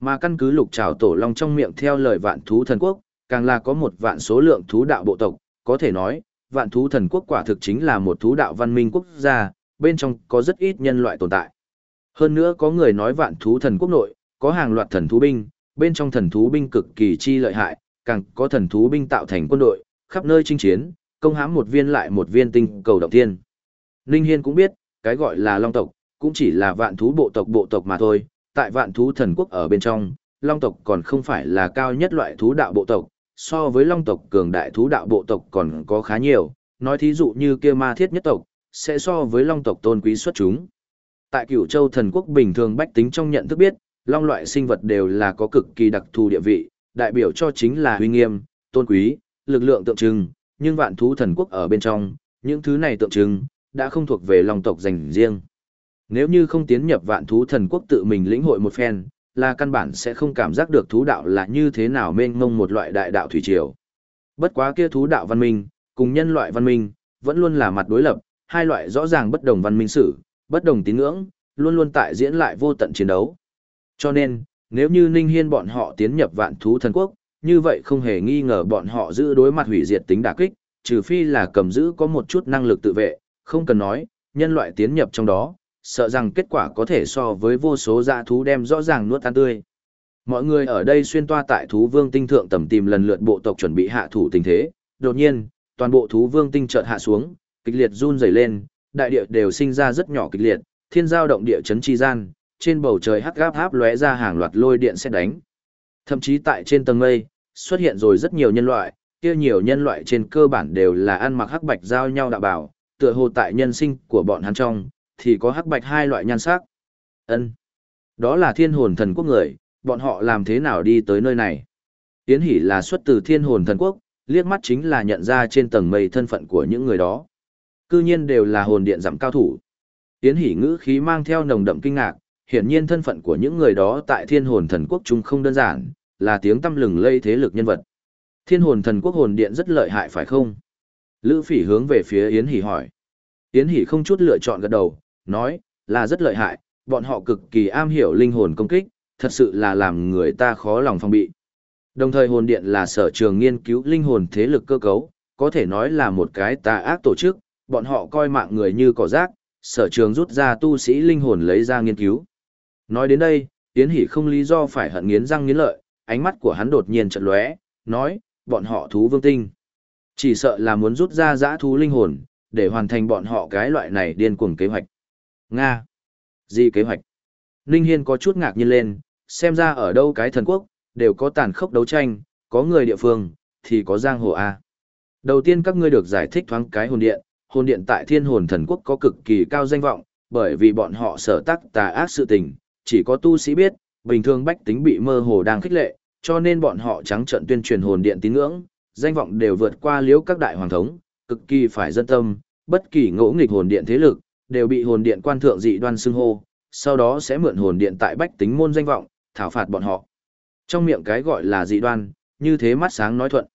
Mà căn cứ lục trào tổ long trong miệng theo lời vạn thú thần quốc, càng là có một vạn số lượng thú đạo bộ tộc, có thể nói, vạn thú thần quốc quả thực chính là một thú đạo văn minh quốc gia, bên trong có rất ít nhân loại tồn tại. Hơn nữa có người nói vạn thú thần quốc nội, có hàng loạt thần thú binh, bên trong thần thú binh cực kỳ chi lợi hại, càng có thần thú binh tạo thành quân đội, khắp nơi chinh chiến, công hãm một viên lại một viên tinh cầu động thiên. Ninh Hiên cũng biết, cái gọi là long tộc, cũng chỉ là vạn thú bộ tộc bộ tộc mà thôi, tại vạn thú thần quốc ở bên trong, long tộc còn không phải là cao nhất loại thú đạo bộ tộc, so với long tộc cường đại thú đạo bộ tộc còn có khá nhiều, nói thí dụ như kia ma thiết nhất tộc, sẽ so với long tộc tôn quý xuất chúng. Tại cửu châu thần quốc bình thường bách tính trong nhận thức biết, long loại sinh vật đều là có cực kỳ đặc thù địa vị, đại biểu cho chính là huy nghiêm, tôn quý, lực lượng tượng trưng, nhưng vạn thú thần quốc ở bên trong, những thứ này tượng trưng, đã không thuộc về long tộc dành riêng. Nếu như không tiến nhập vạn thú thần quốc tự mình lĩnh hội một phen, là căn bản sẽ không cảm giác được thú đạo là như thế nào mênh mông một loại đại đạo thủy triều. Bất quá kia thú đạo văn minh, cùng nhân loại văn minh, vẫn luôn là mặt đối lập, hai loại rõ ràng bất đồng văn minh sử, bất đồng tín ngưỡng, luôn luôn tại diễn lại vô tận chiến đấu. Cho nên, nếu như Ninh Hiên bọn họ tiến nhập vạn thú thần quốc, như vậy không hề nghi ngờ bọn họ giữ đối mặt hủy diệt tính đả kích, trừ phi là cầm giữ có một chút năng lực tự vệ, không cần nói, nhân loại tiến nhập trong đó, sợ rằng kết quả có thể so với vô số dã thú đem rõ ràng nuốt tan tươi. Mọi người ở đây xuyên toa tại thú vương tinh thượng tầm tìm lần lượt bộ tộc chuẩn bị hạ thủ tình thế, đột nhiên, toàn bộ thú vương tinh chợt hạ xuống, kịch liệt run rẩy lên, đại địa đều sinh ra rất nhỏ kịch liệt, thiên giao động địa chấn chi gian, trên bầu trời hắc gáp háp lóe ra hàng loạt lôi điện xét đánh. Thậm chí tại trên tầng mây, xuất hiện rồi rất nhiều nhân loại, kia nhiều nhân loại trên cơ bản đều là ăn mặc hắc bạch giao nhau đạo bảo, tựa hồ tại nhân sinh của bọn hắn trong, thì có hắc bạch hai loại nhan sắc. Ân, Đó là thiên hồn thần quốc người, bọn họ làm thế nào đi tới nơi này? Yến hỉ là xuất từ thiên hồn thần quốc, liếc mắt chính là nhận ra trên tầng mây thân phận của những người đó. Cư nhiên đều là hồn điện giảm cao thủ. Yến hỉ ngữ khí mang theo nồng đậm kinh ngạc, hiển nhiên thân phận của những người đó tại thiên hồn thần quốc chung không đơn giản, là tiếng tâm lừng lây thế lực nhân vật. Thiên hồn thần quốc hồn điện rất lợi hại phải không? Lữ phỉ hướng về phía Yến Hỷ hỏi. Yến Hỷ không chút lựa chọn gật đầu, nói, là rất lợi hại, bọn họ cực kỳ am hiểu linh hồn công kích, thật sự là làm người ta khó lòng phòng bị. Đồng thời hồn điện là sở trường nghiên cứu linh hồn thế lực cơ cấu, có thể nói là một cái tà ác tổ chức, bọn họ coi mạng người như cỏ rác, sở trường rút ra tu sĩ linh hồn lấy ra nghiên cứu. Nói đến đây, Yến Hỷ không lý do phải hận nghiến răng nghiến lợi, ánh mắt của hắn đột nhiên chợt lóe, nói, bọn họ thú vương tinh. Chỉ sợ là muốn rút ra giã thú linh hồn, để hoàn thành bọn họ cái loại này điên cuồng kế hoạch. Nga. Gì kế hoạch? Ninh Hiên có chút ngạc nhiên lên, xem ra ở đâu cái thần quốc, đều có tàn khốc đấu tranh, có người địa phương, thì có giang hồ A. Đầu tiên các ngươi được giải thích thoáng cái hồn điện, hồn điện tại thiên hồn thần quốc có cực kỳ cao danh vọng, bởi vì bọn họ sở tác tà ác sự tình, chỉ có tu sĩ biết, bình thường bách tính bị mơ hồ đang khích lệ, cho nên bọn họ trắng trận tuyên truyền hồn điện tín ngưỡng, danh vọng đều vượt qua liễu các đại hoàng thống, cực kỳ phải dân tâm, bất kỳ ngỗ nghịch hồn điện thế lực, đều bị hồn điện quan thượng dị đoan xưng hô, sau đó sẽ mượn hồn điện tại bách tính môn danh vọng, thảo phạt bọn họ. Trong miệng cái gọi là dị đoan, như thế mắt sáng nói thuận.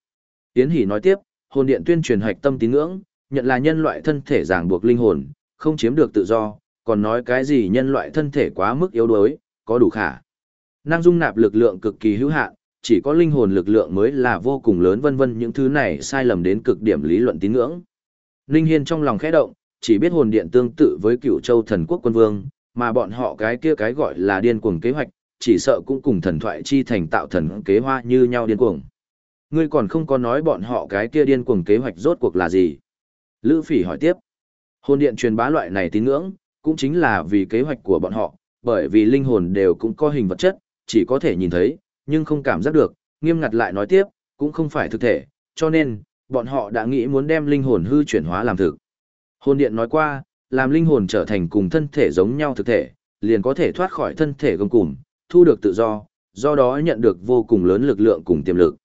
Tiến Hỷ nói tiếp, hồn điện tuyên truyền hạch tâm tín ngưỡng, nhận là nhân loại thân thể ràng buộc linh hồn, không chiếm được tự do, còn nói cái gì nhân loại thân thể quá mức yếu đuối, có đủ khả. Năng dung nạp lực lượng cực kỳ hữu hạn, chỉ có linh hồn lực lượng mới là vô cùng lớn vân vân những thứ này sai lầm đến cực điểm lý luận tín ngưỡng. Linh Hiên trong lòng khẽ động, chỉ biết hồn điện tương tự với cựu châu thần quốc quân vương, mà bọn họ cái kia cái gọi là điên cuồng kế hoạch, chỉ sợ cũng cùng thần thoại chi thành tạo thần kế hoa như nhau điên cuồng. Ngươi còn không có nói bọn họ cái kia điên cuồng kế hoạch rốt cuộc là gì? Lữ Phỉ hỏi tiếp. Hồn điện truyền bá loại này tín ngưỡng, cũng chính là vì kế hoạch của bọn họ, bởi vì linh hồn đều cũng có hình vật chất, chỉ có thể nhìn thấy, nhưng không cảm giác được, nghiêm ngặt lại nói tiếp, cũng không phải thực thể, cho nên, bọn họ đã nghĩ muốn đem linh hồn hư chuyển hóa làm thực. Hồn điện nói qua, làm linh hồn trở thành cùng thân thể giống nhau thực thể, liền có thể thoát khỏi thân thể gông cùm, thu được tự do, do đó nhận được vô cùng lớn lực lượng cùng tiềm lực.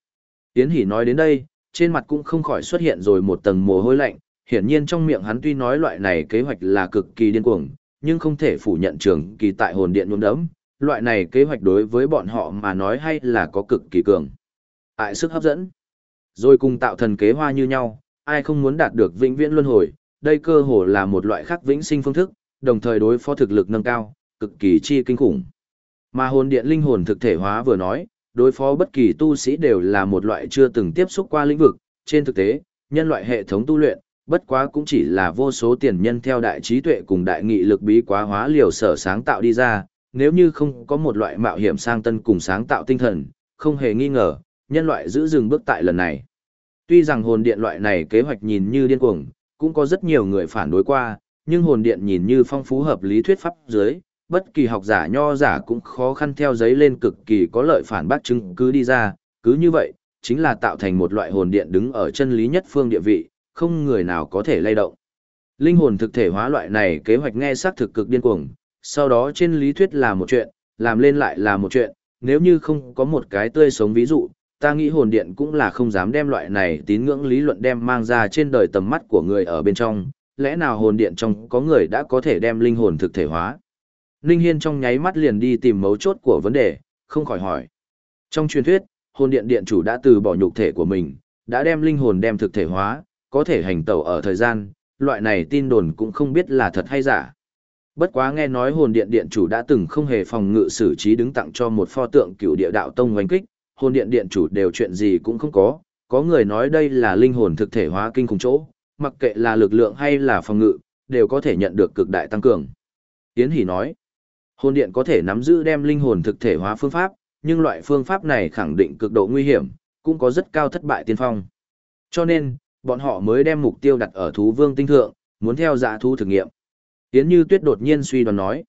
Yến Hỷ nói đến đây, trên mặt cũng không khỏi xuất hiện rồi một tầng mồ hôi lạnh, hiển nhiên trong miệng hắn tuy nói loại này kế hoạch là cực kỳ điên cuồng, nhưng không thể phủ nhận trường kỳ tại hồn điện nhuốm đấm, loại này kế hoạch đối với bọn họ mà nói hay là có cực kỳ cường. Ại sức hấp dẫn. Rồi cùng tạo thần kế hoa như nhau, ai không muốn đạt được vĩnh viễn luân hồi, đây cơ hồ là một loại khắc vĩnh sinh phương thức, đồng thời đối phó thực lực nâng cao, cực kỳ chi kinh khủng. Mà hồn điện linh hồn thực thể hóa vừa nói, đối phó bất kỳ tu sĩ đều là một loại chưa từng tiếp xúc qua lĩnh vực, trên thực tế, nhân loại hệ thống tu luyện, bất quá cũng chỉ là vô số tiền nhân theo đại trí tuệ cùng đại nghị lực bí quá hóa liều sở sáng tạo đi ra, nếu như không có một loại mạo hiểm sang tân cùng sáng tạo tinh thần, không hề nghi ngờ, nhân loại giữ dừng bước tại lần này. Tuy rằng hồn điện loại này kế hoạch nhìn như điên cuồng, cũng có rất nhiều người phản đối qua, nhưng hồn điện nhìn như phong phú hợp lý thuyết pháp dưới, bất kỳ học giả nho giả cũng khó khăn theo giấy lên cực kỳ có lợi phản bác chứng cứ đi ra, cứ như vậy, chính là tạo thành một loại hồn điện đứng ở chân lý nhất phương địa vị, không người nào có thể lay động. Linh hồn thực thể hóa loại này kế hoạch nghe xác thực cực điên cuồng, sau đó trên lý thuyết là một chuyện, làm lên lại là một chuyện, nếu như không có một cái tươi sống ví dụ, ta nghĩ hồn điện cũng là không dám đem loại này tín ngưỡng lý luận đem mang ra trên đời tầm mắt của người ở bên trong, lẽ nào hồn điện trong có người đã có thể đem linh hồn thực thể hóa. Ninh Hiên trong nháy mắt liền đi tìm mấu chốt của vấn đề, không khỏi hỏi. Trong truyền thuyết, hồn điện điện chủ đã từ bỏ nhục thể của mình, đã đem linh hồn đem thực thể hóa, có thể hành tẩu ở thời gian, loại này tin đồn cũng không biết là thật hay giả. Bất quá nghe nói hồn điện điện chủ đã từng không hề phòng ngự xử trí đứng tặng cho một pho tượng cựu địa đạo tông oanh kích, hồn điện điện chủ đều chuyện gì cũng không có, có người nói đây là linh hồn thực thể hóa kinh khủng chỗ, mặc kệ là lực lượng hay là phòng ngự, đều có thể nhận được cực đại tăng cường. Yến Hỷ nói, hồn điện có thể nắm giữ đem linh hồn thực thể hóa phương pháp, nhưng loại phương pháp này khẳng định cực độ nguy hiểm, cũng có rất cao thất bại tiên phong. Cho nên, bọn họ mới đem mục tiêu đặt ở thú vương tinh thượng, muốn theo dạ thú thực nghiệm. Yến Như Tuyết đột nhiên suy đoán nói,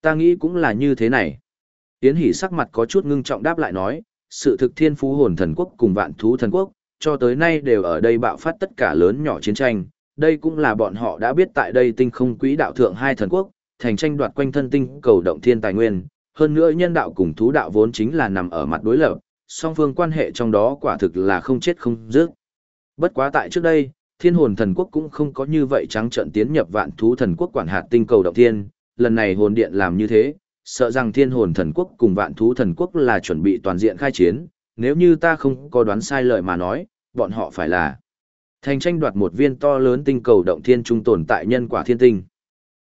ta nghĩ cũng là như thế này. Yến Hỷ sắc mặt có chút ngưng trọng đáp lại nói, sự thực thiên phú hồn thần quốc cùng vạn thú thần quốc, cho tới nay đều ở đây bạo phát tất cả lớn nhỏ chiến tranh, đây cũng là bọn họ đã biết tại đây tinh không quỹ đạo thượng hai thần quốc, thành tranh đoạt quanh thân tinh cầu động thiên tài nguyên, hơn nữa nhân đạo cùng thú đạo vốn chính là nằm ở mặt đối lập, song phương quan hệ trong đó quả thực là không chết không dứt. Bất quá tại trước đây, thiên hồn thần quốc cũng không có như vậy trắng trận tiến nhập vạn thú thần quốc quản hạt tinh cầu động thiên, lần này hồn điện làm như thế, sợ rằng thiên hồn thần quốc cùng vạn thú thần quốc là chuẩn bị toàn diện khai chiến, nếu như ta không có đoán sai lời mà nói, bọn họ phải là thành tranh đoạt một viên to lớn tinh cầu động thiên trung tồn tại nhân quả thiên tinh.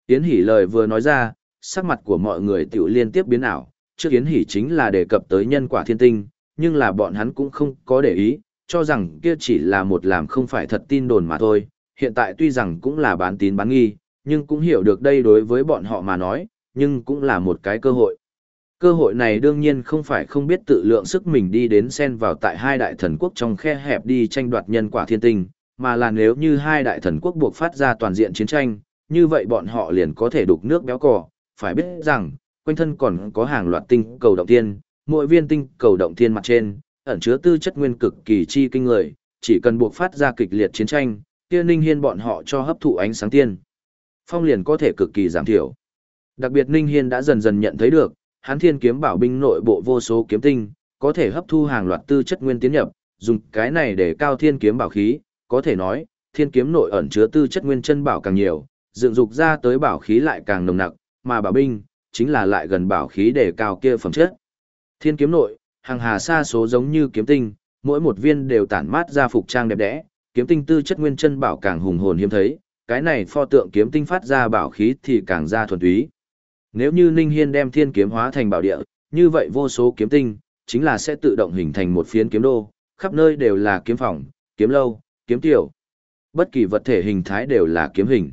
Yến Hỷ lời vừa nói ra, sắc mặt của mọi người tiểu liên tiếp biến ảo, trước Yến Hỷ chính là đề cập tới nhân quả thiên tinh, nhưng là bọn hắn cũng không có để ý, cho rằng kia chỉ là một làm không phải thật tin đồn mà thôi, hiện tại tuy rằng cũng là bán tín bán nghi, nhưng cũng hiểu được đây đối với bọn họ mà nói, nhưng cũng là một cái cơ hội. Cơ hội này đương nhiên không phải không biết tự lượng sức mình đi đến xen vào tại hai đại thần quốc trong khe hẹp đi tranh đoạt nhân quả thiên tinh, mà là nếu như hai đại thần quốc buộc phát ra toàn diện chiến tranh, như vậy bọn họ liền có thể đục nước béo cò, phải biết rằng, quanh thân còn có hàng loạt tinh cầu động thiên, mỗi viên tinh cầu động thiên mặt trên, ẩn chứa tư chất nguyên cực kỳ chi kinh người, chỉ cần buộc phát ra kịch liệt chiến tranh, kia Ninh Hiên bọn họ cho hấp thụ ánh sáng tiên. Phong liền có thể cực kỳ giảm thiểu. Đặc biệt Ninh Hiên đã dần dần nhận thấy được, hắn thiên kiếm bảo binh nội bộ vô số kiếm tinh, có thể hấp thu hàng loạt tư chất nguyên tiến nhập, dùng cái này để cao thiên kiếm bảo khí, có thể nói, thiên kiếm nội ẩn chứa tư chất nguyên chân bảo càng nhiều, dựng dục ra tới bảo khí lại càng nồng nặc, mà bảo binh, chính là lại gần bảo khí để cao kia phẩm chất. Thiên kiếm nội, hàng hà xa số giống như kiếm tinh, mỗi một viên đều tản mát ra phục trang đẹp đẽ, kiếm tinh tư chất nguyên chân bảo càng hùng hồn hiếm thấy, cái này pho tượng kiếm tinh phát ra bảo khí thì càng ra thuần túy. Nếu như Ninh Hiên đem thiên kiếm hóa thành bảo địa, như vậy vô số kiếm tinh, chính là sẽ tự động hình thành một phiến kiếm đô, khắp nơi đều là kiếm phòng, kiếm lâu, kiếm tiểu. Bất kỳ vật thể hình thái đều là kiếm hình.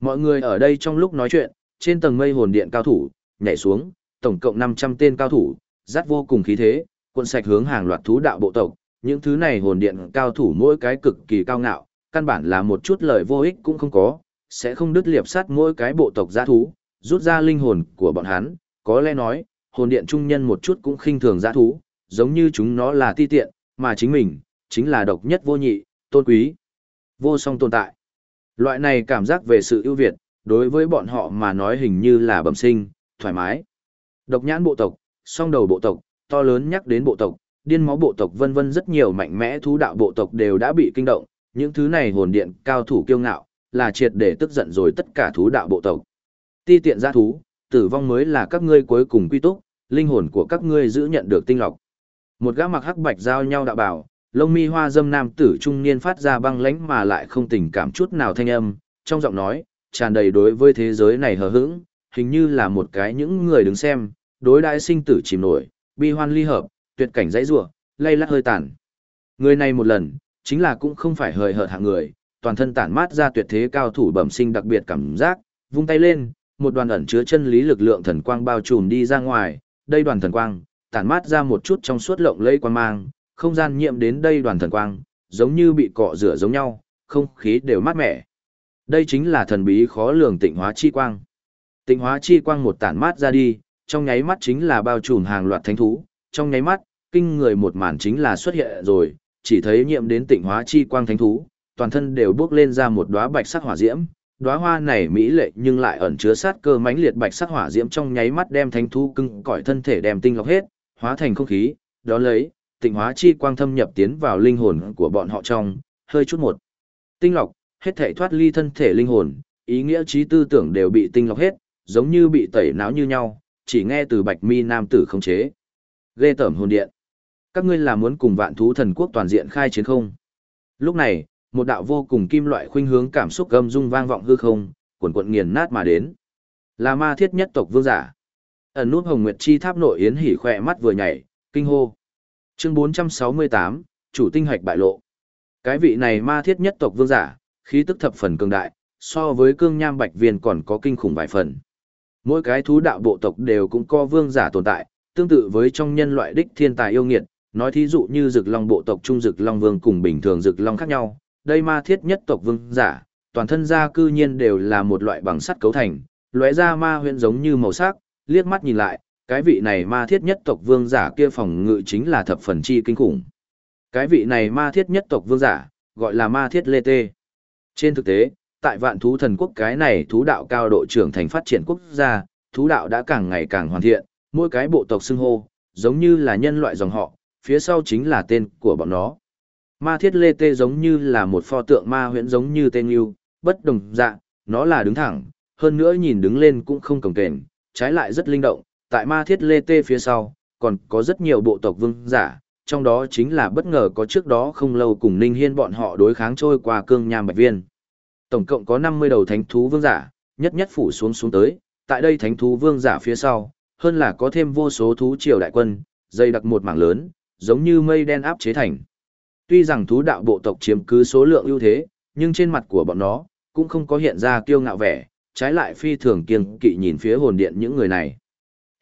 Mọi người ở đây trong lúc nói chuyện, trên tầng mây hồn điện cao thủ, nhảy xuống, tổng cộng 500 tên cao thủ, dắt vô cùng khí thế, cuộn sạch hướng hàng loạt thú đạo bộ tộc, những thứ này hồn điện cao thủ mỗi cái cực kỳ cao ngạo, căn bản là một chút lời vô ích cũng không có, sẽ không đứt liệp sát mỗi cái bộ tộc giã thú, rút ra linh hồn của bọn hắn, có lẽ nói, hồn điện trung nhân một chút cũng khinh thường giã thú, giống như chúng nó là ti tiện, mà chính mình, chính là độc nhất vô nhị, tôn quý, vô song tồn tại. Loại này cảm giác về sự ưu việt, đối với bọn họ mà nói hình như là bẩm sinh, thoải mái. Độc nhãn bộ tộc, song đầu bộ tộc, to lớn nhắc đến bộ tộc, điên máu bộ tộc vân vân rất nhiều mạnh mẽ thú đạo bộ tộc đều đã bị kinh động, những thứ này hồn điện cao thủ kiêu ngạo, là triệt để tức giận rồi tất cả thú đạo bộ tộc. Ti tiện giã thú, tử vong mới là các ngươi cuối cùng quy túc, linh hồn của các ngươi giữ nhận được tinh lọc. Một gã mặc hắc bạch giao nhau đạo bảo, lông mi hoa dâm nam tử trung niên phát ra băng lãnh mà lại không tình cảm chút nào thanh âm, trong giọng nói, tràn đầy đối với thế giới này hờ hững, hình như là một cái những người đứng xem, đối đãi sinh tử chìm nổi, bi hoan ly hợp, tuyệt cảnh dãy rủa, lay lắc hơi tàn. Người này một lần, chính là cũng không phải hời hợt hạng người, toàn thân tản mát ra tuyệt thế cao thủ bẩm sinh đặc biệt cảm giác, vung tay lên, một đoàn ẩn chứa chân lý lực lượng thần quang bao trùm đi ra ngoài, đây đoàn thần quang, tản mát ra một chút trong suốt lộng lẫy quang mang, không gian nhiễm đến đây đoàn thần quang, giống như bị cọ rửa giống nhau, không khí đều mát mẻ. Đây chính là thần bí khó lường tịnh hóa chi quang. Tịnh hóa chi quang một tản mát ra đi, trong nháy mắt chính là bao trùm hàng loạt thánh thú, trong nháy mắt, kinh người một màn chính là xuất hiện rồi, chỉ thấy nhiễm đến tịnh hóa chi quang thánh thú, toàn thân đều bước lên ra một đóa bạch sắc hỏa diễm, đóa hoa này mỹ lệ nhưng lại ẩn chứa sát cơ mãnh liệt bạch sắc hỏa diễm trong nháy mắt đem thánh thú cưng cõi thân thể đem tinh lọc hết, hóa thành không khí, đó lấy, tịnh hóa chi quang thâm nhập tiến vào linh hồn của bọn họ trong, hơi chút một. Tinh lọc, hết thể thoát ly thân thể linh hồn, ý nghĩa trí tư tưởng đều bị tinh lọc hết, giống như bị tẩy não như nhau, chỉ nghe từ bạch mi nam tử không chế. Ghê tởm hồn điện. Các ngươi là muốn cùng vạn thú thần quốc toàn diện khai chiến không? Lúc này, một đạo vô cùng kim loại khuynh hướng cảm xúc gầm rung vang vọng hư không, cuộn cuộn nghiền nát mà đến. Là ma thiết nhất tộc vương giả. Ẩn nút hồng nguyệt chi tháp nội yến hỉ khỏe mắt vừa nhảy, kinh hô. Chương 468, chủ tinh hạch bại lộ. Cái vị này ma thiết nhất tộc vương giả, khí tức thập phần cường đại, so với cương nham bạch viên còn có kinh khủng vài phần. Mỗi cái thú đạo bộ tộc đều cũng có vương giả tồn tại, tương tự với trong nhân loại đích thiên tài yêu nghiệt, nói thí dụ như rực long bộ tộc trung rực long vương cùng bình thường rực long khác nhau, đây ma thiết nhất tộc vương giả, toàn thân da cư nhiên đều là một loại bằng sắt cấu thành, lóe ra ma huyễn giống như màu sắc, liếc mắt nhìn lại, cái vị này ma thiết nhất tộc vương giả kia phòng ngự chính là thập phần chi kinh khủng. Cái vị này ma thiết nhất tộc vương giả, gọi là ma thiết lê tê. Trên thực tế, tại vạn thú thần quốc cái này thú đạo cao độ trưởng thành phát triển quốc gia, thú đạo đã càng ngày càng hoàn thiện, mỗi cái bộ tộc xưng hô, giống như là nhân loại dòng họ, phía sau chính là tên của bọn nó. Ma thiết lê tê giống như là một pho tượng ma huyễn giống như tên yêu, bất đồng dạng, nó là đứng thẳng, hơn nữa nhìn đứng lên cũng không cồng kềnh, trái lại rất linh động, tại ma thiết lê tê phía sau, còn có rất nhiều bộ tộc vương giả, trong đó chính là bất ngờ có trước đó không lâu cùng Ninh Hiên bọn họ đối kháng trôi qua cương nham bạch viên. Tổng cộng có 50 đầu thánh thú vương giả, nhất nhất phủ xuống xuống tới, tại đây thánh thú vương giả phía sau, hơn là có thêm vô số thú triều đại quân, dây đặc một mảng lớn, giống như mây đen áp chế thành. Tuy rằng thú đạo bộ tộc chiếm cứ số lượng ưu thế, nhưng trên mặt của bọn nó, cũng không có hiện ra kiêu ngạo vẻ, trái lại phi thường kiêng kỵ nhìn phía hồn điện những người này.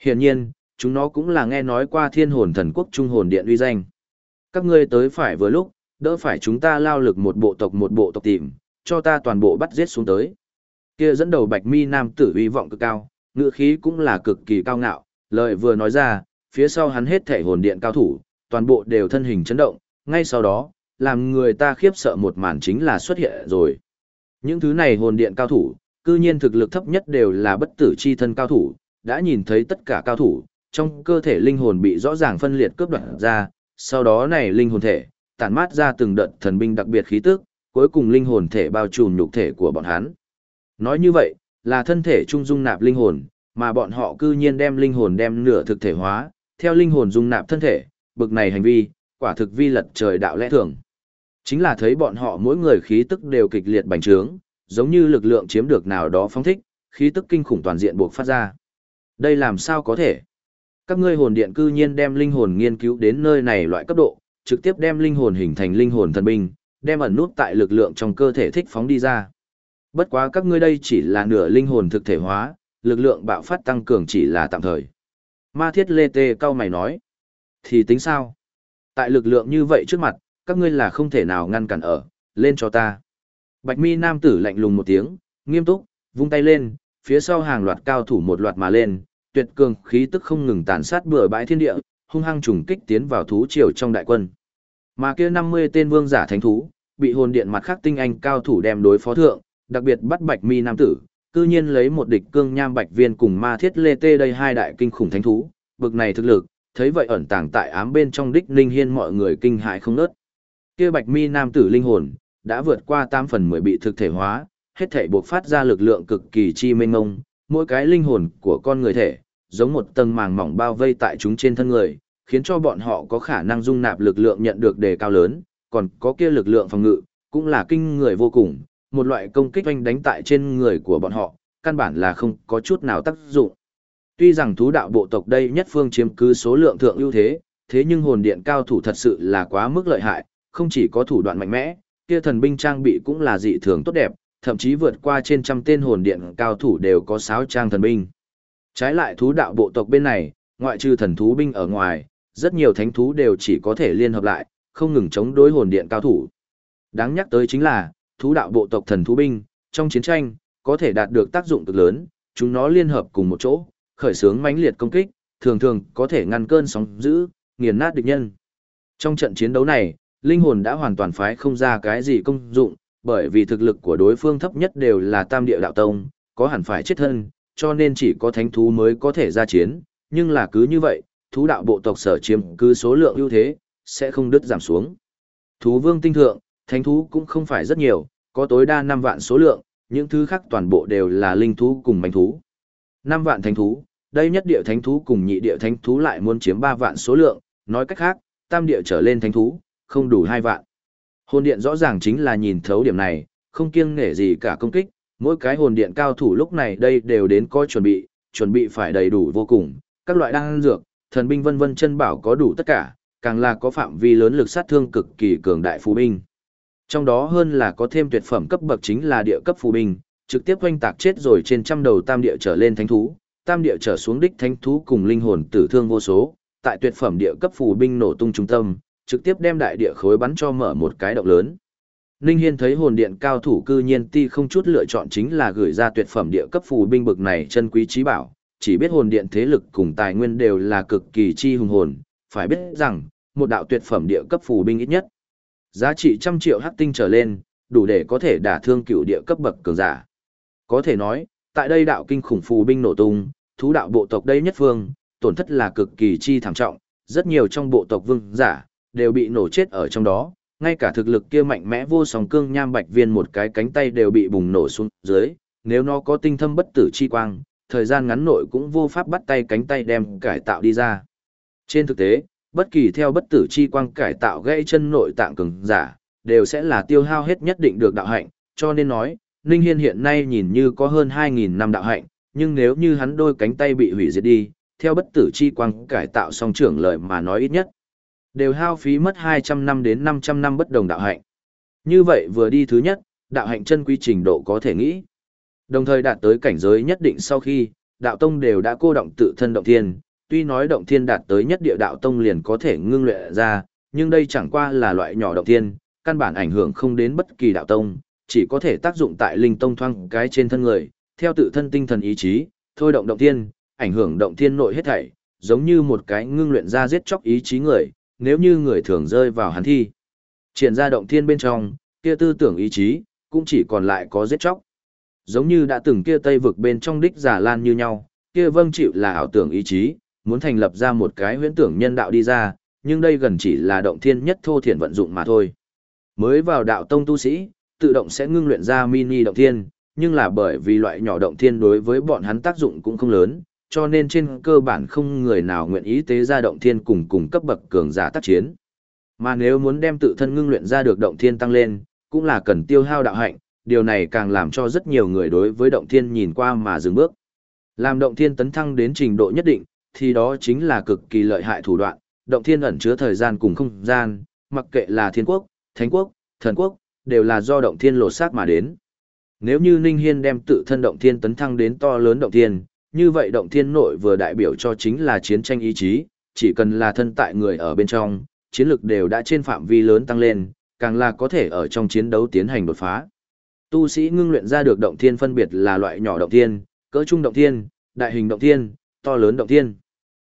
Hiển nhiên, chúng nó cũng là nghe nói qua thiên hồn thần quốc trung hồn điện uy danh. Các ngươi tới phải vừa lúc, đỡ phải chúng ta lao lực một bộ tộc một bộ tộc tìm, cho ta toàn bộ bắt giết xuống tới. Kia dẫn đầu bạch mi nam tử uy vọng cực cao, ngữ khí cũng là cực kỳ cao ngạo, lời vừa nói ra, phía sau hắn hết thể hồn điện cao thủ, toàn bộ đều thân hình chấn động, ngay sau đó, làm người ta khiếp sợ một màn chính là xuất hiện rồi. Những thứ này hồn điện cao thủ, cư nhiên thực lực thấp nhất đều là bất tử chi thân cao thủ, đã nhìn thấy tất cả cao thủ, trong cơ thể linh hồn bị rõ ràng phân liệt cướp đoạt ra, sau đó này linh hồn thể, tản mát ra từng đợt thần binh đặc biệt khí tức, cuối cùng linh hồn thể bao trùm nhục thể của bọn hắn. Nói như vậy, là thân thể trung dung nạp linh hồn, mà bọn họ cư nhiên đem linh hồn đem nửa thực thể hóa, theo linh hồn dung nạp thân thể, bực này hành vi, quả thực vi lật trời đạo lẽ thường. Chính là thấy bọn họ mỗi người khí tức đều kịch liệt bành trướng, giống như lực lượng chiếm được nào đó phóng thích, khí tức kinh khủng toàn diện buộc phát ra. Đây làm sao có thể? Các ngươi hồn điện cư nhiên đem linh hồn nghiên cứu đến nơi này loại cấp độ, trực tiếp đem linh hồn hình thành linh hồn thần binh, đem ẩn nút tại lực lượng trong cơ thể thích phóng đi ra. Bất quá các ngươi đây chỉ là nửa linh hồn thực thể hóa, lực lượng bạo phát tăng cường chỉ là tạm thời. Ma thiết lê tê cao mày nói. Thì tính sao? Tại lực lượng như vậy trước mặt, các ngươi là không thể nào ngăn cản ở, lên cho ta. Bạch mi nam tử lạnh lùng một tiếng, nghiêm túc, vung tay lên, phía sau hàng loạt cao thủ một loạt mà lên, tuyệt cường khí tức không ngừng tàn sát bừa bãi thiên địa, hung hăng trùng kích tiến vào thú triều trong đại quân. Mà kia 50 tên vương giả thánh thú, bị hồn điện mặt khác tinh anh cao thủ đem đối phó thượng, đặc biệt bắt Bạch Mi nam tử, cư nhiên lấy một địch cương nham bạch viên cùng ma thiết lê tê đây hai đại kinh khủng thánh thú, bực này thực lực, thấy vậy ẩn tàng tại ám bên trong đích linh hiên mọi người kinh hãi không nớt. Kia Bạch Mi nam tử linh hồn, đã vượt qua 8 phần 10 bị thực thể hóa, hết thể buộc phát ra lực lượng cực kỳ chi mênh ngông, mỗi cái linh hồn của con người thể, giống một tầng màng mỏng bao vây tại chúng trên thân người, khiến cho bọn họ có khả năng dung nạp lực lượng nhận được đề cao lớn, còn có kia lực lượng phòng ngự, cũng là kinh người vô cùng, một loại công kích oanh đánh tại trên người của bọn họ, căn bản là không có chút nào tác dụng. Tuy rằng thú đạo bộ tộc đây nhất phương chiếm cứ số lượng thượng ưu thế, thế nhưng hồn điện cao thủ thật sự là quá mức lợi hại, không chỉ có thủ đoạn mạnh mẽ, kia thần binh trang bị cũng là dị thường tốt đẹp, thậm chí vượt qua trên trăm tên hồn điện cao thủ đều có sáu trang thần binh. Trái lại thú đạo bộ tộc bên này, ngoại trừ thần thú binh ở ngoài, rất nhiều thánh thú đều chỉ có thể liên hợp lại, không ngừng chống đối hồn điện cao thủ. Đáng nhắc tới chính là, thú đạo bộ tộc thần thú binh, trong chiến tranh, có thể đạt được tác dụng cực lớn, chúng nó liên hợp cùng một chỗ, khởi xướng mãnh liệt công kích, thường thường có thể ngăn cơn sóng dữ, nghiền nát địch nhân. Trong trận chiến đấu này, linh hồn đã hoàn toàn phái không ra cái gì công dụng, bởi vì thực lực của đối phương thấp nhất đều là tam địa đạo tông, có hẳn phải chết thân, cho nên chỉ có thánh thú mới có thể ra chiến, nhưng là cứ như vậy, thú đạo bộ tộc sở chiếm cứ số lượng ưu thế, sẽ không đứt giảm xuống. Thú vương tinh thượng, thánh thú cũng không phải rất nhiều, có tối đa 5 vạn số lượng, những thứ khác toàn bộ đều là linh thú cùng manh thú. 5 vạn thánh thú, đây nhất địa thánh thú cùng nhị địa thánh thú lại muốn chiếm 3 vạn số lượng, nói cách khác, tam địa trở lên thánh thú, không đủ 2 vạn. Hồn điện rõ ràng chính là nhìn thấu điểm này, không kiêng nể gì cả công kích, mỗi cái hồn điện cao thủ lúc này đây đều đến coi chuẩn bị, chuẩn bị phải đầy đủ vô cùng, các loại đan dược, thần binh vân vân chân bảo có đủ tất cả, càng là có phạm vi lớn lực sát thương cực kỳ cường đại phù binh. Trong đó hơn là có thêm tuyệt phẩm cấp bậc chính là địa cấp phù binh, trực tiếp hoanh tạc chết rồi trên trăm đầu tam địa trở lên thánh thú, tam địa trở xuống đích thánh thú cùng linh hồn tử thương vô số, tại tuyệt phẩm địa cấp phù binh nổ tung trung tâm, trực tiếp đem đại địa khối bắn cho mở một cái động lớn. Ninh Hiên thấy hồn điện cao thủ cư nhiên ti không chút lựa chọn chính là gửi ra tuyệt phẩm địa cấp phù binh bực này chân quý trí bảo, chỉ biết hồn điện thế lực cùng tài nguyên đều là cực kỳ chi hùng hồn, phải biết rằng, một đạo tuyệt phẩm địa cấp phù binh ít nhất. Giá trị trăm triệu hắc tinh trở lên, đủ để có thể đả thương cựu địa cấp bậc cường giả. Có thể nói, tại đây đạo kinh khủng phù binh nổ tung, thú đạo bộ tộc đây nhất phương, tổn thất là cực kỳ chi thảm trọng, rất nhiều trong bộ tộc vương giả, đều bị nổ chết ở trong đó, ngay cả thực lực kia mạnh mẽ vô song cương nham bạch viên một cái cánh tay đều bị bùng nổ xuống dưới, nếu nó có tinh thâm bất tử chi quang, thời gian ngắn nội cũng vô pháp bắt tay cánh tay đem cải tạo đi ra. Trên thực tế, bất kỳ theo bất tử chi quang cải tạo gãy chân nội tạng cường giả, đều sẽ là tiêu hao hết nhất định được đạo hạnh, cho nên nói, Ninh Hiên hiện nay nhìn như có hơn 2.000 năm đạo hạnh, nhưng nếu như hắn đôi cánh tay bị hủy diệt đi, theo bất tử chi quang cải tạo song trưởng lợi mà nói ít nhất, đều hao phí mất 200 năm đến 500 năm bất đồng đạo hạnh. Như vậy vừa đi thứ nhất, đạo hạnh chân quy trình độ có thể nghĩ. Đồng thời đạt tới cảnh giới nhất định sau khi, đạo tông đều đã cô động tự thân động thiên, tuy nói động thiên đạt tới nhất địa đạo tông liền có thể ngưng luyện ra, nhưng đây chẳng qua là loại nhỏ động thiên, căn bản ảnh hưởng không đến bất kỳ đạo tông, chỉ có thể tác dụng tại linh tông thoang cái trên thân người, theo tự thân tinh thần ý chí, thôi động động thiên, ảnh hưởng động thiên nội hết thảy, giống như một cái ngưng luyện ra giết chóc ý chí người, nếu như người thường rơi vào hắn thi. Triển ra động thiên bên trong, kia tư tưởng ý chí, cũng chỉ còn lại có giết chóc. Giống như đã từng kia tây vực bên trong đích giả lan như nhau, kia vâng chịu là ảo tưởng ý chí, muốn thành lập ra một cái huyễn tưởng nhân đạo đi ra, nhưng đây gần chỉ là động thiên nhất thô thiển vận dụng mà thôi. Mới vào đạo tông tu sĩ, tự động sẽ ngưng luyện ra mini động thiên, nhưng là bởi vì loại nhỏ động thiên đối với bọn hắn tác dụng cũng không lớn, cho nên trên cơ bản không người nào nguyện ý tế ra động thiên cùng cùng cấp bậc cường giả tác chiến. Mà nếu muốn đem tự thân ngưng luyện ra được động thiên tăng lên, cũng là cần tiêu hao đạo hạnh, điều này càng làm cho rất nhiều người đối với động thiên nhìn qua mà dừng bước. Làm động thiên tấn thăng đến trình độ nhất định, thì đó chính là cực kỳ lợi hại thủ đoạn, động thiên ẩn chứa thời gian cùng không gian, mặc kệ là thiên quốc, thánh quốc, thần quốc, đều là do động thiên lột xác mà đến. Nếu như Ninh Hiên đem tự thân động thiên tấn thăng đến to lớn động thiên, như vậy động thiên nội vừa đại biểu cho chính là chiến tranh ý chí, chỉ cần là thân tại người ở bên trong, chiến lực đều đã trên phạm vi lớn tăng lên, càng là có thể ở trong chiến đấu tiến hành đột phá. Tu sĩ ngưng luyện ra được động thiên phân biệt là loại nhỏ động thiên, cỡ trung động thiên, đại hình động thiên, to lớn động thiên.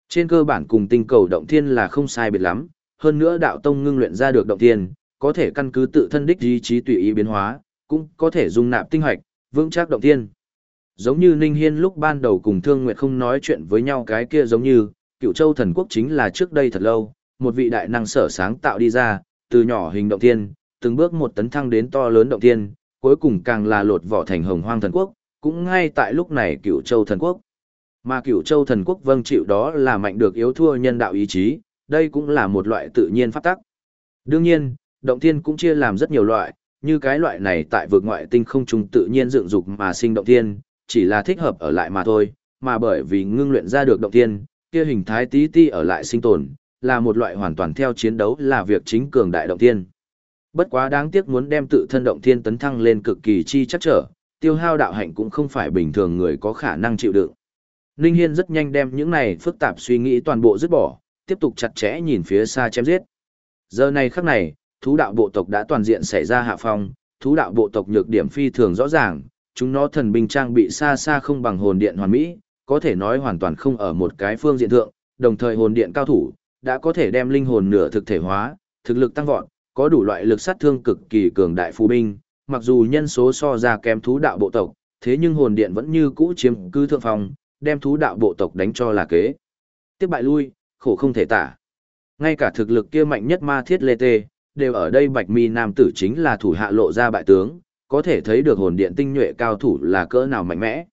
Trên cơ bản cùng tinh cầu động thiên là không sai biệt lắm, hơn nữa đạo tông ngưng luyện ra được động thiên, có thể căn cứ tự thân đích ý chí tùy ý biến hóa, cũng có thể dung nạp tinh hoạch, vững chắc động thiên. Giống như Ninh Hiên lúc ban đầu cùng Thương Nguyệt không nói chuyện với nhau cái kia giống như, cựu châu thần quốc chính là trước đây thật lâu, một vị đại năng sở sáng tạo đi ra, từ nhỏ hình động thiên, từng bước một tấn thăng đến to lớn động thiên, cuối cùng càng là lột vỏ thành hồng hoang thần quốc, cũng ngay tại lúc này cựu châu thần quốc. Mà cựu châu thần quốc vâng chịu đó là mạnh được yếu thua nhân đạo ý chí, đây cũng là một loại tự nhiên pháp tắc. Đương nhiên, động thiên cũng chia làm rất nhiều loại, như cái loại này tại vực ngoại tinh không trùng tự nhiên dựng dục mà sinh động thiên, chỉ là thích hợp ở lại mà thôi, mà bởi vì ngưng luyện ra được động thiên, kia hình thái tí ti ở lại sinh tồn, là một loại hoàn toàn theo chiến đấu là việc chính cường đại động thiên. Bất quá đáng tiếc muốn đem tự thân động thiên tấn thăng lên cực kỳ chi chắc trở, tiêu hao đạo hạnh cũng không phải bình thường người có khả năng chịu đựng. Ninh Hiên rất nhanh đem những này phức tạp suy nghĩ toàn bộ dứt bỏ, tiếp tục chặt chẽ nhìn phía xa chém giết. Giờ này khắc này, thú đạo bộ tộc đã toàn diện xảy ra hạ phong, thú đạo bộ tộc nhược điểm phi thường rõ ràng, chúng nó thần binh trang bị xa xa không bằng hồn điện hoàn mỹ, có thể nói hoàn toàn không ở một cái phương diện thượng, đồng thời hồn điện cao thủ, đã có thể đem linh hồn nửa thực thể hóa, thực lực tăng vọt, có đủ loại lực sát thương cực kỳ cường đại phù binh, mặc dù nhân số so ra kém thú đạo bộ tộc, thế nhưng hồn điện vẫn như cũ chiếm cứ thượng phòng, đem thú đạo bộ tộc đánh cho là kế. Tiếp bại lui, khổ không thể tả. Ngay cả thực lực kia mạnh nhất ma thiết lê tê, đều ở đây bạch mi nam tử chính là thủ hạ lộ ra bại tướng, có thể thấy được hồn điện tinh nhuệ cao thủ là cỡ nào mạnh mẽ.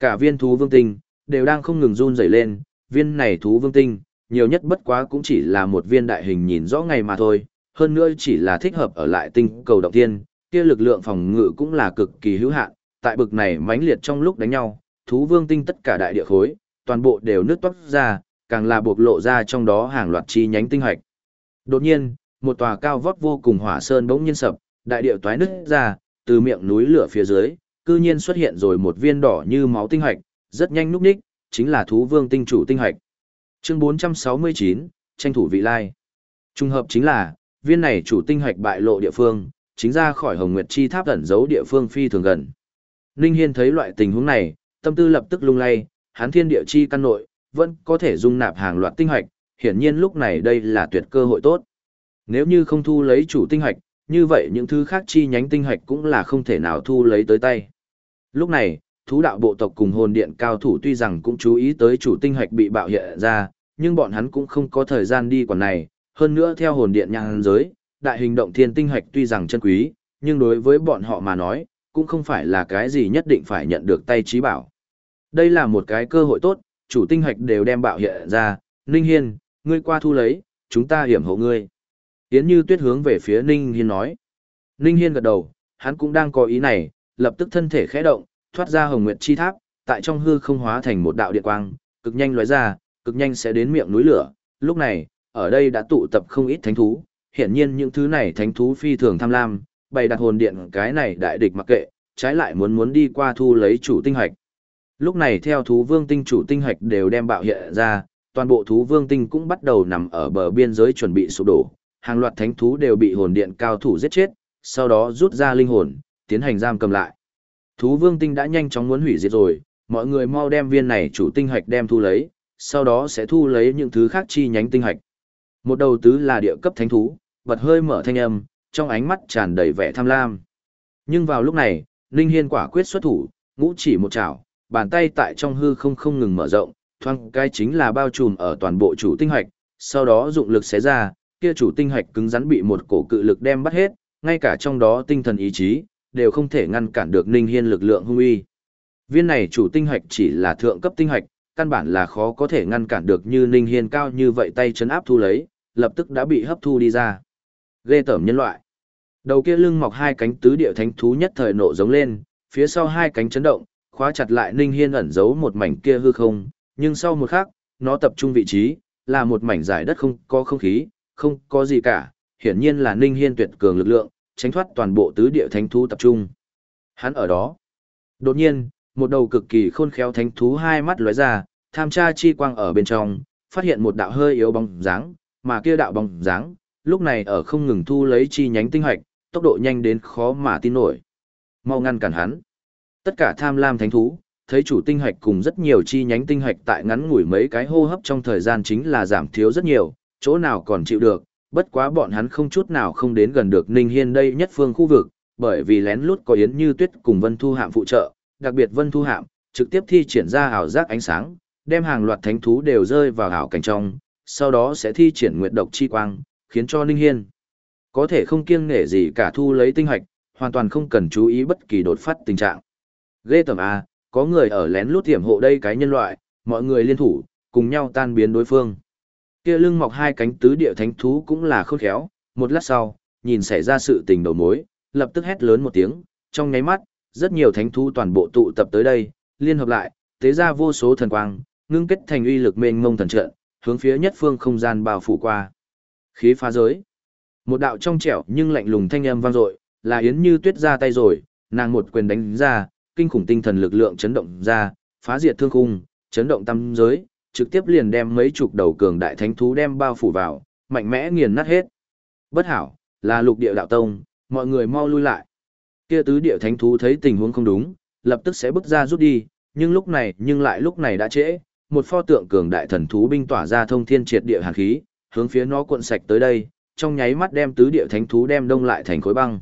Cả viên thú vương tinh, đều đang không ngừng run rẩy lên, viên này thú vương tinh, nhiều nhất bất quá cũng chỉ là một viên đại hình nhìn rõ ngày mà thôi, hơn nữa chỉ là thích hợp ở lại tinh cầu động tiên, kia lực lượng phòng ngự cũng là cực kỳ hữu hạn, tại bực này mãnh liệt trong lúc đánh nhau, thú vương tinh tất cả đại địa khối, toàn bộ đều nứt toát ra, càng là bộc lộ ra trong đó hàng loạt chi nhánh tinh hạch. Đột nhiên, một tòa cao vóc vô cùng hỏa sơn bỗng nhiên sập, đại địa toái nứt ra, từ miệng núi lửa phía dưới, cư nhiên xuất hiện rồi một viên đỏ như máu tinh hạch, rất nhanh núp ních, chính là thú vương tinh chủ tinh hạch. Chương 469, tranh thủ vị lai. Trung hợp chính là, viên này chủ tinh hạch bại lộ địa phương, chính ra khỏi Hồng Nguyệt Chi Tháp ẩn giấu địa phương phi thường gần. Ninh Hiên thấy loại tình huống này, tâm tư lập tức lung lay, hắn thiên địa chi căn nội, vẫn có thể dung nạp hàng loạt tinh hạch, hiển nhiên lúc này đây là tuyệt cơ hội tốt. Nếu như không thu lấy chủ tinh hạch, như vậy những thứ khác chi nhánh tinh hạch cũng là không thể nào thu lấy tới tay. Lúc này, thú đạo bộ tộc cùng hồn điện cao thủ tuy rằng cũng chú ý tới chủ tinh hạch bị bạo hiện ra, nhưng bọn hắn cũng không có thời gian đi quản này, hơn nữa theo hồn điện nhang giới, đại hình động thiên tinh hạch tuy rằng chân quý, nhưng đối với bọn họ mà nói, cũng không phải là cái gì nhất định phải nhận được tay trí bảo. Đây là một cái cơ hội tốt, chủ tinh hạch đều đem bạo hiện ra, Ninh Hiên, ngươi qua thu lấy, chúng ta hiểm hộ ngươi. Yến Như Tuyết hướng về phía Ninh Hiên nói. Ninh Hiên gật đầu, hắn cũng đang có ý này, lập tức thân thể khẽ động, thoát ra Hồng Nguyệt Chi Tháp, tại trong hư không hóa thành một đạo điện quang, cực nhanh lóe ra, cực nhanh sẽ đến miệng núi lửa. Lúc này, ở đây đã tụ tập không ít thánh thú, hiển nhiên những thứ này thánh thú phi thường tham lam, bày đặt hồn điện cái này đại địch mặc kệ, trái lại muốn muốn đi qua thu lấy chủ tinh hạch. Lúc này theo thú vương tinh chủ tinh hạch đều đem bạo hiện ra, toàn bộ thú vương tinh cũng bắt đầu nằm ở bờ biên giới chuẩn bị sụp đổ, hàng loạt thánh thú đều bị hồn điện cao thủ giết chết, sau đó rút ra linh hồn, tiến hành giam cầm lại. Thú vương tinh đã nhanh chóng muốn hủy diệt rồi, mọi người mau đem viên này chủ tinh hạch đem thu lấy, sau đó sẽ thu lấy những thứ khác chi nhánh tinh hạch. Một đầu tứ là địa cấp thánh thú, bật hơi mở thanh âm, trong ánh mắt tràn đầy vẻ tham lam. Nhưng vào lúc này, linh Hiên quả quyết xuất thủ, ngũ chỉ một chảo, bàn tay tại trong hư không không ngừng mở rộng, thoang cái chính là bao trùm ở toàn bộ chủ tinh hạch, sau đó dụng lực xé ra, kia chủ tinh hạch cứng rắn bị một cổ cự lực đem bắt hết, ngay cả trong đó tinh thần ý chí, đều không thể ngăn cản được Ninh Hiên lực lượng hung uy. Viên này chủ tinh hạch chỉ là thượng cấp tinh hạch, căn bản là khó có thể ngăn cản được như Ninh Hiên cao như vậy tay chấn áp thu lấy, lập tức đã bị hấp thu đi ra. Ghê tởm nhân loại. Đầu kia lưng mọc hai cánh tứ địa thánh thú nhất thời nộ giống lên, phía sau hai cánh chấn động, khóa chặt lại Ninh Hiên ẩn giấu một mảnh kia hư không, nhưng sau một khắc, nó tập trung vị trí, là một mảnh giải đất không có không khí, không có gì cả, hiển nhiên là Ninh Hiên tuyệt cường lực lượng, tránh thoát toàn bộ tứ địa thánh thú tập trung. Hắn ở đó. Đột nhiên, một đầu cực kỳ khôn khéo thánh thú hai mắt lóe ra, tham tra chi quang ở bên trong, phát hiện một đạo hơi yếu bóng dáng, mà kia đạo bóng dáng, lúc này ở không ngừng thu lấy chi nhánh tinh hạch, tốc độ nhanh đến khó mà tin nổi. Mau ngăn cản hắn. Tất cả tham lam thánh thú, thấy chủ tinh hạch cùng rất nhiều chi nhánh tinh hạch tại ngắn ngủi mấy cái hô hấp trong thời gian chính là giảm thiếu rất nhiều, chỗ nào còn chịu được, bất quá bọn hắn không chút nào không đến gần được Ninh Hiên đây nhất phương khu vực, bởi vì lén lút có Yến Như Tuyết cùng Vân Thu Hạm phụ trợ, đặc biệt Vân Thu Hạm, trực tiếp thi triển ra ảo giác ánh sáng, đem hàng loạt thánh thú đều rơi vào ảo cảnh trong, sau đó sẽ thi triển nguyệt độc chi quang, khiến cho Ninh Hiên có thể không kiêng nể gì cả thu lấy tinh hạch, hoàn toàn không cần chú ý bất kỳ đột phát tình trạng. Ghê tầm A, à, có người ở lén lút tiềm hộ đây cái nhân loại, mọi người liên thủ, cùng nhau tan biến đối phương. Kia lưng mọc hai cánh tứ địa thánh thú cũng là khôn khéo, một lát sau, nhìn xảy ra sự tình đầu mối, lập tức hét lớn một tiếng, trong nháy mắt, rất nhiều thánh thú toàn bộ tụ tập tới đây, liên hợp lại, tế ra vô số thần quang, ngưng kết thành uy lực mênh mông thần trận, hướng phía nhất phương không gian bao phủ qua. Khí phá giới. Một đạo trong trẻo nhưng lạnh lùng thanh âm vang dội, là Yến Như Tuyết ra tay rồi, nàng một quyền đánh ra, kinh khủng tinh thần lực lượng chấn động ra, phá diệt thương khung, chấn động tâm giới, trực tiếp liền đem mấy chục đầu cường đại thánh thú đem bao phủ vào, mạnh mẽ nghiền nát hết. Bất hảo, là lục địa đạo tông, mọi người mau lui lại. Kia tứ địa thánh thú thấy tình huống không đúng, lập tức sẽ bước ra rút đi, nhưng lúc này, nhưng lại lúc này đã trễ, một pho tượng cường đại thần thú binh tỏa ra thông thiên triệt địa hàn khí, hướng phía nó cuộn sạch tới đây, trong nháy mắt đem tứ địa thánh thú đem đông lại thành khối băng.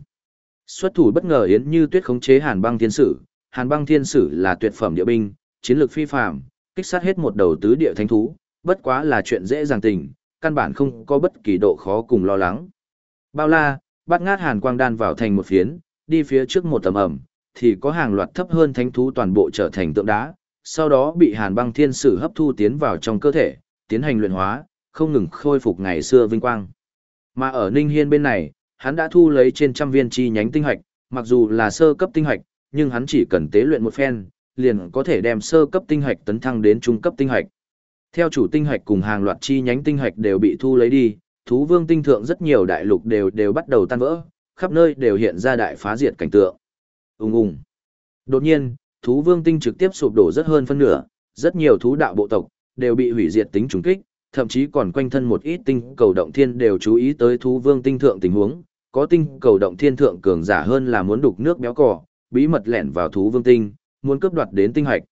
Xuất thủ bất ngờ yến như tuyết khống chế Hàn Băng Thiên Sử, Hàn Băng Thiên Sử là tuyệt phẩm địa binh, chiến lược phi phàm, kích sát hết một đầu tứ địa thánh thú, bất quá là chuyện dễ dàng tình, căn bản không có bất kỳ độ khó cùng lo lắng. Bao la, bắt ngát Hàn Quang đan vào thành một phiến, đi phía trước một tầm ẩm, thì có hàng loạt thấp hơn thánh thú toàn bộ trở thành tượng đá, sau đó bị Hàn Băng Thiên Sử hấp thu tiến vào trong cơ thể, tiến hành luyện hóa, không ngừng khôi phục ngày xưa vinh quang. Mà ở Ninh Hiên bên này, hắn đã thu lấy trên trăm viên chi nhánh tinh hạch, mặc dù là sơ cấp tinh hạch, nhưng hắn chỉ cần tế luyện một phen, liền có thể đem sơ cấp tinh hạch tấn thăng đến trung cấp tinh hạch. Theo chủ tinh hạch cùng hàng loạt chi nhánh tinh hạch đều bị thu lấy đi, thú vương tinh thượng rất nhiều đại lục đều đều bắt đầu tan vỡ, khắp nơi đều hiện ra đại phá diệt cảnh tượng. Ùng ùng. Đột nhiên, thú vương tinh trực tiếp sụp đổ rất hơn phân nửa, rất nhiều thú đạo bộ tộc đều bị hủy diệt tính trùng kích, thậm chí còn quanh thân một ít tinh cầu động thiên đều chú ý tới thú vương tinh thượng tình huống, có tinh cầu động thiên thượng cường giả hơn là muốn đục nước béo cỏ, bí mật lẻn vào thú vương tinh, muốn cướp đoạt đến tinh hạch.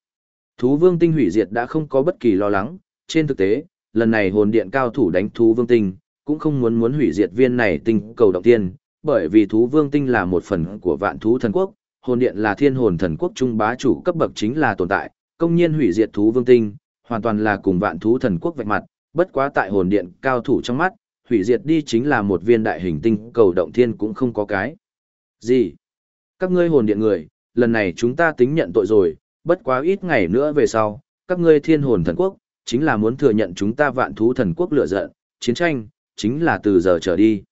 Thú vương tinh hủy diệt đã không có bất kỳ lo lắng, trên thực tế, lần này hồn điện cao thủ đánh thú vương tinh, cũng không muốn muốn hủy diệt viên này tinh cầu động thiên, bởi vì thú vương tinh là một phần của vạn thú thần quốc, hồn điện là thiên hồn thần quốc trung bá chủ cấp bậc chính là tồn tại, công nhiên hủy diệt thú vương tinh, hoàn toàn là cùng vạn thú thần quốc vạch mặt, bất quá tại hồn điện cao thủ trong mắt, hủy diệt đi chính là một viên đại hình tinh cầu động thiên cũng không có cái. Gì? Các ngươi hồn điện người, lần này chúng ta tính nhận tội rồi, bất quá ít ngày nữa về sau, các ngươi thiên hồn thần quốc, chính là muốn thừa nhận chúng ta vạn thú thần quốc lựa giận, chiến tranh, chính là từ giờ trở đi.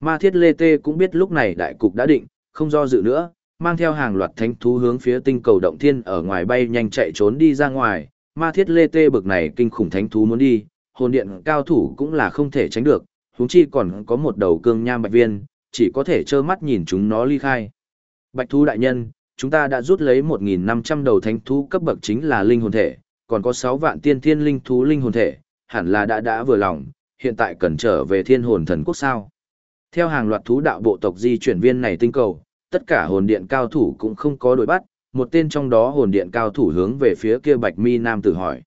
Ma thiết lê tê cũng biết lúc này đại cục đã định, không do dự nữa, mang theo hàng loạt thánh thú hướng phía tinh cầu động thiên ở ngoài bay nhanh chạy trốn đi ra ngoài, ma thiết lê tê bực này kinh khủng thánh thú muốn đi, hồn điện cao thủ cũng là không thể tránh được, huống chi còn có một đầu cương nham bạch viên, chỉ có thể trơ mắt nhìn chúng nó ly khai. Bạch thú đại nhân, chúng ta đã rút lấy 1.500 đầu thánh thú cấp bậc chính là linh hồn thể, còn có 6 vạn tiên thiên linh thú linh hồn thể, hẳn là đã đã vừa lòng, hiện tại cần trở về thiên hồn thần quốc sao. Theo hàng loạt thú đạo bộ tộc di chuyển viên này tinh cầu, tất cả hồn điện cao thủ cũng không có đối bắt, một tên trong đó hồn điện cao thủ hướng về phía kia bạch mi nam tử hỏi.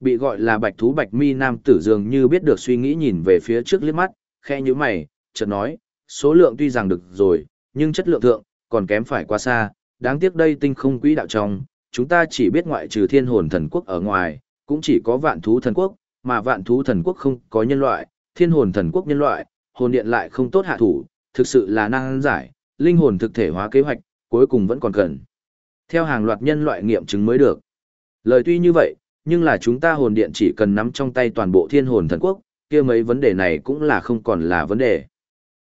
Bị gọi là bạch thú bạch mi nam tử dường như biết được suy nghĩ nhìn về phía trước liếc mắt, khe như mày, chợt nói, số lượng tuy rằng được rồi, nhưng chất lượng thượng, còn kém phải quá xa, đáng tiếc đây tinh không quỹ đạo trong, chúng ta chỉ biết ngoại trừ thiên hồn thần quốc ở ngoài, cũng chỉ có vạn thú thần quốc, mà vạn thú thần quốc không có nhân loại, thiên hồn thần quốc nhân loại, hồn điện lại không tốt hạ thủ, thực sự là năng giải, linh hồn thực thể hóa kế hoạch, cuối cùng vẫn còn cần. Theo hàng loạt nhân loại nghiệm chứng mới được. Lời tuy như vậy, nhưng là chúng ta hồn điện chỉ cần nắm trong tay toàn bộ thiên hồn thần quốc, kia mấy vấn đề này cũng là không còn là vấn đề.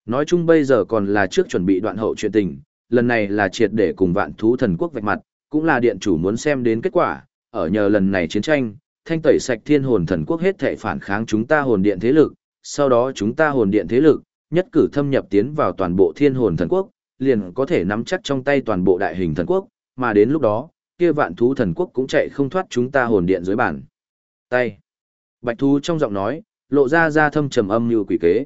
Nói chung bây giờ còn là trước chuẩn bị đoạn hậu chuyện tình, lần này là triệt để cùng vạn thú thần quốc vạch mặt, cũng là điện chủ muốn xem đến kết quả, ở nhờ lần này chiến tranh, thanh tẩy sạch thiên hồn thần quốc hết thể phản kháng chúng ta hồn điện thế lực, sau đó chúng ta hồn điện thế lực, nhất cử thâm nhập tiến vào toàn bộ thiên hồn thần quốc, liền có thể nắm chắc trong tay toàn bộ đại hình thần quốc, mà đến lúc đó, kia vạn thú thần quốc cũng chạy không thoát chúng ta hồn điện dưới bản. Tay. Bạch thú trong giọng nói, lộ ra ra thâm trầm âm như quỷ kế.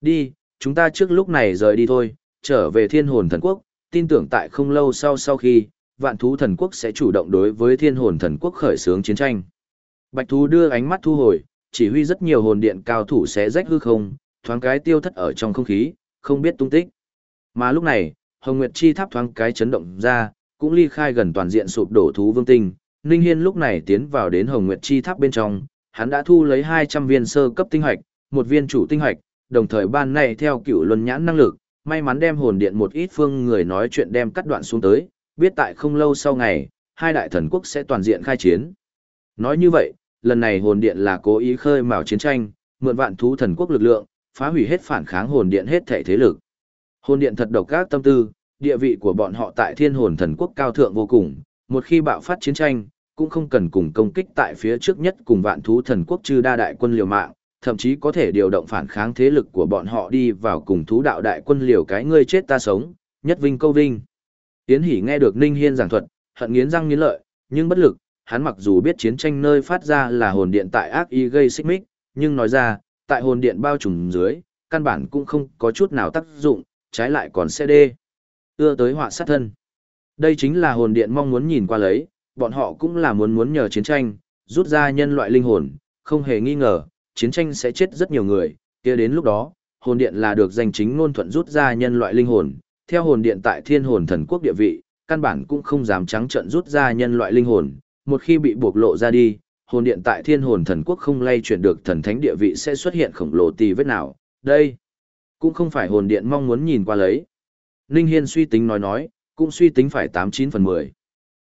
Đi, chúng ta trước lúc này rời đi thôi, trở về thiên hồn thần quốc, tin tưởng tại không lâu sau sau khi, vạn thú thần quốc sẽ chủ động đối với thiên hồn thần quốc khởi xướng chiến tranh. Bạch thú đưa ánh mắt thu hồi, chỉ huy rất nhiều hồn điện cao thủ sẽ rách hư không, thoáng cái tiêu thất ở trong không khí, không biết tung tích. Mà lúc này, Hồng Nguyệt Chi tháp thoáng cái chấn động ra, cũng ly khai gần toàn diện sụp đổ thú vương tinh. Ninh Hiên lúc này tiến vào đến Hồng Nguyệt Chi tháp bên trong, hắn đã thu lấy 200 viên sơ cấp tinh hạch, một viên chủ tinh hạch, đồng thời ban này theo cựu luân nhãn năng lực, may mắn đem hồn điện một ít phương người nói chuyện đem cắt đoạn xuống tới, biết tại không lâu sau ngày, hai đại thần quốc sẽ toàn diện khai chiến. Nói như vậy, lần này hồn điện là cố ý khơi mào chiến tranh, mượn vạn thú thần quốc lực lượng, phá hủy hết phản kháng hồn điện hết thể thế lực. Hồn điện thật độc các tâm tư, địa vị của bọn họ tại thiên hồn thần quốc cao thượng vô cùng, một khi bạo phát chiến tranh, cũng không cần cùng công kích tại phía trước nhất cùng vạn thú thần quốc chư đa đại quân liều mạng, thậm chí có thể điều động phản kháng thế lực của bọn họ đi vào cùng thú đạo đại quân liều cái ngươi chết ta sống, nhất vinh câu vinh. Tiến Hỷ nghe được Ninh Hiên giảng thuật, hận nghiến răng nghiến lợi, nhưng bất lực, hắn mặc dù biết chiến tranh nơi phát ra là hồn điện tại ác y gây xích mích, nhưng nói ra, tại hồn điện bao trùm dưới, căn bản cũng không có chút nào tác dụng, trái lại còn xe đê. Ưa tới họa sát thân. Đây chính là hồn điện mong muốn nhìn qua lấy, bọn họ cũng là muốn muốn nhờ chiến tranh, rút ra nhân loại linh hồn, không hề nghi ngờ, chiến tranh sẽ chết rất nhiều người, kia đến lúc đó, hồn điện là được danh chính ngôn thuận rút ra nhân loại linh hồn, theo hồn điện tại thiên hồn thần quốc địa vị, căn bản cũng không dám trắng trợn rút ra nhân loại linh hồn, một khi bị buộc lộ ra đi, hồn điện tại thiên hồn thần quốc không lay chuyển được thần thánh địa vị sẽ xuất hiện khổng lồ tì vết nào, đây cũng không phải hồn điện mong muốn nhìn qua lấy. Ninh Hiên suy tính nói nói, cũng suy tính phải 89 phần 10.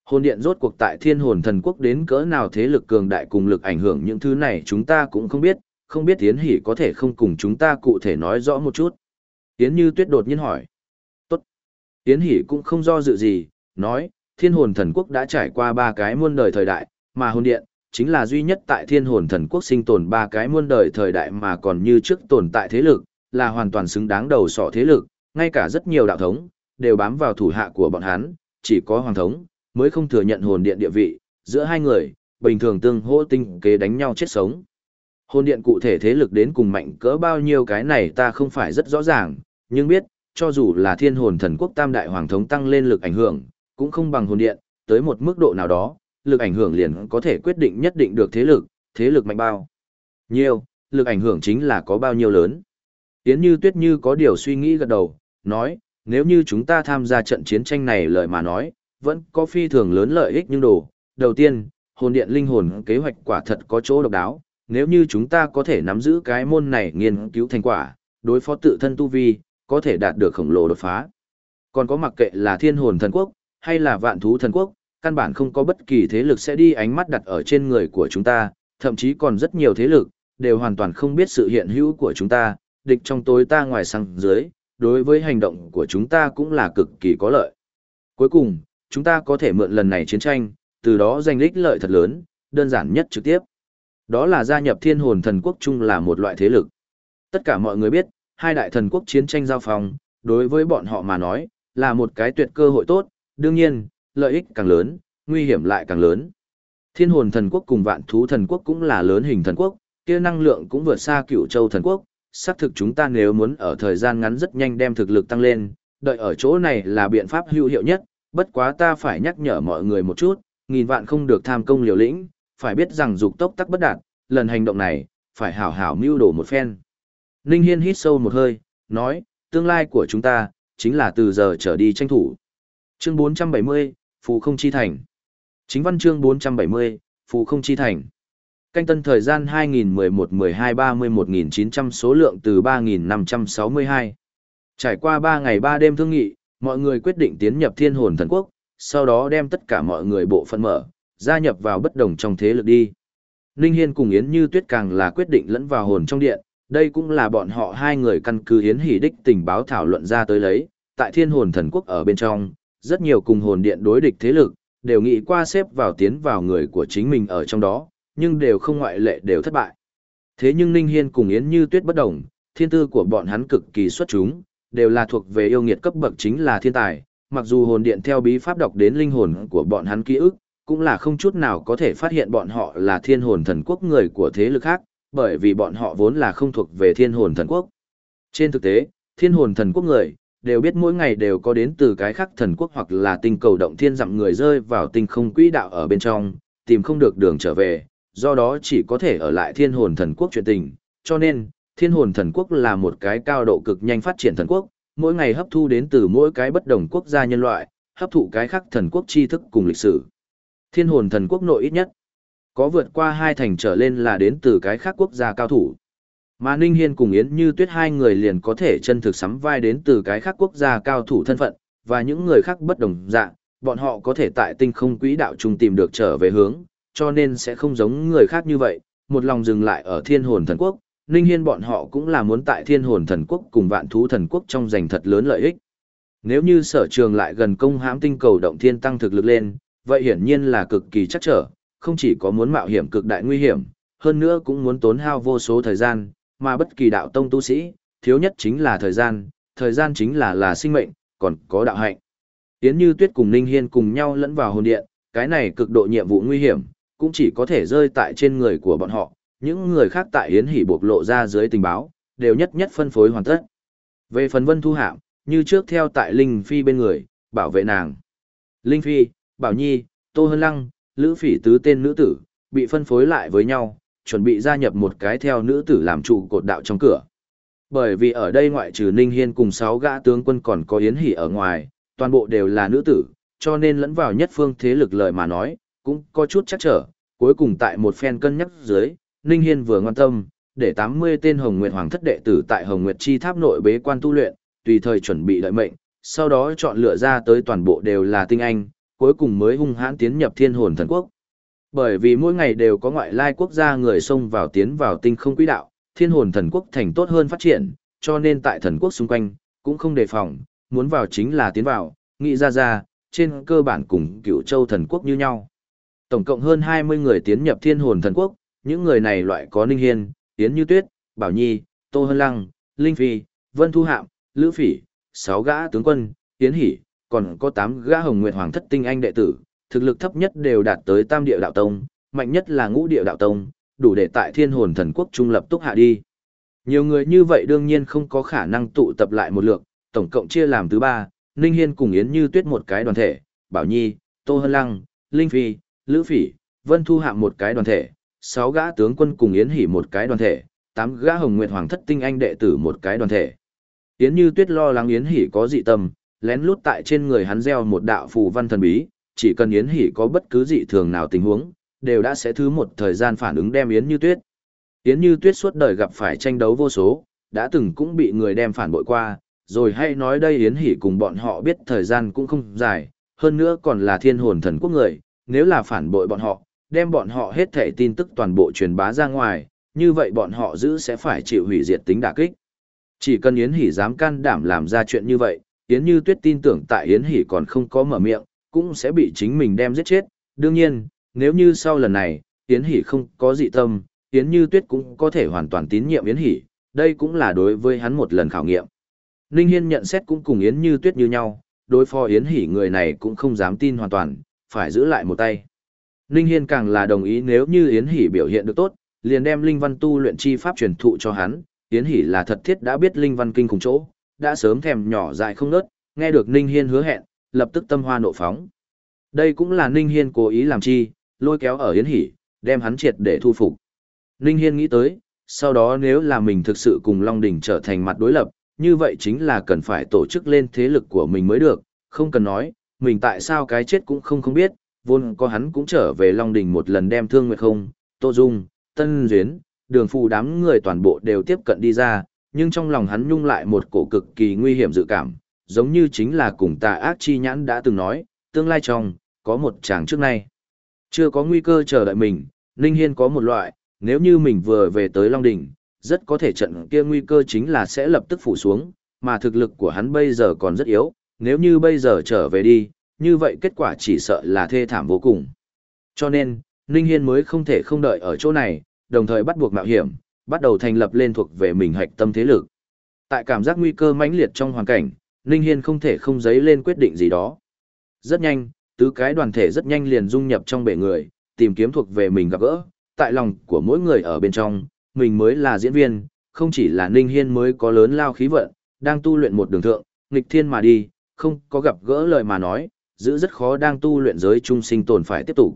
Hồn điện rốt cuộc tại thiên hồn thần quốc đến cỡ nào thế lực cường đại cùng lực ảnh hưởng những thứ này chúng ta cũng không biết, không biết Yến Hỷ có thể không cùng chúng ta cụ thể nói rõ một chút. Yến Như Tuyết đột nhiên hỏi. Tốt. Yến Hỷ cũng không do dự gì, nói, thiên hồn thần quốc đã trải qua ba cái muôn đời thời đại, mà hồn điện, chính là duy nhất tại thiên hồn thần quốc sinh tồn ba cái muôn đời thời đại mà còn như trước tồn tại thế lực, là hoàn toàn xứng đáng đầu sỏ thế lực, ngay cả rất nhiều đạo thống, đều bám vào thủ hạ của bọn hắn, chỉ có hoàng thống, mới không thừa nhận hồn điện địa vị, giữa hai người, bình thường tương hỗ tinh kế đánh nhau chết sống. Hồn điện cụ thể thế lực đến cùng mạnh cỡ bao nhiêu cái này ta không phải rất rõ ràng, nhưng biết, cho dù là thiên hồn thần quốc tam đại hoàng thống tăng lên lực ảnh hưởng, cũng không bằng hồn điện, tới một mức độ nào đó, lực ảnh hưởng liền có thể quyết định nhất định được thế lực, thế lực mạnh bao. Nhiều, lực ảnh hưởng chính là có bao nhiêu lớn. Yến Như Tuyết Như có điều suy nghĩ gật đầu, nói, nếu như chúng ta tham gia trận chiến tranh này lời mà nói, vẫn có phi thường lớn lợi ích nhưng đồ. Đầu tiên, hồn điện linh hồn kế hoạch quả thật có chỗ độc đáo, nếu như chúng ta có thể nắm giữ cái môn này nghiên cứu thành quả, đối phó tự thân tu vi, có thể đạt được khổng lồ đột phá. Còn có mặc kệ là thiên hồn thần quốc, hay là vạn thú thần quốc, căn bản không có bất kỳ thế lực sẽ đi ánh mắt đặt ở trên người của chúng ta, thậm chí còn rất nhiều thế lực, đều hoàn toàn không biết sự hiện hữu của chúng ta, địch trong tối ta ngoài sang dưới, đối với hành động của chúng ta cũng là cực kỳ có lợi. Cuối cùng, chúng ta có thể mượn lần này chiến tranh, từ đó giành ích lợi thật lớn, đơn giản nhất trực tiếp. Đó là gia nhập thiên hồn thần quốc chung là một loại thế lực. Tất cả mọi người biết, hai đại thần quốc chiến tranh giao phòng, đối với bọn họ mà nói, là một cái tuyệt cơ hội tốt, đương nhiên, lợi ích càng lớn, nguy hiểm lại càng lớn. Thiên hồn thần quốc cùng vạn thú thần quốc cũng là lớn hình thần quốc, kia năng lượng cũng vượt xa cựu châu thần quốc, xác thực chúng ta nếu muốn ở thời gian ngắn rất nhanh đem thực lực tăng lên, đợi ở chỗ này là biện pháp hữu hiệu nhất, bất quá ta phải nhắc nhở mọi người một chút, nghìn vạn không được tham công liều lĩnh, phải biết rằng dục tốc tắc bất đạt, lần hành động này, phải hảo hảo mưu đồ một phen. Ninh Hiên hít sâu một hơi, nói, tương lai của chúng ta, chính là từ giờ trở đi tranh thủ. Chương 470, Phù không chi thành. Chính văn chương 470, Phù không chi thành. Canh tân thời gian 2011-12-31.900 số lượng từ 3.562. Trải qua 3 ngày 3 đêm thương nghị, mọi người quyết định tiến nhập thiên hồn thần quốc, sau đó đem tất cả mọi người bộ phận mở, gia nhập vào bất đồng trong thế lực đi. Ninh Hiên cùng Yến Như Tuyết càng là quyết định lẫn vào hồn trong điện, đây cũng là bọn họ hai người căn cứ Yến Hỷ Đích tình báo thảo luận ra tới lấy, tại thiên hồn thần quốc ở bên trong, rất nhiều cùng hồn điện đối địch thế lực, đều nghĩ qua xếp vào tiến vào người của chính mình ở trong đó, nhưng đều không ngoại lệ đều thất bại. Thế nhưng Ninh Hiên cùng Yến Như Tuyết bất đồng, thiên tư của bọn hắn cực kỳ xuất chúng, đều là thuộc về yêu nghiệt cấp bậc chính là thiên tài, mặc dù hồn điện theo bí pháp đọc đến linh hồn của bọn hắn ký ức, cũng là không chút nào có thể phát hiện bọn họ là thiên hồn thần quốc người của thế lực khác, bởi vì bọn họ vốn là không thuộc về thiên hồn thần quốc. Trên thực tế, thiên hồn thần quốc người, đều biết mỗi ngày đều có đến từ cái khác thần quốc hoặc là tinh cầu động thiên dặm người rơi vào tinh không quỹ đạo ở bên trong, tìm không được đường trở về, do đó chỉ có thể ở lại thiên hồn thần quốc chuyện tình, cho nên, thiên hồn thần quốc là một cái cao độ cực nhanh phát triển thần quốc, mỗi ngày hấp thu đến từ mỗi cái bất đồng quốc gia nhân loại, hấp thụ cái khác thần quốc tri thức cùng lịch sử. Thiên hồn thần quốc nội ít nhất, có vượt qua hai thành trở lên là đến từ cái khác quốc gia cao thủ. Mà Ninh Hiên cùng Yến Như Tuyết hai người liền có thể chân thực sắm vai đến từ cái khác quốc gia cao thủ thân phận, và những người khác bất đồng dạng, bọn họ có thể tại tinh không quỹ đạo chung tìm được trở về hướng, cho nên sẽ không giống người khác như vậy, một lòng dừng lại ở thiên hồn thần quốc, Ninh Hiên bọn họ cũng là muốn tại thiên hồn thần quốc cùng vạn thú thần quốc trong giành thật lớn lợi ích. Nếu như sở trường lại gần công hãm tinh cầu động thiên tăng thực lực lên, vậy hiển nhiên là cực kỳ chắc trở, không chỉ có muốn mạo hiểm cực đại nguy hiểm, hơn nữa cũng muốn tốn hao vô số thời gian, mà bất kỳ đạo tông tu sĩ, thiếu nhất chính là thời gian, thời gian chính là là sinh mệnh, còn có đạo hạnh. Yến Như Tuyết cùng Ninh Hiên cùng nhau lẫn vào hồn điện, cái này cực độ nhiệm vụ nguy hiểm, cũng chỉ có thể rơi tại trên người của bọn họ, những người khác tại Yến Hỷ bộc lộ ra dưới tình báo, đều nhất nhất phân phối hoàn tất. Về phần Vân Thu Hạm, như trước theo tại Linh Phi bên người, bảo vệ nàng. Linh Phi, Bảo Nhi, Tô Hân Lăng, Lữ Phỉ tứ tên nữ tử, bị phân phối lại với nhau, chuẩn bị gia nhập một cái theo nữ tử làm trụ cột đạo trong cửa. Bởi vì ở đây ngoại trừ Ninh Hiên cùng 6 gã tướng quân còn có Yến Hỷ ở ngoài, toàn bộ đều là nữ tử, cho nên lẫn vào nhất phương thế lực lời mà nói, cũng có chút chắc trở, cuối cùng tại một phen cân nhắc dưới, Ninh Hiên vừa ngoan tâm, để 80 tên Hồng Nguyệt Hoàng thất đệ tử tại Hồng Nguyệt Chi Tháp nội bế quan tu luyện, tùy thời chuẩn bị đợi mệnh, sau đó chọn lựa ra tới toàn bộ đều là tinh anh, cuối cùng mới hung hãn tiến nhập Thiên Hồn Thần Quốc. Bởi vì mỗi ngày đều có ngoại lai quốc gia người xông vào tiến vào tinh không quỹ đạo, Thiên Hồn Thần Quốc thành tốt hơn phát triển, cho nên tại thần quốc xung quanh cũng không đề phòng, muốn vào chính là tiến vào, nghĩ ra ra, trên cơ bản cùng Cựu Châu Thần Quốc như nhau. Tổng cộng hơn 20 người tiến nhập Thiên Hồn Thần Quốc, những người này loại có Ninh Hiên, Yến Như Tuyết, Bảo Nhi, Tô Hân Lăng, Linh Phi, Vân Thu Hạm, Lữ Phỉ, sáu gã tướng quân, Yến Hỷ, còn có tám gã Hồng Nguyệt Hoàng thất tinh anh đệ tử, thực lực thấp nhất đều đạt tới Tam Địa Đạo Tông, mạnh nhất là Ngũ Địa Đạo Tông, đủ để tại Thiên Hồn Thần Quốc trung lập túc hạ đi. Nhiều người như vậy đương nhiên không có khả năng tụ tập lại một lượt, tổng cộng chia làm thứ ba, Ninh Hiên cùng Yến Như Tuyết một cái đoàn thể, Bảo Nhi, Tô Hân Lăng, Linh Phi, Lữ Phỉ, Vân Thu Hạm một cái đoàn thể, sáu gã tướng quân cùng Yến Hỷ một cái đoàn thể, tám gã Hồng Nguyệt Hoàng thất tinh anh đệ tử một cái đoàn thể. Yến Như Tuyết lo lắng Yến Hỷ có dị tâm, lén lút tại trên người hắn gieo một đạo phù văn thần bí, chỉ cần Yến Hỷ có bất cứ dị thường nào tình huống, đều đã sẽ thứ một thời gian phản ứng đem Yến Như Tuyết. Yến Như Tuyết suốt đời gặp phải tranh đấu vô số, đã từng cũng bị người đem phản bội qua, rồi hay nói đây Yến Hỷ cùng bọn họ biết thời gian cũng không dài, hơn nữa còn là thiên hồn thần quốc người, nếu là phản bội bọn họ, đem bọn họ hết thể tin tức toàn bộ truyền bá ra ngoài, như vậy bọn họ giữ sẽ phải chịu hủy diệt tính đả kích. Chỉ cần Yến Hỷ dám can đảm làm ra chuyện như vậy, Yến Như Tuyết tin tưởng tại Yến Hỷ còn không có mở miệng, cũng sẽ bị chính mình đem giết chết. Đương nhiên, nếu như sau lần này, Yến Hỷ không có dị tâm, Yến Như Tuyết cũng có thể hoàn toàn tín nhiệm Yến Hỷ, đây cũng là đối với hắn một lần khảo nghiệm. Ninh Hiên nhận xét cũng cùng Yến Như Tuyết như nhau, đối phó Yến Hỷ người này cũng không dám tin hoàn toàn, phải giữ lại một tay. Ninh Hiên càng là đồng ý nếu như Yến Hỷ biểu hiện được tốt, liền đem Linh Văn tu luyện chi pháp truyền thụ cho hắn. Yến Hỷ là thật thiết đã biết Linh Văn kinh cùng chỗ, đã sớm thèm nhỏ dại không nớt, nghe được Ninh Hiên hứa hẹn, lập tức tâm hoa nộ phóng. Đây cũng là Ninh Hiên cố ý làm chi, lôi kéo ở Yến Hỷ, đem hắn triệt để thu phục. Ninh Hiên nghĩ tới, sau đó nếu là mình thực sự cùng Long Đỉnh trở thành mặt đối lập, như vậy chính là cần phải tổ chức lên thế lực của mình mới được, không cần nói, mình tại sao cái chết cũng không không biết, vốn có hắn cũng trở về Long Đình một lần đem Thương Nguyệt không, Tô Dung, Tân Duyến, đường phù đám người toàn bộ đều tiếp cận đi ra, nhưng trong lòng hắn nhung lại một cổ cực kỳ nguy hiểm dự cảm, giống như chính là cùng tà ác chi nhãn đã từng nói, tương lai trong, có một chàng trước nay. Chưa có nguy cơ chờ đợi mình, Ninh Hiên có một loại, nếu như mình vừa về tới Long Đỉnh, rất có thể trận kia nguy cơ chính là sẽ lập tức phủ xuống, mà thực lực của hắn bây giờ còn rất yếu, nếu như bây giờ trở về đi, như vậy kết quả chỉ sợ là thê thảm vô cùng. Cho nên, Ninh Hiên mới không thể không đợi ở chỗ này, đồng thời bắt buộc mạo hiểm, bắt đầu thành lập lên thuộc về mình hạch tâm thế lực. Tại cảm giác nguy cơ mãnh liệt trong hoàn cảnh, Ninh Hiên không thể không giấy lên quyết định gì đó. Rất nhanh, tứ cái đoàn thể rất nhanh liền dung nhập trong bể người, tìm kiếm thuộc về mình gặp gỡ, tại lòng của mỗi người ở bên trong, mình mới là diễn viên, không chỉ là Ninh Hiên mới có lớn lao khí vận, đang tu luyện một đường thượng, nghịch thiên mà đi, không có gặp gỡ lời mà nói, giữ rất khó đang tu luyện giới trung sinh tồn phải tiếp tục.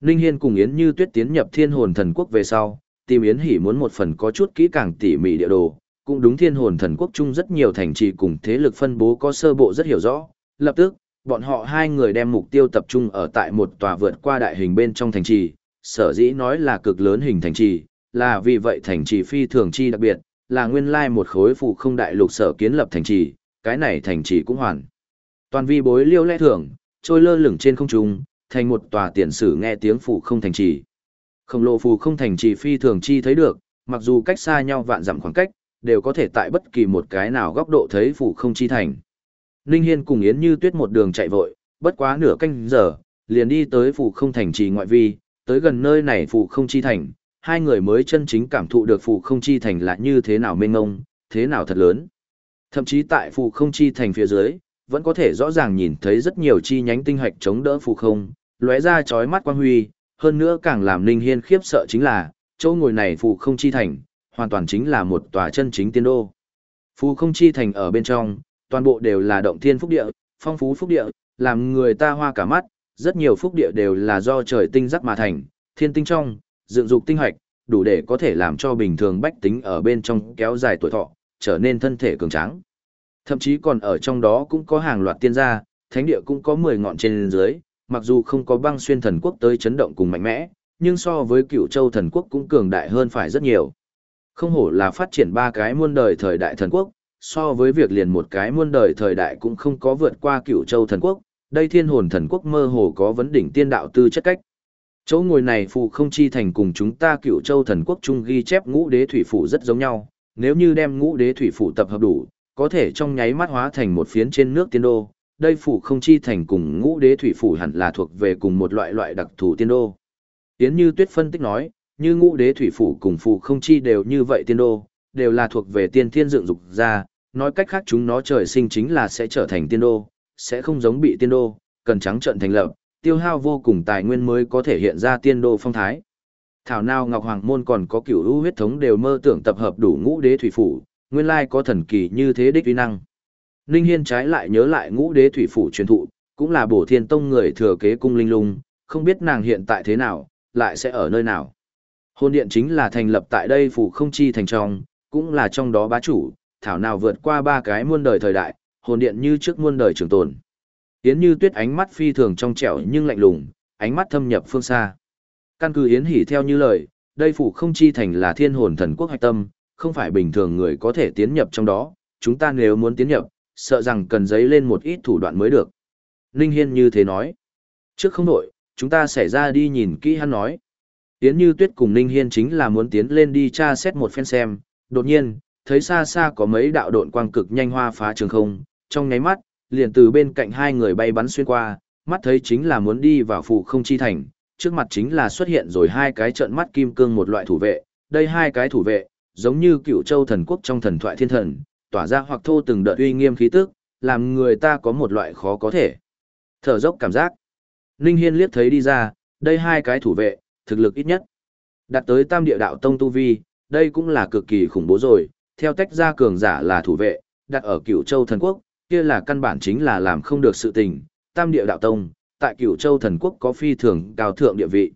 Ninh Hiên cùng Yến Như Tuyết tiến nhập Thiên Hồn Thần Quốc về sau, tìm Yến Hỉ muốn một phần có chút kỹ càng tỉ mỉ địa đồ, cũng đúng Thiên Hồn Thần Quốc chung rất nhiều thành trì cùng thế lực phân bố có sơ bộ rất hiểu rõ. Lập tức, bọn họ hai người đem mục tiêu tập trung ở tại một tòa vượt qua đại hình bên trong thành trì, sở dĩ nói là cực lớn hình thành trì, là vì vậy thành trì phi thường chi đặc biệt, là nguyên lai một khối phụ không đại lục sở kiến lập thành trì, cái này thành trì cũng hoàn. Toàn vi bối liêu lẽ thưởng trôi lơ lửng trên không trung, thành một tòa tiền sử nghe tiếng phủ không thành trì. Khổng lồ phù không thành trì phi thường chi thấy được, mặc dù cách xa nhau vạn dặm khoảng cách, đều có thể tại bất kỳ một cái nào góc độ thấy phù không chi thành. Ninh Hiên cùng Yến Như Tuyết một đường chạy vội, bất quá nửa canh giờ, liền đi tới phủ không thành trì ngoại vi, tới gần nơi này phủ không chi thành, hai người mới chân chính cảm thụ được phủ không chi thành là như thế nào mênh mông thế nào thật lớn. Thậm chí tại phủ không chi thành phía dưới, vẫn có thể rõ ràng nhìn thấy rất nhiều chi nhánh tinh hạch chống đỡ phù không, lóe ra chói mắt quang huy, hơn nữa càng làm Ninh Hiên khiếp sợ chính là, chỗ ngồi này phù không chi thành, hoàn toàn chính là một tòa chân chính tiên đô. Phù không chi thành ở bên trong, toàn bộ đều là động thiên phúc địa, phong phú phúc địa, làm người ta hoa cả mắt, rất nhiều phúc địa đều là do trời tinh rắc mà thành, thiên tinh trong, dựng dục tinh hoạch, đủ để có thể làm cho bình thường bách tính ở bên trong kéo dài tuổi thọ, trở nên thân thể cường tráng. Thậm chí còn ở trong đó cũng có hàng loạt tiên gia, thánh địa cũng có 10 ngọn trên dưới, mặc dù không có băng xuyên thần quốc tới chấn động cùng mạnh mẽ, nhưng so với cựu châu thần quốc cũng cường đại hơn phải rất nhiều. Không hổ là phát triển ba cái muôn đời thời đại thần quốc, so với việc liền một cái muôn đời thời đại cũng không có vượt qua cựu châu thần quốc, đây thiên hồn thần quốc mơ hồ có vấn đỉnh tiên đạo tư chất cách. Chỗ ngồi này phụ không chi thành cùng chúng ta cựu châu thần quốc chung ghi chép ngũ đế thủy phủ rất giống nhau, nếu như đem ngũ đế thủy phủ tập hợp đủ, có thể trong nháy mắt hóa thành một phiến trên nước tiên đô, đây phủ không chi thành cùng ngũ đế thủy phủ hẳn là thuộc về cùng một loại loại đặc thù tiên đô. Tiến như tuyết phân tích nói, như ngũ đế thủy phủ cùng phủ không chi đều như vậy tiên đô, đều là thuộc về tiên thiên dựng dục ra, nói cách khác chúng nó trời sinh chính là sẽ trở thành tiên đô, sẽ không giống bị tiên đô, cần trắng trận thành lập, tiêu hao vô cùng tài nguyên mới có thể hiện ra tiên đô phong thái. Thảo nào Ngọc Hoàng Môn còn có cửu ưu huyết thống đều mơ tưởng tập hợp đủ ngũ đế thủy phủ, nguyên lai có thần kỳ như thế đích uy năng. Ninh Hiên trái lại nhớ lại ngũ đế thủy phủ truyền thụ, cũng là bổ thiên tông người thừa kế cung linh lung, không biết nàng hiện tại thế nào, lại sẽ ở nơi nào. Hồn điện chính là thành lập tại đây phủ không chi thành trong, cũng là trong đó bá chủ, thảo nào vượt qua ba cái muôn đời thời đại, hồn điện như trước muôn đời trường tồn. Yến Như Tuyết ánh mắt phi thường trong trẻo nhưng lạnh lùng, ánh mắt thâm nhập phương xa. Căn cứ Yến Hỉ theo như lời, đây phủ không chi thành là thiên hồn thần quốc hạch tâm, không phải bình thường người có thể tiến nhập trong đó, chúng ta nếu muốn tiến nhập, sợ rằng cần giấy lên một ít thủ đoạn mới được. Ninh Hiên như thế nói. Trước không đổi, chúng ta sẽ ra đi nhìn kỹ hắn nói. Tiến Như Tuyết cùng Ninh Hiên chính là muốn tiến lên đi tra xét một phen xem, đột nhiên, thấy xa xa có mấy đạo độn quang cực nhanh hoa phá trường không, trong nháy mắt, liền từ bên cạnh hai người bay bắn xuyên qua, mắt thấy chính là muốn đi vào phủ không chi thành, trước mặt chính là xuất hiện rồi hai cái trận mắt kim cương một loại thủ vệ, đây hai cái thủ vệ, giống như cựu châu thần quốc trong thần thoại thiên thần, tỏa ra hoặc thô từng đợt uy nghiêm khí tức, làm người ta có một loại khó có thể. Thở dốc cảm giác. Ninh Hiên liếc thấy đi ra, đây hai cái thủ vệ, thực lực ít nhất. Đạt tới tam địa đạo tông tu vi, đây cũng là cực kỳ khủng bố rồi, theo tách ra cường giả là thủ vệ, đặt ở cửu châu thần quốc, kia là căn bản chính là làm không được sự tình, tam địa đạo tông, tại cửu châu thần quốc có phi thường cao thượng địa vị.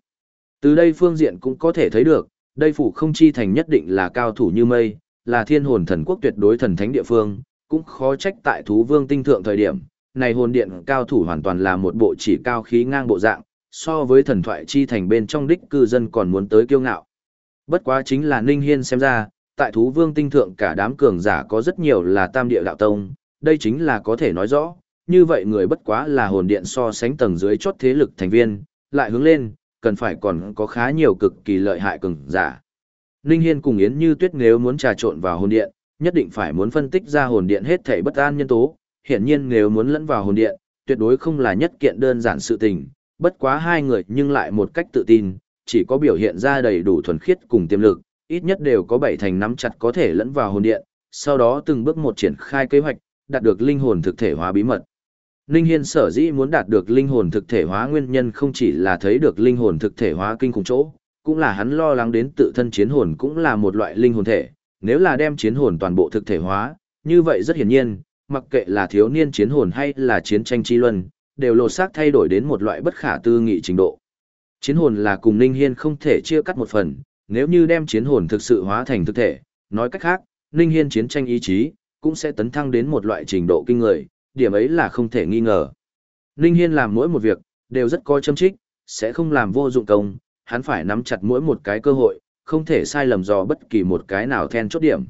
Từ đây phương diện cũng có thể thấy được, đây phủ không chi thành nhất định là cao thủ như mây, là thiên hồn thần quốc tuyệt đối thần thánh địa phương, cũng khó trách tại thú vương tinh thượng thời điểm, này hồn điện cao thủ hoàn toàn là một bộ chỉ cao khí ngang bộ dạng, so với thần thoại chi thành bên trong đích cư dân còn muốn tới kiêu ngạo. Bất quá chính là Ninh Hiên xem ra, tại thú vương tinh thượng cả đám cường giả có rất nhiều là tam địa đạo tông, đây chính là có thể nói rõ, như vậy người bất quá là hồn điện so sánh tầng dưới chốt thế lực thành viên, lại hướng lên, cần phải còn có khá nhiều cực kỳ lợi hại cường giả. Ninh Hiên cùng Yến Như Tuyết nếu muốn trà trộn vào hồn điện, nhất định phải muốn phân tích ra hồn điện hết thảy bất an nhân tố, hiển nhiên nếu muốn lẫn vào hồn điện, tuyệt đối không là nhất kiện đơn giản sự tình, bất quá hai người nhưng lại một cách tự tin, chỉ có biểu hiện ra đầy đủ thuần khiết cùng tiềm lực, ít nhất đều có bảy thành nắm chặt có thể lẫn vào hồn điện, sau đó từng bước một triển khai kế hoạch, đạt được linh hồn thực thể hóa bí mật. Ninh Hiên sở dĩ muốn đạt được linh hồn thực thể hóa nguyên nhân không chỉ là thấy được linh hồn thực thể hóa kinh khủng chỗ, cũng là hắn lo lắng đến tự thân chiến hồn cũng là một loại linh hồn thể, nếu là đem chiến hồn toàn bộ thực thể hóa, như vậy rất hiển nhiên, mặc kệ là thiếu niên chiến hồn hay là chiến tranh chi luân, đều lột xác thay đổi đến một loại bất khả tư nghị trình độ. Chiến hồn là cùng Ninh Hiên không thể chia cắt một phần, nếu như đem chiến hồn thực sự hóa thành thực thể, nói cách khác, Ninh Hiên chiến tranh ý chí, cũng sẽ tấn thăng đến một loại trình độ kinh người, điểm ấy là không thể nghi ngờ. Ninh Hiên làm mỗi một việc, đều rất coi châm trích, sẽ không làm vô dụng công, hắn phải nắm chặt mỗi một cái cơ hội, không thể sai lầm dò bất kỳ một cái nào then chốt điểm.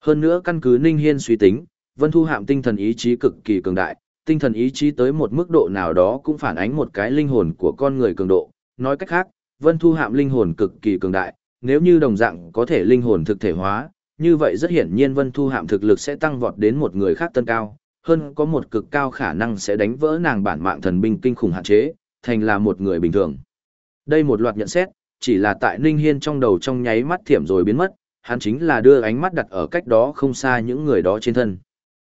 Hơn nữa căn cứ Ninh Hiên suy tính, Vân Thu Hạm tinh thần ý chí cực kỳ cường đại, tinh thần ý chí tới một mức độ nào đó cũng phản ánh một cái linh hồn của con người cường độ. Nói cách khác, Vân Thu Hạm linh hồn cực kỳ cường đại, nếu như đồng dạng có thể linh hồn thực thể hóa, như vậy rất hiển nhiên Vân Thu Hạm thực lực sẽ tăng vọt đến một người khác tân cao, hơn có một cực cao khả năng sẽ đánh vỡ nàng bản mạng thần binh kinh khủng hạn chế, thành là một người bình thường. Đây một loạt nhận xét, chỉ là tại Ninh Hiên trong đầu trong nháy mắt thiểm rồi biến mất, hắn chính là đưa ánh mắt đặt ở cách đó không xa những người đó trên thân.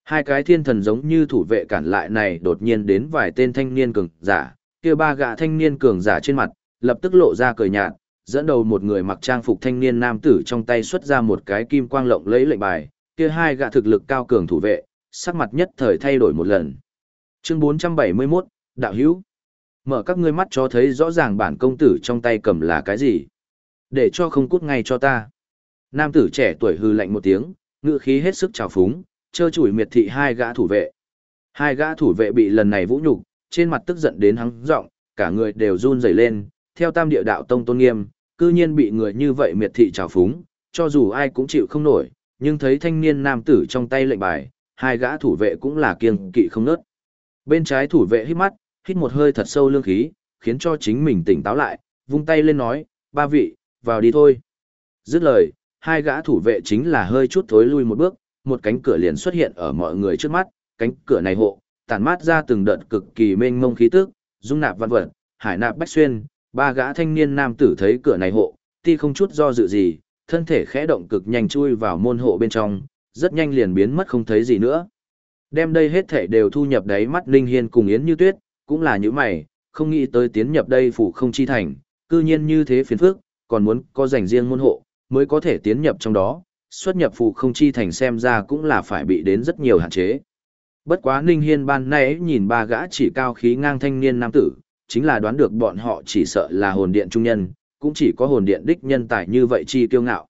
Hai cái thiên thần giống như thủ vệ cản lại này đột nhiên đến vài tên thanh niên cường giả, kia ba gã thanh niên cường giả trên mặt, lập tức lộ ra cười nhạt, dẫn đầu một người mặc trang phục thanh niên nam tử trong tay xuất ra một cái kim quang lộng lấy lệnh bài, kia hai gã thực lực cao cường thủ vệ, sắc mặt nhất thời thay đổi một lần. Chương 471, Đạo Hữu Mở các ngươi mắt cho thấy rõ ràng bản công tử trong tay cầm là cái gì. Để cho không cút ngay cho ta. Nam tử trẻ tuổi hư lạnh một tiếng, ngựa khí hết sức trào phúng, trơ chủi miệt thị hai gã thủ vệ. Hai gã thủ vệ bị lần này vũ nhục, trên mặt tức giận đến hắng giọng, cả người đều run rẩy lên, theo tam địa đạo tông tôn nghiêm, cư nhiên bị người như vậy miệt thị trào phúng, cho dù ai cũng chịu không nổi, nhưng thấy thanh niên nam tử trong tay lệnh bài, hai gã thủ vệ cũng là kiêng kỵ không nớt. Bên trái thủ vệ hít mắt, hít một hơi thật sâu lương khí, khiến cho chính mình tỉnh táo lại, vung tay lên nói, ba vị, vào đi thôi. Dứt lời, hai gã thủ vệ chính là hơi chút thối lui một bước, một cánh cửa liền xuất hiện ở mọi người trước mắt, cánh cửa này hộ, tản mát ra từng đợt cực kỳ mênh mông khí tức, dung nạp văn vật, hải nạp bách xuyên, ba gã thanh niên nam tử thấy cửa này hộ, ti không chút do dự gì, thân thể khẽ động cực nhanh chui vào môn hộ bên trong, rất nhanh liền biến mất không thấy gì nữa. Đem đây hết thể đều thu nhập đáy mắt Ninh Hiên cùng Yến Như Tuyết, cũng là những mày, không nghĩ tới tiến nhập đây phủ không chi thành, cư nhiên như thế phiền phức, còn muốn có dành riêng môn hộ, mới có thể tiến nhập trong đó, xuất nhập phủ không chi thành xem ra cũng là phải bị đến rất nhiều hạn chế. Bất quá Ninh Hiên ban nãy nhìn ba gã chỉ cao khí ngang thanh niên nam tử, chính là đoán được bọn họ chỉ sợ là hồn điện trung nhân, cũng chỉ có hồn điện đích nhân tài như vậy chi kiêu ngạo.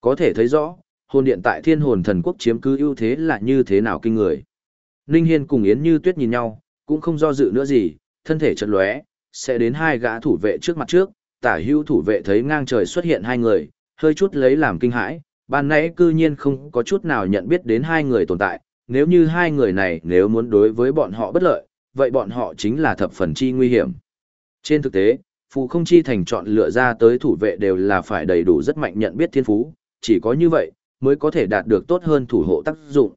Có thể thấy rõ, hồn điện tại thiên hồn thần quốc chiếm cứ ưu thế là như thế nào kinh người. Ninh Hiên cùng Yến Như Tuyết nhìn nhau, cũng không do dự nữa gì, thân thể chật lóe, sẽ đến hai gã thủ vệ trước mặt trước, tả hưu thủ vệ thấy ngang trời xuất hiện hai người, hơi chút lấy làm kinh hãi, ban nãy cư nhiên không có chút nào nhận biết đến hai người tồn tại, nếu như hai người này nếu muốn đối với bọn họ bất lợi, vậy bọn họ chính là thập phần chi nguy hiểm. Trên thực tế, phù không chi thành chọn lựa ra tới thủ vệ đều là phải đầy đủ rất mạnh nhận biết thiên phú, chỉ có như vậy, mới có thể đạt được tốt hơn thủ hộ tác dụng.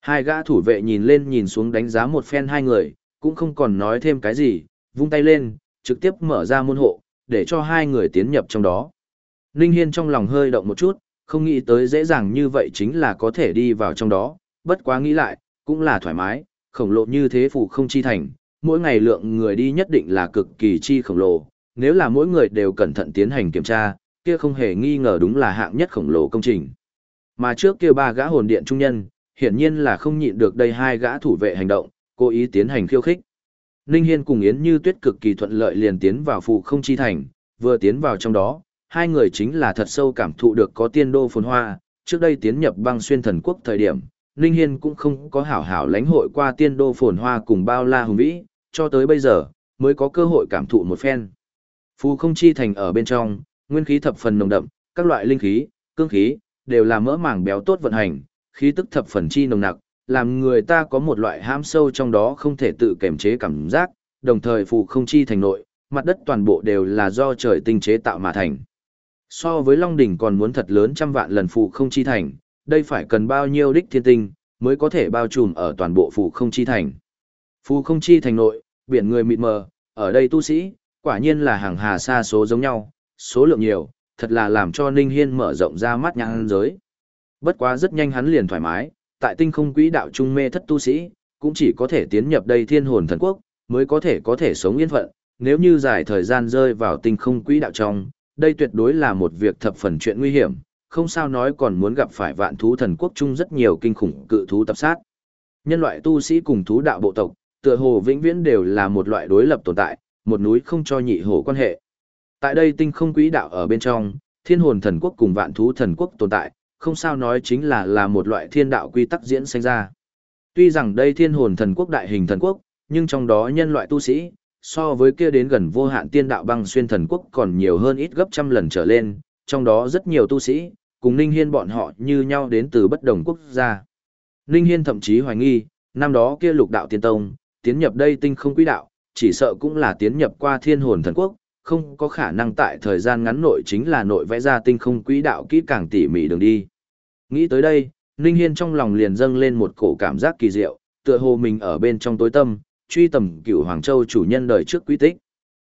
Hai gã thủ vệ nhìn lên nhìn xuống đánh giá một phen hai người, cũng không còn nói thêm cái gì, vung tay lên, trực tiếp mở ra môn hộ, để cho hai người tiến nhập trong đó. Ninh Hiên trong lòng hơi động một chút, không nghĩ tới dễ dàng như vậy chính là có thể đi vào trong đó, bất quá nghĩ lại, cũng là thoải mái, khổng lồ như thế phủ không chi thành, mỗi ngày lượng người đi nhất định là cực kỳ chi khổng lồ, nếu là mỗi người đều cẩn thận tiến hành kiểm tra, kia không hề nghi ngờ đúng là hạng nhất khổng lồ công trình. Mà trước kia ba gã hồn điện trung nhân, hiển nhiên là không nhịn được đây hai gã thủ vệ hành động, cố ý tiến hành khiêu khích. Ninh Hiên cùng Yến Như Tuyết cực kỳ thuận lợi liền tiến vào phủ không chi thành, vừa tiến vào trong đó, hai người chính là thật sâu cảm thụ được có tiên đô phồn hoa, trước đây tiến nhập băng xuyên thần quốc thời điểm, Ninh Hiên cũng không có hảo hảo lãnh hội qua tiên đô phồn hoa cùng bao la hùng vĩ, cho tới bây giờ, mới có cơ hội cảm thụ một phen. Phù không chi thành ở bên trong, nguyên khí thập phần nồng đậm, các loại linh khí, cương khí, đều là mỡ màng béo tốt vận hành, khí tức thập phần chi nồng nặc, làm người ta có một loại ham sâu trong đó không thể tự kềm chế cảm giác, đồng thời phù không chi thành nội, mặt đất toàn bộ đều là do trời tinh chế tạo mà thành. So với Long Đỉnh còn muốn thật lớn trăm vạn lần phù không chi thành, đây phải cần bao nhiêu đích thiên tinh, mới có thể bao trùm ở toàn bộ phù không chi thành. Phù không chi thành nội, biển người mịt mờ, ở đây tu sĩ, quả nhiên là hàng hà xa số giống nhau, số lượng nhiều, thật là làm cho Ninh Hiên mở rộng ra mắt nhãn giới. Bất quá rất nhanh hắn liền thoải mái, tại tinh không quỹ đạo trung mê thất tu sĩ, cũng chỉ có thể tiến nhập đây thiên hồn thần quốc, mới có thể có thể sống yên phận, nếu như dài thời gian rơi vào tinh không quỹ đạo trong, đây tuyệt đối là một việc thập phần chuyện nguy hiểm, không sao nói còn muốn gặp phải vạn thú thần quốc chung rất nhiều kinh khủng cự thú tập sát. Nhân loại tu sĩ cùng thú đạo bộ tộc, tựa hồ vĩnh viễn đều là một loại đối lập tồn tại, một núi không cho nhị hồ quan hệ. Tại đây tinh không quỹ đạo ở bên trong, thiên hồn thần quốc cùng vạn thú thần quốc tồn tại, không sao nói chính là là một loại thiên đạo quy tắc diễn sinh ra. Tuy rằng đây thiên hồn thần quốc đại hình thần quốc, nhưng trong đó nhân loại tu sĩ, so với kia đến gần vô hạn tiên đạo băng xuyên thần quốc còn nhiều hơn ít gấp trăm lần trở lên, trong đó rất nhiều tu sĩ, cùng Ninh Hiên bọn họ như nhau đến từ bất đồng quốc gia. Ninh Hiên thậm chí hoài nghi, năm đó kia lục đạo tiên tông, tiến nhập đây tinh không quý đạo, chỉ sợ cũng là tiến nhập qua thiên hồn thần quốc, không có khả năng tại thời gian ngắn nội chính là nội vẽ ra tinh không quỹ đạo kỹ càng tỉ mỉ đường đi. Nghĩ tới đây, Ninh Hiên trong lòng liền dâng lên một cổ cảm giác kỳ diệu, tựa hồ mình ở bên trong tối tâm, truy tầm cửu Hoàng Châu chủ nhân đời trước quý tích.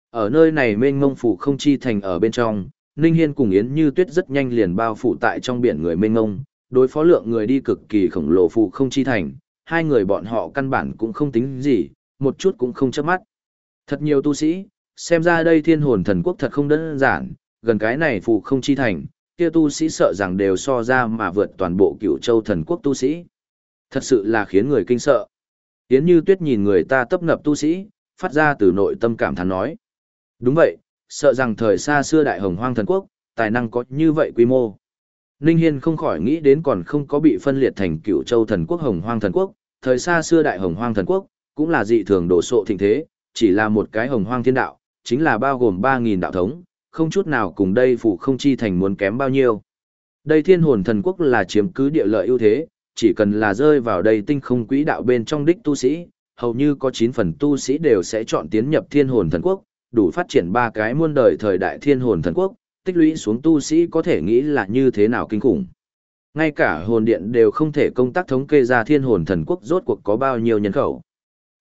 Ở nơi này mênh mông phủ không chi thành ở bên trong, Ninh Hiên cùng Yến Như Tuyết rất nhanh liền bao phủ tại trong biển người mênh mông, đối phó lượng người đi cực kỳ khổng lồ phủ không chi thành, hai người bọn họ căn bản cũng không tính gì, một chút cũng không chớp mắt. Thật nhiều tu sĩ, xem ra đây thiên hồn thần quốc thật không đơn giản, gần cái này phụ không chi thành, kia tu sĩ sợ rằng đều so ra mà vượt toàn bộ cựu châu thần quốc tu sĩ. Thật sự là khiến người kinh sợ. Yến Như Tuyết nhìn người ta tấp nập tu sĩ, phát ra từ nội tâm cảm thán nói. Đúng vậy, sợ rằng thời xa xưa đại hồng hoang thần quốc, tài năng có như vậy quy mô. Ninh Hiên không khỏi nghĩ đến còn không có bị phân liệt thành cựu châu thần quốc hồng hoang thần quốc, thời xa xưa đại hồng hoang thần quốc, cũng là dị thường đổ sộ thịnh thế, chỉ là một cái hồng hoang thiên đạo, chính là bao gồm 3.000 đạo thống, không chút nào cùng đây phụ không chi thành muốn kém bao nhiêu. Đây thiên hồn thần quốc là chiếm cứ địa lợi ưu thế, chỉ cần là rơi vào đây tinh không quỹ đạo bên trong đích tu sĩ, hầu như có 9 phần tu sĩ đều sẽ chọn tiến nhập thiên hồn thần quốc, đủ phát triển ba cái muôn đời thời đại thiên hồn thần quốc, tích lũy xuống tu sĩ có thể nghĩ là như thế nào kinh khủng. Ngay cả hồn điện đều không thể công tác thống kê ra thiên hồn thần quốc rốt cuộc có bao nhiêu nhân khẩu.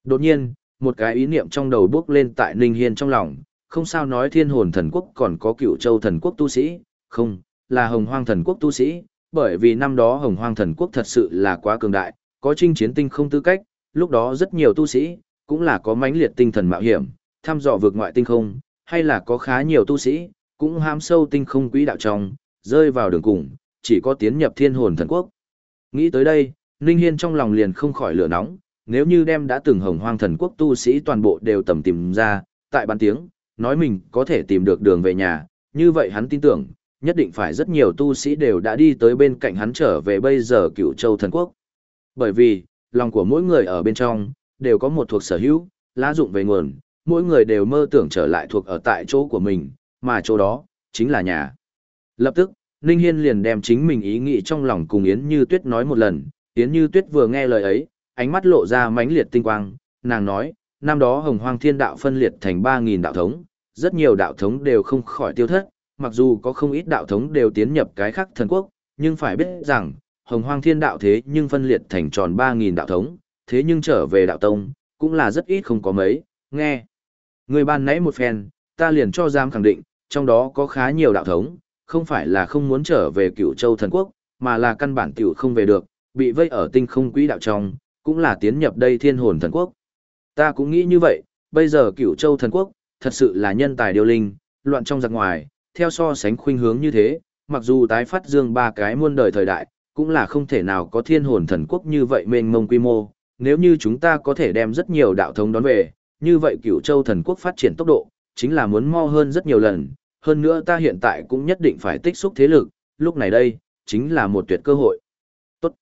Đột nhiên, một cái ý niệm trong đầu bước lên tại Ninh Hiên trong lòng, không sao nói thiên hồn thần quốc còn có cựu châu thần quốc tu sĩ, không, là hồng hoang thần quốc tu sĩ, bởi vì năm đó hồng hoang thần quốc thật sự là quá cường đại, có chinh chiến tinh không tư cách, lúc đó rất nhiều tu sĩ, cũng là có mãnh liệt tinh thần mạo hiểm, thăm dò vượt ngoại tinh không, hay là có khá nhiều tu sĩ, cũng ham sâu tinh không quỹ đạo trong, rơi vào đường cùng, chỉ có tiến nhập thiên hồn thần quốc. Nghĩ tới đây, Ninh Hiên trong lòng liền không khỏi lửa nóng, nếu như đem đã từng hồng hoang thần quốc tu sĩ toàn bộ đều tầm tìm ra, tại ban tiếng, nói mình có thể tìm được đường về nhà, như vậy hắn tin tưởng, nhất định phải rất nhiều tu sĩ đều đã đi tới bên cạnh hắn trở về bây giờ cựu châu thần quốc. Bởi vì, lòng của mỗi người ở bên trong, đều có một thuộc sở hữu, lá dụng về nguồn, mỗi người đều mơ tưởng trở lại thuộc ở tại chỗ của mình, mà chỗ đó, chính là nhà. Lập tức, Ninh Hiên liền đem chính mình ý nghĩ trong lòng cùng Yến Như Tuyết nói một lần, Yến Như Tuyết vừa nghe lời ấy, ánh mắt lộ ra mãnh liệt tinh quang, nàng nói, năm đó hồng hoang thiên đạo phân liệt thành 3.000 đạo thống, rất nhiều đạo thống đều không khỏi tiêu thất, mặc dù có không ít đạo thống đều tiến nhập cái khác thần quốc, nhưng phải biết rằng, hồng hoang thiên đạo thế nhưng phân liệt thành tròn 3.000 đạo thống, thế nhưng trở về đạo tông, cũng là rất ít không có mấy, nghe. Người ban nãy một phen, ta liền cho giam khẳng định, trong đó có khá nhiều đạo thống, không phải là không muốn trở về cựu châu thần quốc, mà là căn bản tiểu không về được, bị vây ở tinh không quỹ đạo trong, cũng là tiến nhập đây thiên hồn thần quốc. Ta cũng nghĩ như vậy, bây giờ cựu châu thần quốc, thật sự là nhân tài điều linh, loạn trong giặc ngoài, theo so sánh khuynh hướng như thế, mặc dù tái phát dương ba cái muôn đời thời đại, cũng là không thể nào có thiên hồn thần quốc như vậy mênh mông quy mô, nếu như chúng ta có thể đem rất nhiều đạo thống đón về, như vậy cửu châu thần quốc phát triển tốc độ, chính là muốn mo hơn rất nhiều lần, hơn nữa ta hiện tại cũng nhất định phải tích xúc thế lực, lúc này đây, chính là một tuyệt cơ hội. Tốt.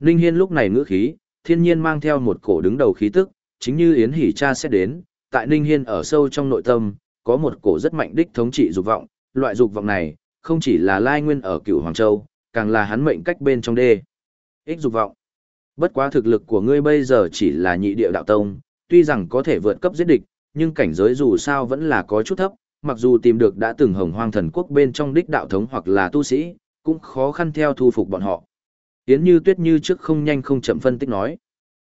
Ninh Hiên lúc này ngữ khí, thiên nhiên mang theo một cổ đứng đầu khí tức, chính như Yến Hỷ cha sẽ đến, tại Ninh Hiên ở sâu trong nội tâm, có một cổ rất mạnh đích thống trị dục vọng, loại dục vọng này, không chỉ là lai nguyên ở cửu Hoàng Châu, càng là hắn mệnh cách bên trong đê. Ích dục vọng. Bất quá thực lực của ngươi bây giờ chỉ là nhị địa đạo tông, tuy rằng có thể vượt cấp giết địch, nhưng cảnh giới dù sao vẫn là có chút thấp, mặc dù tìm được đã từng hồng hoang thần quốc bên trong đích đạo thống hoặc là tu sĩ, cũng khó khăn theo thu phục bọn họ. Yến như tuyết như trước không nhanh không chậm phân tích nói.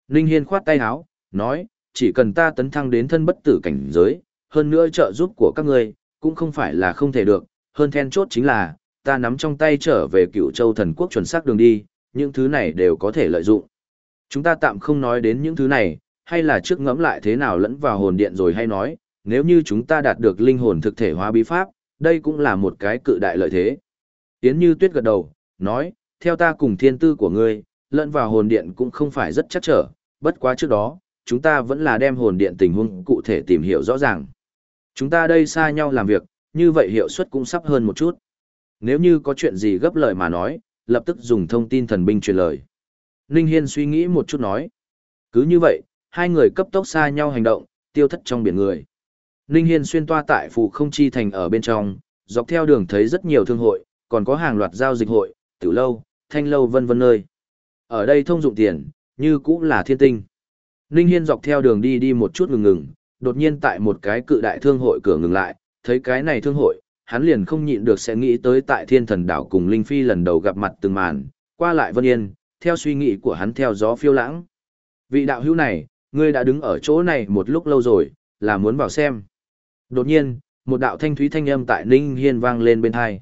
Ninh Hiên khoát tay áo, nói, chỉ cần ta tấn thăng đến thân bất tử cảnh giới, hơn nữa trợ giúp của các ngươi, cũng không phải là không thể được, hơn then chốt chính là, ta nắm trong tay trở về cựu châu thần quốc chuẩn xác đường đi, những thứ này đều có thể lợi dụng. Chúng ta tạm không nói đến những thứ này, hay là trước ngẫm lại thế nào lẫn vào hồn điện rồi hay nói, nếu như chúng ta đạt được linh hồn thực thể hóa bí pháp, đây cũng là một cái cự đại lợi thế. Yến Như Tuyết gật đầu, nói, theo ta cùng thiên tư của ngươi, lẫn vào hồn điện cũng không phải rất chắc trở, bất quá trước đó, chúng ta vẫn là đem hồn điện tình huống cụ thể tìm hiểu rõ ràng. Chúng ta đây xa nhau làm việc, như vậy hiệu suất cũng sắp hơn một chút. Nếu như có chuyện gì gấp lời mà nói, lập tức dùng thông tin thần binh truyền lời. Ninh Hiên suy nghĩ một chút nói. Cứ như vậy, hai người cấp tốc xa nhau hành động, tiêu thất trong biển người. Ninh Hiên xuyên toa tại phủ không chi thành ở bên trong, dọc theo đường thấy rất nhiều thương hội, còn có hàng loạt giao dịch hội, tiểu lâu, thanh lâu vân vân nơi. Ở đây thông dụng tiền, như cũng là thiên tinh. Ninh Hiên dọc theo đường đi đi một chút ngừng ngừng, đột nhiên tại một cái cự đại thương hội cửa ngừng lại, thấy cái này thương hội, hắn liền không nhịn được sẽ nghĩ tới tại thiên thần đảo cùng Linh Phi lần đầu gặp mặt từng màn, qua lại vân yên, theo suy nghĩ của hắn theo gió phiêu lãng. Vị đạo hữu này, ngươi đã đứng ở chỗ này một lúc lâu rồi, là muốn vào xem. Đột nhiên, một đạo thanh thúy thanh âm tại Ninh Hiên vang lên bên tai.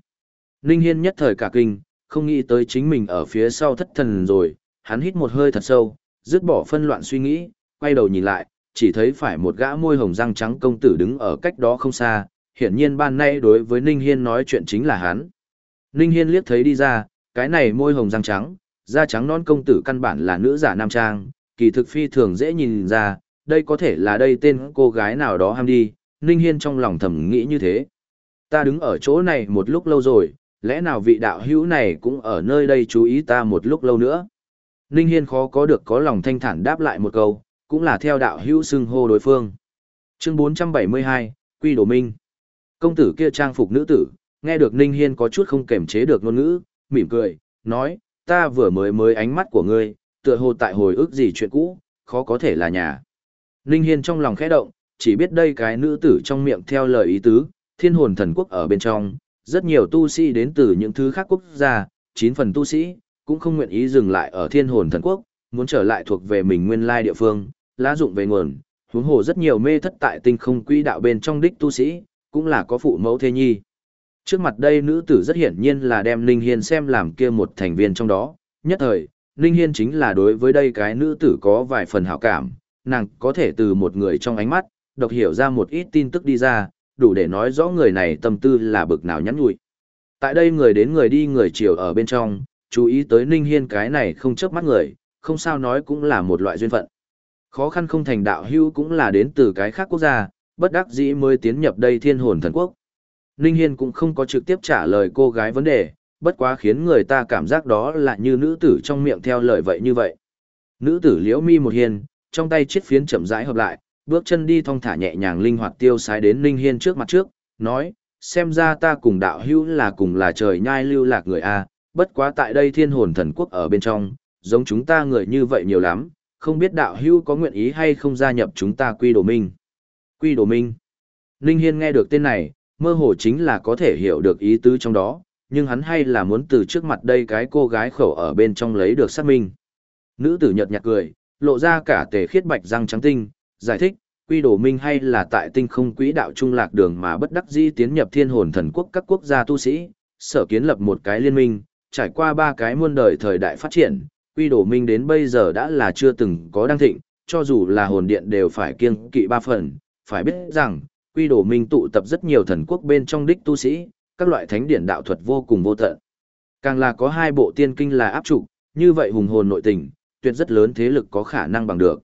Ninh Hiên nhất thời cả kinh, không nghĩ tới chính mình ở phía sau thất thần rồi, hắn hít một hơi thật sâu, dứt bỏ phân loạn suy nghĩ, quay đầu nhìn lại, chỉ thấy phải một gã môi hồng răng trắng công tử đứng ở cách đó không xa, hiển nhiên ban nay đối với Ninh Hiên nói chuyện chính là hắn. Ninh Hiên liếc thấy đi ra, cái này môi hồng răng trắng, da trắng non công tử căn bản là nữ giả nam trang, kỳ thực phi thường dễ nhìn ra, đây có thể là đây tên cô gái nào đó ham đi, Ninh Hiên trong lòng thầm nghĩ như thế. Ta đứng ở chỗ này một lúc lâu rồi, lẽ nào vị đạo hữu này cũng ở nơi đây chú ý ta một lúc lâu nữa. Ninh Hiên khó có được có lòng thanh thản đáp lại một câu, cũng là theo đạo hữu xưng hô đối phương. Chương 472, Quy Đồ Minh. Công tử kia trang phục nữ tử, nghe được Ninh Hiên có chút không kềm chế được ngôn ngữ, mỉm cười, nói, ta vừa mới mới ánh mắt của ngươi, tựa hồ tại hồi ức gì chuyện cũ, khó có thể là nhà. Ninh Hiên trong lòng khẽ động, chỉ biết đây cái nữ tử trong miệng theo lời ý tứ, thiên hồn thần quốc ở bên trong, rất nhiều tu sĩ đến từ những thứ khác quốc gia, chín phần tu sĩ, cũng không nguyện ý dừng lại ở thiên hồn thần quốc, muốn trở lại thuộc về mình nguyên lai địa phương, lá dụng về nguồn, huống hồ rất nhiều mê thất tại tinh không quỹ đạo bên trong đích tu sĩ, cũng là có phụ mẫu thế nhi. Trước mặt đây nữ tử rất hiển nhiên là đem Ninh Hiên xem làm kia một thành viên trong đó, nhất thời, Ninh Hiên chính là đối với đây cái nữ tử có vài phần hảo cảm, nàng có thể từ một người trong ánh mắt, đọc hiểu ra một ít tin tức đi ra, đủ để nói rõ người này tâm tư là bực nào nhắn nhủi. Tại đây người đến người đi người chiều ở bên trong, chú ý tới Ninh Hiên cái này không chớp mắt người, không sao nói cũng là một loại duyên phận. Khó khăn không thành đạo hưu cũng là đến từ cái khác quốc gia, bất đắc dĩ mới tiến nhập đây thiên hồn thần quốc. Ninh Hiên cũng không có trực tiếp trả lời cô gái vấn đề, bất quá khiến người ta cảm giác đó là như nữ tử trong miệng theo lời vậy như vậy. Nữ tử liễu mi một hiên, trong tay chiếc phiến chậm rãi hợp lại, bước chân đi thong thả nhẹ nhàng linh hoạt tiêu sái đến Ninh Hiên trước mặt trước, nói, xem ra ta cùng đạo hữu là cùng là trời nhai lưu lạc người A, bất quá tại đây thiên hồn thần quốc ở bên trong, giống chúng ta người như vậy nhiều lắm, không biết đạo hữu có nguyện ý hay không gia nhập chúng ta quy đồ minh. Quy đồ minh. Ninh Hiên nghe được tên này, mơ hồ chính là có thể hiểu được ý tứ trong đó, nhưng hắn hay là muốn từ trước mặt đây cái cô gái khẩu ở bên trong lấy được xác minh. Nữ tử nhợt nhạt cười, lộ ra cả tề khiết bạch răng trắng tinh, giải thích, quy đồ minh hay là tại tinh không quỹ đạo trung lạc đường mà bất đắc dĩ tiến nhập thiên hồn thần quốc các quốc gia tu sĩ, sở kiến lập một cái liên minh, trải qua ba cái muôn đời thời đại phát triển, quy đồ minh đến bây giờ đã là chưa từng có đăng thịnh, cho dù là hồn điện đều phải kiêng kỵ ba phần, phải biết rằng, quy đồ minh tụ tập rất nhiều thần quốc bên trong đích tu sĩ, các loại thánh điển đạo thuật vô cùng vô tận. Càng là có hai bộ tiên kinh là áp trụ, như vậy hùng hồn nội tình, tuyệt rất lớn thế lực có khả năng bằng được.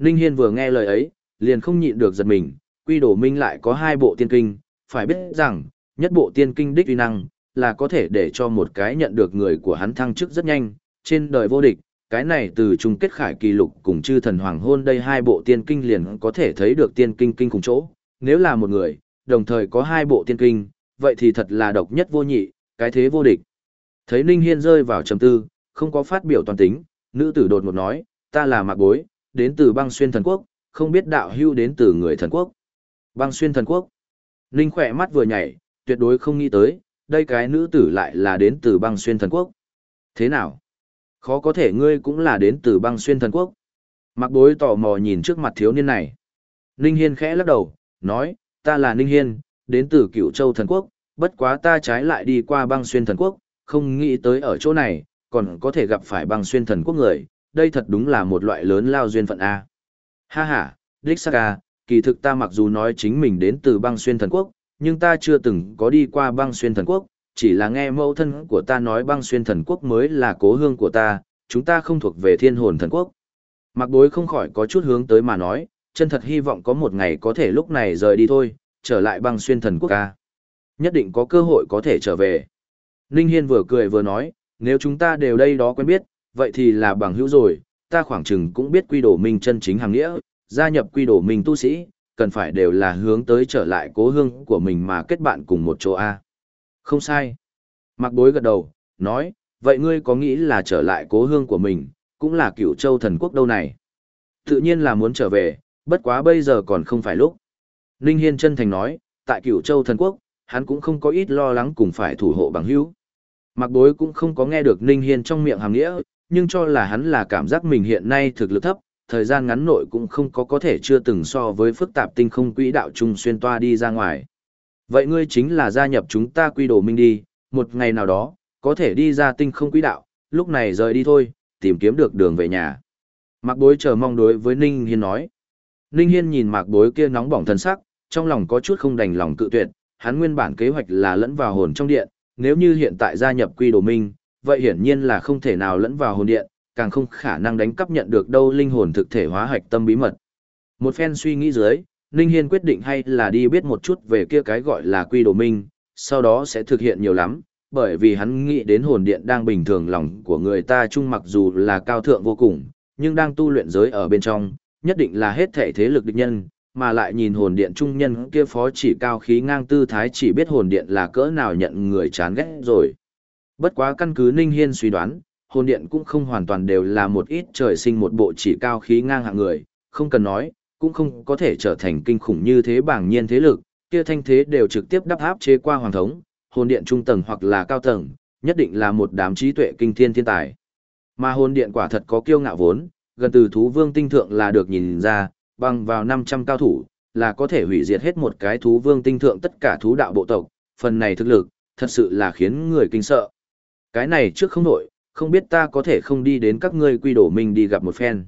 Ninh Hiên vừa nghe lời ấy, liền không nhịn được giật mình, quy đồ minh lại có hai bộ tiên kinh, phải biết rằng, nhất bộ tiên kinh đích uy năng, là có thể để cho một cái nhận được người của hắn thăng chức rất nhanh, trên đời vô địch, cái này từ chung kết khải kỳ lục cùng chư thần hoàng hôn đây hai bộ tiên kinh liền có thể thấy được tiên kinh kinh cùng chỗ, nếu là một người, đồng thời có hai bộ tiên kinh, vậy thì thật là độc nhất vô nhị, cái thế vô địch. Thấy Ninh Hiên rơi vào trầm tư, không có phát biểu toàn tính, nữ tử đột ngột nói, ta là mạc bối, đến từ băng xuyên thần quốc, không biết đạo hưu đến từ người thần quốc. Băng xuyên thần quốc. Ninh khỏe mắt vừa nhảy, tuyệt đối không nghĩ tới, đây cái nữ tử lại là đến từ băng xuyên thần quốc. Thế nào? Khó có thể ngươi cũng là đến từ băng xuyên thần quốc. Mặc bối tò mò nhìn trước mặt thiếu niên này. Ninh Hiên khẽ lắc đầu, nói, ta là Ninh Hiên, đến từ cựu châu thần quốc, bất quá ta trái lại đi qua băng xuyên thần quốc, không nghĩ tới ở chỗ này, còn có thể gặp phải băng xuyên thần quốc người, đây thật đúng là một loại lớn lao duyên phận A. Ha ha, Đích Saka, à, kỳ thực ta mặc dù nói chính mình đến từ băng xuyên thần quốc, nhưng ta chưa từng có đi qua băng xuyên thần quốc, chỉ là nghe mẫu thân của ta nói băng xuyên thần quốc mới là cố hương của ta, chúng ta không thuộc về thiên hồn thần quốc. Mặc bối không khỏi có chút hướng tới mà nói, chân thật hy vọng có một ngày có thể lúc này rời đi thôi, trở lại băng xuyên thần quốc ca. Nhất định có cơ hội có thể trở về. Ninh Hiên vừa cười vừa nói, nếu chúng ta đều đây đó quen biết, vậy thì là bằng hữu rồi, ta khoảng chừng cũng biết quy đồ minh chân chính hàng nghĩa, gia nhập quy đồ minh tu sĩ, cần phải đều là hướng tới trở lại cố hương của mình mà kết bạn cùng một chỗ A. Không sai. Mặc bối gật đầu, nói, vậy ngươi có nghĩ là trở lại cố hương của mình, cũng là cựu châu thần quốc đâu này. Tự nhiên là muốn trở về, bất quá bây giờ còn không phải lúc. Ninh Hiên chân thành nói, tại cựu châu thần quốc, hắn cũng không có ít lo lắng cùng phải thủ hộ bằng hữu. Mặc bối cũng không có nghe được Ninh Hiên trong miệng hàng nghĩa, nhưng cho là hắn là cảm giác mình hiện nay thực lực thấp, thời gian ngắn nội cũng không có có thể chưa từng so với phức tạp tinh không quỹ đạo trung xuyên toa đi ra ngoài. Vậy ngươi chính là gia nhập chúng ta quy đồ minh đi, một ngày nào đó, có thể đi ra tinh không quỹ đạo, lúc này rời đi thôi, tìm kiếm được đường về nhà. Mạc bối chờ mong đối với Ninh Hiên nói. Ninh Hiên nhìn mạc bối kia nóng bỏng thân sắc, trong lòng có chút không đành lòng cự tuyệt, hắn nguyên bản kế hoạch là lẫn vào hồn trong điện, nếu như hiện tại gia nhập quy đồ minh, vậy hiển nhiên là không thể nào lẫn vào hồn điện, càng không khả năng đánh cắp nhận được đâu linh hồn thực thể hóa hạch tâm bí mật. Một phen suy nghĩ dưới, Ninh Hiên quyết định hay là đi biết một chút về kia cái gọi là quy đồ minh, sau đó sẽ thực hiện nhiều lắm, bởi vì hắn nghĩ đến hồn điện đang bình thường lòng của người ta chung mặc dù là cao thượng vô cùng, nhưng đang tu luyện giới ở bên trong, nhất định là hết thể thế lực địch nhân, mà lại nhìn hồn điện trung nhân kia phó chỉ cao khí ngang tư thái chỉ biết hồn điện là cỡ nào nhận người chán ghét rồi. Bất quá căn cứ Ninh Hiên suy đoán, hồn điện cũng không hoàn toàn đều là một ít trời sinh một bộ chỉ cao khí ngang hạng người, không cần nói, cũng không có thể trở thành kinh khủng như thế bảng nhiên thế lực, kia thanh thế đều trực tiếp đắp áp chế qua hoàng thống, hồn điện trung tầng hoặc là cao tầng, nhất định là một đám trí tuệ kinh thiên thiên tài. Mà hồn điện quả thật có kiêu ngạo vốn, gần từ thú vương tinh thượng là được nhìn ra, bằng vào 500 cao thủ, là có thể hủy diệt hết một cái thú vương tinh thượng tất cả thú đạo bộ tộc, phần này thực lực, thật sự là khiến người kinh sợ. Cái này trước không nổi, không biết ta có thể không đi đến các ngươi quy đổ mình đi gặp một phen.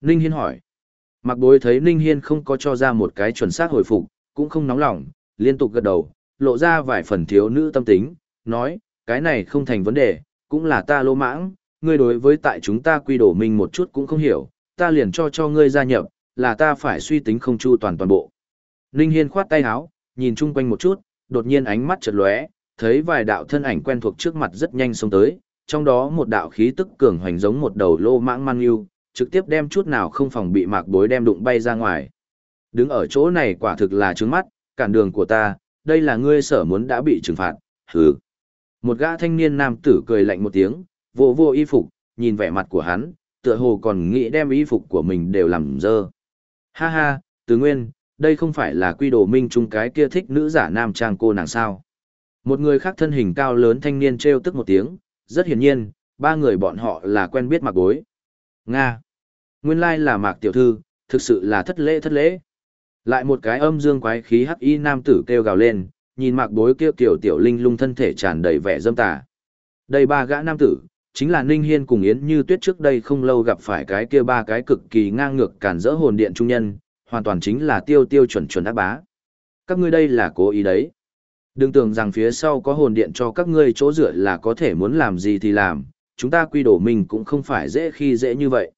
Ninh Hiên hỏi. Mặc bối thấy Ninh Hiên không có cho ra một cái chuẩn xác hồi phục, cũng không nóng lòng, liên tục gật đầu, lộ ra vài phần thiếu nữ tâm tính, nói, cái này không thành vấn đề, cũng là ta lô mãng, ngươi đối với tại chúng ta quy đổ mình một chút cũng không hiểu, ta liền cho cho ngươi gia nhập, là ta phải suy tính không chu toàn toàn bộ. Ninh Hiên khoát tay áo, nhìn chung quanh một chút, đột nhiên ánh mắt chợt lóe, thấy vài đạo thân ảnh quen thuộc trước mặt rất nhanh xông tới, trong đó một đạo khí tức cường hoành giống một đầu lô mãng mang yêu, trực tiếp đem chút nào không phòng bị mạc bối đem đụng bay ra ngoài. Đứng ở chỗ này quả thực là trướng mắt, cản đường của ta, đây là ngươi sở muốn đã bị trừng phạt, hừ. Một gã thanh niên nam tử cười lạnh một tiếng, vô vô y phục, nhìn vẻ mặt của hắn, tựa hồ còn nghĩ đem y phục của mình đều làm dơ. Ha ha, tứ nguyên, đây không phải là quy đồ minh trung cái kia thích nữ giả nam trang cô nàng sao. Một người khác thân hình cao lớn thanh niên treo tức một tiếng, rất hiển nhiên, ba người bọn họ là quen biết Mạc bối. Nga. Nguyên lai là mạc tiểu thư, thực sự là thất lễ thất lễ. Lại một cái âm dương quái khí hắc y nam tử kêu gào lên, nhìn mạc bối kia tiểu tiểu linh lung thân thể tràn đầy vẻ dâm tà. Đây ba gã nam tử, chính là Ninh Hiên cùng Yến Như Tuyết trước đây không lâu gặp phải cái kia ba cái cực kỳ ngang ngược cản rỡ hồn điện trung nhân, hoàn toàn chính là tiêu tiêu chuẩn chuẩn ác bá. Các ngươi đây là cố ý đấy. Đừng tưởng rằng phía sau có hồn điện cho các ngươi chỗ dựa là có thể muốn làm gì thì làm, chúng ta quy đổ mình cũng không phải dễ khi dễ như vậy.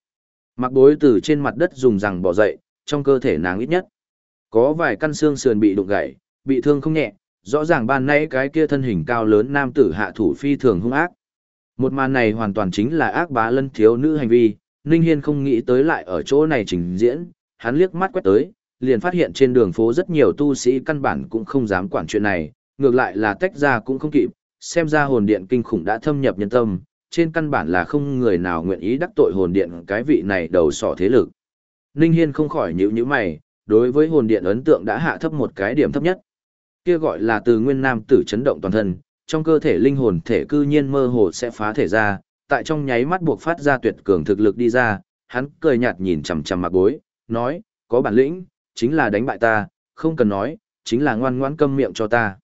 Mặc bối từ trên mặt đất dùng rằng bỏ dậy, trong cơ thể nàng ít nhất. Có vài căn xương sườn bị đụng gãy, bị thương không nhẹ, rõ ràng ban nãy cái kia thân hình cao lớn nam tử hạ thủ phi thường hung ác. Một màn này hoàn toàn chính là ác bá lân thiếu nữ hành vi, Ninh Hiên không nghĩ tới lại ở chỗ này trình diễn, hắn liếc mắt quét tới, liền phát hiện trên đường phố rất nhiều tu sĩ căn bản cũng không dám quản chuyện này, ngược lại là tách ra cũng không kịp, xem ra hồn điện kinh khủng đã thâm nhập nhân tâm, trên căn bản là không người nào nguyện ý đắc tội hồn điện cái vị này đầu sỏ thế lực. Ninh Hiên không khỏi nhíu nhíu mày, đối với hồn điện ấn tượng đã hạ thấp một cái điểm thấp nhất. Kia gọi là từ nguyên nam tử chấn động toàn thân, trong cơ thể linh hồn thể cư nhiên mơ hồ sẽ phá thể ra, tại trong nháy mắt buộc phát ra tuyệt cường thực lực đi ra, hắn cười nhạt nhìn chằm chằm Mạc bối, nói, có bản lĩnh, chính là đánh bại ta, không cần nói, chính là ngoan ngoãn câm miệng cho ta.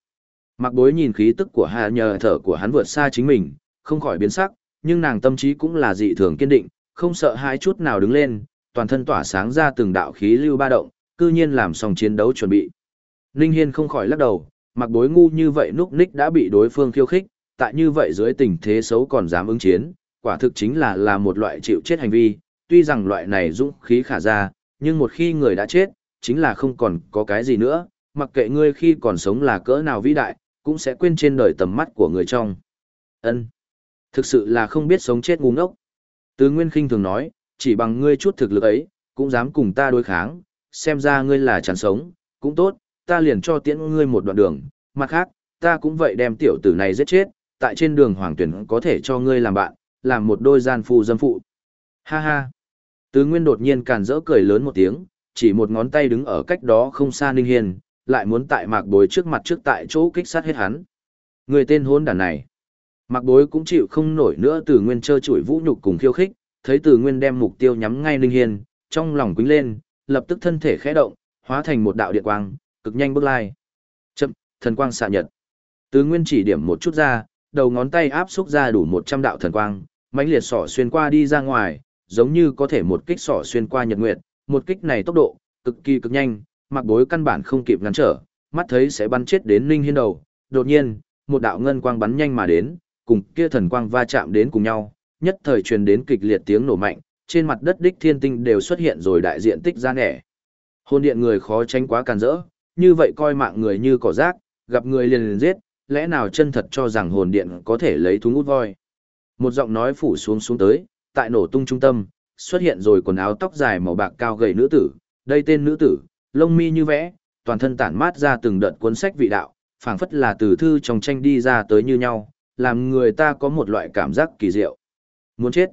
Mặc bối nhìn khí tức của hạ nhờ thở của hắn vượt xa chính mình, không khỏi biến sắc, nhưng nàng tâm trí cũng là dị thường kiên định, không sợ hai chút nào đứng lên, toàn thân tỏa sáng ra từng đạo khí lưu ba động, cư nhiên làm xong chiến đấu chuẩn bị. Ninh Hiên không khỏi lắc đầu, mặc bối ngu như vậy núp ních đã bị đối phương khiêu khích, tại như vậy dưới tình thế xấu còn dám ứng chiến, quả thực chính là là một loại chịu chết hành vi, tuy rằng loại này dũng khí khả ra, nhưng một khi người đã chết, chính là không còn có cái gì nữa, mặc kệ ngươi khi còn sống là cỡ nào vĩ đại, cũng sẽ quên trên đời tầm mắt của người trong. Ân, Thực sự là không biết sống chết ngu ngốc. Từ Nguyên Kinh thường nói, chỉ bằng ngươi chút thực lực ấy, cũng dám cùng ta đối kháng, xem ra ngươi là chán sống, cũng tốt, ta liền cho tiễn ngươi một đoạn đường, mặt khác, ta cũng vậy đem tiểu tử này giết chết, tại trên đường hoàng tuyển có thể cho ngươi làm bạn, làm một đôi gian phu dâm phụ. Ha ha. Tứ Nguyên đột nhiên càn rỡ cười lớn một tiếng, chỉ một ngón tay đứng ở cách đó không xa Ninh Hiền, lại muốn tại mạc bối trước mặt trước tại chỗ kích sát hết hắn. Người tên hôn đàn này. Mạc bối cũng chịu không nổi nữa từ Nguyên trơ chuỗi vũ nhục cùng khiêu khích, thấy từ Nguyên đem mục tiêu nhắm ngay Ninh Hiền, trong lòng quính lên, lập tức thân thể khẽ động, hóa thành một đạo điện quang, cực nhanh bước lai. Chậm, thần quang xạ nhật. Từ nguyên chỉ điểm một chút ra, đầu ngón tay áp xúc ra đủ 100 đạo thần quang, mãnh liệt sỏ xuyên qua đi ra ngoài, giống như có thể một kích sỏ xuyên qua nhật nguyệt, một kích này tốc độ cực kỳ cực nhanh, mặc bối căn bản không kịp ngăn trở, mắt thấy sẽ bắn chết đến Ninh Hiên đầu. Đột nhiên, một đạo ngân quang bắn nhanh mà đến, cùng kia thần quang va chạm đến cùng nhau, nhất thời truyền đến kịch liệt tiếng nổ mạnh, trên mặt đất đích thiên tinh đều xuất hiện rồi đại diện tích ra nẻ. Hôn điện người khó tránh quá càn rỡ, như vậy coi mạng người như cỏ rác, gặp người liền liền giết, lẽ nào chân thật cho rằng hồn điện có thể lấy thú ngút voi. Một giọng nói phủ xuống xuống tới, tại nổ tung trung tâm, xuất hiện rồi quần áo tóc dài màu bạc cao gầy nữ tử, đây tên nữ tử, lông mi như vẽ, toàn thân tản mát ra từng đợt cuốn sách vị đạo, phảng phất là từ thư trong tranh đi ra tới như nhau, làm người ta có một loại cảm giác kỳ diệu. Muốn chết.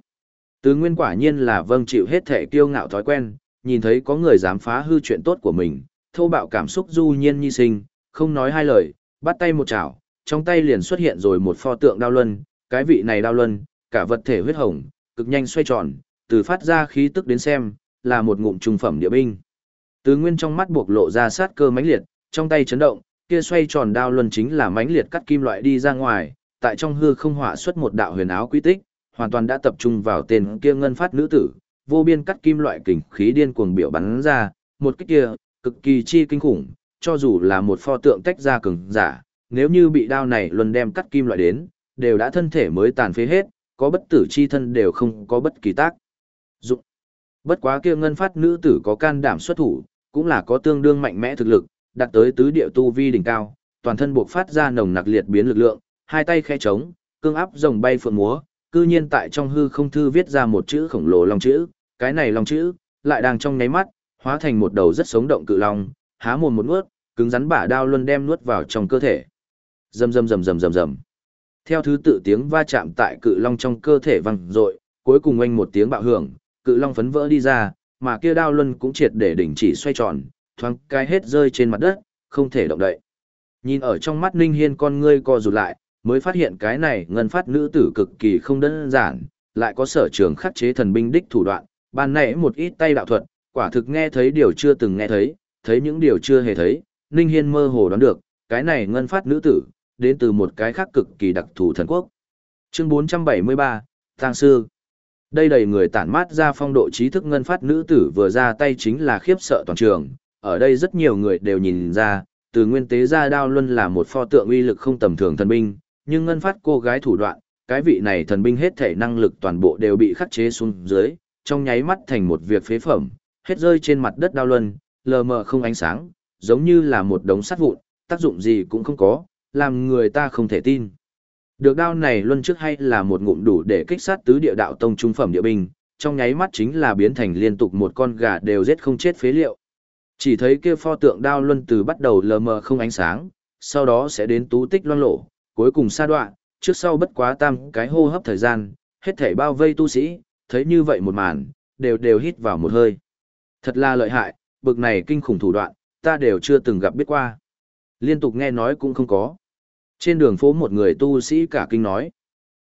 Từ nguyên quả nhiên là vâng chịu hết thể kiêu ngạo thói quen, nhìn thấy có người dám phá hư chuyện tốt của mình, thô bạo cảm xúc du nhiên nhi sinh, không nói hai lời, bắt tay một chảo, trong tay liền xuất hiện rồi một pho tượng đao luân, cái vị này đao luân, cả vật thể huyết hồng, cực nhanh xoay tròn, từ phát ra khí tức đến xem, là một ngụm trung phẩm địa binh. Từ nguyên trong mắt buộc lộ ra sát cơ mãnh liệt, trong tay chấn động, kia xoay tròn đao luân chính là mãnh liệt cắt kim loại đi ra ngoài, tại trong hư không hỏa xuất một đạo huyền áo quy tích, hoàn toàn đã tập trung vào tên kia ngân phát nữ tử, vô biên cắt kim loại kình khí điên cuồng biểu bắn ra, một cái kia, cực kỳ chi kinh khủng, cho dù là một pho tượng tách ra cường giả, nếu như bị đao này luân đem cắt kim loại đến, đều đã thân thể mới tàn phế hết, có bất tử chi thân đều không có bất kỳ tác dụng. Bất quá kia ngân phát nữ tử có can đảm xuất thủ, cũng là có tương đương mạnh mẽ thực lực, đạt tới tứ địa tu vi đỉnh cao, toàn thân buộc phát ra nồng nặc liệt biến lực lượng, hai tay khẽ trống, cương áp rồng bay phượng múa, cư nhiên tại trong hư không thư viết ra một chữ khổng lồ long chữ, cái này long chữ lại đang trong nháy mắt hóa thành một đầu rất sống động cự long, há mồm một nuốt, cứng rắn bả đao luân đem nuốt vào trong cơ thể. Rầm rầm rầm rầm rầm rầm. Theo thứ tự tiếng va chạm tại cự long trong cơ thể vang dội, cuối cùng oanh một tiếng bạo hưởng, cự long phấn vỡ đi ra, mà kia đao luân cũng triệt để đỉnh chỉ xoay tròn, thoáng cái hết rơi trên mặt đất, không thể động đậy. Nhìn ở trong mắt Ninh Hiên con ngươi co rụt lại, mới phát hiện cái này ngân phát nữ tử cực kỳ không đơn giản, lại có sở trường khắc chế thần binh đích thủ đoạn, ban nãy một ít tay đạo thuật, quả thực nghe thấy điều chưa từng nghe thấy, thấy những điều chưa hề thấy, Ninh Hiên mơ hồ đoán được, cái này ngân phát nữ tử, đến từ một cái khác cực kỳ đặc thù thần quốc. Chương 473, Tàng Sư đây đầy người tản mát ra phong độ trí thức ngân phát nữ tử vừa ra tay chính là khiếp sợ toàn trường, ở đây rất nhiều người đều nhìn ra, từ nguyên tế ra đao luân là một pho tượng uy lực không tầm thường thần binh, nhưng ngân phát cô gái thủ đoạn, cái vị này thần binh hết thể năng lực toàn bộ đều bị khắc chế xuống dưới, trong nháy mắt thành một việc phế phẩm, hết rơi trên mặt đất đao luân, lờ mờ không ánh sáng, giống như là một đống sắt vụn, tác dụng gì cũng không có, làm người ta không thể tin. Được đao này luân trước hay là một ngụm đủ để kích sát tứ địa đạo tông trung phẩm địa binh, trong nháy mắt chính là biến thành liên tục một con gà đều giết không chết phế liệu. Chỉ thấy kia pho tượng đao luân từ bắt đầu lờ mờ không ánh sáng, sau đó sẽ đến tú tích loang lộ, cuối cùng xa đoạn, trước sau bất quá tam cái hô hấp thời gian, hết thảy bao vây tu sĩ, thấy như vậy một màn, đều đều hít vào một hơi. Thật là lợi hại, bực này kinh khủng thủ đoạn, ta đều chưa từng gặp biết qua. Liên tục nghe nói cũng không có. Trên đường phố một người tu sĩ cả kinh nói.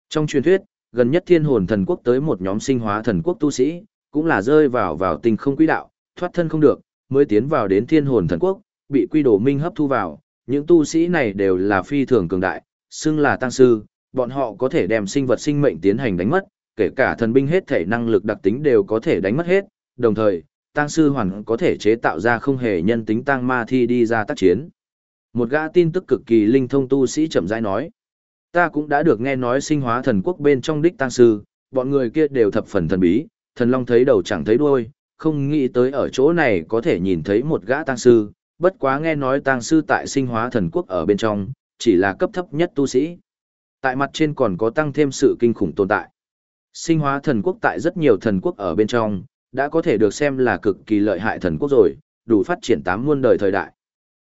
Trong truyền thuyết, gần nhất thiên hồn thần quốc tới một nhóm sinh hóa thần quốc tu sĩ, cũng là rơi vào vào tình không quỹ đạo, thoát thân không được, mới tiến vào đến thiên hồn thần quốc, bị quy đồ minh hấp thu vào. Những tu sĩ này đều là phi thường cường đại, xưng là tăng sư, bọn họ có thể đem sinh vật sinh mệnh tiến hành đánh mất, kể cả thần binh hết thể năng lực đặc tính đều có thể đánh mất hết, đồng thời, tăng sư hoàn có thể chế tạo ra không hề nhân tính tăng ma thi đi ra tác chiến. Một gã tin tức cực kỳ linh thông tu sĩ chậm rãi nói, ta cũng đã được nghe nói sinh hóa thần quốc bên trong đích tăng sư, bọn người kia đều thập phần thần bí, thần long thấy đầu chẳng thấy đuôi, không nghĩ tới ở chỗ này có thể nhìn thấy một gã tăng sư, bất quá nghe nói tăng sư tại sinh hóa thần quốc ở bên trong, chỉ là cấp thấp nhất tu sĩ. Tại mặt trên còn có tăng thêm sự kinh khủng tồn tại. Sinh hóa thần quốc tại rất nhiều thần quốc ở bên trong, đã có thể được xem là cực kỳ lợi hại thần quốc rồi, đủ phát triển tám muôn đời thời đại.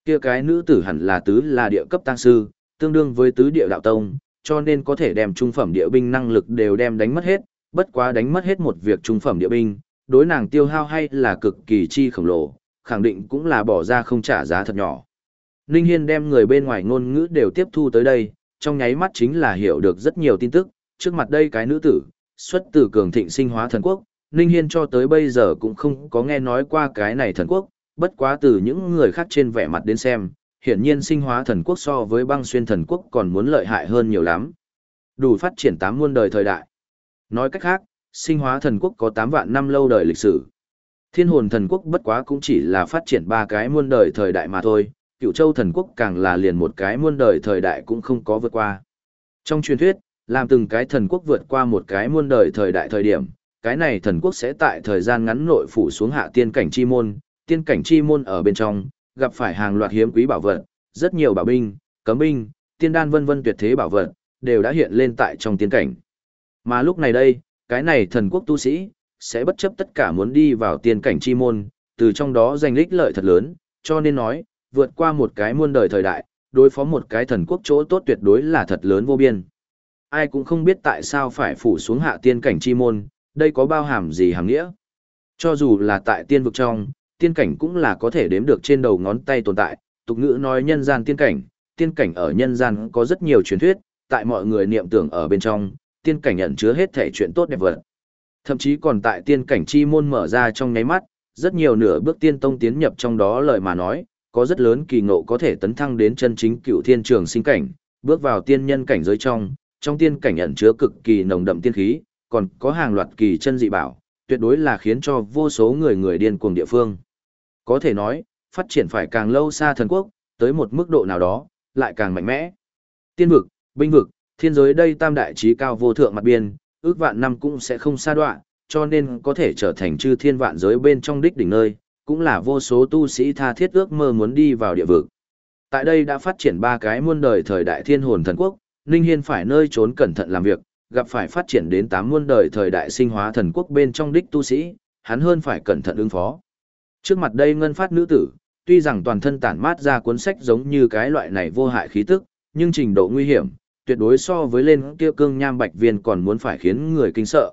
Kia cái nữ tử hẳn là tứ là địa cấp tăng sư, tương đương với tứ địa đạo tông, cho nên có thể đem trung phẩm địa binh năng lực đều đem đánh mất hết, bất quá đánh mất hết một việc trung phẩm địa binh, đối nàng tiêu hao hay là cực kỳ chi khổng lồ, khẳng định cũng là bỏ ra không trả giá thật nhỏ. Ninh Hiên đem người bên ngoài ngôn ngữ đều tiếp thu tới đây, trong nháy mắt chính là hiểu được rất nhiều tin tức, trước mặt đây cái nữ tử, xuất từ cường thịnh sinh hóa thần quốc, Ninh Hiên cho tới bây giờ cũng không có nghe nói qua cái này thần quốc, bất quá từ những người khác trên vẻ mặt đến xem, hiển nhiên sinh hóa thần quốc so với băng xuyên thần quốc còn muốn lợi hại hơn nhiều lắm. Đủ phát triển tám muôn đời thời đại. Nói cách khác, sinh hóa thần quốc có 8 vạn năm lâu đời lịch sử. Thiên hồn thần quốc bất quá cũng chỉ là phát triển ba cái muôn đời thời đại mà thôi, cựu châu thần quốc càng là liền một cái muôn đời thời đại cũng không có vượt qua. Trong truyền thuyết, làm từng cái thần quốc vượt qua một cái muôn đời thời đại thời điểm, cái này thần quốc sẽ tại thời gian ngắn nội phủ xuống hạ tiên cảnh chi môn, tiên cảnh chi môn ở bên trong, gặp phải hàng loạt hiếm quý bảo vật, rất nhiều bảo binh, cấm binh, tiên đan vân vân tuyệt thế bảo vật, đều đã hiện lên tại trong tiên cảnh. Mà lúc này đây, cái này thần quốc tu sĩ, sẽ bất chấp tất cả muốn đi vào tiên cảnh chi môn, từ trong đó giành lích lợi thật lớn, cho nên nói, vượt qua một cái muôn đời thời đại, đối phó một cái thần quốc chỗ tốt tuyệt đối là thật lớn vô biên. Ai cũng không biết tại sao phải phủ xuống hạ tiên cảnh chi môn, đây có bao hàm gì hàm nghĩa. Cho dù là tại tiên vực trong, tiên cảnh cũng là có thể đếm được trên đầu ngón tay tồn tại, tục ngữ nói nhân gian tiên cảnh, tiên cảnh ở nhân gian có rất nhiều truyền thuyết, tại mọi người niệm tưởng ở bên trong, tiên cảnh ẩn chứa hết thể chuyện tốt đẹp vật. Thậm chí còn tại tiên cảnh chi môn mở ra trong nháy mắt, rất nhiều nửa bước tiên tông tiến nhập trong đó lời mà nói, có rất lớn kỳ ngộ có thể tấn thăng đến chân chính cựu thiên trường sinh cảnh, bước vào tiên nhân cảnh giới trong, trong tiên cảnh ẩn chứa cực kỳ nồng đậm tiên khí, còn có hàng loạt kỳ chân dị bảo, tuyệt đối là khiến cho vô số người người điên cuồng địa phương. Có thể nói, phát triển phải càng lâu xa thần quốc, tới một mức độ nào đó, lại càng mạnh mẽ. Tiên vực, binh vực, thiên giới đây tam đại trí cao vô thượng mặt biên, ước vạn năm cũng sẽ không xa đoạn, cho nên có thể trở thành chư thiên vạn giới bên trong đích đỉnh nơi, cũng là vô số tu sĩ tha thiết ước mơ muốn đi vào địa vực. Tại đây đã phát triển ba cái muôn đời thời đại thiên hồn thần quốc, Ninh Hiên phải nơi trốn cẩn thận làm việc, gặp phải phát triển đến tám muôn đời thời đại sinh hóa thần quốc bên trong đích tu sĩ, hắn hơn phải cẩn thận ứng phó. Trước mặt đây ngân phát nữ tử, tuy rằng toàn thân tản mát ra cuốn sách giống như cái loại này vô hại khí tức, nhưng trình độ nguy hiểm, tuyệt đối so với lên kia cương nham bạch viên còn muốn phải khiến người kinh sợ.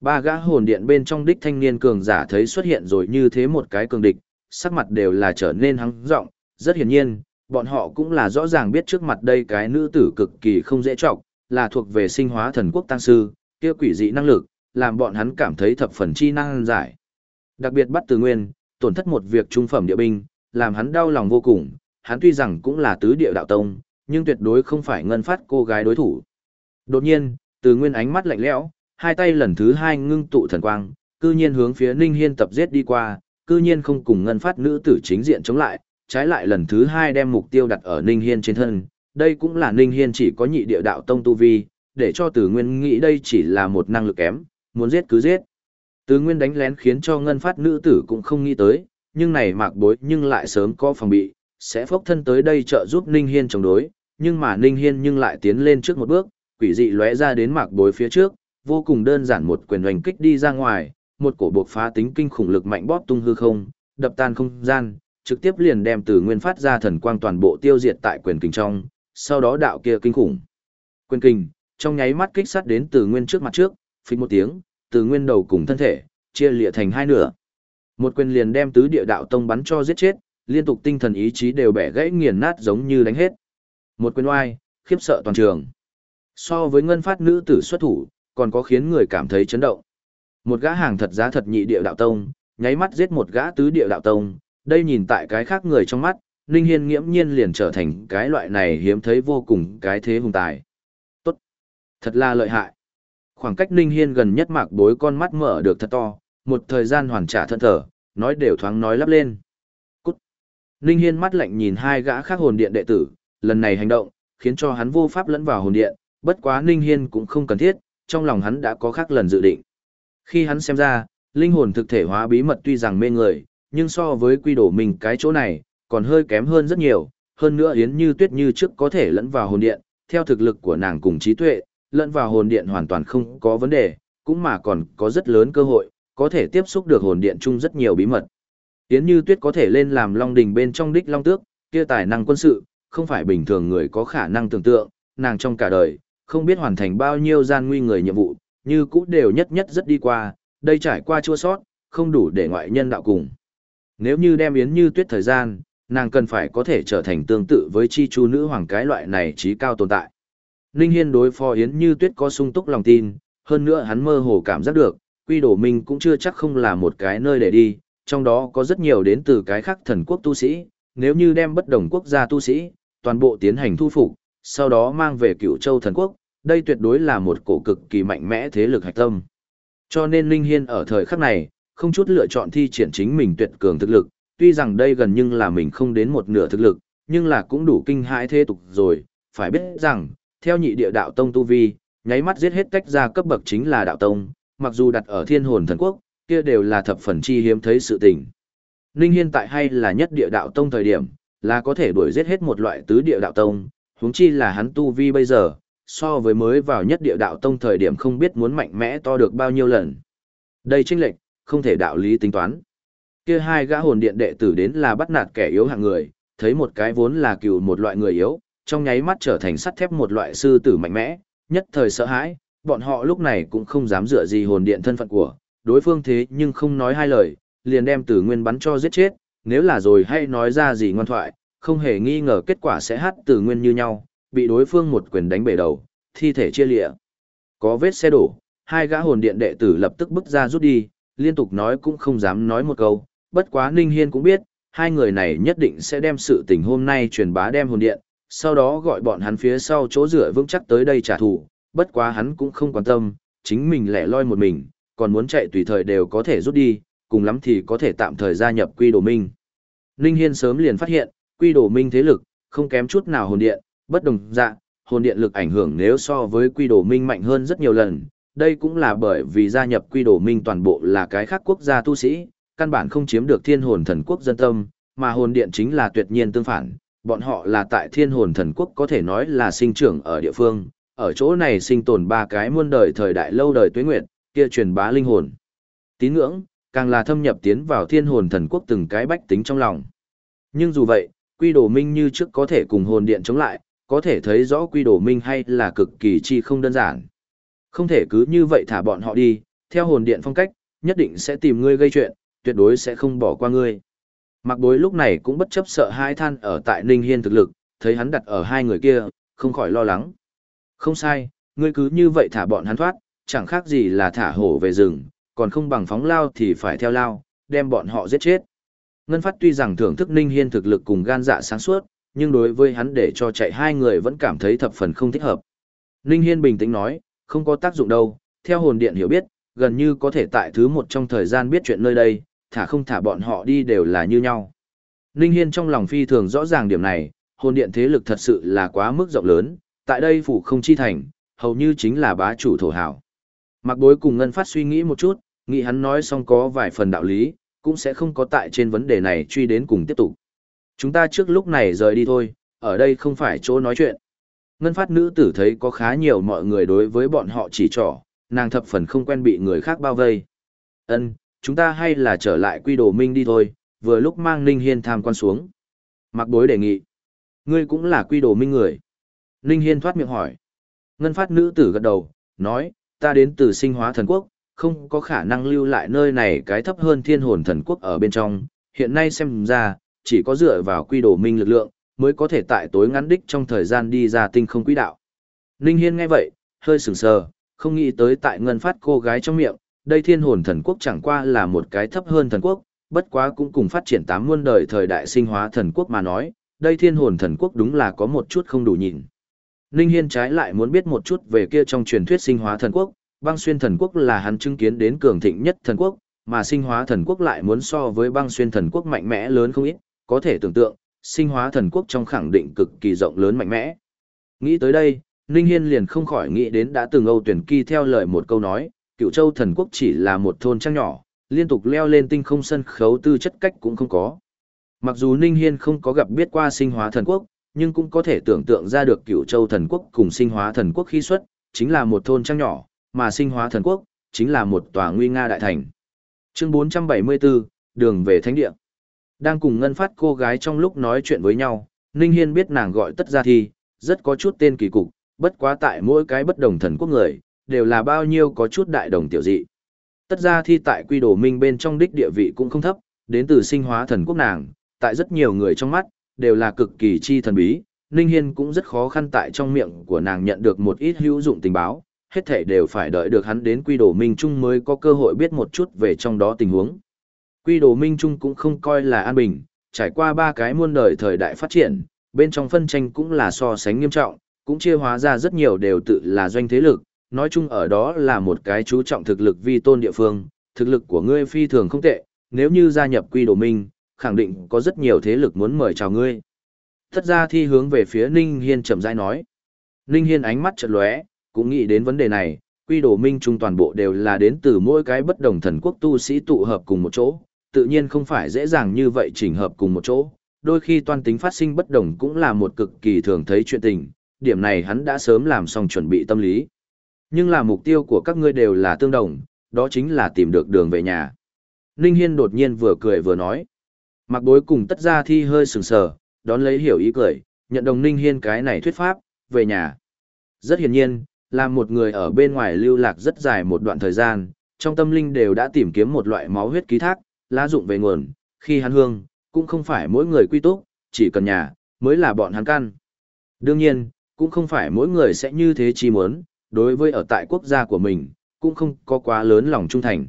Ba gã hồn điện bên trong đích thanh niên cường giả thấy xuất hiện rồi như thế một cái cường địch, sắc mặt đều là trở nên hắng rộng, rất hiển nhiên, bọn họ cũng là rõ ràng biết trước mặt đây cái nữ tử cực kỳ không dễ trọng, là thuộc về sinh hóa thần quốc tăng sư, kia quỷ dị năng lực, làm bọn hắn cảm thấy thập phần chi năng giải. Đặc biệt bắt từ nguyên, tổn thất một việc trung phẩm địa binh, làm hắn đau lòng vô cùng, hắn tuy rằng cũng là tứ địa đạo tông, nhưng tuyệt đối không phải ngân phát cô gái đối thủ. Đột nhiên, từ nguyên ánh mắt lạnh lẽo, hai tay lần thứ hai ngưng tụ thần quang, cư nhiên hướng phía Ninh Hiên tập giết đi qua, cư nhiên không cùng ngân phát nữ tử chính diện chống lại, trái lại lần thứ hai đem mục tiêu đặt ở Ninh Hiên trên thân. Đây cũng là Ninh Hiên chỉ có nhị địa đạo tông tu vi, để cho Từ Nguyên nghĩ đây chỉ là một năng lực kém, muốn giết cứ giết. Tứ Nguyên đánh lén khiến cho ngân phát nữ tử cũng không nghĩ tới, nhưng này mạc bối nhưng lại sớm có phòng bị, sẽ phốc thân tới đây trợ giúp Ninh Hiên chống đối, nhưng mà Ninh Hiên nhưng lại tiến lên trước một bước, quỷ dị lóe ra đến mạc bối phía trước, vô cùng đơn giản một quyền hoành kích đi ra ngoài, một cổ buộc phá tính kinh khủng lực mạnh bóp tung hư không, đập tan không gian, trực tiếp liền đem từ nguyên phát ra thần quang toàn bộ tiêu diệt tại quyền kình trong, sau đó đạo kia kinh khủng. Quyền kình, trong nháy mắt kích sát đến từ nguyên trước mặt trước, phình một tiếng, từ nguyên đầu cùng thân thể, chia lịa thành hai nửa. Một quyền liền đem tứ địa đạo tông bắn cho giết chết, liên tục tinh thần ý chí đều bẻ gãy nghiền nát giống như đánh hết. Một quyền oai, khiếp sợ toàn trường. So với ngân phát nữ tử xuất thủ, còn có khiến người cảm thấy chấn động. Một gã hàng thật giá thật nhị địa đạo tông, nháy mắt giết một gã tứ địa đạo tông, đây nhìn tại cái khác người trong mắt, Ninh Hiên nghiễm nhiên liền trở thành cái loại này hiếm thấy vô cùng cái thế hùng tài. Tốt! Thật là lợi hại! Khoảng cách Ninh Hiên gần nhất mạc bối con mắt mở được thật to, một thời gian hoàn trả thân thở, nói đều thoáng nói lắp lên. Cút! Ninh Hiên mắt lạnh nhìn hai gã khác hồn điện đệ tử, lần này hành động, khiến cho hắn vô pháp lẫn vào hồn điện, bất quá Ninh Hiên cũng không cần thiết, trong lòng hắn đã có khác lần dự định. Khi hắn xem ra, linh hồn thực thể hóa bí mật tuy rằng mê người, nhưng so với quy đổ mình cái chỗ này, còn hơi kém hơn rất nhiều, hơn nữa Yến Như Tuyết như trước có thể lẫn vào hồn điện, theo thực lực của nàng cùng trí tuệ, lẫn vào hồn điện hoàn toàn không có vấn đề, cũng mà còn có rất lớn cơ hội, có thể tiếp xúc được hồn điện chung rất nhiều bí mật. Yến Như Tuyết có thể lên làm Long Đình bên trong đích Long Tước, kia tài năng quân sự, không phải bình thường người có khả năng tưởng tượng, nàng trong cả đời, không biết hoàn thành bao nhiêu gian nguy người nhiệm vụ, như cũ đều nhất nhất rất đi qua, đây trải qua chua sót, không đủ để ngoại nhân đạo cùng. Nếu như đem Yến Như Tuyết thời gian, nàng cần phải có thể trở thành tương tự với chi chu nữ hoàng cái loại này trí cao tồn tại. Ninh Hiên đối phó Yến Như Tuyết có sung túc lòng tin, hơn nữa hắn mơ hồ cảm giác được, quy đồ minh cũng chưa chắc không là một cái nơi để đi, trong đó có rất nhiều đến từ cái khác thần quốc tu sĩ, nếu như đem bất đồng quốc gia tu sĩ, toàn bộ tiến hành thu phục, sau đó mang về cựu châu thần quốc, đây tuyệt đối là một cổ cực kỳ mạnh mẽ thế lực hạch tâm. Cho nên Linh Hiên ở thời khắc này, không chút lựa chọn thi triển chính mình tuyệt cường thực lực, tuy rằng đây gần nhưng là mình không đến một nửa thực lực, nhưng là cũng đủ kinh hãi thế tục rồi, phải biết rằng, theo nhị địa đạo tông tu vi, nháy mắt giết hết cách ra cấp bậc chính là đạo tông, mặc dù đặt ở thiên hồn thần quốc, kia đều là thập phần chi hiếm thấy sự tình. Ninh Hiên tại hay là nhất địa đạo tông thời điểm, là có thể đuổi giết hết một loại tứ địa đạo tông, huống chi là hắn tu vi bây giờ, so với mới vào nhất địa đạo tông thời điểm không biết muốn mạnh mẽ to được bao nhiêu lần. Đây chênh lệch, không thể đạo lý tính toán. Kia hai gã hồn điện đệ tử đến là bắt nạt kẻ yếu hạng người, thấy một cái vốn là cừu một loại người yếu, trong nháy mắt trở thành sắt thép một loại sư tử mạnh mẽ, nhất thời sợ hãi, bọn họ lúc này cũng không dám dựa gì hồn điện thân phận của, đối phương thế nhưng không nói hai lời, liền đem tử nguyên bắn cho giết chết, nếu là rồi hay nói ra gì ngoan thoại, không hề nghi ngờ kết quả sẽ hát tử nguyên như nhau, bị đối phương một quyền đánh bể đầu, thi thể chia lịa. Có vết xe đổ, hai gã hồn điện đệ tử lập tức bước ra rút đi, liên tục nói cũng không dám nói một câu, bất quá Ninh Hiên cũng biết, hai người này nhất định sẽ đem sự tình hôm nay truyền bá đem hồn điện, sau đó gọi bọn hắn phía sau chỗ rửa vững chắc tới đây trả thù, bất quá hắn cũng không quan tâm, chính mình lẻ loi một mình, còn muốn chạy tùy thời đều có thể rút đi, cùng lắm thì có thể tạm thời gia nhập quy đồ minh. Ninh Hiên sớm liền phát hiện, quy đồ minh thế lực, không kém chút nào hồn điện, bất đồng dạng, hồn điện lực ảnh hưởng nếu so với quy đồ minh mạnh hơn rất nhiều lần. Đây cũng là bởi vì gia nhập quy đồ minh toàn bộ là cái khác quốc gia tu sĩ, căn bản không chiếm được thiên hồn thần quốc dân tâm, mà hồn điện chính là tuyệt nhiên tương phản. Bọn họ là tại thiên hồn thần quốc có thể nói là sinh trưởng ở địa phương, ở chỗ này sinh tồn ba cái muôn đời thời đại lâu đời tuế nguyệt, kia truyền bá linh hồn. Tín ngưỡng, càng là thâm nhập tiến vào thiên hồn thần quốc từng cái bách tính trong lòng. Nhưng dù vậy, quy đồ minh như trước có thể cùng hồn điện chống lại, có thể thấy rõ quy đồ minh hay là cực kỳ chi không đơn giản. Không thể cứ như vậy thả bọn họ đi, theo hồn điện phong cách, nhất định sẽ tìm ngươi gây chuyện, tuyệt đối sẽ không bỏ qua ngươi. Mặc bối lúc này cũng bất chấp sợ hai than ở tại Ninh Hiên thực lực, thấy hắn đặt ở hai người kia, không khỏi lo lắng. Không sai, ngươi cứ như vậy thả bọn hắn thoát, chẳng khác gì là thả hổ về rừng, còn không bằng phóng lao thì phải theo lao, đem bọn họ giết chết. Ngân Phát tuy rằng thưởng thức Ninh Hiên thực lực cùng gan dạ sáng suốt, nhưng đối với hắn để cho chạy hai người vẫn cảm thấy thập phần không thích hợp. Ninh Hiên bình tĩnh nói, không có tác dụng đâu, theo hồn điện hiểu biết, gần như có thể tại thứ một trong thời gian biết chuyện nơi đây, thả không thả bọn họ đi đều là như nhau. Ninh Hiên trong lòng phi thường rõ ràng điểm này, hồn điện thế lực thật sự là quá mức rộng lớn, tại đây phủ không chi thành, hầu như chính là bá chủ thổ hảo. Mặc bối cùng Ngân Phát suy nghĩ một chút, nghĩ hắn nói xong có vài phần đạo lý, cũng sẽ không có tại trên vấn đề này truy đến cùng tiếp tục. Chúng ta trước lúc này rời đi thôi, ở đây không phải chỗ nói chuyện. Ngân Phát nữ tử thấy có khá nhiều mọi người đối với bọn họ chỉ trỏ, nàng thập phần không quen bị người khác bao vây. Ân, chúng ta hay là trở lại quy đồ minh đi thôi, vừa lúc mang Ninh Hiên tham quan xuống. Mặc bối đề nghị. Ngươi cũng là quy đồ minh người. Ninh Hiên thoát miệng hỏi. Ngân phát nữ tử gật đầu, nói, ta đến từ sinh hóa thần quốc, không có khả năng lưu lại nơi này cái thấp hơn thiên hồn thần quốc ở bên trong. Hiện nay xem ra, chỉ có dựa vào quy đồ minh lực lượng, mới có thể tại tối ngắn đích trong thời gian đi ra tinh không quỹ đạo. Ninh Hiên nghe vậy, hơi sừng sờ, không nghĩ tới tại ngân phát cô gái trong miệng, đây thiên hồn thần quốc chẳng qua là một cái thấp hơn thần quốc, bất quá cũng cùng phát triển tám muôn đời thời đại sinh hóa thần quốc mà nói, đây thiên hồn thần quốc đúng là có một chút không đủ nhìn. Ninh Hiên trái lại muốn biết một chút về kia trong truyền thuyết sinh hóa thần quốc, băng xuyên thần quốc là hắn chứng kiến đến cường thịnh nhất thần quốc, mà sinh hóa thần quốc lại muốn so với băng xuyên thần quốc mạnh mẽ lớn không ít, có thể tưởng tượng, sinh hóa thần quốc trong khẳng định cực kỳ rộng lớn mạnh mẽ. Nghĩ tới đây, Ninh Hiên liền không khỏi nghĩ đến đã từng Âu tuyển kỳ theo lời một câu nói, cựu châu thần quốc chỉ là một thôn trang nhỏ, liên tục leo lên tinh không sân khấu tư chất cách cũng không có. Mặc dù Ninh Hiên không có gặp biết qua sinh hóa thần quốc, nhưng cũng có thể tưởng tượng ra được cựu châu thần quốc cùng sinh hóa thần quốc khi xuất, chính là một thôn trang nhỏ, mà sinh hóa thần quốc, chính là một tòa nguy nga đại thành. Chương 474, đường về thánh địa. Đang cùng ngân phát cô gái trong lúc nói chuyện với nhau, Ninh Hiên biết nàng gọi tất gia thi, rất có chút tên kỳ cục, bất quá tại mỗi cái bất đồng thần quốc người, đều là bao nhiêu có chút đại đồng tiểu dị. Tất ra thi tại quy đồ minh bên trong đích địa vị cũng không thấp, đến từ sinh hóa thần quốc nàng, tại rất nhiều người trong mắt, đều là cực kỳ chi thần bí, Ninh Hiên cũng rất khó khăn tại trong miệng của nàng nhận được một ít hữu dụng tình báo, hết thảy đều phải đợi được hắn đến quy đồ minh trung mới có cơ hội biết một chút về trong đó tình huống. Quy đồ minh trung cũng không coi là an bình, trải qua ba cái muôn đời thời đại phát triển, bên trong phân tranh cũng là so sánh nghiêm trọng, cũng chia hóa ra rất nhiều đều tự là doanh thế lực, nói chung ở đó là một cái chú trọng thực lực vi tôn địa phương, thực lực của ngươi phi thường không tệ, nếu như gia nhập quy đồ minh, khẳng định có rất nhiều thế lực muốn mời chào ngươi. Thất ra thi hướng về phía Ninh Hiên chậm rãi nói. Ninh Hiên ánh mắt chợt lóe, cũng nghĩ đến vấn đề này, quy đồ minh trung toàn bộ đều là đến từ mỗi cái bất đồng thần quốc tu sĩ tụ hợp cùng một chỗ, tự nhiên không phải dễ dàng như vậy chỉnh hợp cùng một chỗ, đôi khi toan tính phát sinh bất đồng cũng là một cực kỳ thường thấy chuyện tình, điểm này hắn đã sớm làm xong chuẩn bị tâm lý. Nhưng là mục tiêu của các ngươi đều là tương đồng, đó chính là tìm được đường về nhà. Ninh Hiên đột nhiên vừa cười vừa nói. Mặc bối cùng tất ra thi hơi sừng sờ, đón lấy hiểu ý cười, nhận đồng Ninh Hiên cái này thuyết pháp, về nhà. Rất hiển nhiên, là một người ở bên ngoài lưu lạc rất dài một đoạn thời gian, trong tâm linh đều đã tìm kiếm một loại máu huyết ký thác, lá dụng về nguồn, khi hắn hương, cũng không phải mỗi người quy túc, chỉ cần nhà, mới là bọn hắn căn. Đương nhiên, cũng không phải mỗi người sẽ như thế chi muốn, đối với ở tại quốc gia của mình, cũng không có quá lớn lòng trung thành.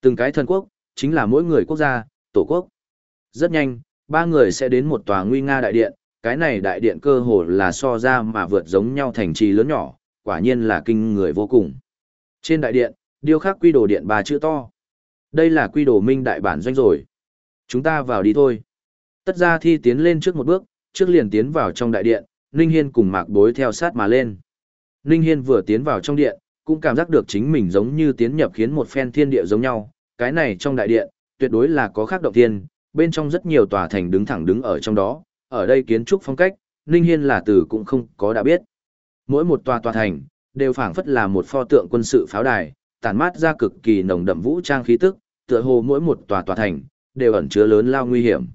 Từng cái thần quốc, chính là mỗi người quốc gia, tổ quốc. Rất nhanh, ba người sẽ đến một tòa nguy nga đại điện, cái này đại điện cơ hồ là so ra mà vượt giống nhau thành trì lớn nhỏ, quả nhiên là kinh người vô cùng. Trên đại điện, điêu khắc quy đồ điện ba chữ to. Đây là quy đồ minh đại bản doanh rồi. Chúng ta vào đi thôi. Tất ra thi tiến lên trước một bước, trước liền tiến vào trong đại điện, Ninh Hiên cùng mạc bối theo sát mà lên. Ninh Hiên vừa tiến vào trong điện, cũng cảm giác được chính mình giống như tiến nhập khiến một phen thiên địa giống nhau. Cái này trong đại điện, tuyệt đối là có khác động thiên, bên trong rất nhiều tòa thành đứng thẳng đứng ở trong đó. Ở đây kiến trúc phong cách, Ninh Hiên là từ cũng không có đã biết. Mỗi một tòa tòa thành, đều phảng phất là một pho tượng quân sự pháo đài, tản mát ra cực kỳ nồng đậm vũ trang khí tức, tựa hồ mỗi một tòa tòa thành, đều ẩn chứa lớn lao nguy hiểm.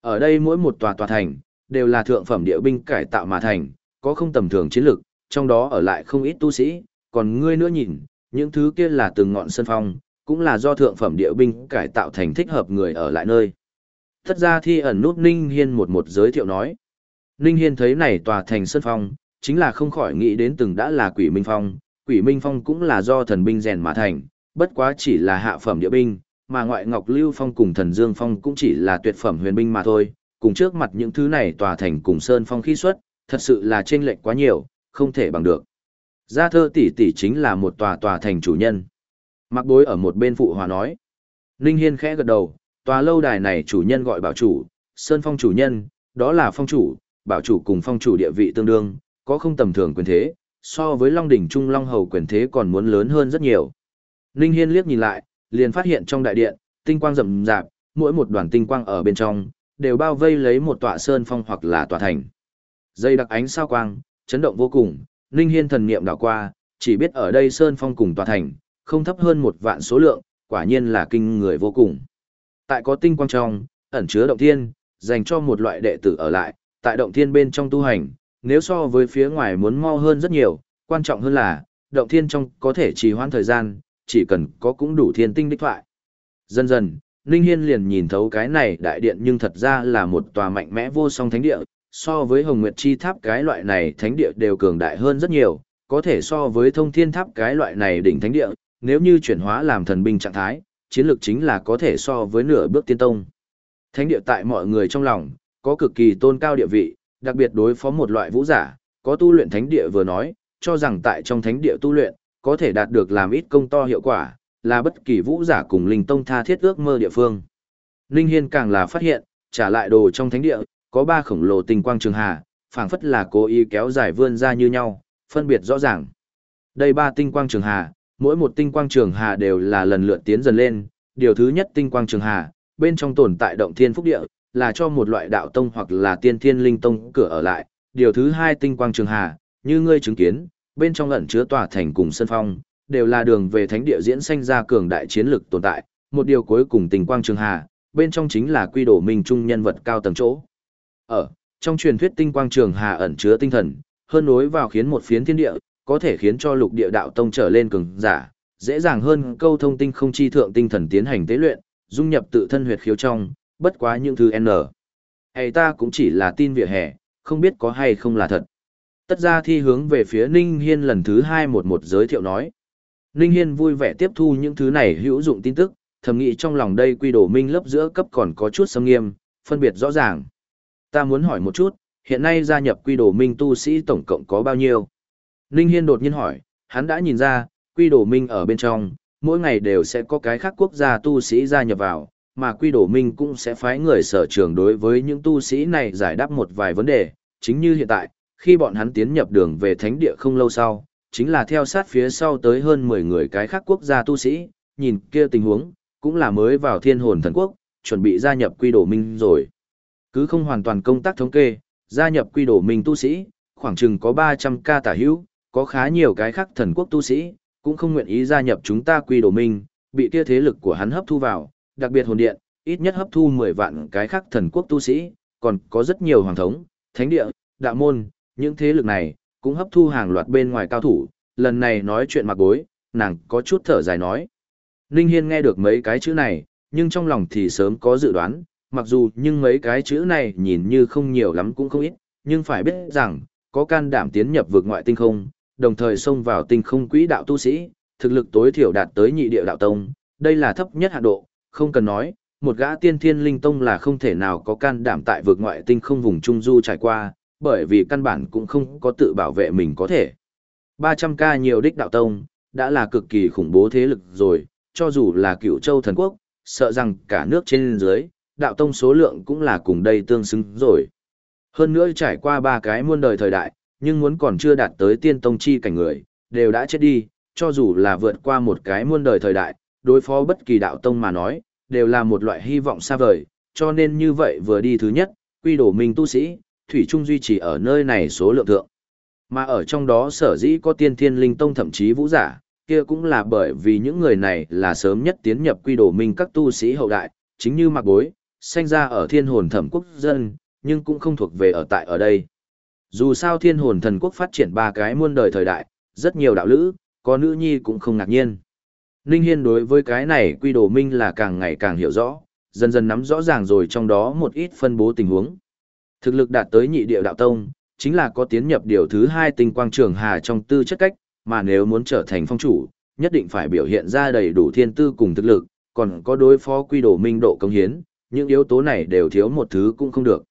Ở đây mỗi một tòa tòa thành, đều là thượng phẩm địa binh cải tạo mà thành, có không tầm thường chiến lực, trong đó ở lại không ít tu sĩ, còn ngươi nữa nhìn, những thứ kia là từng ngọn sân phong, cũng là do thượng phẩm địa binh cải tạo thành thích hợp người ở lại nơi. Thất ra thi ẩn nút Ninh Hiên một một giới thiệu nói. Ninh Hiên thấy này tòa thành sân phong, chính là không khỏi nghĩ đến từng đã là quỷ minh phong, quỷ minh phong cũng là do thần binh rèn mà thành, bất quá chỉ là hạ phẩm địa binh, mà ngoại ngọc lưu phong cùng thần dương phong cũng chỉ là tuyệt phẩm huyền binh mà thôi, cùng trước mặt những thứ này tòa thành cùng sơn phong khí xuất, thật sự là chênh lệch quá nhiều, không thể bằng được. Gia thơ tỷ tỷ chính là một tòa tòa thành chủ nhân. Mặc bối ở một bên phụ hòa nói. Ninh Hiên khẽ gật đầu, tòa lâu đài này chủ nhân gọi bảo chủ, sơn phong chủ nhân, đó là phong chủ, bảo chủ cùng phong chủ địa vị tương đương, có không tầm thường quyền thế, so với Long đỉnh Trung Long hầu quyền thế còn muốn lớn hơn rất nhiều. Ninh Hiên liếc nhìn lại, liền phát hiện trong đại điện, tinh quang rậm rạp, mỗi một đoàn tinh quang ở bên trong, đều bao vây lấy một tòa sơn phong hoặc là tòa thành. Dây đặc ánh sao quang, chấn động vô cùng, Ninh Hiên thần niệm đảo qua, chỉ biết ở đây sơn phong cùng tòa thành, không thấp hơn một vạn số lượng, quả nhiên là kinh người vô cùng. Tại có tinh quang trong, ẩn chứa động thiên, dành cho một loại đệ tử ở lại, tại động thiên bên trong tu hành, nếu so với phía ngoài muốn mau hơn rất nhiều, quan trọng hơn là, động thiên trong có thể trì hoãn thời gian, chỉ cần có cũng đủ thiên tinh đích thoại. Dần dần, Ninh Hiên liền nhìn thấu cái này đại điện nhưng thật ra là một tòa mạnh mẽ vô song thánh địa, so với Hồng Nguyệt Chi Tháp cái loại này thánh địa đều cường đại hơn rất nhiều, có thể so với Thông Thiên Tháp cái loại này đỉnh thánh địa, nếu như chuyển hóa làm thần binh trạng thái, chiến lược chính là có thể so với nửa bước tiên tông. Thánh địa tại mọi người trong lòng, có cực kỳ tôn cao địa vị, đặc biệt đối phó một loại vũ giả, có tu luyện thánh địa vừa nói, cho rằng tại trong thánh địa tu luyện, có thể đạt được làm ít công to hiệu quả, là bất kỳ vũ giả cùng linh tông tha thiết ước mơ địa phương. Linh Hiên càng là phát hiện, trả lại đồ trong thánh địa, có ba khổng lồ tinh quang trường hà, phảng phất là cố ý kéo dài vươn ra như nhau, phân biệt rõ ràng. Đây ba tinh quang trường hà, mỗi một tinh quang trường hà đều là lần lượt tiến dần lên, điều thứ nhất tinh quang trường hà, bên trong tồn tại động thiên phúc địa, là cho một loại đạo tông hoặc là tiên thiên linh tông cửa ở lại, điều thứ hai tinh quang trường hà, như ngươi chứng kiến, bên trong ẩn chứa tòa thành cùng sân phong, đều là đường về thánh địa diễn sanh ra cường đại chiến lực tồn tại, một điều cuối cùng tinh quang trường hà, bên trong chính là quy đổ minh trung nhân vật cao tầng chỗ. Ở, trong truyền thuyết tinh quang trường hà ẩn chứa tinh thần, hơn nối vào khiến một phiến thiên địa, có thể khiến cho lục địa đạo tông trở lên cường giả, dễ dàng hơn câu thông tinh không chi thượng tinh thần tiến hành tế luyện, dung nhập tự thân huyệt khiếu trong, bất quá những thứ N. Hay ta cũng chỉ là tin vỉa hè, không biết có hay không là thật. Tất ra thi hướng về phía Ninh Hiên lần thứ hai một một giới thiệu nói. Ninh Hiên vui vẻ tiếp thu những thứ này hữu dụng tin tức, thầm nghĩ trong lòng đây quy đồ minh lớp giữa cấp còn có chút sâm nghiêm, phân biệt rõ ràng. Ta muốn hỏi một chút, hiện nay gia nhập quy đồ minh tu sĩ tổng cộng có bao nhiêu? Ninh Hiên đột nhiên hỏi, hắn đã nhìn ra, quy đồ minh ở bên trong, mỗi ngày đều sẽ có cái khác quốc gia tu sĩ gia nhập vào, mà quy đồ minh cũng sẽ phái người sở trường đối với những tu sĩ này giải đáp một vài vấn đề, chính như hiện tại, khi bọn hắn tiến nhập đường về thánh địa không lâu sau, chính là theo sát phía sau tới hơn 10 người cái khác quốc gia tu sĩ, nhìn kia tình huống, cũng là mới vào thiên hồn thần quốc, chuẩn bị gia nhập quy đồ minh rồi. Cứ không hoàn toàn công tác thống kê, gia nhập quy đồ mình tu sĩ, khoảng chừng có 300 ca tả hữu, có khá nhiều cái khác thần quốc tu sĩ, cũng không nguyện ý gia nhập chúng ta quy đồ mình, bị kia thế lực của hắn hấp thu vào, đặc biệt hồn điện, ít nhất hấp thu 10 vạn cái khác thần quốc tu sĩ, còn có rất nhiều hoàng thống, thánh địa, đạo môn, những thế lực này, cũng hấp thu hàng loạt bên ngoài cao thủ, lần này nói chuyện mặc bối, nàng có chút thở dài nói. Ninh Hiên nghe được mấy cái chữ này, nhưng trong lòng thì sớm có dự đoán, mặc dù nhưng mấy cái chữ này nhìn như không nhiều lắm cũng không ít, nhưng phải biết rằng, có can đảm tiến nhập vực ngoại tinh không, đồng thời xông vào tinh không quỹ đạo tu sĩ, thực lực tối thiểu đạt tới nhị địa đạo tông, đây là thấp nhất hạn độ, không cần nói, một gã tiên thiên linh tông là không thể nào có can đảm tại vực ngoại tinh không vùng trung du trải qua, bởi vì căn bản cũng không có tự bảo vệ mình có thể. 300 ca nhiều đích đạo tông, đã là cực kỳ khủng bố thế lực rồi, cho dù là cựu châu thần quốc, sợ rằng cả nước trên dưới, đạo tông số lượng cũng là cùng đây tương xứng rồi. Hơn nữa trải qua ba cái muôn đời thời đại, nhưng muốn còn chưa đạt tới tiên tông chi cảnh người, đều đã chết đi, cho dù là vượt qua một cái muôn đời thời đại, đối phó bất kỳ đạo tông mà nói, đều là một loại hy vọng xa vời, cho nên như vậy vừa đi thứ nhất, quy đổ minh tu sĩ, thủy trung duy trì ở nơi này số lượng thượng. Mà ở trong đó sở dĩ có tiên thiên linh tông thậm chí vũ giả, kia cũng là bởi vì những người này là sớm nhất tiến nhập quy đổ minh các tu sĩ hậu đại, chính như mặc bối, sinh ra ở thiên hồn thẩm quốc dân, nhưng cũng không thuộc về ở tại ở đây. Dù sao thiên hồn thần quốc phát triển ba cái muôn đời thời đại, rất nhiều đạo lữ, có nữ nhi cũng không ngạc nhiên. Ninh Hiên đối với cái này quy đồ minh là càng ngày càng hiểu rõ, dần dần nắm rõ ràng rồi trong đó một ít phân bố tình huống. Thực lực đạt tới nhị địa đạo tông, chính là có tiến nhập điều thứ hai tinh quang trường hà trong tư chất cách, mà nếu muốn trở thành phong chủ, nhất định phải biểu hiện ra đầy đủ thiên tư cùng thực lực, còn có đối phó quy đồ minh độ công hiến, những yếu tố này đều thiếu một thứ cũng không được.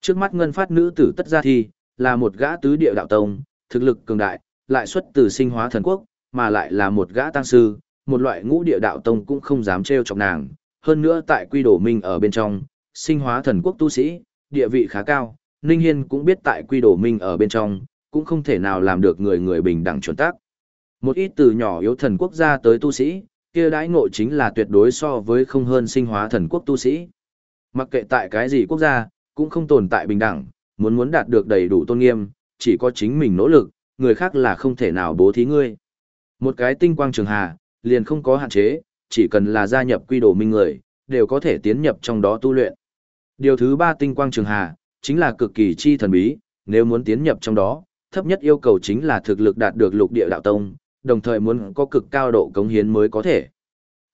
Trước mắt ngân phát nữ tử tất gia thi, là một gã tứ địa đạo tông, thực lực cường đại, lại xuất từ sinh hóa thần quốc, mà lại là một gã tăng sư, một loại ngũ địa đạo tông cũng không dám trêu chọc nàng. Hơn nữa tại quy đồ minh ở bên trong, sinh hóa thần quốc tu sĩ, địa vị khá cao, Ninh Hiên cũng biết tại quy đồ minh ở bên trong, cũng không thể nào làm được người người bình đẳng chuẩn tác. Một ít từ nhỏ yếu thần quốc gia tới tu sĩ, kia đãi ngộ chính là tuyệt đối so với không hơn sinh hóa thần quốc tu sĩ. Mặc kệ tại cái gì quốc gia, cũng không tồn tại bình đẳng, muốn muốn đạt được đầy đủ tôn nghiêm, chỉ có chính mình nỗ lực, người khác là không thể nào bố thí ngươi. Một cái tinh quang trường hà, liền không có hạn chế, chỉ cần là gia nhập quy đồ minh người, đều có thể tiến nhập trong đó tu luyện. Điều thứ ba tinh quang trường hà, chính là cực kỳ chi thần bí, nếu muốn tiến nhập trong đó, thấp nhất yêu cầu chính là thực lực đạt được lục địa đạo tông, đồng thời muốn có cực cao độ cống hiến mới có thể.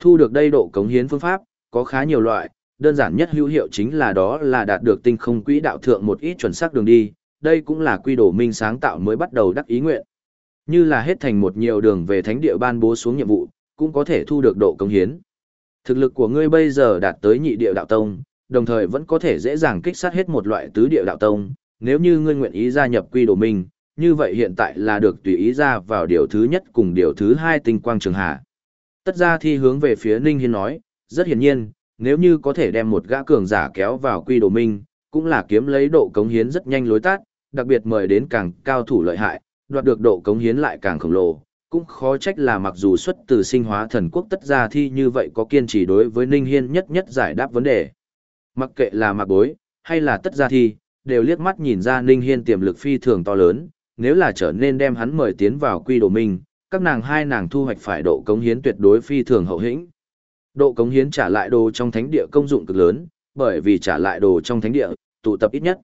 Thu được đây độ cống hiến phương pháp, có khá nhiều loại, đơn giản nhất hữu hiệu chính là đó là đạt được tinh không quỹ đạo thượng một ít chuẩn xác đường đi, đây cũng là quy đồ minh sáng tạo mới bắt đầu đắc ý nguyện. Như là hết thành một nhiều đường về thánh địa ban bố xuống nhiệm vụ, cũng có thể thu được độ cống hiến. Thực lực của ngươi bây giờ đạt tới nhị địa đạo tông, đồng thời vẫn có thể dễ dàng kích sát hết một loại tứ địa đạo tông, nếu như ngươi nguyện ý gia nhập quy đồ minh, như vậy hiện tại là được tùy ý ra vào điều thứ nhất cùng điều thứ hai tinh quang trường hạ. Tất ra thi hướng về phía Ninh Hiên nói, rất hiển nhiên, nếu như có thể đem một gã cường giả kéo vào quy đồ minh, cũng là kiếm lấy độ cống hiến rất nhanh lối tát, đặc biệt mời đến càng cao thủ lợi hại, đoạt được độ cống hiến lại càng khổng lồ. Cũng khó trách là mặc dù xuất từ sinh hóa thần quốc tất ra thi như vậy có kiên trì đối với Ninh Hiên nhất nhất giải đáp vấn đề. Mặc kệ là mặc bối, hay là tất ra thi, đều liếc mắt nhìn ra Ninh Hiên tiềm lực phi thường to lớn, nếu là trở nên đem hắn mời tiến vào quy đồ minh, các nàng hai nàng thu hoạch phải độ cống hiến tuyệt đối phi thường hậu hĩnh. Độ cống hiến trả lại đồ trong thánh địa công dụng cực lớn, bởi vì trả lại đồ trong thánh địa, tụ tập ít nhất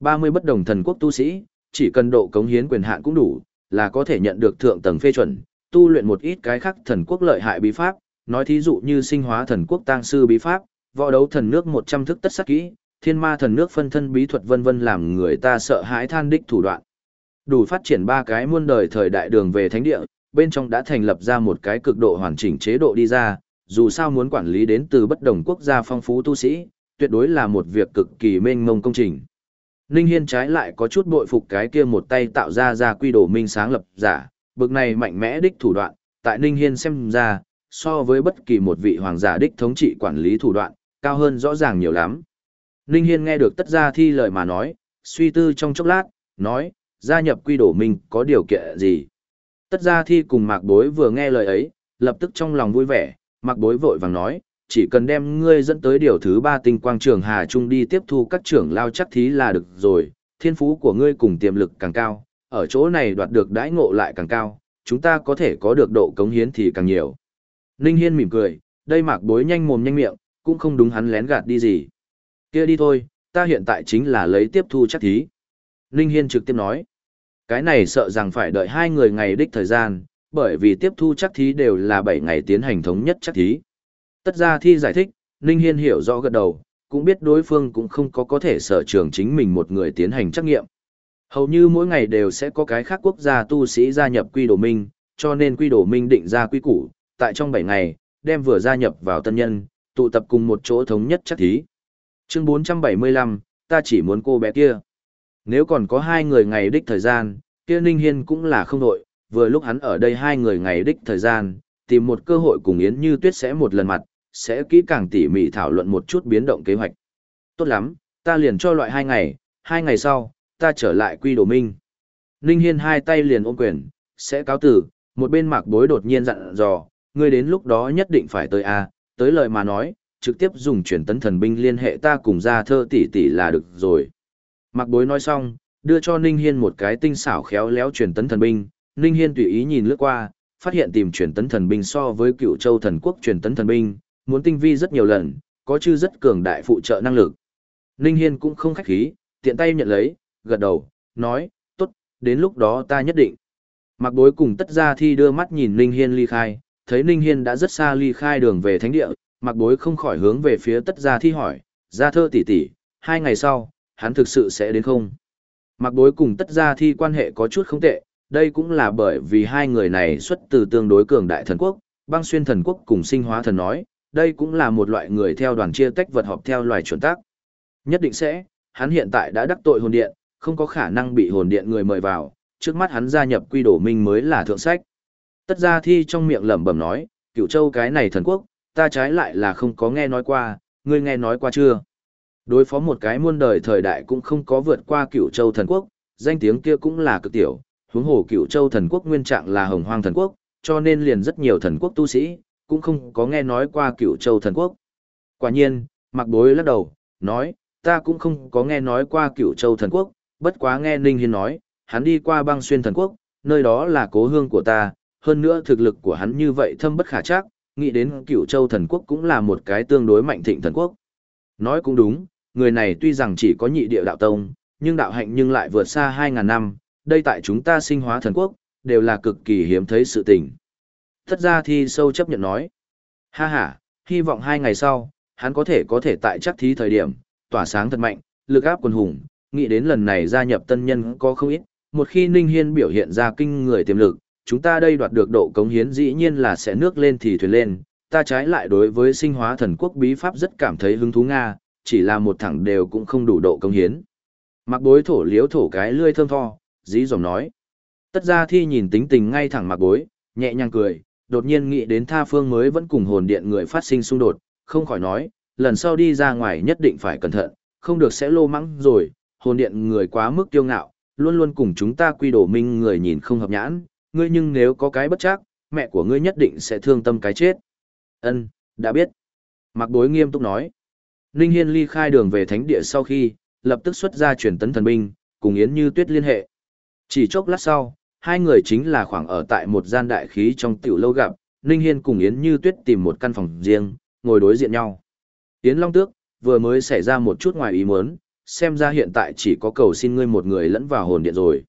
30 bất đồng thần quốc tu sĩ, chỉ cần độ cống hiến quyền hạn cũng đủ, là có thể nhận được thượng tầng phê chuẩn, tu luyện một ít cái khác thần quốc lợi hại bí pháp, nói thí dụ như sinh hóa thần quốc tang sư bí pháp, võ đấu thần nước 100 thức tất sắc kỹ, thiên ma thần nước phân thân bí thuật vân vân làm người ta sợ hãi than đích thủ đoạn. Đủ phát triển ba cái muôn đời thời đại đường về thánh địa, bên trong đã thành lập ra một cái cực độ hoàn chỉnh chế độ đi ra, dù sao muốn quản lý đến từ bất đồng quốc gia phong phú tu sĩ, tuyệt đối là một việc cực kỳ mênh mông công trình. Ninh Hiên trái lại có chút bội phục cái kia một tay tạo ra ra quy đồ minh sáng lập giả, bực này mạnh mẽ đích thủ đoạn, tại Ninh Hiên xem ra, so với bất kỳ một vị hoàng giả đích thống trị quản lý thủ đoạn, cao hơn rõ ràng nhiều lắm. Ninh Hiên nghe được tất gia thi lời mà nói, suy tư trong chốc lát, nói, gia nhập quy đổ minh có điều kiện gì. Tất gia thi cùng mạc bối vừa nghe lời ấy, lập tức trong lòng vui vẻ, mạc bối vội vàng nói, chỉ cần đem ngươi dẫn tới điều thứ ba tinh quang trường Hà Trung đi tiếp thu các trưởng lao chắc thí là được rồi, thiên phú của ngươi cùng tiềm lực càng cao, ở chỗ này đoạt được đãi ngộ lại càng cao, chúng ta có thể có được độ cống hiến thì càng nhiều. Ninh Hiên mỉm cười, đây mạc bối nhanh mồm nhanh miệng, cũng không đúng hắn lén gạt đi gì. kia đi thôi, ta hiện tại chính là lấy tiếp thu chắc thí. Ninh Hiên trực tiếp nói, cái này sợ rằng phải đợi hai người ngày đích thời gian, bởi vì tiếp thu chắc thí đều là 7 ngày tiến hành thống nhất chắc thí. Tất ra thi giải thích, Ninh Hiên hiểu rõ gật đầu, cũng biết đối phương cũng không có có thể sở trường chính mình một người tiến hành trắc nghiệm. Hầu như mỗi ngày đều sẽ có cái khác quốc gia tu sĩ gia nhập quy đồ minh, cho nên quy đồ minh định ra quy củ, tại trong 7 ngày, đem vừa gia nhập vào tân nhân, tụ tập cùng một chỗ thống nhất chắc thí. Chương 475, ta chỉ muốn cô bé kia. Nếu còn có hai người ngày đích thời gian, kia Ninh Hiên cũng là không đội, vừa lúc hắn ở đây hai người ngày đích thời gian, tìm một cơ hội cùng Yến Như Tuyết sẽ một lần mặt, sẽ kỹ càng tỉ mỉ thảo luận một chút biến động kế hoạch. Tốt lắm, ta liền cho loại hai ngày, hai ngày sau, ta trở lại quy đồ minh. Ninh Hiên hai tay liền ôm quyền, sẽ cáo tử, một bên mạc bối đột nhiên dặn dò, ngươi đến lúc đó nhất định phải tới A, tới lời mà nói, trực tiếp dùng truyền tấn thần binh liên hệ ta cùng ra thơ tỷ tỷ là được rồi. Mạc bối nói xong, đưa cho Ninh Hiên một cái tinh xảo khéo léo truyền tấn thần binh, Ninh Hiên tùy ý nhìn lướt qua, phát hiện tìm truyền tấn thần binh so với cựu châu thần quốc truyền tấn thần binh, muốn tinh vi rất nhiều lần, có chư rất cường đại phụ trợ năng lực. Ninh Hiên cũng không khách khí, tiện tay nhận lấy, gật đầu, nói, tốt, đến lúc đó ta nhất định. Mạc bối cùng tất ra thi đưa mắt nhìn Ninh Hiên ly khai, thấy Ninh Hiên đã rất xa ly khai đường về thánh địa, Mạc bối không khỏi hướng về phía tất ra thi hỏi, ra thơ tỷ tỷ, hai ngày sau, hắn thực sự sẽ đến không? mặc bối cùng tất ra thi quan hệ có chút không tệ, đây cũng là bởi vì hai người này xuất từ tương đối cường đại thần quốc, băng xuyên thần quốc cùng sinh hóa thần nói, đây cũng là một loại người theo đoàn chia tách vật họp theo loài chuẩn tác. Nhất định sẽ, hắn hiện tại đã đắc tội hồn điện, không có khả năng bị hồn điện người mời vào, trước mắt hắn gia nhập quy đổ minh mới là thượng sách. Tất ra thi trong miệng lẩm bẩm nói, cựu châu cái này thần quốc, ta trái lại là không có nghe nói qua, ngươi nghe nói qua chưa? Đối phó một cái muôn đời thời đại cũng không có vượt qua cửu châu thần quốc, danh tiếng kia cũng là cực tiểu, huống hồ cửu châu thần quốc nguyên trạng là hồng hoang thần quốc, cho nên liền rất nhiều thần quốc tu sĩ, cũng không có nghe nói qua cửu châu thần quốc. Quả nhiên, mặc bối lắc đầu, nói, ta cũng không có nghe nói qua cửu châu thần quốc, bất quá nghe Ninh Hiên nói, hắn đi qua băng xuyên thần quốc, nơi đó là cố hương của ta, hơn nữa thực lực của hắn như vậy thâm bất khả chắc, nghĩ đến cửu châu thần quốc cũng là một cái tương đối mạnh thịnh thần quốc. Nói cũng đúng, người này tuy rằng chỉ có nhị địa đạo tông, nhưng đạo hạnh nhưng lại vượt xa 2.000 năm, đây tại chúng ta sinh hóa thần quốc, đều là cực kỳ hiếm thấy sự tình. Thất ra thì sâu chấp nhận nói. Ha ha, hy vọng hai ngày sau, hắn có thể có thể tại chắc thí thời điểm, tỏa sáng thật mạnh, lực áp quần hùng, nghĩ đến lần này gia nhập tân nhân có không ít, một khi Ninh Hiên biểu hiện ra kinh người tiềm lực, chúng ta đây đoạt được độ cống hiến dĩ nhiên là sẽ nước lên thì thuyền lên, ta trái lại đối với sinh hóa thần quốc bí pháp rất cảm thấy hứng thú Nga, chỉ là một thẳng đều cũng không đủ độ công hiến. Mặc bối thổ liếu thổ cái lươi thơm tho, dí dòng nói. Tất ra thi nhìn tính tình ngay thẳng mặc bối, nhẹ nhàng cười, đột nhiên nghĩ đến tha phương mới vẫn cùng hồn điện người phát sinh xung đột, không khỏi nói, lần sau đi ra ngoài nhất định phải cẩn thận, không được sẽ lô mắng rồi, hồn điện người quá mức kiêu ngạo, luôn luôn cùng chúng ta quy đổ minh người nhìn không hợp nhãn, ngươi nhưng nếu có cái bất chắc, mẹ của ngươi nhất định sẽ thương tâm cái chết. Ân, đã biết. Mạc Bối nghiêm túc nói. Ninh Hiên ly khai đường về thánh địa sau khi, lập tức xuất ra truyền tấn thần binh, cùng Yến Như Tuyết liên hệ. Chỉ chốc lát sau, hai người chính là khoảng ở tại một gian đại khí trong tiểu lâu gặp, Ninh Hiên cùng Yến Như Tuyết tìm một căn phòng riêng, ngồi đối diện nhau. Yến Long Tước, vừa mới xảy ra một chút ngoài ý muốn, xem ra hiện tại chỉ có cầu xin ngươi một người lẫn vào hồn điện rồi.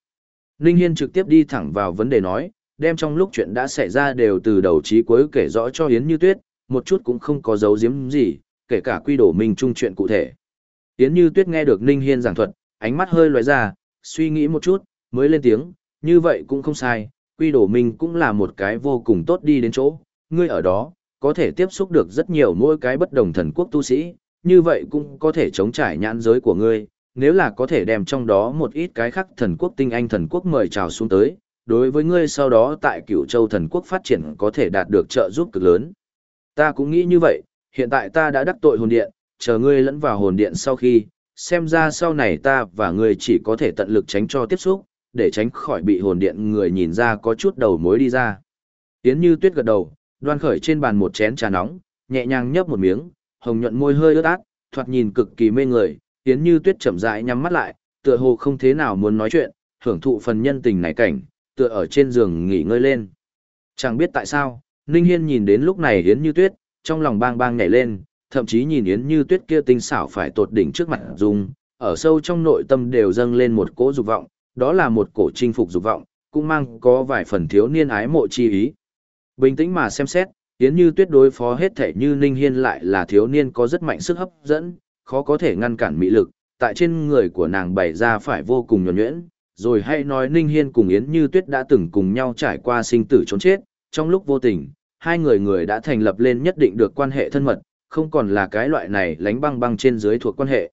Ninh Hiên trực tiếp đi thẳng vào vấn đề nói, đem trong lúc chuyện đã xảy ra đều từ đầu chí cuối kể rõ cho Yến Như Tuyết, một chút cũng không có giấu giếm gì, kể cả quy đổ mình chung chuyện cụ thể. Yến Như Tuyết nghe được Ninh Hiên giảng thuật, ánh mắt hơi lóe ra, suy nghĩ một chút, mới lên tiếng, như vậy cũng không sai, quy đổ minh cũng là một cái vô cùng tốt đi đến chỗ, ngươi ở đó, có thể tiếp xúc được rất nhiều mỗi cái bất đồng thần quốc tu sĩ, như vậy cũng có thể chống trải nhãn giới của ngươi, nếu là có thể đem trong đó một ít cái khác thần quốc tinh anh thần quốc mời chào xuống tới, đối với ngươi sau đó tại cựu châu thần quốc phát triển có thể đạt được trợ giúp cực lớn. Ta cũng nghĩ như vậy, hiện tại ta đã đắc tội hồn điện, chờ ngươi lẫn vào hồn điện sau khi, xem ra sau này ta và ngươi chỉ có thể tận lực tránh cho tiếp xúc, để tránh khỏi bị hồn điện người nhìn ra có chút đầu mối đi ra. Yến như tuyết gật đầu, đoan khởi trên bàn một chén trà nóng, nhẹ nhàng nhấp một miếng, hồng nhuận môi hơi ướt át, thoạt nhìn cực kỳ mê người, Yến như tuyết chậm rãi nhắm mắt lại, tựa hồ không thế nào muốn nói chuyện, hưởng thụ phần nhân tình này cảnh, tựa ở trên giường nghỉ ngơi lên. Chẳng biết tại sao, Ninh Hiên nhìn đến lúc này Yến Như Tuyết, trong lòng bang bang nhảy lên, thậm chí nhìn Yến Như Tuyết kia tinh xảo phải tột đỉnh trước mặt dùng, ở sâu trong nội tâm đều dâng lên một cỗ dục vọng, đó là một cổ chinh phục dục vọng, cũng mang có vài phần thiếu niên ái mộ chi ý. Bình tĩnh mà xem xét, Yến Như Tuyết đối phó hết thể như Ninh Hiên lại là thiếu niên có rất mạnh sức hấp dẫn, khó có thể ngăn cản mỹ lực, tại trên người của nàng bày ra phải vô cùng nhuần nhuyễn, rồi hãy nói Ninh Hiên cùng Yến Như Tuyết đã từng cùng nhau trải qua sinh tử trốn chết, trong lúc vô tình, hai người người đã thành lập lên nhất định được quan hệ thân mật, không còn là cái loại này lánh băng băng trên dưới thuộc quan hệ.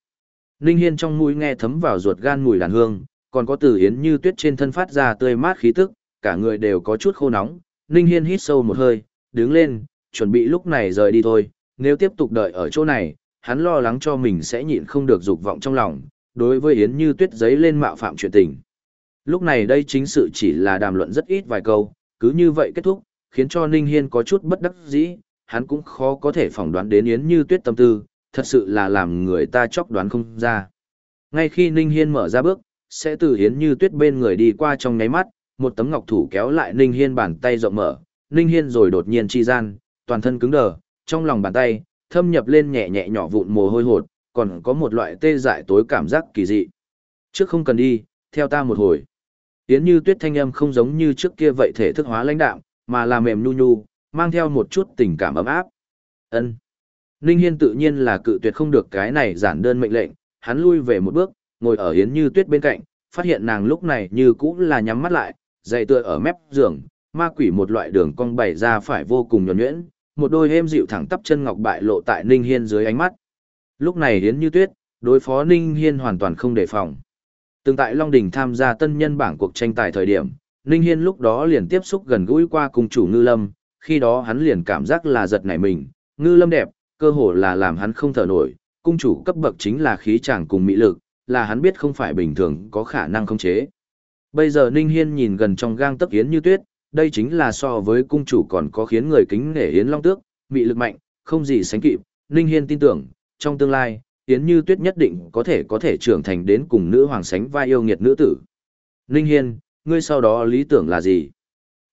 Ninh Hiên trong mũi nghe thấm vào ruột gan mùi đàn hương, còn có từ Yến Như Tuyết trên thân phát ra tươi mát khí tức, cả người đều có chút khô nóng. Ninh Hiên hít sâu một hơi, đứng lên, chuẩn bị lúc này rời đi thôi, nếu tiếp tục đợi ở chỗ này, hắn lo lắng cho mình sẽ nhịn không được dục vọng trong lòng, đối với Yến Như Tuyết giấy lên mạo phạm chuyện tình. Lúc này đây chính sự chỉ là đàm luận rất ít vài câu, cứ như vậy kết thúc, khiến cho Ninh Hiên có chút bất đắc dĩ, hắn cũng khó có thể phỏng đoán đến Yến Như Tuyết tâm tư, thật sự là làm người ta chóc đoán không ra. Ngay khi Ninh Hiên mở ra bước, sẽ từ Yến Như Tuyết bên người đi qua trong nháy mắt, một tấm ngọc thủ kéo lại Ninh Hiên bàn tay rộng mở, Ninh Hiên rồi đột nhiên chi gian, toàn thân cứng đờ, trong lòng bàn tay, thâm nhập lên nhẹ nhẹ nhỏ vụn mồ hôi hột, còn có một loại tê dại tối cảm giác kỳ dị. Trước không cần đi, theo ta một hồi. Yến Như Tuyết thanh âm không giống như trước kia vậy thể thức hóa lãnh đạm, mà là mềm nhu nhu, mang theo một chút tình cảm ấm áp. Ân. Ninh Hiên tự nhiên là cự tuyệt không được cái này giản đơn mệnh lệnh, hắn lui về một bước, ngồi ở Yến Như Tuyết bên cạnh, phát hiện nàng lúc này như cũng là nhắm mắt lại, dậy tựa ở mép giường, ma quỷ một loại đường cong bày ra phải vô cùng nhuần nhuyễn, một đôi êm dịu thẳng tắp chân ngọc bại lộ tại Ninh Hiên dưới ánh mắt. Lúc này Yến Như Tuyết, đối phó Ninh Hiên hoàn toàn không đề phòng. Từng tại Long Đình tham gia tân nhân bảng cuộc tranh tài thời điểm, Ninh Hiên lúc đó liền tiếp xúc gần gũi qua cùng chủ Ngư Lâm, khi đó hắn liền cảm giác là giật nảy mình, Ngư Lâm đẹp, cơ hồ là làm hắn không thở nổi, cung chủ cấp bậc chính là khí chàng cùng mỹ lực, là hắn biết không phải bình thường có khả năng khống chế. Bây giờ Ninh Hiên nhìn gần trong gang tấc yến như tuyết, đây chính là so với cung chủ còn có khiến người kính nể yến long tước, mỹ lực mạnh, không gì sánh kịp. Ninh Hiên tin tưởng, trong tương lai, yến như tuyết nhất định có thể có thể trưởng thành đến cùng nữ hoàng sánh vai yêu nghiệt nữ tử. Ninh Hiên, ngươi sau đó lý tưởng là gì?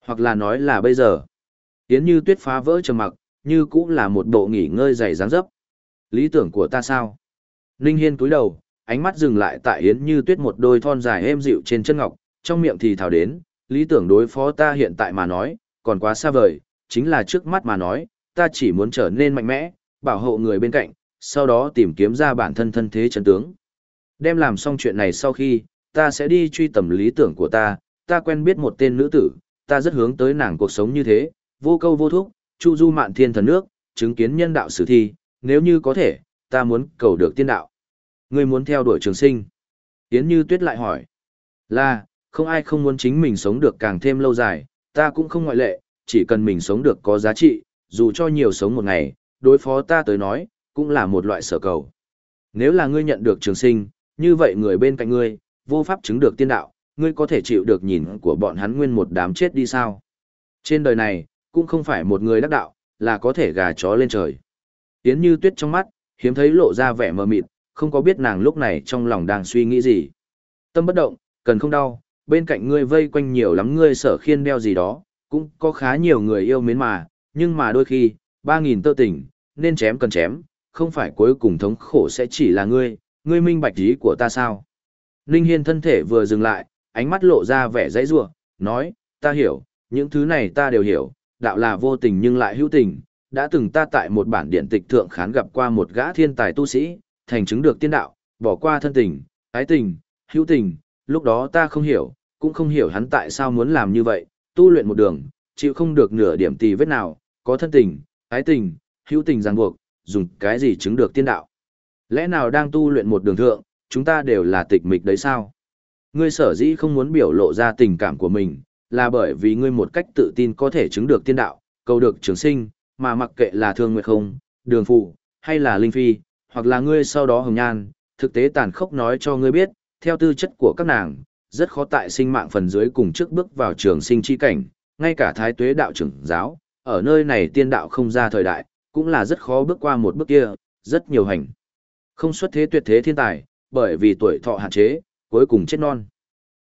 Hoặc là nói là bây giờ. Yến như tuyết phá vỡ trầm mặc, như cũng là một bộ nghỉ ngơi dày dáng dấp. Lý tưởng của ta sao? Ninh Hiên cúi đầu, ánh mắt dừng lại tại Yến như tuyết một đôi thon dài êm dịu trên chân ngọc, trong miệng thì thào đến, lý tưởng đối phó ta hiện tại mà nói, còn quá xa vời, chính là trước mắt mà nói, ta chỉ muốn trở nên mạnh mẽ, bảo hộ người bên cạnh, sau đó tìm kiếm ra bản thân thân thế chân tướng. Đem làm xong chuyện này sau khi, ta sẽ đi truy tầm lý tưởng của ta, ta quen biết một tên nữ tử, ta rất hướng tới nàng cuộc sống như thế, vô câu vô thúc, chu du mạn thiên thần nước, chứng kiến nhân đạo sử thi, nếu như có thể, ta muốn cầu được tiên đạo. Ngươi muốn theo đuổi trường sinh. Yến Như Tuyết lại hỏi. Là, không ai không muốn chính mình sống được càng thêm lâu dài, ta cũng không ngoại lệ, chỉ cần mình sống được có giá trị, dù cho nhiều sống một ngày, đối phó ta tới nói, cũng là một loại sở cầu. Nếu là ngươi nhận được trường sinh, như vậy người bên cạnh ngươi, vô pháp chứng được tiên đạo, ngươi có thể chịu được nhìn của bọn hắn nguyên một đám chết đi sao? Trên đời này, cũng không phải một người đắc đạo, là có thể gà chó lên trời. Tiến như tuyết trong mắt, hiếm thấy lộ ra vẻ mờ mịt, không có biết nàng lúc này trong lòng đang suy nghĩ gì. Tâm bất động, cần không đau, bên cạnh ngươi vây quanh nhiều lắm ngươi sở khiên đeo gì đó, cũng có khá nhiều người yêu mến mà, nhưng mà đôi khi, ba nghìn tơ tình, nên chém cần chém, không phải cuối cùng thống khổ sẽ chỉ là ngươi, ngươi minh bạch ý của ta sao. Ninh Hiên thân thể vừa dừng lại, ánh mắt lộ ra vẻ dãy rủa, nói, ta hiểu, những thứ này ta đều hiểu, đạo là vô tình nhưng lại hữu tình, đã từng ta tại một bản điện tịch thượng khán gặp qua một gã thiên tài tu sĩ, thành chứng được tiên đạo, bỏ qua thân tình, ái tình, hữu tình, lúc đó ta không hiểu, cũng không hiểu hắn tại sao muốn làm như vậy, tu luyện một đường, chịu không được nửa điểm tì vết nào, có thân tình, ái tình, hữu tình ràng buộc, dùng cái gì chứng được tiên đạo. Lẽ nào đang tu luyện một đường thượng, chúng ta đều là tịch mịch đấy sao? Ngươi sở dĩ không muốn biểu lộ ra tình cảm của mình, là bởi vì ngươi một cách tự tin có thể chứng được tiên đạo, cầu được trường sinh, mà mặc kệ là thương nguyệt không, đường phụ, hay là linh phi, hoặc là ngươi sau đó hồng nhan, thực tế tàn khốc nói cho ngươi biết, theo tư chất của các nàng, rất khó tại sinh mạng phần dưới cùng trước bước vào trường sinh chi cảnh, ngay cả thái tuế đạo trưởng giáo, ở nơi này tiên đạo không ra thời đại, cũng là rất khó bước qua một bước kia, rất nhiều hành. Không xuất thế tuyệt thế thiên tài, bởi vì tuổi thọ hạn chế, cuối cùng chết non.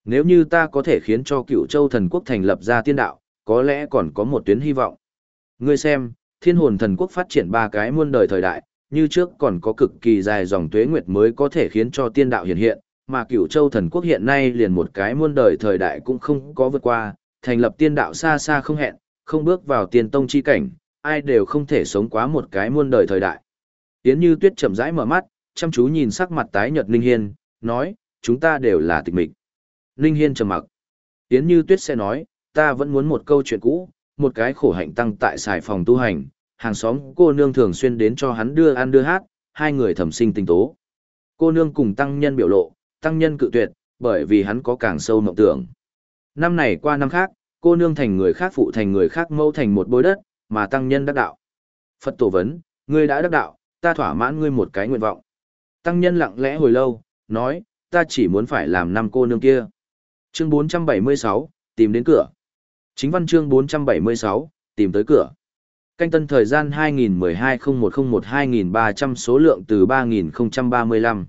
Nếu như ta có thể khiến cho cựu châu thần quốc thành lập ra tiên đạo, có lẽ còn có một tuyến hy vọng. Ngươi xem, thiên hồn thần quốc phát triển ba cái muôn đời thời đại, như trước còn có cực kỳ dài dòng tuế nguyệt mới có thể khiến cho tiên đạo hiện hiện, mà cửu châu thần quốc hiện nay liền một cái muôn đời thời đại cũng không có vượt qua, thành lập tiên đạo xa xa không hẹn, không bước vào tiên tông chi cảnh, ai đều không thể sống quá một cái muôn đời thời đại. Yến Như Tuyết chậm rãi mở mắt, chăm chú nhìn sắc mặt tái nhợt Linh Hiên, nói, chúng ta đều là tịch mịch. Linh Hiên trầm mặc. Yến Như Tuyết sẽ nói, ta vẫn muốn một câu chuyện cũ, một cái khổ hạnh tăng tại xài phòng tu hành, hàng xóm cô nương thường xuyên đến cho hắn đưa ăn đưa hát, hai người thầm sinh tình tố. Cô nương cùng tăng nhân biểu lộ, tăng nhân cự tuyệt, bởi vì hắn có càng sâu mộng tưởng. Năm này qua năm khác, cô nương thành người khác phụ thành người khác mâu thành một bối đất, mà tăng nhân đắc đạo. Phật tổ vấn, ngươi đã đắc đạo, ta thỏa mãn ngươi một cái nguyện vọng. Tăng nhân lặng lẽ hồi lâu, nói, ta chỉ muốn phải làm năm cô nương kia. Chương 476, tìm đến cửa. Chính văn chương 476, tìm tới cửa. Canh tân thời gian 2012-0101-2300 số lượng từ 3035.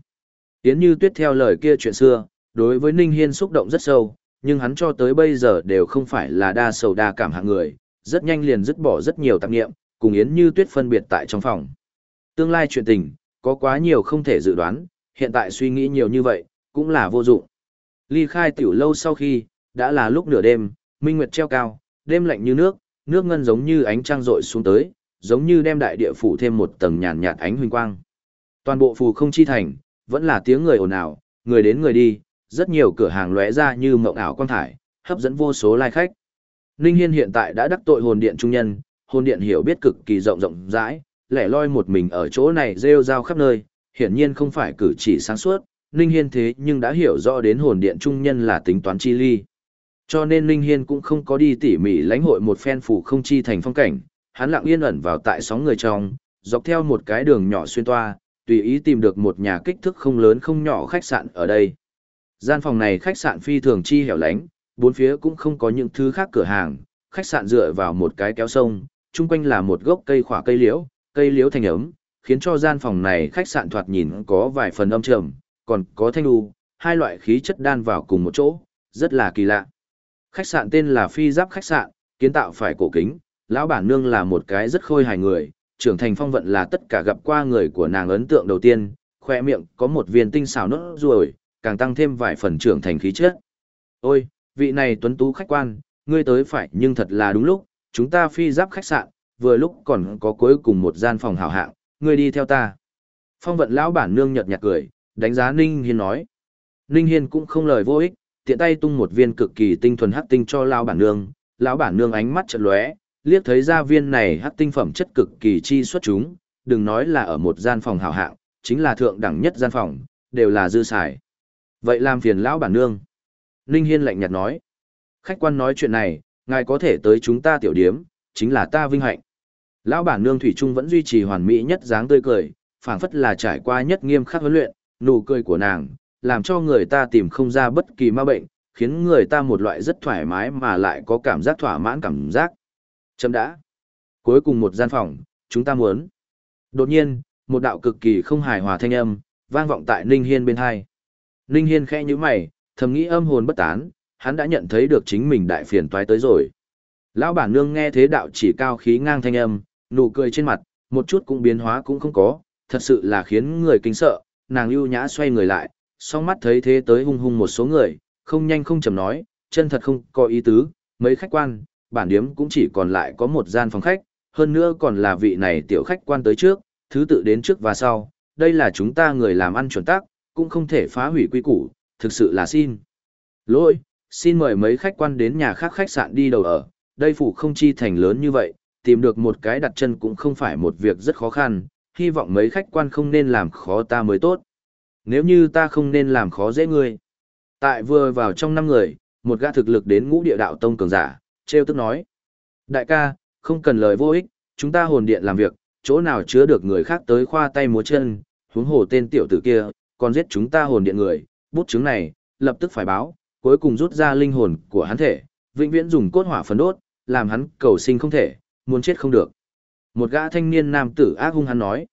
Yến Như Tuyết theo lời kia chuyện xưa, đối với Ninh Hiên xúc động rất sâu, nhưng hắn cho tới bây giờ đều không phải là đa sầu đa cảm hạng người, rất nhanh liền dứt bỏ rất nhiều tạp nghiệm, cùng Yến Như Tuyết phân biệt tại trong phòng. Tương lai chuyện tình, có quá nhiều không thể dự đoán, hiện tại suy nghĩ nhiều như vậy, cũng là vô dụng. Ly khai tiểu lâu sau khi, đã là lúc nửa đêm, minh nguyệt treo cao, đêm lạnh như nước, nước ngân giống như ánh trăng rội xuống tới, giống như đem đại địa phủ thêm một tầng nhàn nhạt ánh huỳnh quang. Toàn bộ phù không chi thành, vẫn là tiếng người ồn ào, người đến người đi, rất nhiều cửa hàng lóe ra như mộng ảo quang thải, hấp dẫn vô số lai khách. Ninh Hiên hiện tại đã đắc tội hồn điện trung nhân, hồn điện hiểu biết cực kỳ rộng rộng rãi, lẻ loi một mình ở chỗ này rêu rao khắp nơi, hiển nhiên không phải cử chỉ sáng suốt, Ninh Hiên thế nhưng đã hiểu rõ đến hồn điện trung nhân là tính toán chi ly. Cho nên Ninh Hiên cũng không có đi tỉ mỉ lãnh hội một phen phủ không chi thành phong cảnh, hắn lặng yên ẩn vào tại sóng người trong, dọc theo một cái đường nhỏ xuyên toa, tùy ý tìm được một nhà kích thước không lớn không nhỏ khách sạn ở đây. Gian phòng này khách sạn phi thường chi hẻo lánh, bốn phía cũng không có những thứ khác cửa hàng, khách sạn dựa vào một cái kéo sông, chung quanh là một gốc cây khỏa cây liễu, cây liễu thành ấm, khiến cho gian phòng này khách sạn thoạt nhìn có vài phần âm trầm, còn có thanh đu, hai loại khí chất đan vào cùng một chỗ, rất là kỳ lạ. Khách sạn tên là Phi Giáp khách sạn, kiến tạo phải cổ kính, lão bản nương là một cái rất khôi hài người, trưởng thành phong vận là tất cả gặp qua người của nàng ấn tượng đầu tiên, khoe miệng có một viên tinh xào nốt ruồi, càng tăng thêm vài phần trưởng thành khí chất. Ôi, vị này tuấn tú khách quan, ngươi tới phải nhưng thật là đúng lúc, chúng ta phi giáp khách sạn, vừa lúc còn có cuối cùng một gian phòng hảo hạng, ngươi đi theo ta. Phong vận lão bản nương nhật nhạt cười, đánh giá Ninh Hiên nói. Ninh Hiên cũng không lời vô ích, tiện tay tung một viên cực kỳ tinh thuần hắc tinh cho lão bản nương, lão bản nương ánh mắt chợt lóe, liếc thấy ra viên này hắc tinh phẩm chất cực kỳ chi xuất chúng, đừng nói là ở một gian phòng hảo hạng, chính là thượng đẳng nhất gian phòng, đều là dư xài. Vậy làm phiền lão bản nương. Ninh Hiên lạnh nhạt nói. Khách quan nói chuyện này, ngài có thể tới chúng ta tiểu điếm, chính là ta vinh hạnh. Lão bản nương Thủy Trung vẫn duy trì hoàn mỹ nhất dáng tươi cười, phảng phất là trải qua nhất nghiêm khắc huấn luyện, nụ cười của nàng, làm cho người ta tìm không ra bất kỳ ma bệnh, khiến người ta một loại rất thoải mái mà lại có cảm giác thỏa mãn cảm giác. Chấm đã. Cuối cùng một gian phòng, chúng ta muốn. Đột nhiên, một đạo cực kỳ không hài hòa thanh âm, vang vọng tại Ninh Hiên bên hai. Ninh Hiên khẽ nhíu mày, thầm nghĩ âm hồn bất tán, hắn đã nhận thấy được chính mình đại phiền toái tới rồi. Lão bản nương nghe thế đạo chỉ cao khí ngang thanh âm, nụ cười trên mặt, một chút cũng biến hóa cũng không có, thật sự là khiến người kinh sợ, nàng lưu nhã xoay người lại, song mắt thấy thế tới hung hung một số người, không nhanh không chậm nói, chân thật không có ý tứ, mấy khách quan, bản điếm cũng chỉ còn lại có một gian phòng khách, hơn nữa còn là vị này tiểu khách quan tới trước, thứ tự đến trước và sau, đây là chúng ta người làm ăn chuẩn tắc, cũng không thể phá hủy quy củ, thực sự là xin. Lỗi, Xin mời mấy khách quan đến nhà khác khách sạn đi đầu ở, đây phủ không chi thành lớn như vậy, tìm được một cái đặt chân cũng không phải một việc rất khó khăn, hy vọng mấy khách quan không nên làm khó ta mới tốt. Nếu như ta không nên làm khó dễ ngươi. Tại vừa vào trong năm người, một gã thực lực đến ngũ địa đạo tông cường giả, treo tức nói. Đại ca, không cần lời vô ích, chúng ta hồn điện làm việc, chỗ nào chứa được người khác tới khoa tay múa chân, huống hồ tên tiểu tử kia, còn giết chúng ta hồn điện người, bút chứng này, lập tức phải báo, cuối cùng rút ra linh hồn của hắn thể, vĩnh viễn dùng cốt hỏa phấn đốt, làm hắn cầu sinh không thể, muốn chết không được. Một gã thanh niên nam tử ác hung hắn nói,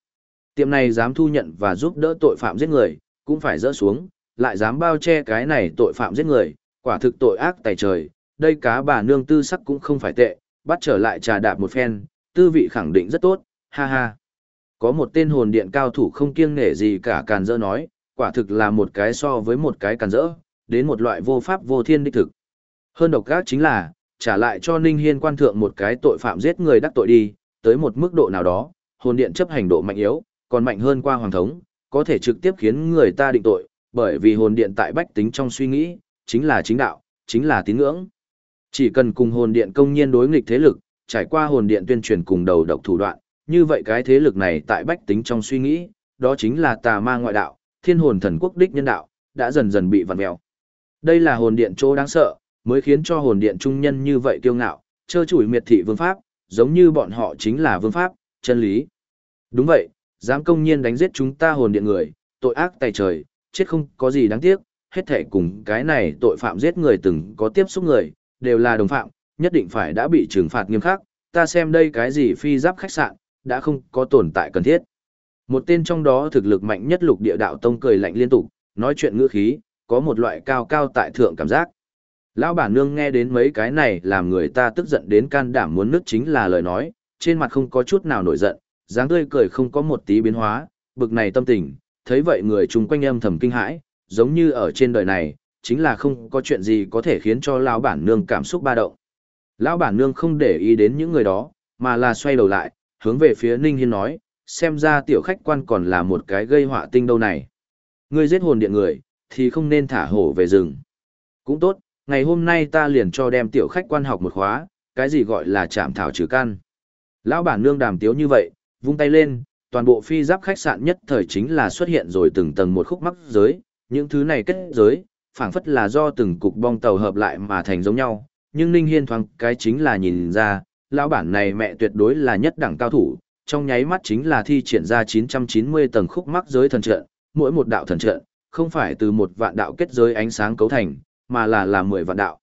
tiệm này dám thu nhận và giúp đỡ tội phạm giết người, cũng phải dỡ xuống, lại dám bao che cái này tội phạm giết người, quả thực tội ác tài trời, đây cá bà nương tư sắc cũng không phải tệ, bắt trở lại trà đạp một phen, tư vị khẳng định rất tốt, ha ha. Có một tên hồn điện cao thủ không kiêng nể gì cả càn dỡ nói, quả thực là một cái so với một cái càn dỡ, đến một loại vô pháp vô thiên đích thực. Hơn độc gác chính là, trả lại cho Ninh Hiên quan thượng một cái tội phạm giết người đắc tội đi, tới một mức độ nào đó, hồn điện chấp hành độ mạnh yếu, còn mạnh hơn qua hoàng thống, có thể trực tiếp khiến người ta định tội, bởi vì hồn điện tại bách tính trong suy nghĩ, chính là chính đạo, chính là tín ngưỡng. Chỉ cần cùng hồn điện công nhiên đối nghịch thế lực, trải qua hồn điện tuyên truyền cùng đầu độc thủ đoạn, như vậy cái thế lực này tại bách tính trong suy nghĩ, đó chính là tà ma ngoại đạo, thiên hồn thần quốc đích nhân đạo, đã dần dần bị vặn mèo. Đây là hồn điện chỗ đáng sợ, mới khiến cho hồn điện trung nhân như vậy kiêu ngạo, chơ chủi miệt thị vương pháp, giống như bọn họ chính là vương pháp, chân lý. Đúng vậy, dám công nhiên đánh giết chúng ta hồn điện người, tội ác tày trời, chết không có gì đáng tiếc, hết thể cùng cái này tội phạm giết người từng có tiếp xúc người, đều là đồng phạm, nhất định phải đã bị trừng phạt nghiêm khắc, ta xem đây cái gì phi giáp khách sạn, đã không có tồn tại cần thiết. Một tên trong đó thực lực mạnh nhất lục địa đạo tông cười lạnh liên tục, nói chuyện ngữ khí, có một loại cao cao tại thượng cảm giác. Lão bản nương nghe đến mấy cái này làm người ta tức giận đến can đảm muốn nứt chính là lời nói, trên mặt không có chút nào nổi giận, dáng tươi cười không có một tí biến hóa, bực này tâm tình, thấy vậy người chung quanh âm thầm kinh hãi, giống như ở trên đời này, chính là không có chuyện gì có thể khiến cho lão bản nương cảm xúc ba động. Lão bản nương không để ý đến những người đó, mà là xoay đầu lại, hướng về phía Ninh Hiên nói, xem ra tiểu khách quan còn là một cái gây họa tinh đâu này. Ngươi giết hồn điện người, thì không nên thả hổ về rừng. Cũng tốt, ngày hôm nay ta liền cho đem tiểu khách quan học một khóa, cái gì gọi là chạm thảo trừ căn. Lão bản nương đàm tiếu như vậy, vung tay lên, toàn bộ phi giáp khách sạn nhất thời chính là xuất hiện rồi từng tầng một khúc mắc giới, những thứ này kết giới, phảng phất là do từng cục bong tàu hợp lại mà thành giống nhau, nhưng Ninh Hiên thoáng cái chính là nhìn ra, lão bản này mẹ tuyệt đối là nhất đẳng cao thủ, trong nháy mắt chính là thi triển ra 990 tầng khúc mắc giới thần trận, mỗi một đạo thần trận, không phải từ một vạn đạo kết giới ánh sáng cấu thành, mà là là 10 vạn đạo.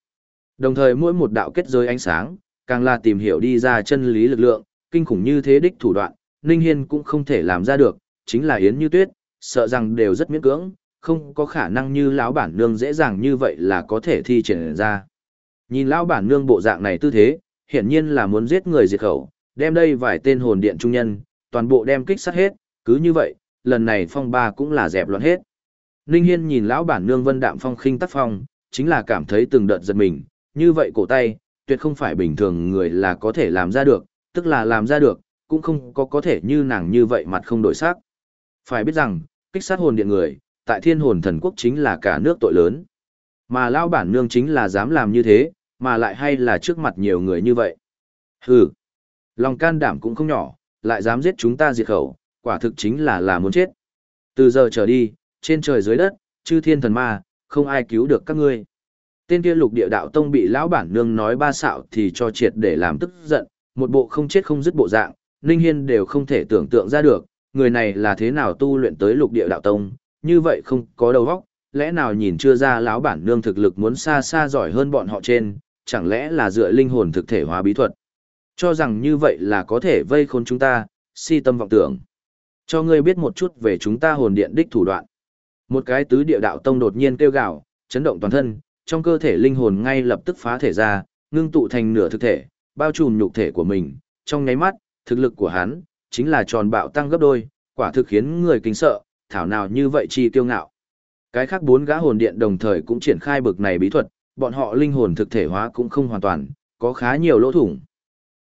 Đồng thời mỗi một đạo kết giới ánh sáng, càng là tìm hiểu đi ra chân lý lực lượng, kinh khủng như thế đích thủ đoạn, Ninh Hiên cũng không thể làm ra được, chính là Yến Như Tuyết, sợ rằng đều rất miễn cưỡng, không có khả năng như lão bản nương dễ dàng như vậy là có thể thi triển ra. Nhìn lão bản nương bộ dạng này tư thế, hiển nhiên là muốn giết người diệt khẩu, đem đây vài tên hồn điện trung nhân, toàn bộ đem kích sát hết, cứ như vậy, lần này phong ba cũng là dẹp loạn hết. Ninh Hiên nhìn lão bản nương vân đạm phong khinh tác phong, chính là cảm thấy từng đợt giật mình, như vậy cổ tay, tuyệt không phải bình thường người là có thể làm ra được, tức là làm ra được, cũng không có có thể như nàng như vậy mặt không đổi sắc. Phải biết rằng, kích sát hồn điện người, tại thiên hồn thần quốc chính là cả nước tội lớn. Mà lão bản nương chính là dám làm như thế, mà lại hay là trước mặt nhiều người như vậy. Hừ, lòng can đảm cũng không nhỏ, lại dám giết chúng ta diệt khẩu, quả thực chính là là muốn chết. Từ giờ trở đi, trên trời dưới đất, chư thiên thần ma, không ai cứu được các ngươi. Tên kia lục địa đạo tông bị lão bản nương nói ba xạo thì cho triệt để làm tức giận, một bộ không chết không dứt bộ dạng, Ninh Hiên đều không thể tưởng tượng ra được, người này là thế nào tu luyện tới lục địa đạo tông, như vậy không có đầu óc, lẽ nào nhìn chưa ra lão bản nương thực lực muốn xa xa giỏi hơn bọn họ trên, chẳng lẽ là dựa linh hồn thực thể hóa bí thuật. Cho rằng như vậy là có thể vây khốn chúng ta, si tâm vọng tưởng. Cho ngươi biết một chút về chúng ta hồn điện đích thủ đoạn. Một cái tứ địa đạo tông đột nhiên kêu gào, chấn động toàn thân, trong cơ thể linh hồn ngay lập tức phá thể ra, ngưng tụ thành nửa thực thể, bao trùm nhục thể của mình, trong nháy mắt, thực lực của hắn chính là tròn bạo tăng gấp đôi, quả thực khiến người kính sợ, thảo nào như vậy chi tiêu ngạo. Cái khác bốn gã hồn điện đồng thời cũng triển khai bực này bí thuật, bọn họ linh hồn thực thể hóa cũng không hoàn toàn, có khá nhiều lỗ thủng.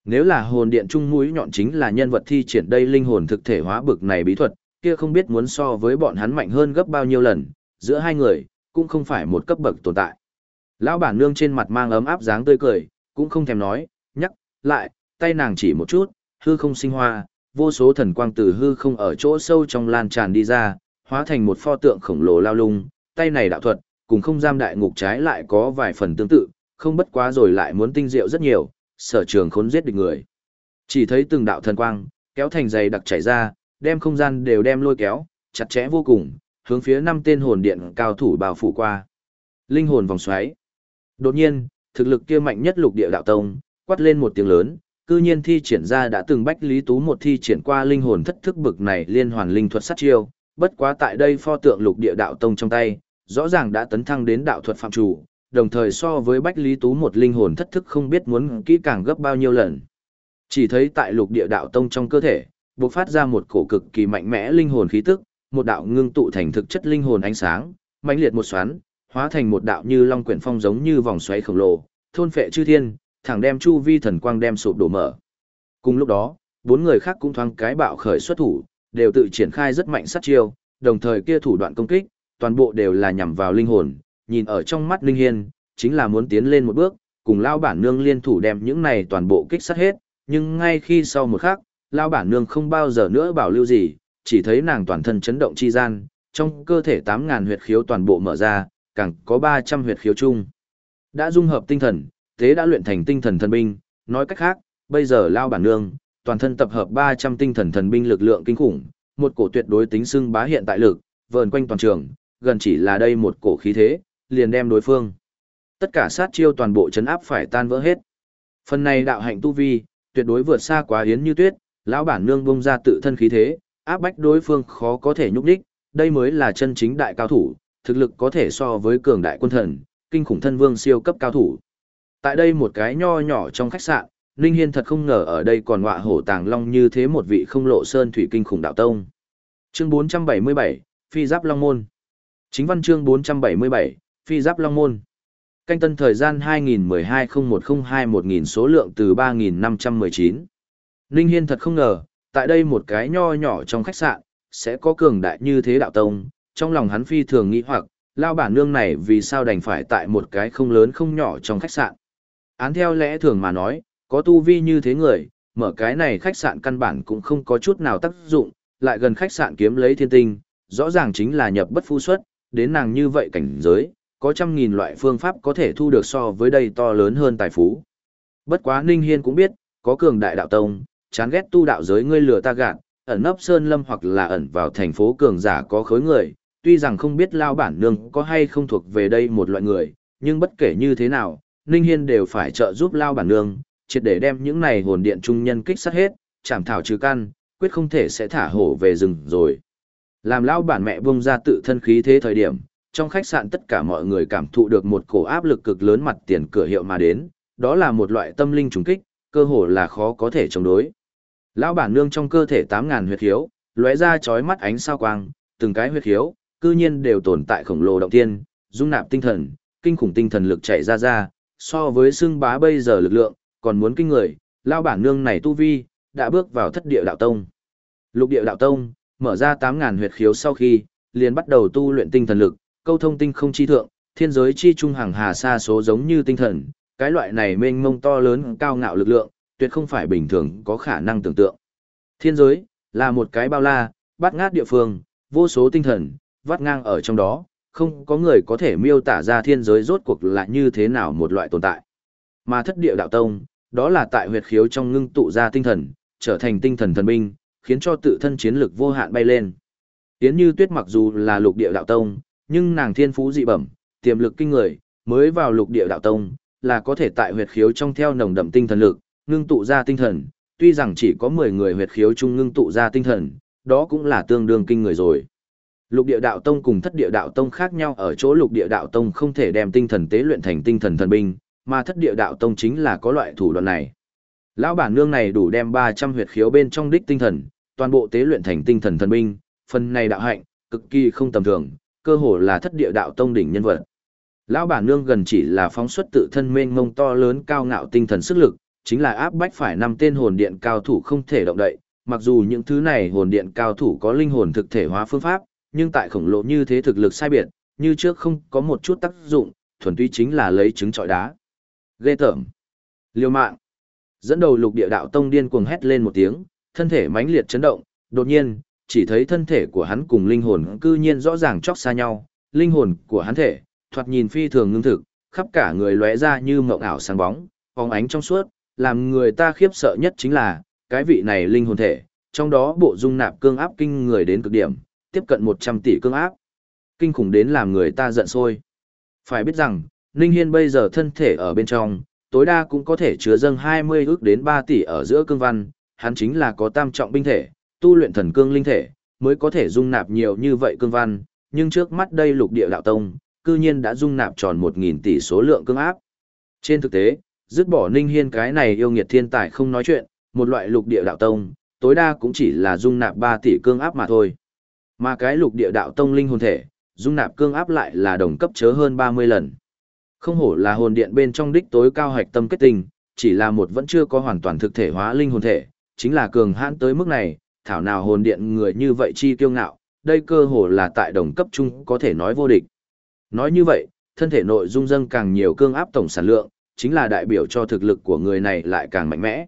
Nếu là hồn điện trung mũi nhọn chính là nhân vật thi triển đây linh hồn thực thể hóa bực này bí thuật, kia không biết muốn so với bọn hắn mạnh hơn gấp bao nhiêu lần, giữa hai người, cũng không phải một cấp bậc tồn tại. Lão bản nương trên mặt mang ấm áp dáng tươi cười, cũng không thèm nói, nhắc, lại, tay nàng chỉ một chút, hư không sinh hoa, vô số thần quang từ hư không ở chỗ sâu trong lan tràn đi ra, hóa thành một pho tượng khổng lồ lao lung, tay này đạo thuật, cùng không giam đại ngục trái lại có vài phần tương tự, không bất quá rồi lại muốn tinh diệu rất nhiều, sở trường khốn giết địch người. Chỉ thấy từng đạo thần quang, kéo thành dày đặc chảy ra, đem không gian đều đem lôi kéo, chặt chẽ vô cùng, hướng phía năm tên hồn điện cao thủ bao phủ qua. Linh hồn vòng xoáy. Đột nhiên, thực lực kia mạnh nhất lục địa đạo tông, quát lên một tiếng lớn, cư nhiên thi triển ra đã từng bách lý tú một thi triển qua linh hồn thất thức bực này liên hoàn linh thuật sát chiêu, bất quá tại đây pho tượng lục địa đạo tông trong tay, rõ ràng đã tấn thăng đến đạo thuật phạm chủ, đồng thời so với bách lý tú một linh hồn thất thức không biết muốn kỹ càng gấp bao nhiêu lần. Chỉ thấy tại lục địa đạo tông trong cơ thể, bộc phát ra một cổ cực kỳ mạnh mẽ linh hồn khí tức, một đạo ngưng tụ thành thực chất linh hồn ánh sáng, mãnh liệt một xoắn, hóa thành một đạo như long quyển phong giống như vòng xoáy khổng lồ, thôn phệ chư thiên, thẳng đem chu vi thần quang đem sụp đổ mở. Cùng lúc đó, bốn người khác cũng thoáng cái bạo khởi xuất thủ, đều tự triển khai rất mạnh sát chiêu, đồng thời kia thủ đoạn công kích, toàn bộ đều là nhằm vào linh hồn, nhìn ở trong mắt Ninh Hiên, chính là muốn tiến lên một bước, cùng lao bản nương liên thủ đem những này toàn bộ kích sát hết, nhưng ngay khi sau một khắc, lao bản nương không bao giờ nữa bảo lưu gì, chỉ thấy nàng toàn thân chấn động chi gian, trong cơ thể 8.000 huyệt khiếu toàn bộ mở ra, càng có 300 huyệt khiếu chung. Đã dung hợp tinh thần, tế đã luyện thành tinh thần thần binh, nói cách khác, bây giờ lao bản nương, toàn thân tập hợp 300 tinh thần thần binh lực lượng kinh khủng, một cổ tuyệt đối tính xưng bá hiện tại lực, vờn quanh toàn trường, gần chỉ là đây một cổ khí thế, liền đem đối phương. Tất cả sát chiêu toàn bộ chấn áp phải tan vỡ hết. Phần này đạo hạnh tu vi, tuyệt đối vượt xa quá yến như tuyết, lão bản nương bung ra tự thân khí thế, áp bách đối phương khó có thể nhúc đích, đây mới là chân chính đại cao thủ, thực lực có thể so với cường đại quân thần, kinh khủng thân vương siêu cấp cao thủ. Tại đây một cái nho nhỏ trong khách sạn, Ninh Hiên thật không ngờ ở đây còn ngọa hổ tàng long như thế một vị không lộ sơn thủy kinh khủng đạo tông. Chương 477, Phi Giáp Long Môn. Chính văn chương 477, Phi Giáp Long Môn. Canh tân thời gian 2012-0102-1000 số lượng từ 3519. Ninh Hiên thật không ngờ, tại đây một cái nho nhỏ trong khách sạn, sẽ có cường đại như thế đạo tông, trong lòng hắn phi thường nghĩ hoặc, lao bản nương này vì sao đành phải tại một cái không lớn không nhỏ trong khách sạn. Án theo lẽ thường mà nói, có tu vi như thế người, mở cái này khách sạn căn bản cũng không có chút nào tác dụng, lại gần khách sạn kiếm lấy thiên tinh, rõ ràng chính là nhập bất phu xuất, đến nàng như vậy cảnh giới, có trăm nghìn loại phương pháp có thể thu được so với đây to lớn hơn tài phú. Bất quá Ninh Hiên cũng biết, có cường đại đạo tông, chán ghét tu đạo giới ngươi lừa ta gạt, ẩn nấp sơn lâm hoặc là ẩn vào thành phố cường giả có khối người, tuy rằng không biết lao bản nương có hay không thuộc về đây một loại người, nhưng bất kể như thế nào, Ninh Hiên đều phải trợ giúp lao bản nương, triệt để đem những này hồn điện trung nhân kích sát hết, chảm thảo trừ căn, quyết không thể sẽ thả hổ về rừng rồi. Làm lao bản mẹ bung ra tự thân khí thế thời điểm, trong khách sạn tất cả mọi người cảm thụ được một cổ áp lực cực lớn mặt tiền cửa hiệu mà đến, đó là một loại tâm linh trùng kích, cơ hồ là khó có thể chống đối. Lão bản nương trong cơ thể 8000 huyết khiếu, lóe ra chói mắt ánh sao quang, từng cái huyết khiếu, cư nhiên đều tồn tại khổng lồ động tiên, dung nạp tinh thần, kinh khủng tinh thần lực chạy ra ra, so với xương bá bây giờ lực lượng, còn muốn kinh người, lão bản nương này tu vi, đã bước vào thất địa đạo tông. Lục địa đạo tông, mở ra 8000 huyệt khiếu sau khi, liền bắt đầu tu luyện tinh thần lực, câu thông tinh không chi thượng, thiên giới chi trung hàng hà xa số giống như tinh thần, cái loại này mênh mông to lớn cao ngạo lực lượng, tuyệt không phải bình thường có khả năng tưởng tượng. Thiên giới, là một cái bao la, bát ngát địa phương, vô số tinh thần, vắt ngang ở trong đó, không có người có thể miêu tả ra thiên giới rốt cuộc là như thế nào một loại tồn tại. Mà thất địa đạo tông, đó là tại huyệt khiếu trong ngưng tụ ra tinh thần, trở thành tinh thần thần binh, khiến cho tự thân chiến lực vô hạn bay lên. Yến Như Tuyết mặc dù là lục địa đạo tông, nhưng nàng thiên phú dị bẩm, tiềm lực kinh người, mới vào lục địa đạo tông, là có thể tại huyệt khiếu trong theo nồng đậm tinh thần lực, ngưng tụ ra tinh thần, tuy rằng chỉ có 10 người huyệt khiếu chung ngưng tụ ra tinh thần, đó cũng là tương đương kinh người rồi. Lục địa đạo tông cùng thất địa đạo tông khác nhau ở chỗ lục địa đạo tông không thể đem tinh thần tế luyện thành tinh thần thần binh, mà thất địa đạo tông chính là có loại thủ đoạn này. Lão bản nương này đủ đem 300 huyệt khiếu bên trong đích tinh thần, toàn bộ tế luyện thành tinh thần thần binh, phần này đạo hạnh, cực kỳ không tầm thường, cơ hồ là thất địa đạo tông đỉnh nhân vật. Lão bản nương gần chỉ là phóng xuất tự thân mênh mông to lớn cao ngạo tinh thần sức lực, chính là áp bách phải năm tên hồn điện cao thủ không thể động đậy, mặc dù những thứ này hồn điện cao thủ có linh hồn thực thể hóa phương pháp, nhưng tại khổng lồ như thế thực lực sai biệt, như trước không có một chút tác dụng, thuần túy chính là lấy trứng trọi đá. Ghê tởm. Liêu mạng. Dẫn đầu lục địa đạo tông điên cuồng hét lên một tiếng, thân thể mãnh liệt chấn động, đột nhiên, chỉ thấy thân thể của hắn cùng linh hồn cư nhiên rõ ràng chóc xa nhau, linh hồn của hắn thể, thoạt nhìn phi thường ngưng thực, khắp cả người lóe ra như mộng ảo sáng bóng, phóng ánh trong suốt, làm người ta khiếp sợ nhất chính là, cái vị này linh hồn thể, trong đó bộ dung nạp cương áp kinh người đến cực điểm, tiếp cận 100 tỷ cương áp. Kinh khủng đến làm người ta giận sôi. Phải biết rằng, Ninh Hiên bây giờ thân thể ở bên trong, tối đa cũng có thể chứa dâng 20 ước đến 3 tỷ ở giữa cương văn, hắn chính là có tam trọng binh thể, tu luyện thần cương linh thể, mới có thể dung nạp nhiều như vậy cương văn, nhưng trước mắt đây lục địa đạo tông, cư nhiên đã dung nạp tròn 1.000 tỷ số lượng cương áp. Trên thực tế, dứt bỏ Ninh Hiên cái này yêu nghiệt thiên tài không nói chuyện, một loại lục địa đạo tông, tối đa cũng chỉ là dung nạp 3 tỷ cương áp mà thôi. Mà cái lục địa đạo tông linh hồn thể, dung nạp cương áp lại là đồng cấp chớ hơn 30 lần. Không hổ là hồn điện bên trong đích tối cao hạch tâm kết tinh, chỉ là một vẫn chưa có hoàn toàn thực thể hóa linh hồn thể, chính là cường hãn tới mức này, thảo nào hồn điện người như vậy chi kiêu ngạo, đây cơ hồ là tại đồng cấp trung có thể nói vô địch. Nói như vậy, thân thể nội dung dâng càng nhiều cương áp tổng sản lượng, chính là đại biểu cho thực lực của người này lại càng mạnh mẽ.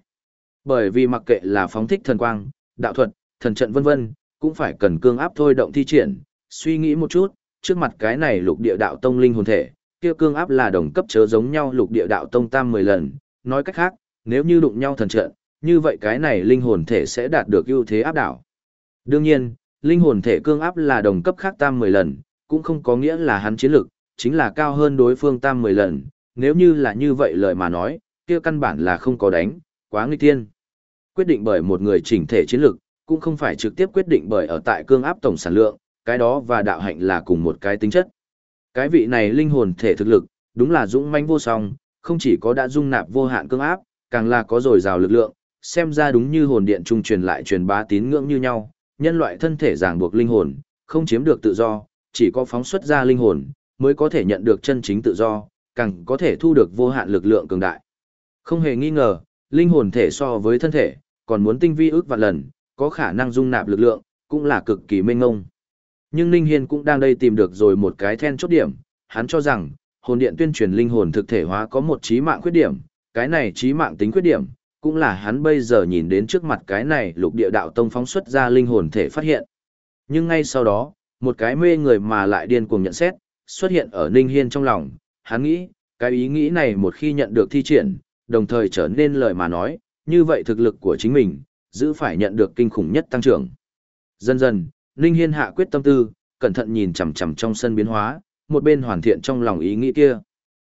Bởi vì mặc kệ là phóng thích thần quang, đạo thuật, thần trận vân vân, cũng phải cần cương áp thôi động thi triển, suy nghĩ một chút, trước mặt cái này lục địa đạo tông linh hồn thể, kia cương áp là đồng cấp chớ giống nhau lục địa đạo tông tam 10 lần, nói cách khác, nếu như đụng nhau thần trận, như vậy cái này linh hồn thể sẽ đạt được ưu thế áp đảo. Đương nhiên, linh hồn thể cương áp là đồng cấp khác tam 10 lần, cũng không có nghĩa là hắn chiến lực, chính là cao hơn đối phương tam 10 lần, nếu như là như vậy lời mà nói, kia căn bản là không có đánh, quá nguy tiên. Quyết định bởi một người chỉnh thể chiến lực, cũng không phải trực tiếp quyết định bởi ở tại cương áp tổng sản lượng, cái đó và đạo hạnh là cùng một cái tính chất. Cái vị này linh hồn thể thực lực, đúng là dũng mãnh vô song, không chỉ có đã dung nạp vô hạn cương áp, càng là có dồi dào lực lượng, xem ra đúng như hồn điện trung truyền lại truyền bá tín ngưỡng như nhau, nhân loại thân thể ràng buộc linh hồn, không chiếm được tự do, chỉ có phóng xuất ra linh hồn, mới có thể nhận được chân chính tự do, càng có thể thu được vô hạn lực lượng cường đại. Không hề nghi ngờ, linh hồn thể so với thân thể, còn muốn tinh vi ước vạn lần, có khả năng dung nạp lực lượng, cũng là cực kỳ mênh ngông. Nhưng Ninh Hiên cũng đang đây tìm được rồi một cái then chốt điểm, hắn cho rằng, hồn điện tuyên truyền linh hồn thực thể hóa có một trí mạng khuyết điểm, cái này trí mạng tính khuyết điểm, cũng là hắn bây giờ nhìn đến trước mặt cái này lục địa đạo tông phóng xuất ra linh hồn thể phát hiện. Nhưng ngay sau đó, một cái mê người mà lại điên cuồng nhận xét, xuất hiện ở Ninh Hiên trong lòng, hắn nghĩ, cái ý nghĩ này một khi nhận được thi triển, đồng thời trở nên lời mà nói, như vậy thực lực của chính mình, giữ phải nhận được kinh khủng nhất tăng trưởng. Dần dần, Ninh Hiên hạ quyết tâm tư, cẩn thận nhìn chằm chằm trong sân biến hóa, một bên hoàn thiện trong lòng ý nghĩ kia.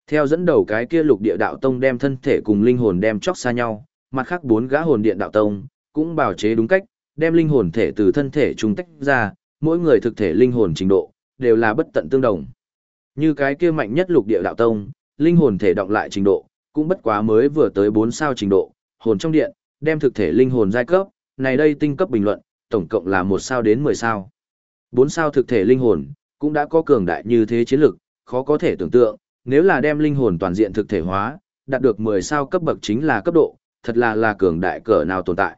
Theo dẫn đầu cái kia lục địa đạo tông đem thân thể cùng linh hồn đem chóc xa nhau, mặt khác bốn gã hồn điện đạo tông cũng bảo chế đúng cách, đem linh hồn thể từ thân thể trung tách ra, mỗi người thực thể linh hồn trình độ đều là bất tận tương đồng. Như cái kia mạnh nhất lục địa đạo tông, linh hồn thể động lại trình độ, cũng bất quá mới vừa tới 4 sao trình độ, hồn trong điện, đem thực thể linh hồn giai cấp, này đây tinh cấp bình luận, tổng cộng là 1 sao đến 10 sao. 4 sao thực thể linh hồn, cũng đã có cường đại như thế chiến lực, khó có thể tưởng tượng, nếu là đem linh hồn toàn diện thực thể hóa, đạt được 10 sao cấp bậc chính là cấp độ, thật là là cường đại cỡ nào tồn tại.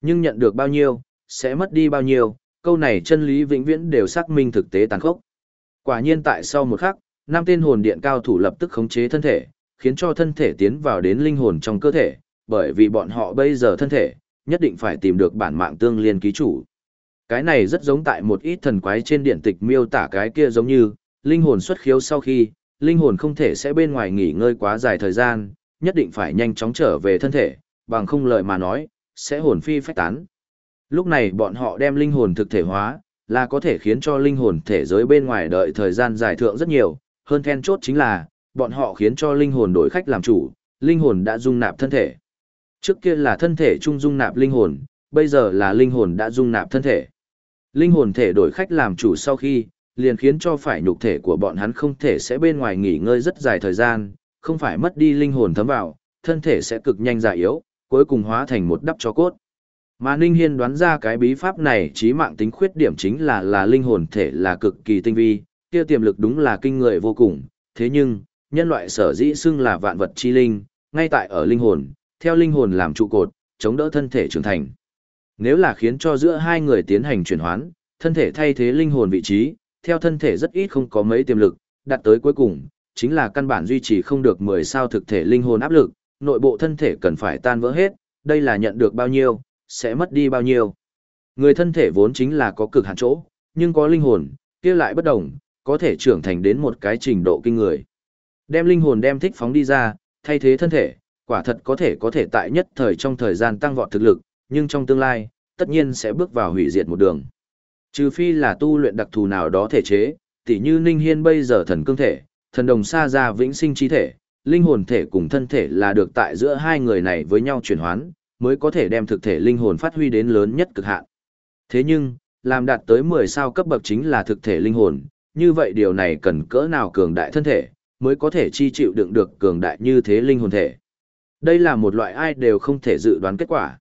Nhưng nhận được bao nhiêu, sẽ mất đi bao nhiêu, câu này chân lý vĩnh viễn đều xác minh thực tế tàn khốc. Quả nhiên tại sau một khắc, năm tên hồn điện cao thủ lập tức khống chế thân thể, khiến cho thân thể tiến vào đến linh hồn trong cơ thể, bởi vì bọn họ bây giờ thân thể, nhất định phải tìm được bản mạng tương liên ký chủ. Cái này rất giống tại một ít thần quái trên điện tịch miêu tả cái kia giống như, linh hồn xuất khiếu sau khi, linh hồn không thể sẽ bên ngoài nghỉ ngơi quá dài thời gian, nhất định phải nhanh chóng trở về thân thể, bằng không lời mà nói, sẽ hồn phi phách tán. Lúc này bọn họ đem linh hồn thực thể hóa, là có thể khiến cho linh hồn thể giới bên ngoài đợi thời gian dài thượng rất nhiều, hơn then chốt chính là, bọn họ khiến cho linh hồn đổi khách làm chủ, linh hồn đã dung nạp thân thể. Trước kia là thân thể trung dung nạp linh hồn, bây giờ là linh hồn đã dung nạp thân thể. Linh hồn thể đổi khách làm chủ sau khi, liền khiến cho phải nhục thể của bọn hắn không thể sẽ bên ngoài nghỉ ngơi rất dài thời gian, không phải mất đi linh hồn thấm vào, thân thể sẽ cực nhanh già yếu, cuối cùng hóa thành một đắp cho cốt. Mà Ninh Hiên đoán ra cái bí pháp này trí mạng tính khuyết điểm chính là là linh hồn thể là cực kỳ tinh vi, kia tiềm lực đúng là kinh người vô cùng, thế nhưng, nhân loại sở dĩ xưng là vạn vật chi linh, ngay tại ở linh hồn, theo linh hồn làm trụ cột, chống đỡ thân thể trưởng thành. Nếu là khiến cho giữa hai người tiến hành chuyển hoán, thân thể thay thế linh hồn vị trí, theo thân thể rất ít không có mấy tiềm lực, đạt tới cuối cùng, chính là căn bản duy trì không được 10 sao thực thể linh hồn áp lực, nội bộ thân thể cần phải tan vỡ hết, đây là nhận được bao nhiêu, sẽ mất đi bao nhiêu. Người thân thể vốn chính là có cực hạn chỗ, nhưng có linh hồn, kia lại bất đồng, có thể trưởng thành đến một cái trình độ kinh người. Đem linh hồn đem thích phóng đi ra, thay thế thân thể, quả thật có thể có thể tại nhất thời trong thời gian tăng vọt thực lực, nhưng trong tương lai, tất nhiên sẽ bước vào hủy diệt một đường. Trừ phi là tu luyện đặc thù nào đó thể chế, tỉ như Ninh Hiên bây giờ thần cương thể, thần đồng xa ra vĩnh sinh chi thể, linh hồn thể cùng thân thể là được tại giữa hai người này với nhau chuyển hoán, mới có thể đem thực thể linh hồn phát huy đến lớn nhất cực hạn. Thế nhưng, làm đạt tới 10 sao cấp bậc chính là thực thể linh hồn, như vậy điều này cần cỡ nào cường đại thân thể, mới có thể chi chịu đựng được cường đại như thế linh hồn thể. Đây là một loại ai đều không thể dự đoán kết quả.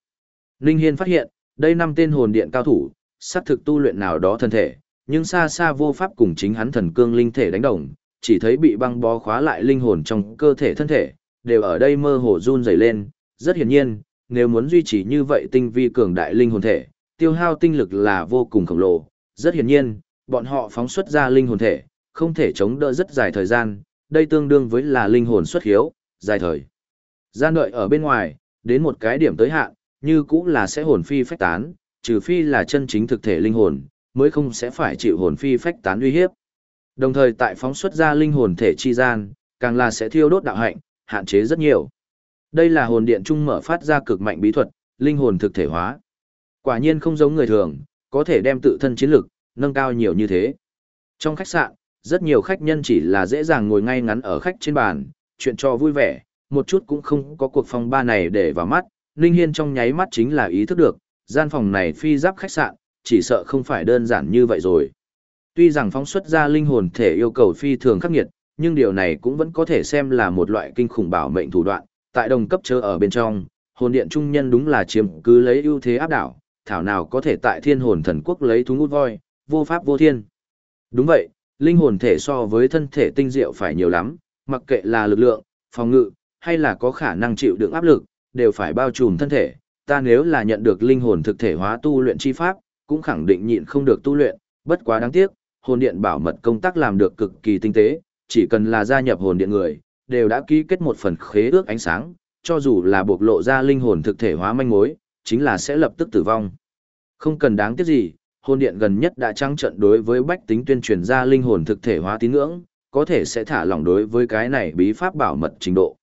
Linh Hiên phát hiện, đây năm tên hồn điện cao thủ, sát thực tu luyện nào đó thân thể, nhưng xa xa vô pháp cùng chính hắn thần cương linh thể đánh đồng, chỉ thấy bị băng bó khóa lại linh hồn trong cơ thể thân thể, đều ở đây mơ hồ run rẩy lên, rất hiển nhiên, nếu muốn duy trì như vậy tinh vi cường đại linh hồn thể, tiêu hao tinh lực là vô cùng khổng lồ, rất hiển nhiên, bọn họ phóng xuất ra linh hồn thể, không thể chống đỡ rất dài thời gian, đây tương đương với là linh hồn xuất hiếu, dài thời. Gian đợi ở bên ngoài, đến một cái điểm tới hạn, như cũng là sẽ hồn phi phách tán, trừ phi là chân chính thực thể linh hồn, mới không sẽ phải chịu hồn phi phách tán uy hiếp. Đồng thời tại phóng xuất ra linh hồn thể chi gian, càng là sẽ thiêu đốt đạo hạnh, hạn chế rất nhiều. Đây là hồn điện trung mở phát ra cực mạnh bí thuật, linh hồn thực thể hóa. Quả nhiên không giống người thường, có thể đem tự thân chiến lực nâng cao nhiều như thế. Trong khách sạn, rất nhiều khách nhân chỉ là dễ dàng ngồi ngay ngắn ở khách trên bàn, chuyện cho vui vẻ, một chút cũng không có cuộc phòng ba này để vào mắt, Ninh Hiên trong nháy mắt chính là ý thức được, gian phòng này phi giáp khách sạn, chỉ sợ không phải đơn giản như vậy rồi. Tuy rằng phóng xuất ra linh hồn thể yêu cầu phi thường khắc nghiệt, nhưng điều này cũng vẫn có thể xem là một loại kinh khủng bảo mệnh thủ đoạn, tại đồng cấp chớ ở bên trong, hồn điện trung nhân đúng là chiếm cứ lấy ưu thế áp đảo, thảo nào có thể tại thiên hồn thần quốc lấy thú ngút voi, vô pháp vô thiên. Đúng vậy, linh hồn thể so với thân thể tinh diệu phải nhiều lắm, mặc kệ là lực lượng, phòng ngự, hay là có khả năng chịu đựng áp lực, đều phải bao trùm thân thể. Ta nếu là nhận được linh hồn thực thể hóa tu luyện chi pháp, cũng khẳng định nhịn không được tu luyện, bất quá đáng tiếc, hồn điện bảo mật công tác làm được cực kỳ tinh tế, chỉ cần là gia nhập hồn điện người, đều đã ký kết một phần khế ước ánh sáng, cho dù là bộc lộ ra linh hồn thực thể hóa manh mối, chính là sẽ lập tức tử vong. Không cần đáng tiếc gì, hồn điện gần nhất đã trắng trận đối với bách tính tuyên truyền ra linh hồn thực thể hóa tín ngưỡng, có thể sẽ thả lỏng đối với cái này bí pháp bảo mật trình độ.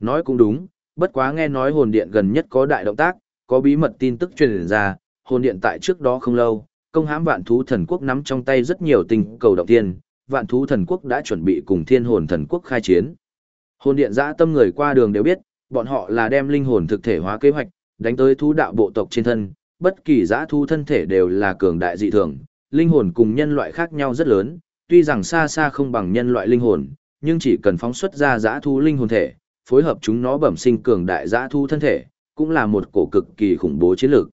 Nói cũng đúng, bất quá nghe nói hồn điện gần nhất có đại động tác, có bí mật tin tức truyền ra, hồn điện tại trước đó không lâu, công hãm vạn thú thần quốc nắm trong tay rất nhiều tình cầu động tiên, vạn thú thần quốc đã chuẩn bị cùng thiên hồn thần quốc khai chiến. Hồn điện giã tâm người qua đường đều biết, bọn họ là đem linh hồn thực thể hóa kế hoạch, đánh tới thú đạo bộ tộc trên thân, bất kỳ giã thú thân thể đều là cường đại dị thường, linh hồn cùng nhân loại khác nhau rất lớn, tuy rằng xa xa không bằng nhân loại linh hồn, nhưng chỉ cần phóng xuất ra giã thú linh hồn thể, phối hợp chúng nó bẩm sinh cường đại giã thú thân thể, cũng là một cổ cực kỳ khủng bố chiến lược.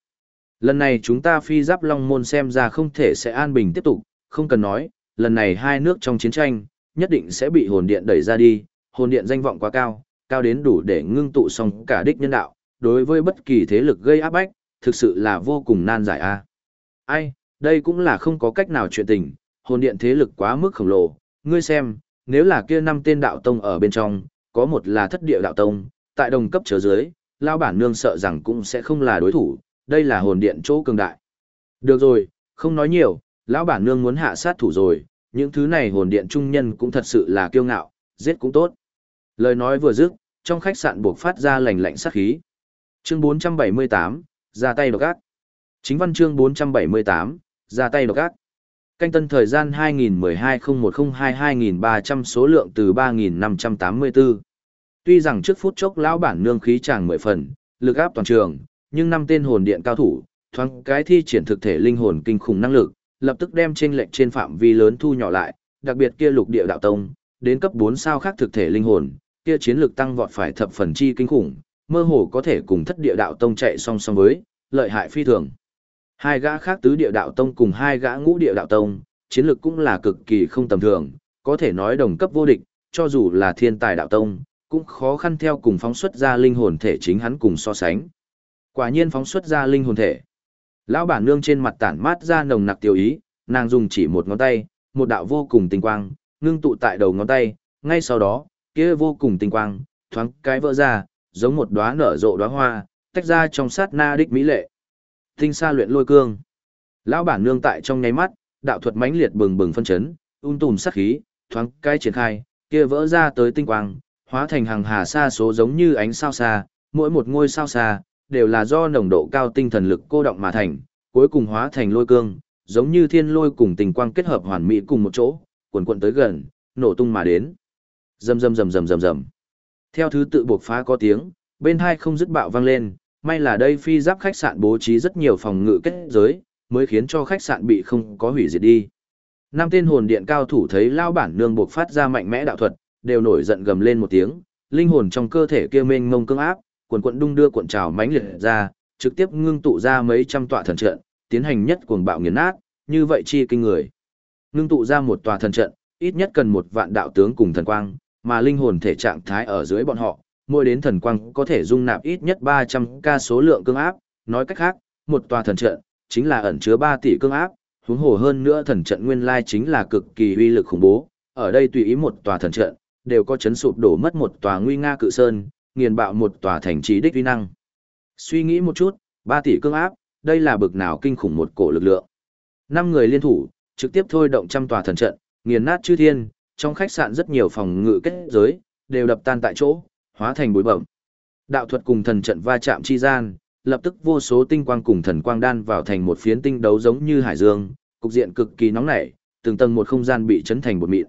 Lần này chúng ta phi giáp long môn xem ra không thể sẽ an bình tiếp tục, không cần nói, lần này hai nước trong chiến tranh, nhất định sẽ bị hồn điện đẩy ra đi, hồn điện danh vọng quá cao, cao đến đủ để ngưng tụ xong cả đích nhân đạo, đối với bất kỳ thế lực gây áp bách, thực sự là vô cùng nan giải a. Ai, đây cũng là không có cách nào chuyện tình, hồn điện thế lực quá mức khổng lồ, ngươi xem, nếu là kia năm tên đạo tông ở bên trong, có một là thất địa đạo tông, tại đồng cấp trở dưới, lao bản nương sợ rằng cũng sẽ không là đối thủ, đây là hồn điện chỗ cường đại. Được rồi, không nói nhiều, lão bản nương muốn hạ sát thủ rồi, những thứ này hồn điện trung nhân cũng thật sự là kiêu ngạo, giết cũng tốt. Lời nói vừa dứt, trong khách sạn buộc phát ra lành lạnh sát khí. Chương 478, ra tay độc ác. Chính văn chương 478, ra tay độc ác. Canh tân thời gian 2012-0102-2300 số lượng từ 3584. Tuy rằng trước phút chốc lão bản nương khí chàng mười phần, lực áp toàn trường, nhưng năm tên hồn điện cao thủ, thoáng cái thi triển thực thể linh hồn kinh khủng năng lực, lập tức đem chênh lệch trên phạm vi lớn thu nhỏ lại, đặc biệt kia lục địa đạo tông, đến cấp 4 sao khác thực thể linh hồn, kia chiến lực tăng vọt phải thập phần chi kinh khủng, mơ hồ có thể cùng thất địa đạo tông chạy song song với, lợi hại phi thường. Hai gã khác tứ địa đạo tông cùng hai gã ngũ địa đạo tông, chiến lực cũng là cực kỳ không tầm thường, có thể nói đồng cấp vô địch, cho dù là thiên tài đạo tông, cũng khó khăn theo cùng phóng xuất ra linh hồn thể chính hắn cùng so sánh. Quả nhiên phóng xuất ra linh hồn thể. Lão bản nương trên mặt tản mát ra nồng nặc tiêu ý, nàng dùng chỉ một ngón tay, một đạo vô cùng tinh quang, ngưng tụ tại đầu ngón tay, ngay sau đó, kia vô cùng tinh quang, thoáng cái vỡ ra, giống một đóa nở rộ đóa hoa, tách ra trong sát na đích mỹ lệ. Tinh sa luyện lôi cương. Lão bản nương tại trong nháy mắt, đạo thuật mãnh liệt bừng bừng phân chấn, un tùm sát khí, thoáng cái triển khai, kia vỡ ra tới tinh quang, hóa thành hàng hà sa số giống như ánh sao xa, mỗi một ngôi sao xa đều là do nồng độ cao tinh thần lực cô động mà thành, cuối cùng hóa thành lôi cương, giống như thiên lôi cùng tình quang kết hợp hoàn mỹ cùng một chỗ, cuồn cuộn tới gần, nổ tung mà đến. Rầm rầm rầm rầm rầm rầm. Theo thứ tự buộc phá có tiếng, bên hai không dứt bạo vang lên, may là đây phi giáp khách sạn bố trí rất nhiều phòng ngự kết giới, mới khiến cho khách sạn bị không có hủy diệt đi. Năm tên hồn điện cao thủ thấy lao bản nương buộc phát ra mạnh mẽ đạo thuật, đều nổi giận gầm lên một tiếng, linh hồn trong cơ thể kia mênh mông cương áp, cuộn cuộn đung đưa cuộn trào mãnh liệt ra, trực tiếp ngưng tụ ra mấy trăm tọa thần trận, tiến hành nhất cuồng bạo nghiền nát, như vậy chi kinh người. Ngưng tụ ra một tòa thần trận, ít nhất cần một vạn đạo tướng cùng thần quang, mà linh hồn thể trạng thái ở dưới bọn họ, mỗi đến thần quang có thể dung nạp ít nhất 300 ca số lượng cương áp, nói cách khác, một tòa thần trận chính là ẩn chứa 3 tỷ cương áp, huống hồ hơn nữa thần trận nguyên lai chính là cực kỳ uy lực khủng bố, ở đây tùy ý một tòa thần trận, đều có chấn sụp đổ mất một tòa nguy nga cự sơn, nghiền bạo một tòa thành trì đích uy năng. Suy nghĩ một chút, 3 tỷ cương áp, đây là bực nào kinh khủng một cổ lực lượng. Năm người liên thủ, trực tiếp thôi động trăm tòa thần trận, nghiền nát chư thiên, trong khách sạn rất nhiều phòng ngự kết giới, đều đập tan tại chỗ, hóa thành bụi bẩm. Đạo thuật cùng thần trận va chạm chi gian, lập tức vô số tinh quang cùng thần quang đan vào thành một phiến tinh đấu giống như hải dương, cục diện cực kỳ nóng nảy, từng tầng một không gian bị chấn thành bột mịn.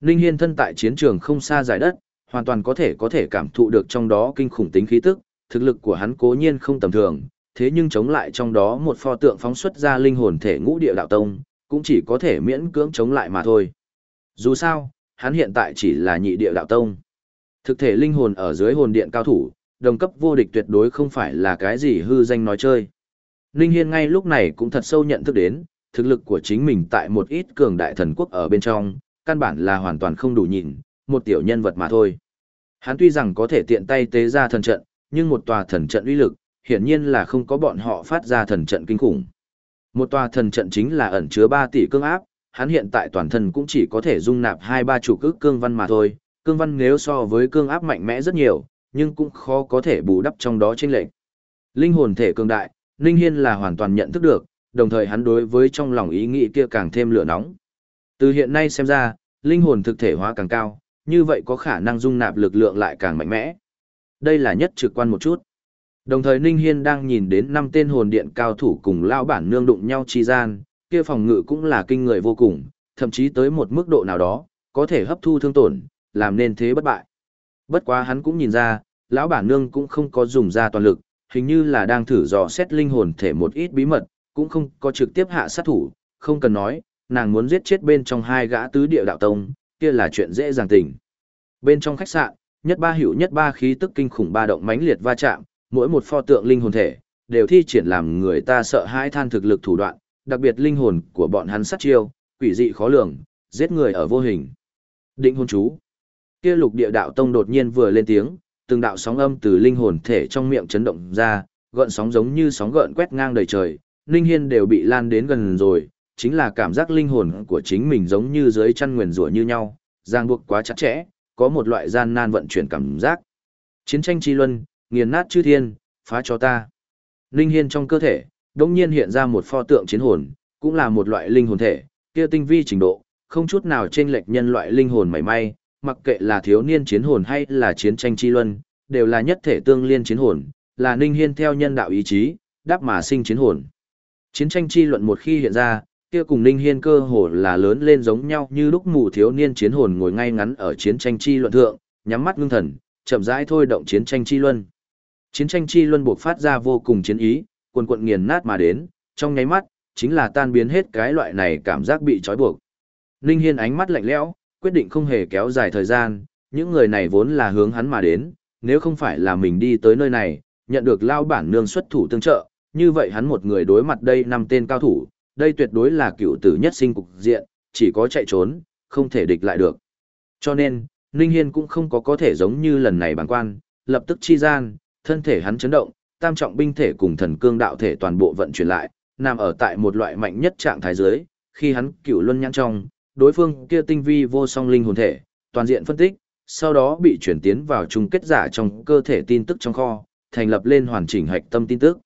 Ninh Hiên thân tại chiến trường không xa giải đất, hoàn toàn có thể có thể cảm thụ được trong đó kinh khủng tính khí tức, thực lực của hắn cố nhiên không tầm thường, thế nhưng chống lại trong đó một pho tượng phóng xuất ra linh hồn thể ngũ địa đạo tông, cũng chỉ có thể miễn cưỡng chống lại mà thôi. Dù sao, hắn hiện tại chỉ là nhị địa đạo tông. Thực thể linh hồn ở dưới hồn điện cao thủ, đồng cấp vô địch tuyệt đối không phải là cái gì hư danh nói chơi. Ninh Hiên ngay lúc này cũng thật sâu nhận thức đến, thực lực của chính mình tại một ít cường đại thần quốc ở bên trong, căn bản là hoàn toàn không đủ nhìn, một tiểu nhân vật mà thôi. Hắn tuy rằng có thể tiện tay tế ra thần trận, nhưng một tòa thần trận uy lực, hiển nhiên là không có bọn họ phát ra thần trận kinh khủng. Một tòa thần trận chính là ẩn chứa 3 tỷ cương áp, hắn hiện tại toàn thân cũng chỉ có thể dung nạp 2-3 chủ cước cương văn mà thôi, cương văn nếu so với cương áp mạnh mẽ rất nhiều, nhưng cũng khó có thể bù đắp trong đó chênh lệch. Linh hồn thể cường đại, Ninh Hiên là hoàn toàn nhận thức được, đồng thời hắn đối với trong lòng ý nghĩ kia càng thêm lửa nóng. Từ hiện nay xem ra, linh hồn thực thể hóa càng cao, như vậy có khả năng dung nạp lực lượng lại càng mạnh mẽ. Đây là nhất trực quan một chút. Đồng thời Ninh Hiên đang nhìn đến năm tên hồn điện cao thủ cùng lao bản nương đụng nhau chi gian, kia phòng ngự cũng là kinh người vô cùng, thậm chí tới một mức độ nào đó, có thể hấp thu thương tổn, làm nên thế bất bại. Bất quá hắn cũng nhìn ra, lão bản nương cũng không có dùng ra toàn lực, hình như là đang thử dò xét linh hồn thể một ít bí mật, cũng không có trực tiếp hạ sát thủ, không cần nói, nàng muốn giết chết bên trong hai gã tứ địa đạo tông, kia là chuyện dễ dàng tình. Bên trong khách sạn, nhất ba hữu nhất ba khí tức kinh khủng ba động mãnh liệt va chạm, mỗi một pho tượng linh hồn thể đều thi triển làm người ta sợ hãi than thực lực thủ đoạn, đặc biệt linh hồn của bọn hắn sát chiêu, quỷ dị khó lường, giết người ở vô hình. Định hồn chú. Kia lục địa đạo tông đột nhiên vừa lên tiếng, từng đạo sóng âm từ linh hồn thể trong miệng chấn động ra, gợn sóng giống như sóng gợn quét ngang đầy trời, linh hiên đều bị lan đến gần rồi, chính là cảm giác linh hồn của chính mình giống như dưới chăn nguyền rủa như nhau, ràng buộc quá chặt chẽ, có một loại gian nan vận chuyển cảm giác. Chiến tranh chi luân, nghiền nát chư thiên, phá cho ta. Linh hiên trong cơ thể, đống nhiên hiện ra một pho tượng chiến hồn, cũng là một loại linh hồn thể, kia tinh vi trình độ, không chút nào trên lệch nhân loại linh hồn mảy may, mặc kệ là thiếu niên chiến hồn hay là chiến tranh chi luân, đều là nhất thể tương liên chiến hồn, là Ninh Hiên theo nhân đạo ý chí, đáp mà sinh chiến hồn. Chiến tranh chi luận một khi hiện ra, kia cùng Ninh Hiên cơ hồ là lớn lên giống nhau như lúc mù thiếu niên chiến hồn ngồi ngay ngắn ở chiến tranh chi luận thượng, nhắm mắt ngưng thần, chậm rãi thôi động chiến tranh chi luân. Chiến tranh chi luân buộc phát ra vô cùng chiến ý, quần quận nghiền nát mà đến, trong nháy mắt, chính là tan biến hết cái loại này cảm giác bị trói buộc. Ninh Hiên ánh mắt lạnh lẽo, quyết định không hề kéo dài thời gian, những người này vốn là hướng hắn mà đến, nếu không phải là mình đi tới nơi này, nhận được lao bản nương xuất thủ tương trợ, như vậy hắn một người đối mặt đây năm tên cao thủ, đây tuyệt đối là cựu tử nhất sinh cục diện, chỉ có chạy trốn, không thể địch lại được. Cho nên, Ninh Hiên cũng không có có thể giống như lần này bằng quan, lập tức chi gian, thân thể hắn chấn động, tam trọng binh thể cùng thần cương đạo thể toàn bộ vận chuyển lại, nằm ở tại một loại mạnh nhất trạng thái dưới, khi hắn cựu luân nhãn trong, đối phương kia tinh vi vô song linh hồn thể, toàn diện phân tích, sau đó bị chuyển tiến vào chung kết giả trong cơ thể tin tức trong kho, thành lập lên hoàn chỉnh hạch tâm tin tức.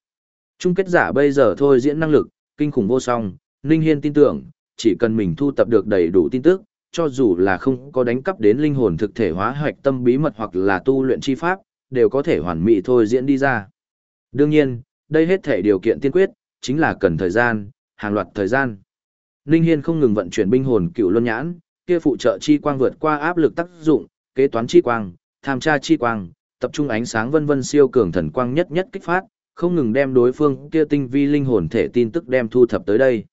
Chung kết giả bây giờ thôi diễn năng lực, kinh khủng vô song, Ninh Hiên tin tưởng, chỉ cần mình thu tập được đầy đủ tin tức, cho dù là không có đánh cắp đến linh hồn thực thể hóa hạch tâm bí mật hoặc là tu luyện chi pháp, đều có thể hoàn mỹ thôi diễn đi ra. Đương nhiên, đây hết thể điều kiện tiên quyết, chính là cần thời gian, hàng loạt thời gian. Ninh Hiên không ngừng vận chuyển binh hồn cựu luân nhãn, kia phụ trợ chi quang vượt qua áp lực tác dụng, kế toán chi quang, tham tra chi quang, tập trung ánh sáng vân vân siêu cường thần quang nhất nhất kích phát, không ngừng đem đối phương kia tinh vi linh hồn thể tin tức đem thu thập tới đây.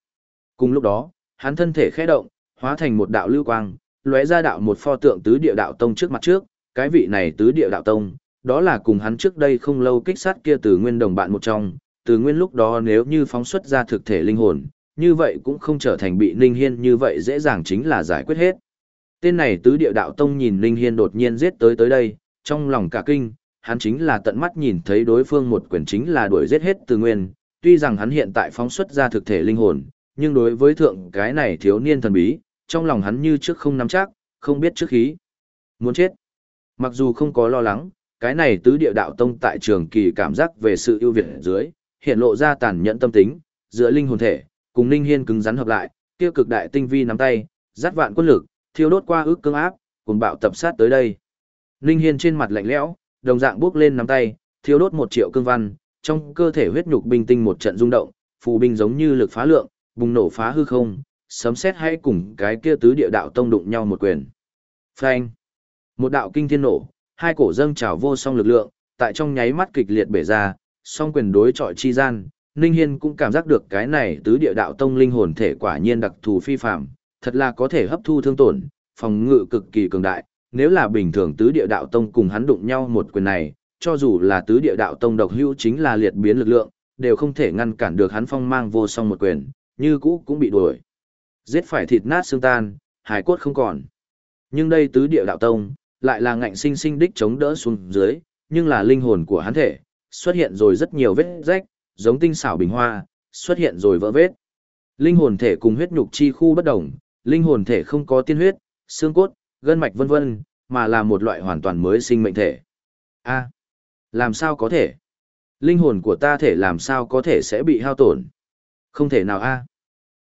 Cùng lúc đó, hắn thân thể khẽ động, hóa thành một đạo lưu quang, lóe ra đạo một pho tượng tứ địa đạo tông trước mặt trước, cái vị này tứ địa đạo tông, đó là cùng hắn trước đây không lâu kích sát kia từ nguyên đồng bạn một trong, từ nguyên lúc đó nếu như phóng xuất ra thực thể linh hồn, như vậy cũng không trở thành bị Ninh Hiên như vậy dễ dàng chính là giải quyết hết. Tên này tứ địa đạo tông nhìn Ninh Hiên đột nhiên giết tới tới đây, trong lòng cả kinh, hắn chính là tận mắt nhìn thấy đối phương một quyền chính là đuổi giết hết từ nguyên, tuy rằng hắn hiện tại phóng xuất ra thực thể linh hồn, nhưng đối với thượng cái này thiếu niên thần bí, trong lòng hắn như trước không nắm chắc, không biết trước khí. Muốn chết. Mặc dù không có lo lắng, cái này tứ địa đạo tông tại trường kỳ cảm giác về sự ưu việt dưới, hiện lộ ra tàn nhẫn tâm tính, giữa linh hồn thể, cùng Ninh Hiên cứng rắn hợp lại, kia cực đại tinh vi nắm tay, dắt vạn quân lực, thiêu đốt qua ước cương áp, cùng bạo tập sát tới đây. Ninh Hiên trên mặt lạnh lẽo, đồng dạng bước lên nắm tay, thiêu đốt một triệu cương văn, trong cơ thể huyết nhục binh tinh một trận rung động, phù binh giống như lực phá lượng, bùng nổ phá hư không, sấm sét hay cùng cái kia tứ địa đạo tông đụng nhau một quyền. Phanh! Một đạo kinh thiên nổ, hai cổ dâng trào vô song lực lượng, tại trong nháy mắt kịch liệt bể ra, song quyền đối chọi chi gian, Ninh Hiên cũng cảm giác được cái này tứ địa đạo tông linh hồn thể quả nhiên đặc thù phi phàm, thật là có thể hấp thu thương tổn, phòng ngự cực kỳ cường đại, nếu là bình thường tứ địa đạo tông cùng hắn đụng nhau một quyền này, cho dù là tứ địa đạo tông độc hữu chính là liệt biến lực lượng, đều không thể ngăn cản được hắn phong mang vô song một quyền, như cũ cũng bị đuổi. Giết phải thịt nát xương tan, hải cốt không còn. Nhưng đây tứ địa đạo tông, lại là ngạnh sinh sinh đích chống đỡ xuống dưới, nhưng là linh hồn của hắn thể, xuất hiện rồi rất nhiều vết rách, giống tinh xảo bình hoa, xuất hiện rồi vỡ vết. Linh hồn thể cùng huyết nhục chi khu bất đồng, linh hồn thể không có tiên huyết, xương cốt, gân mạch vân vân, mà là một loại hoàn toàn mới sinh mệnh thể. A, làm sao có thể? Linh hồn của ta thể làm sao có thể sẽ bị hao tổn? Không thể nào a.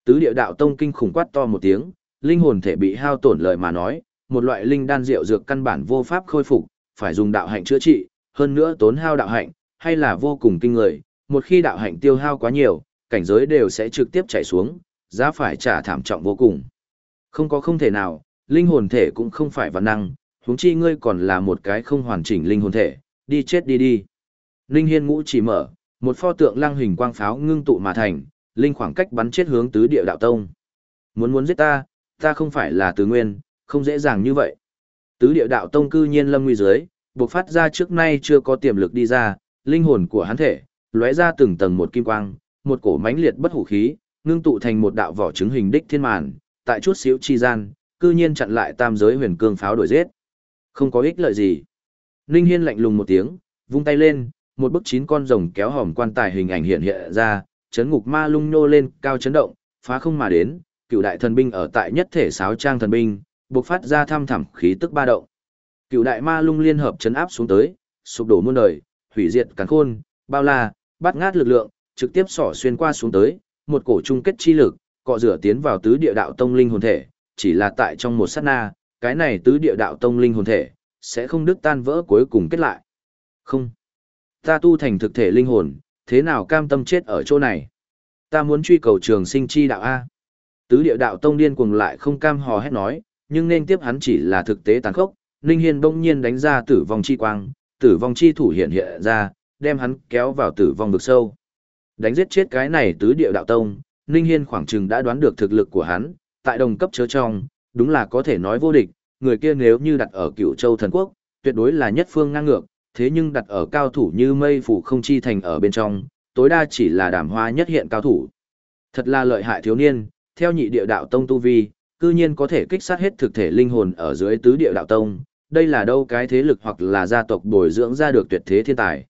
Tứ địa đạo tông kinh khủng quát to một tiếng, linh hồn thể bị hao tổn lời mà nói, một loại linh đan rượu dược căn bản vô pháp khôi phục, phải dùng đạo hạnh chữa trị, hơn nữa tốn hao đạo hạnh, hay là vô cùng kinh người, một khi đạo hạnh tiêu hao quá nhiều, cảnh giới đều sẽ trực tiếp chảy xuống, giá phải trả thảm trọng vô cùng. Không có không thể nào, linh hồn thể cũng không phải văn năng, huống chi ngươi còn là một cái không hoàn chỉnh linh hồn thể, đi chết đi đi. Linh hiên ngũ chỉ mở, một pho tượng lăng hình quang pháo ngưng tụ mà thành, linh khoảng cách bắn chết hướng tứ địa đạo tông. Muốn muốn giết ta, ta không phải là tứ nguyên, không dễ dàng như vậy. Tứ địa đạo tông cư nhiên lâm nguy dưới, buộc phát ra trước nay chưa có tiềm lực đi ra, linh hồn của hắn thể, lóe ra từng tầng một kim quang, một cổ mãnh liệt bất hủ khí, ngưng tụ thành một đạo vỏ trứng hình đích thiên màn, tại chút xíu chi gian, cư nhiên chặn lại tam giới huyền cương pháo đổi giết. Không có ích lợi gì. Ninh Hiên lạnh lùng một tiếng, vung tay lên, một bức chín con rồng kéo hòm quan tài hình ảnh hiện hiện ra, chấn ngục ma lung nô lên, cao chấn động, phá không mà đến, cựu đại thần binh ở tại nhất thể sáo trang thần binh, bộc phát ra thăm thẳm khí tức ba động. Cựu đại ma lung liên hợp chấn áp xuống tới, sụp đổ muôn đời, hủy diệt càn khôn, bao la, bắt ngát lực lượng, trực tiếp xỏ xuyên qua xuống tới, một cổ trung kết chi lực, cọ rửa tiến vào tứ địa đạo tông linh hồn thể, chỉ là tại trong một sát na, cái này tứ địa đạo tông linh hồn thể, sẽ không đứt tan vỡ cuối cùng kết lại. Không. Ta tu thành thực thể linh hồn, thế nào cam tâm chết ở chỗ này? Ta muốn truy cầu trường sinh chi đạo A. Tứ địa đạo tông điên cuồng lại không cam hò hét nói, nhưng nên tiếp hắn chỉ là thực tế tàn khốc. Ninh Hiên bỗng nhiên đánh ra tử vong chi quang, tử vong chi thủ hiện hiện ra, đem hắn kéo vào tử vong vực sâu. Đánh giết chết cái này tứ địa đạo tông, Ninh Hiên khoảng chừng đã đoán được thực lực của hắn, tại đồng cấp chớ trong, đúng là có thể nói vô địch, người kia nếu như đặt ở cựu châu thần quốc, tuyệt đối là nhất phương ngang ngược, thế nhưng đặt ở cao thủ như mây phủ không chi thành ở bên trong, tối đa chỉ là đàm hoa nhất hiện cao thủ. Thật là lợi hại thiếu niên, theo nhị địa đạo tông tu vi, cư nhiên có thể kích sát hết thực thể linh hồn ở dưới tứ địa đạo tông, đây là đâu cái thế lực hoặc là gia tộc bồi dưỡng ra được tuyệt thế thiên tài.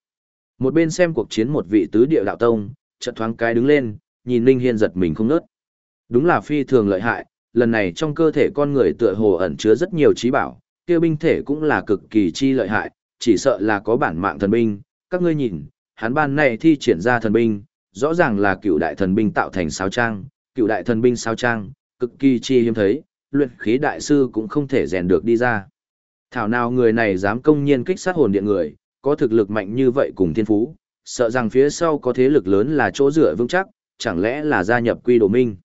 Một bên xem cuộc chiến một vị tứ địa đạo tông, chợt thoáng cái đứng lên, nhìn Ninh Hiên giật mình không ngớt. Đúng là phi thường lợi hại, lần này trong cơ thể con người tựa hồ ẩn chứa rất nhiều trí bảo, kia binh thể cũng là cực kỳ chi lợi hại, chỉ sợ là có bản mạng thần binh, các ngươi nhìn, hắn ban này thi triển ra thần binh, rõ ràng là cựu đại thần binh tạo thành sao trang, cựu đại thần binh sao trang, cực kỳ chi hiếm thấy, luyện khí đại sư cũng không thể rèn được đi ra. Thảo nào người này dám công nhiên kích sát hồn điện người, có thực lực mạnh như vậy cùng thiên phú, sợ rằng phía sau có thế lực lớn là chỗ dựa vững chắc, chẳng lẽ là gia nhập quy đồ minh.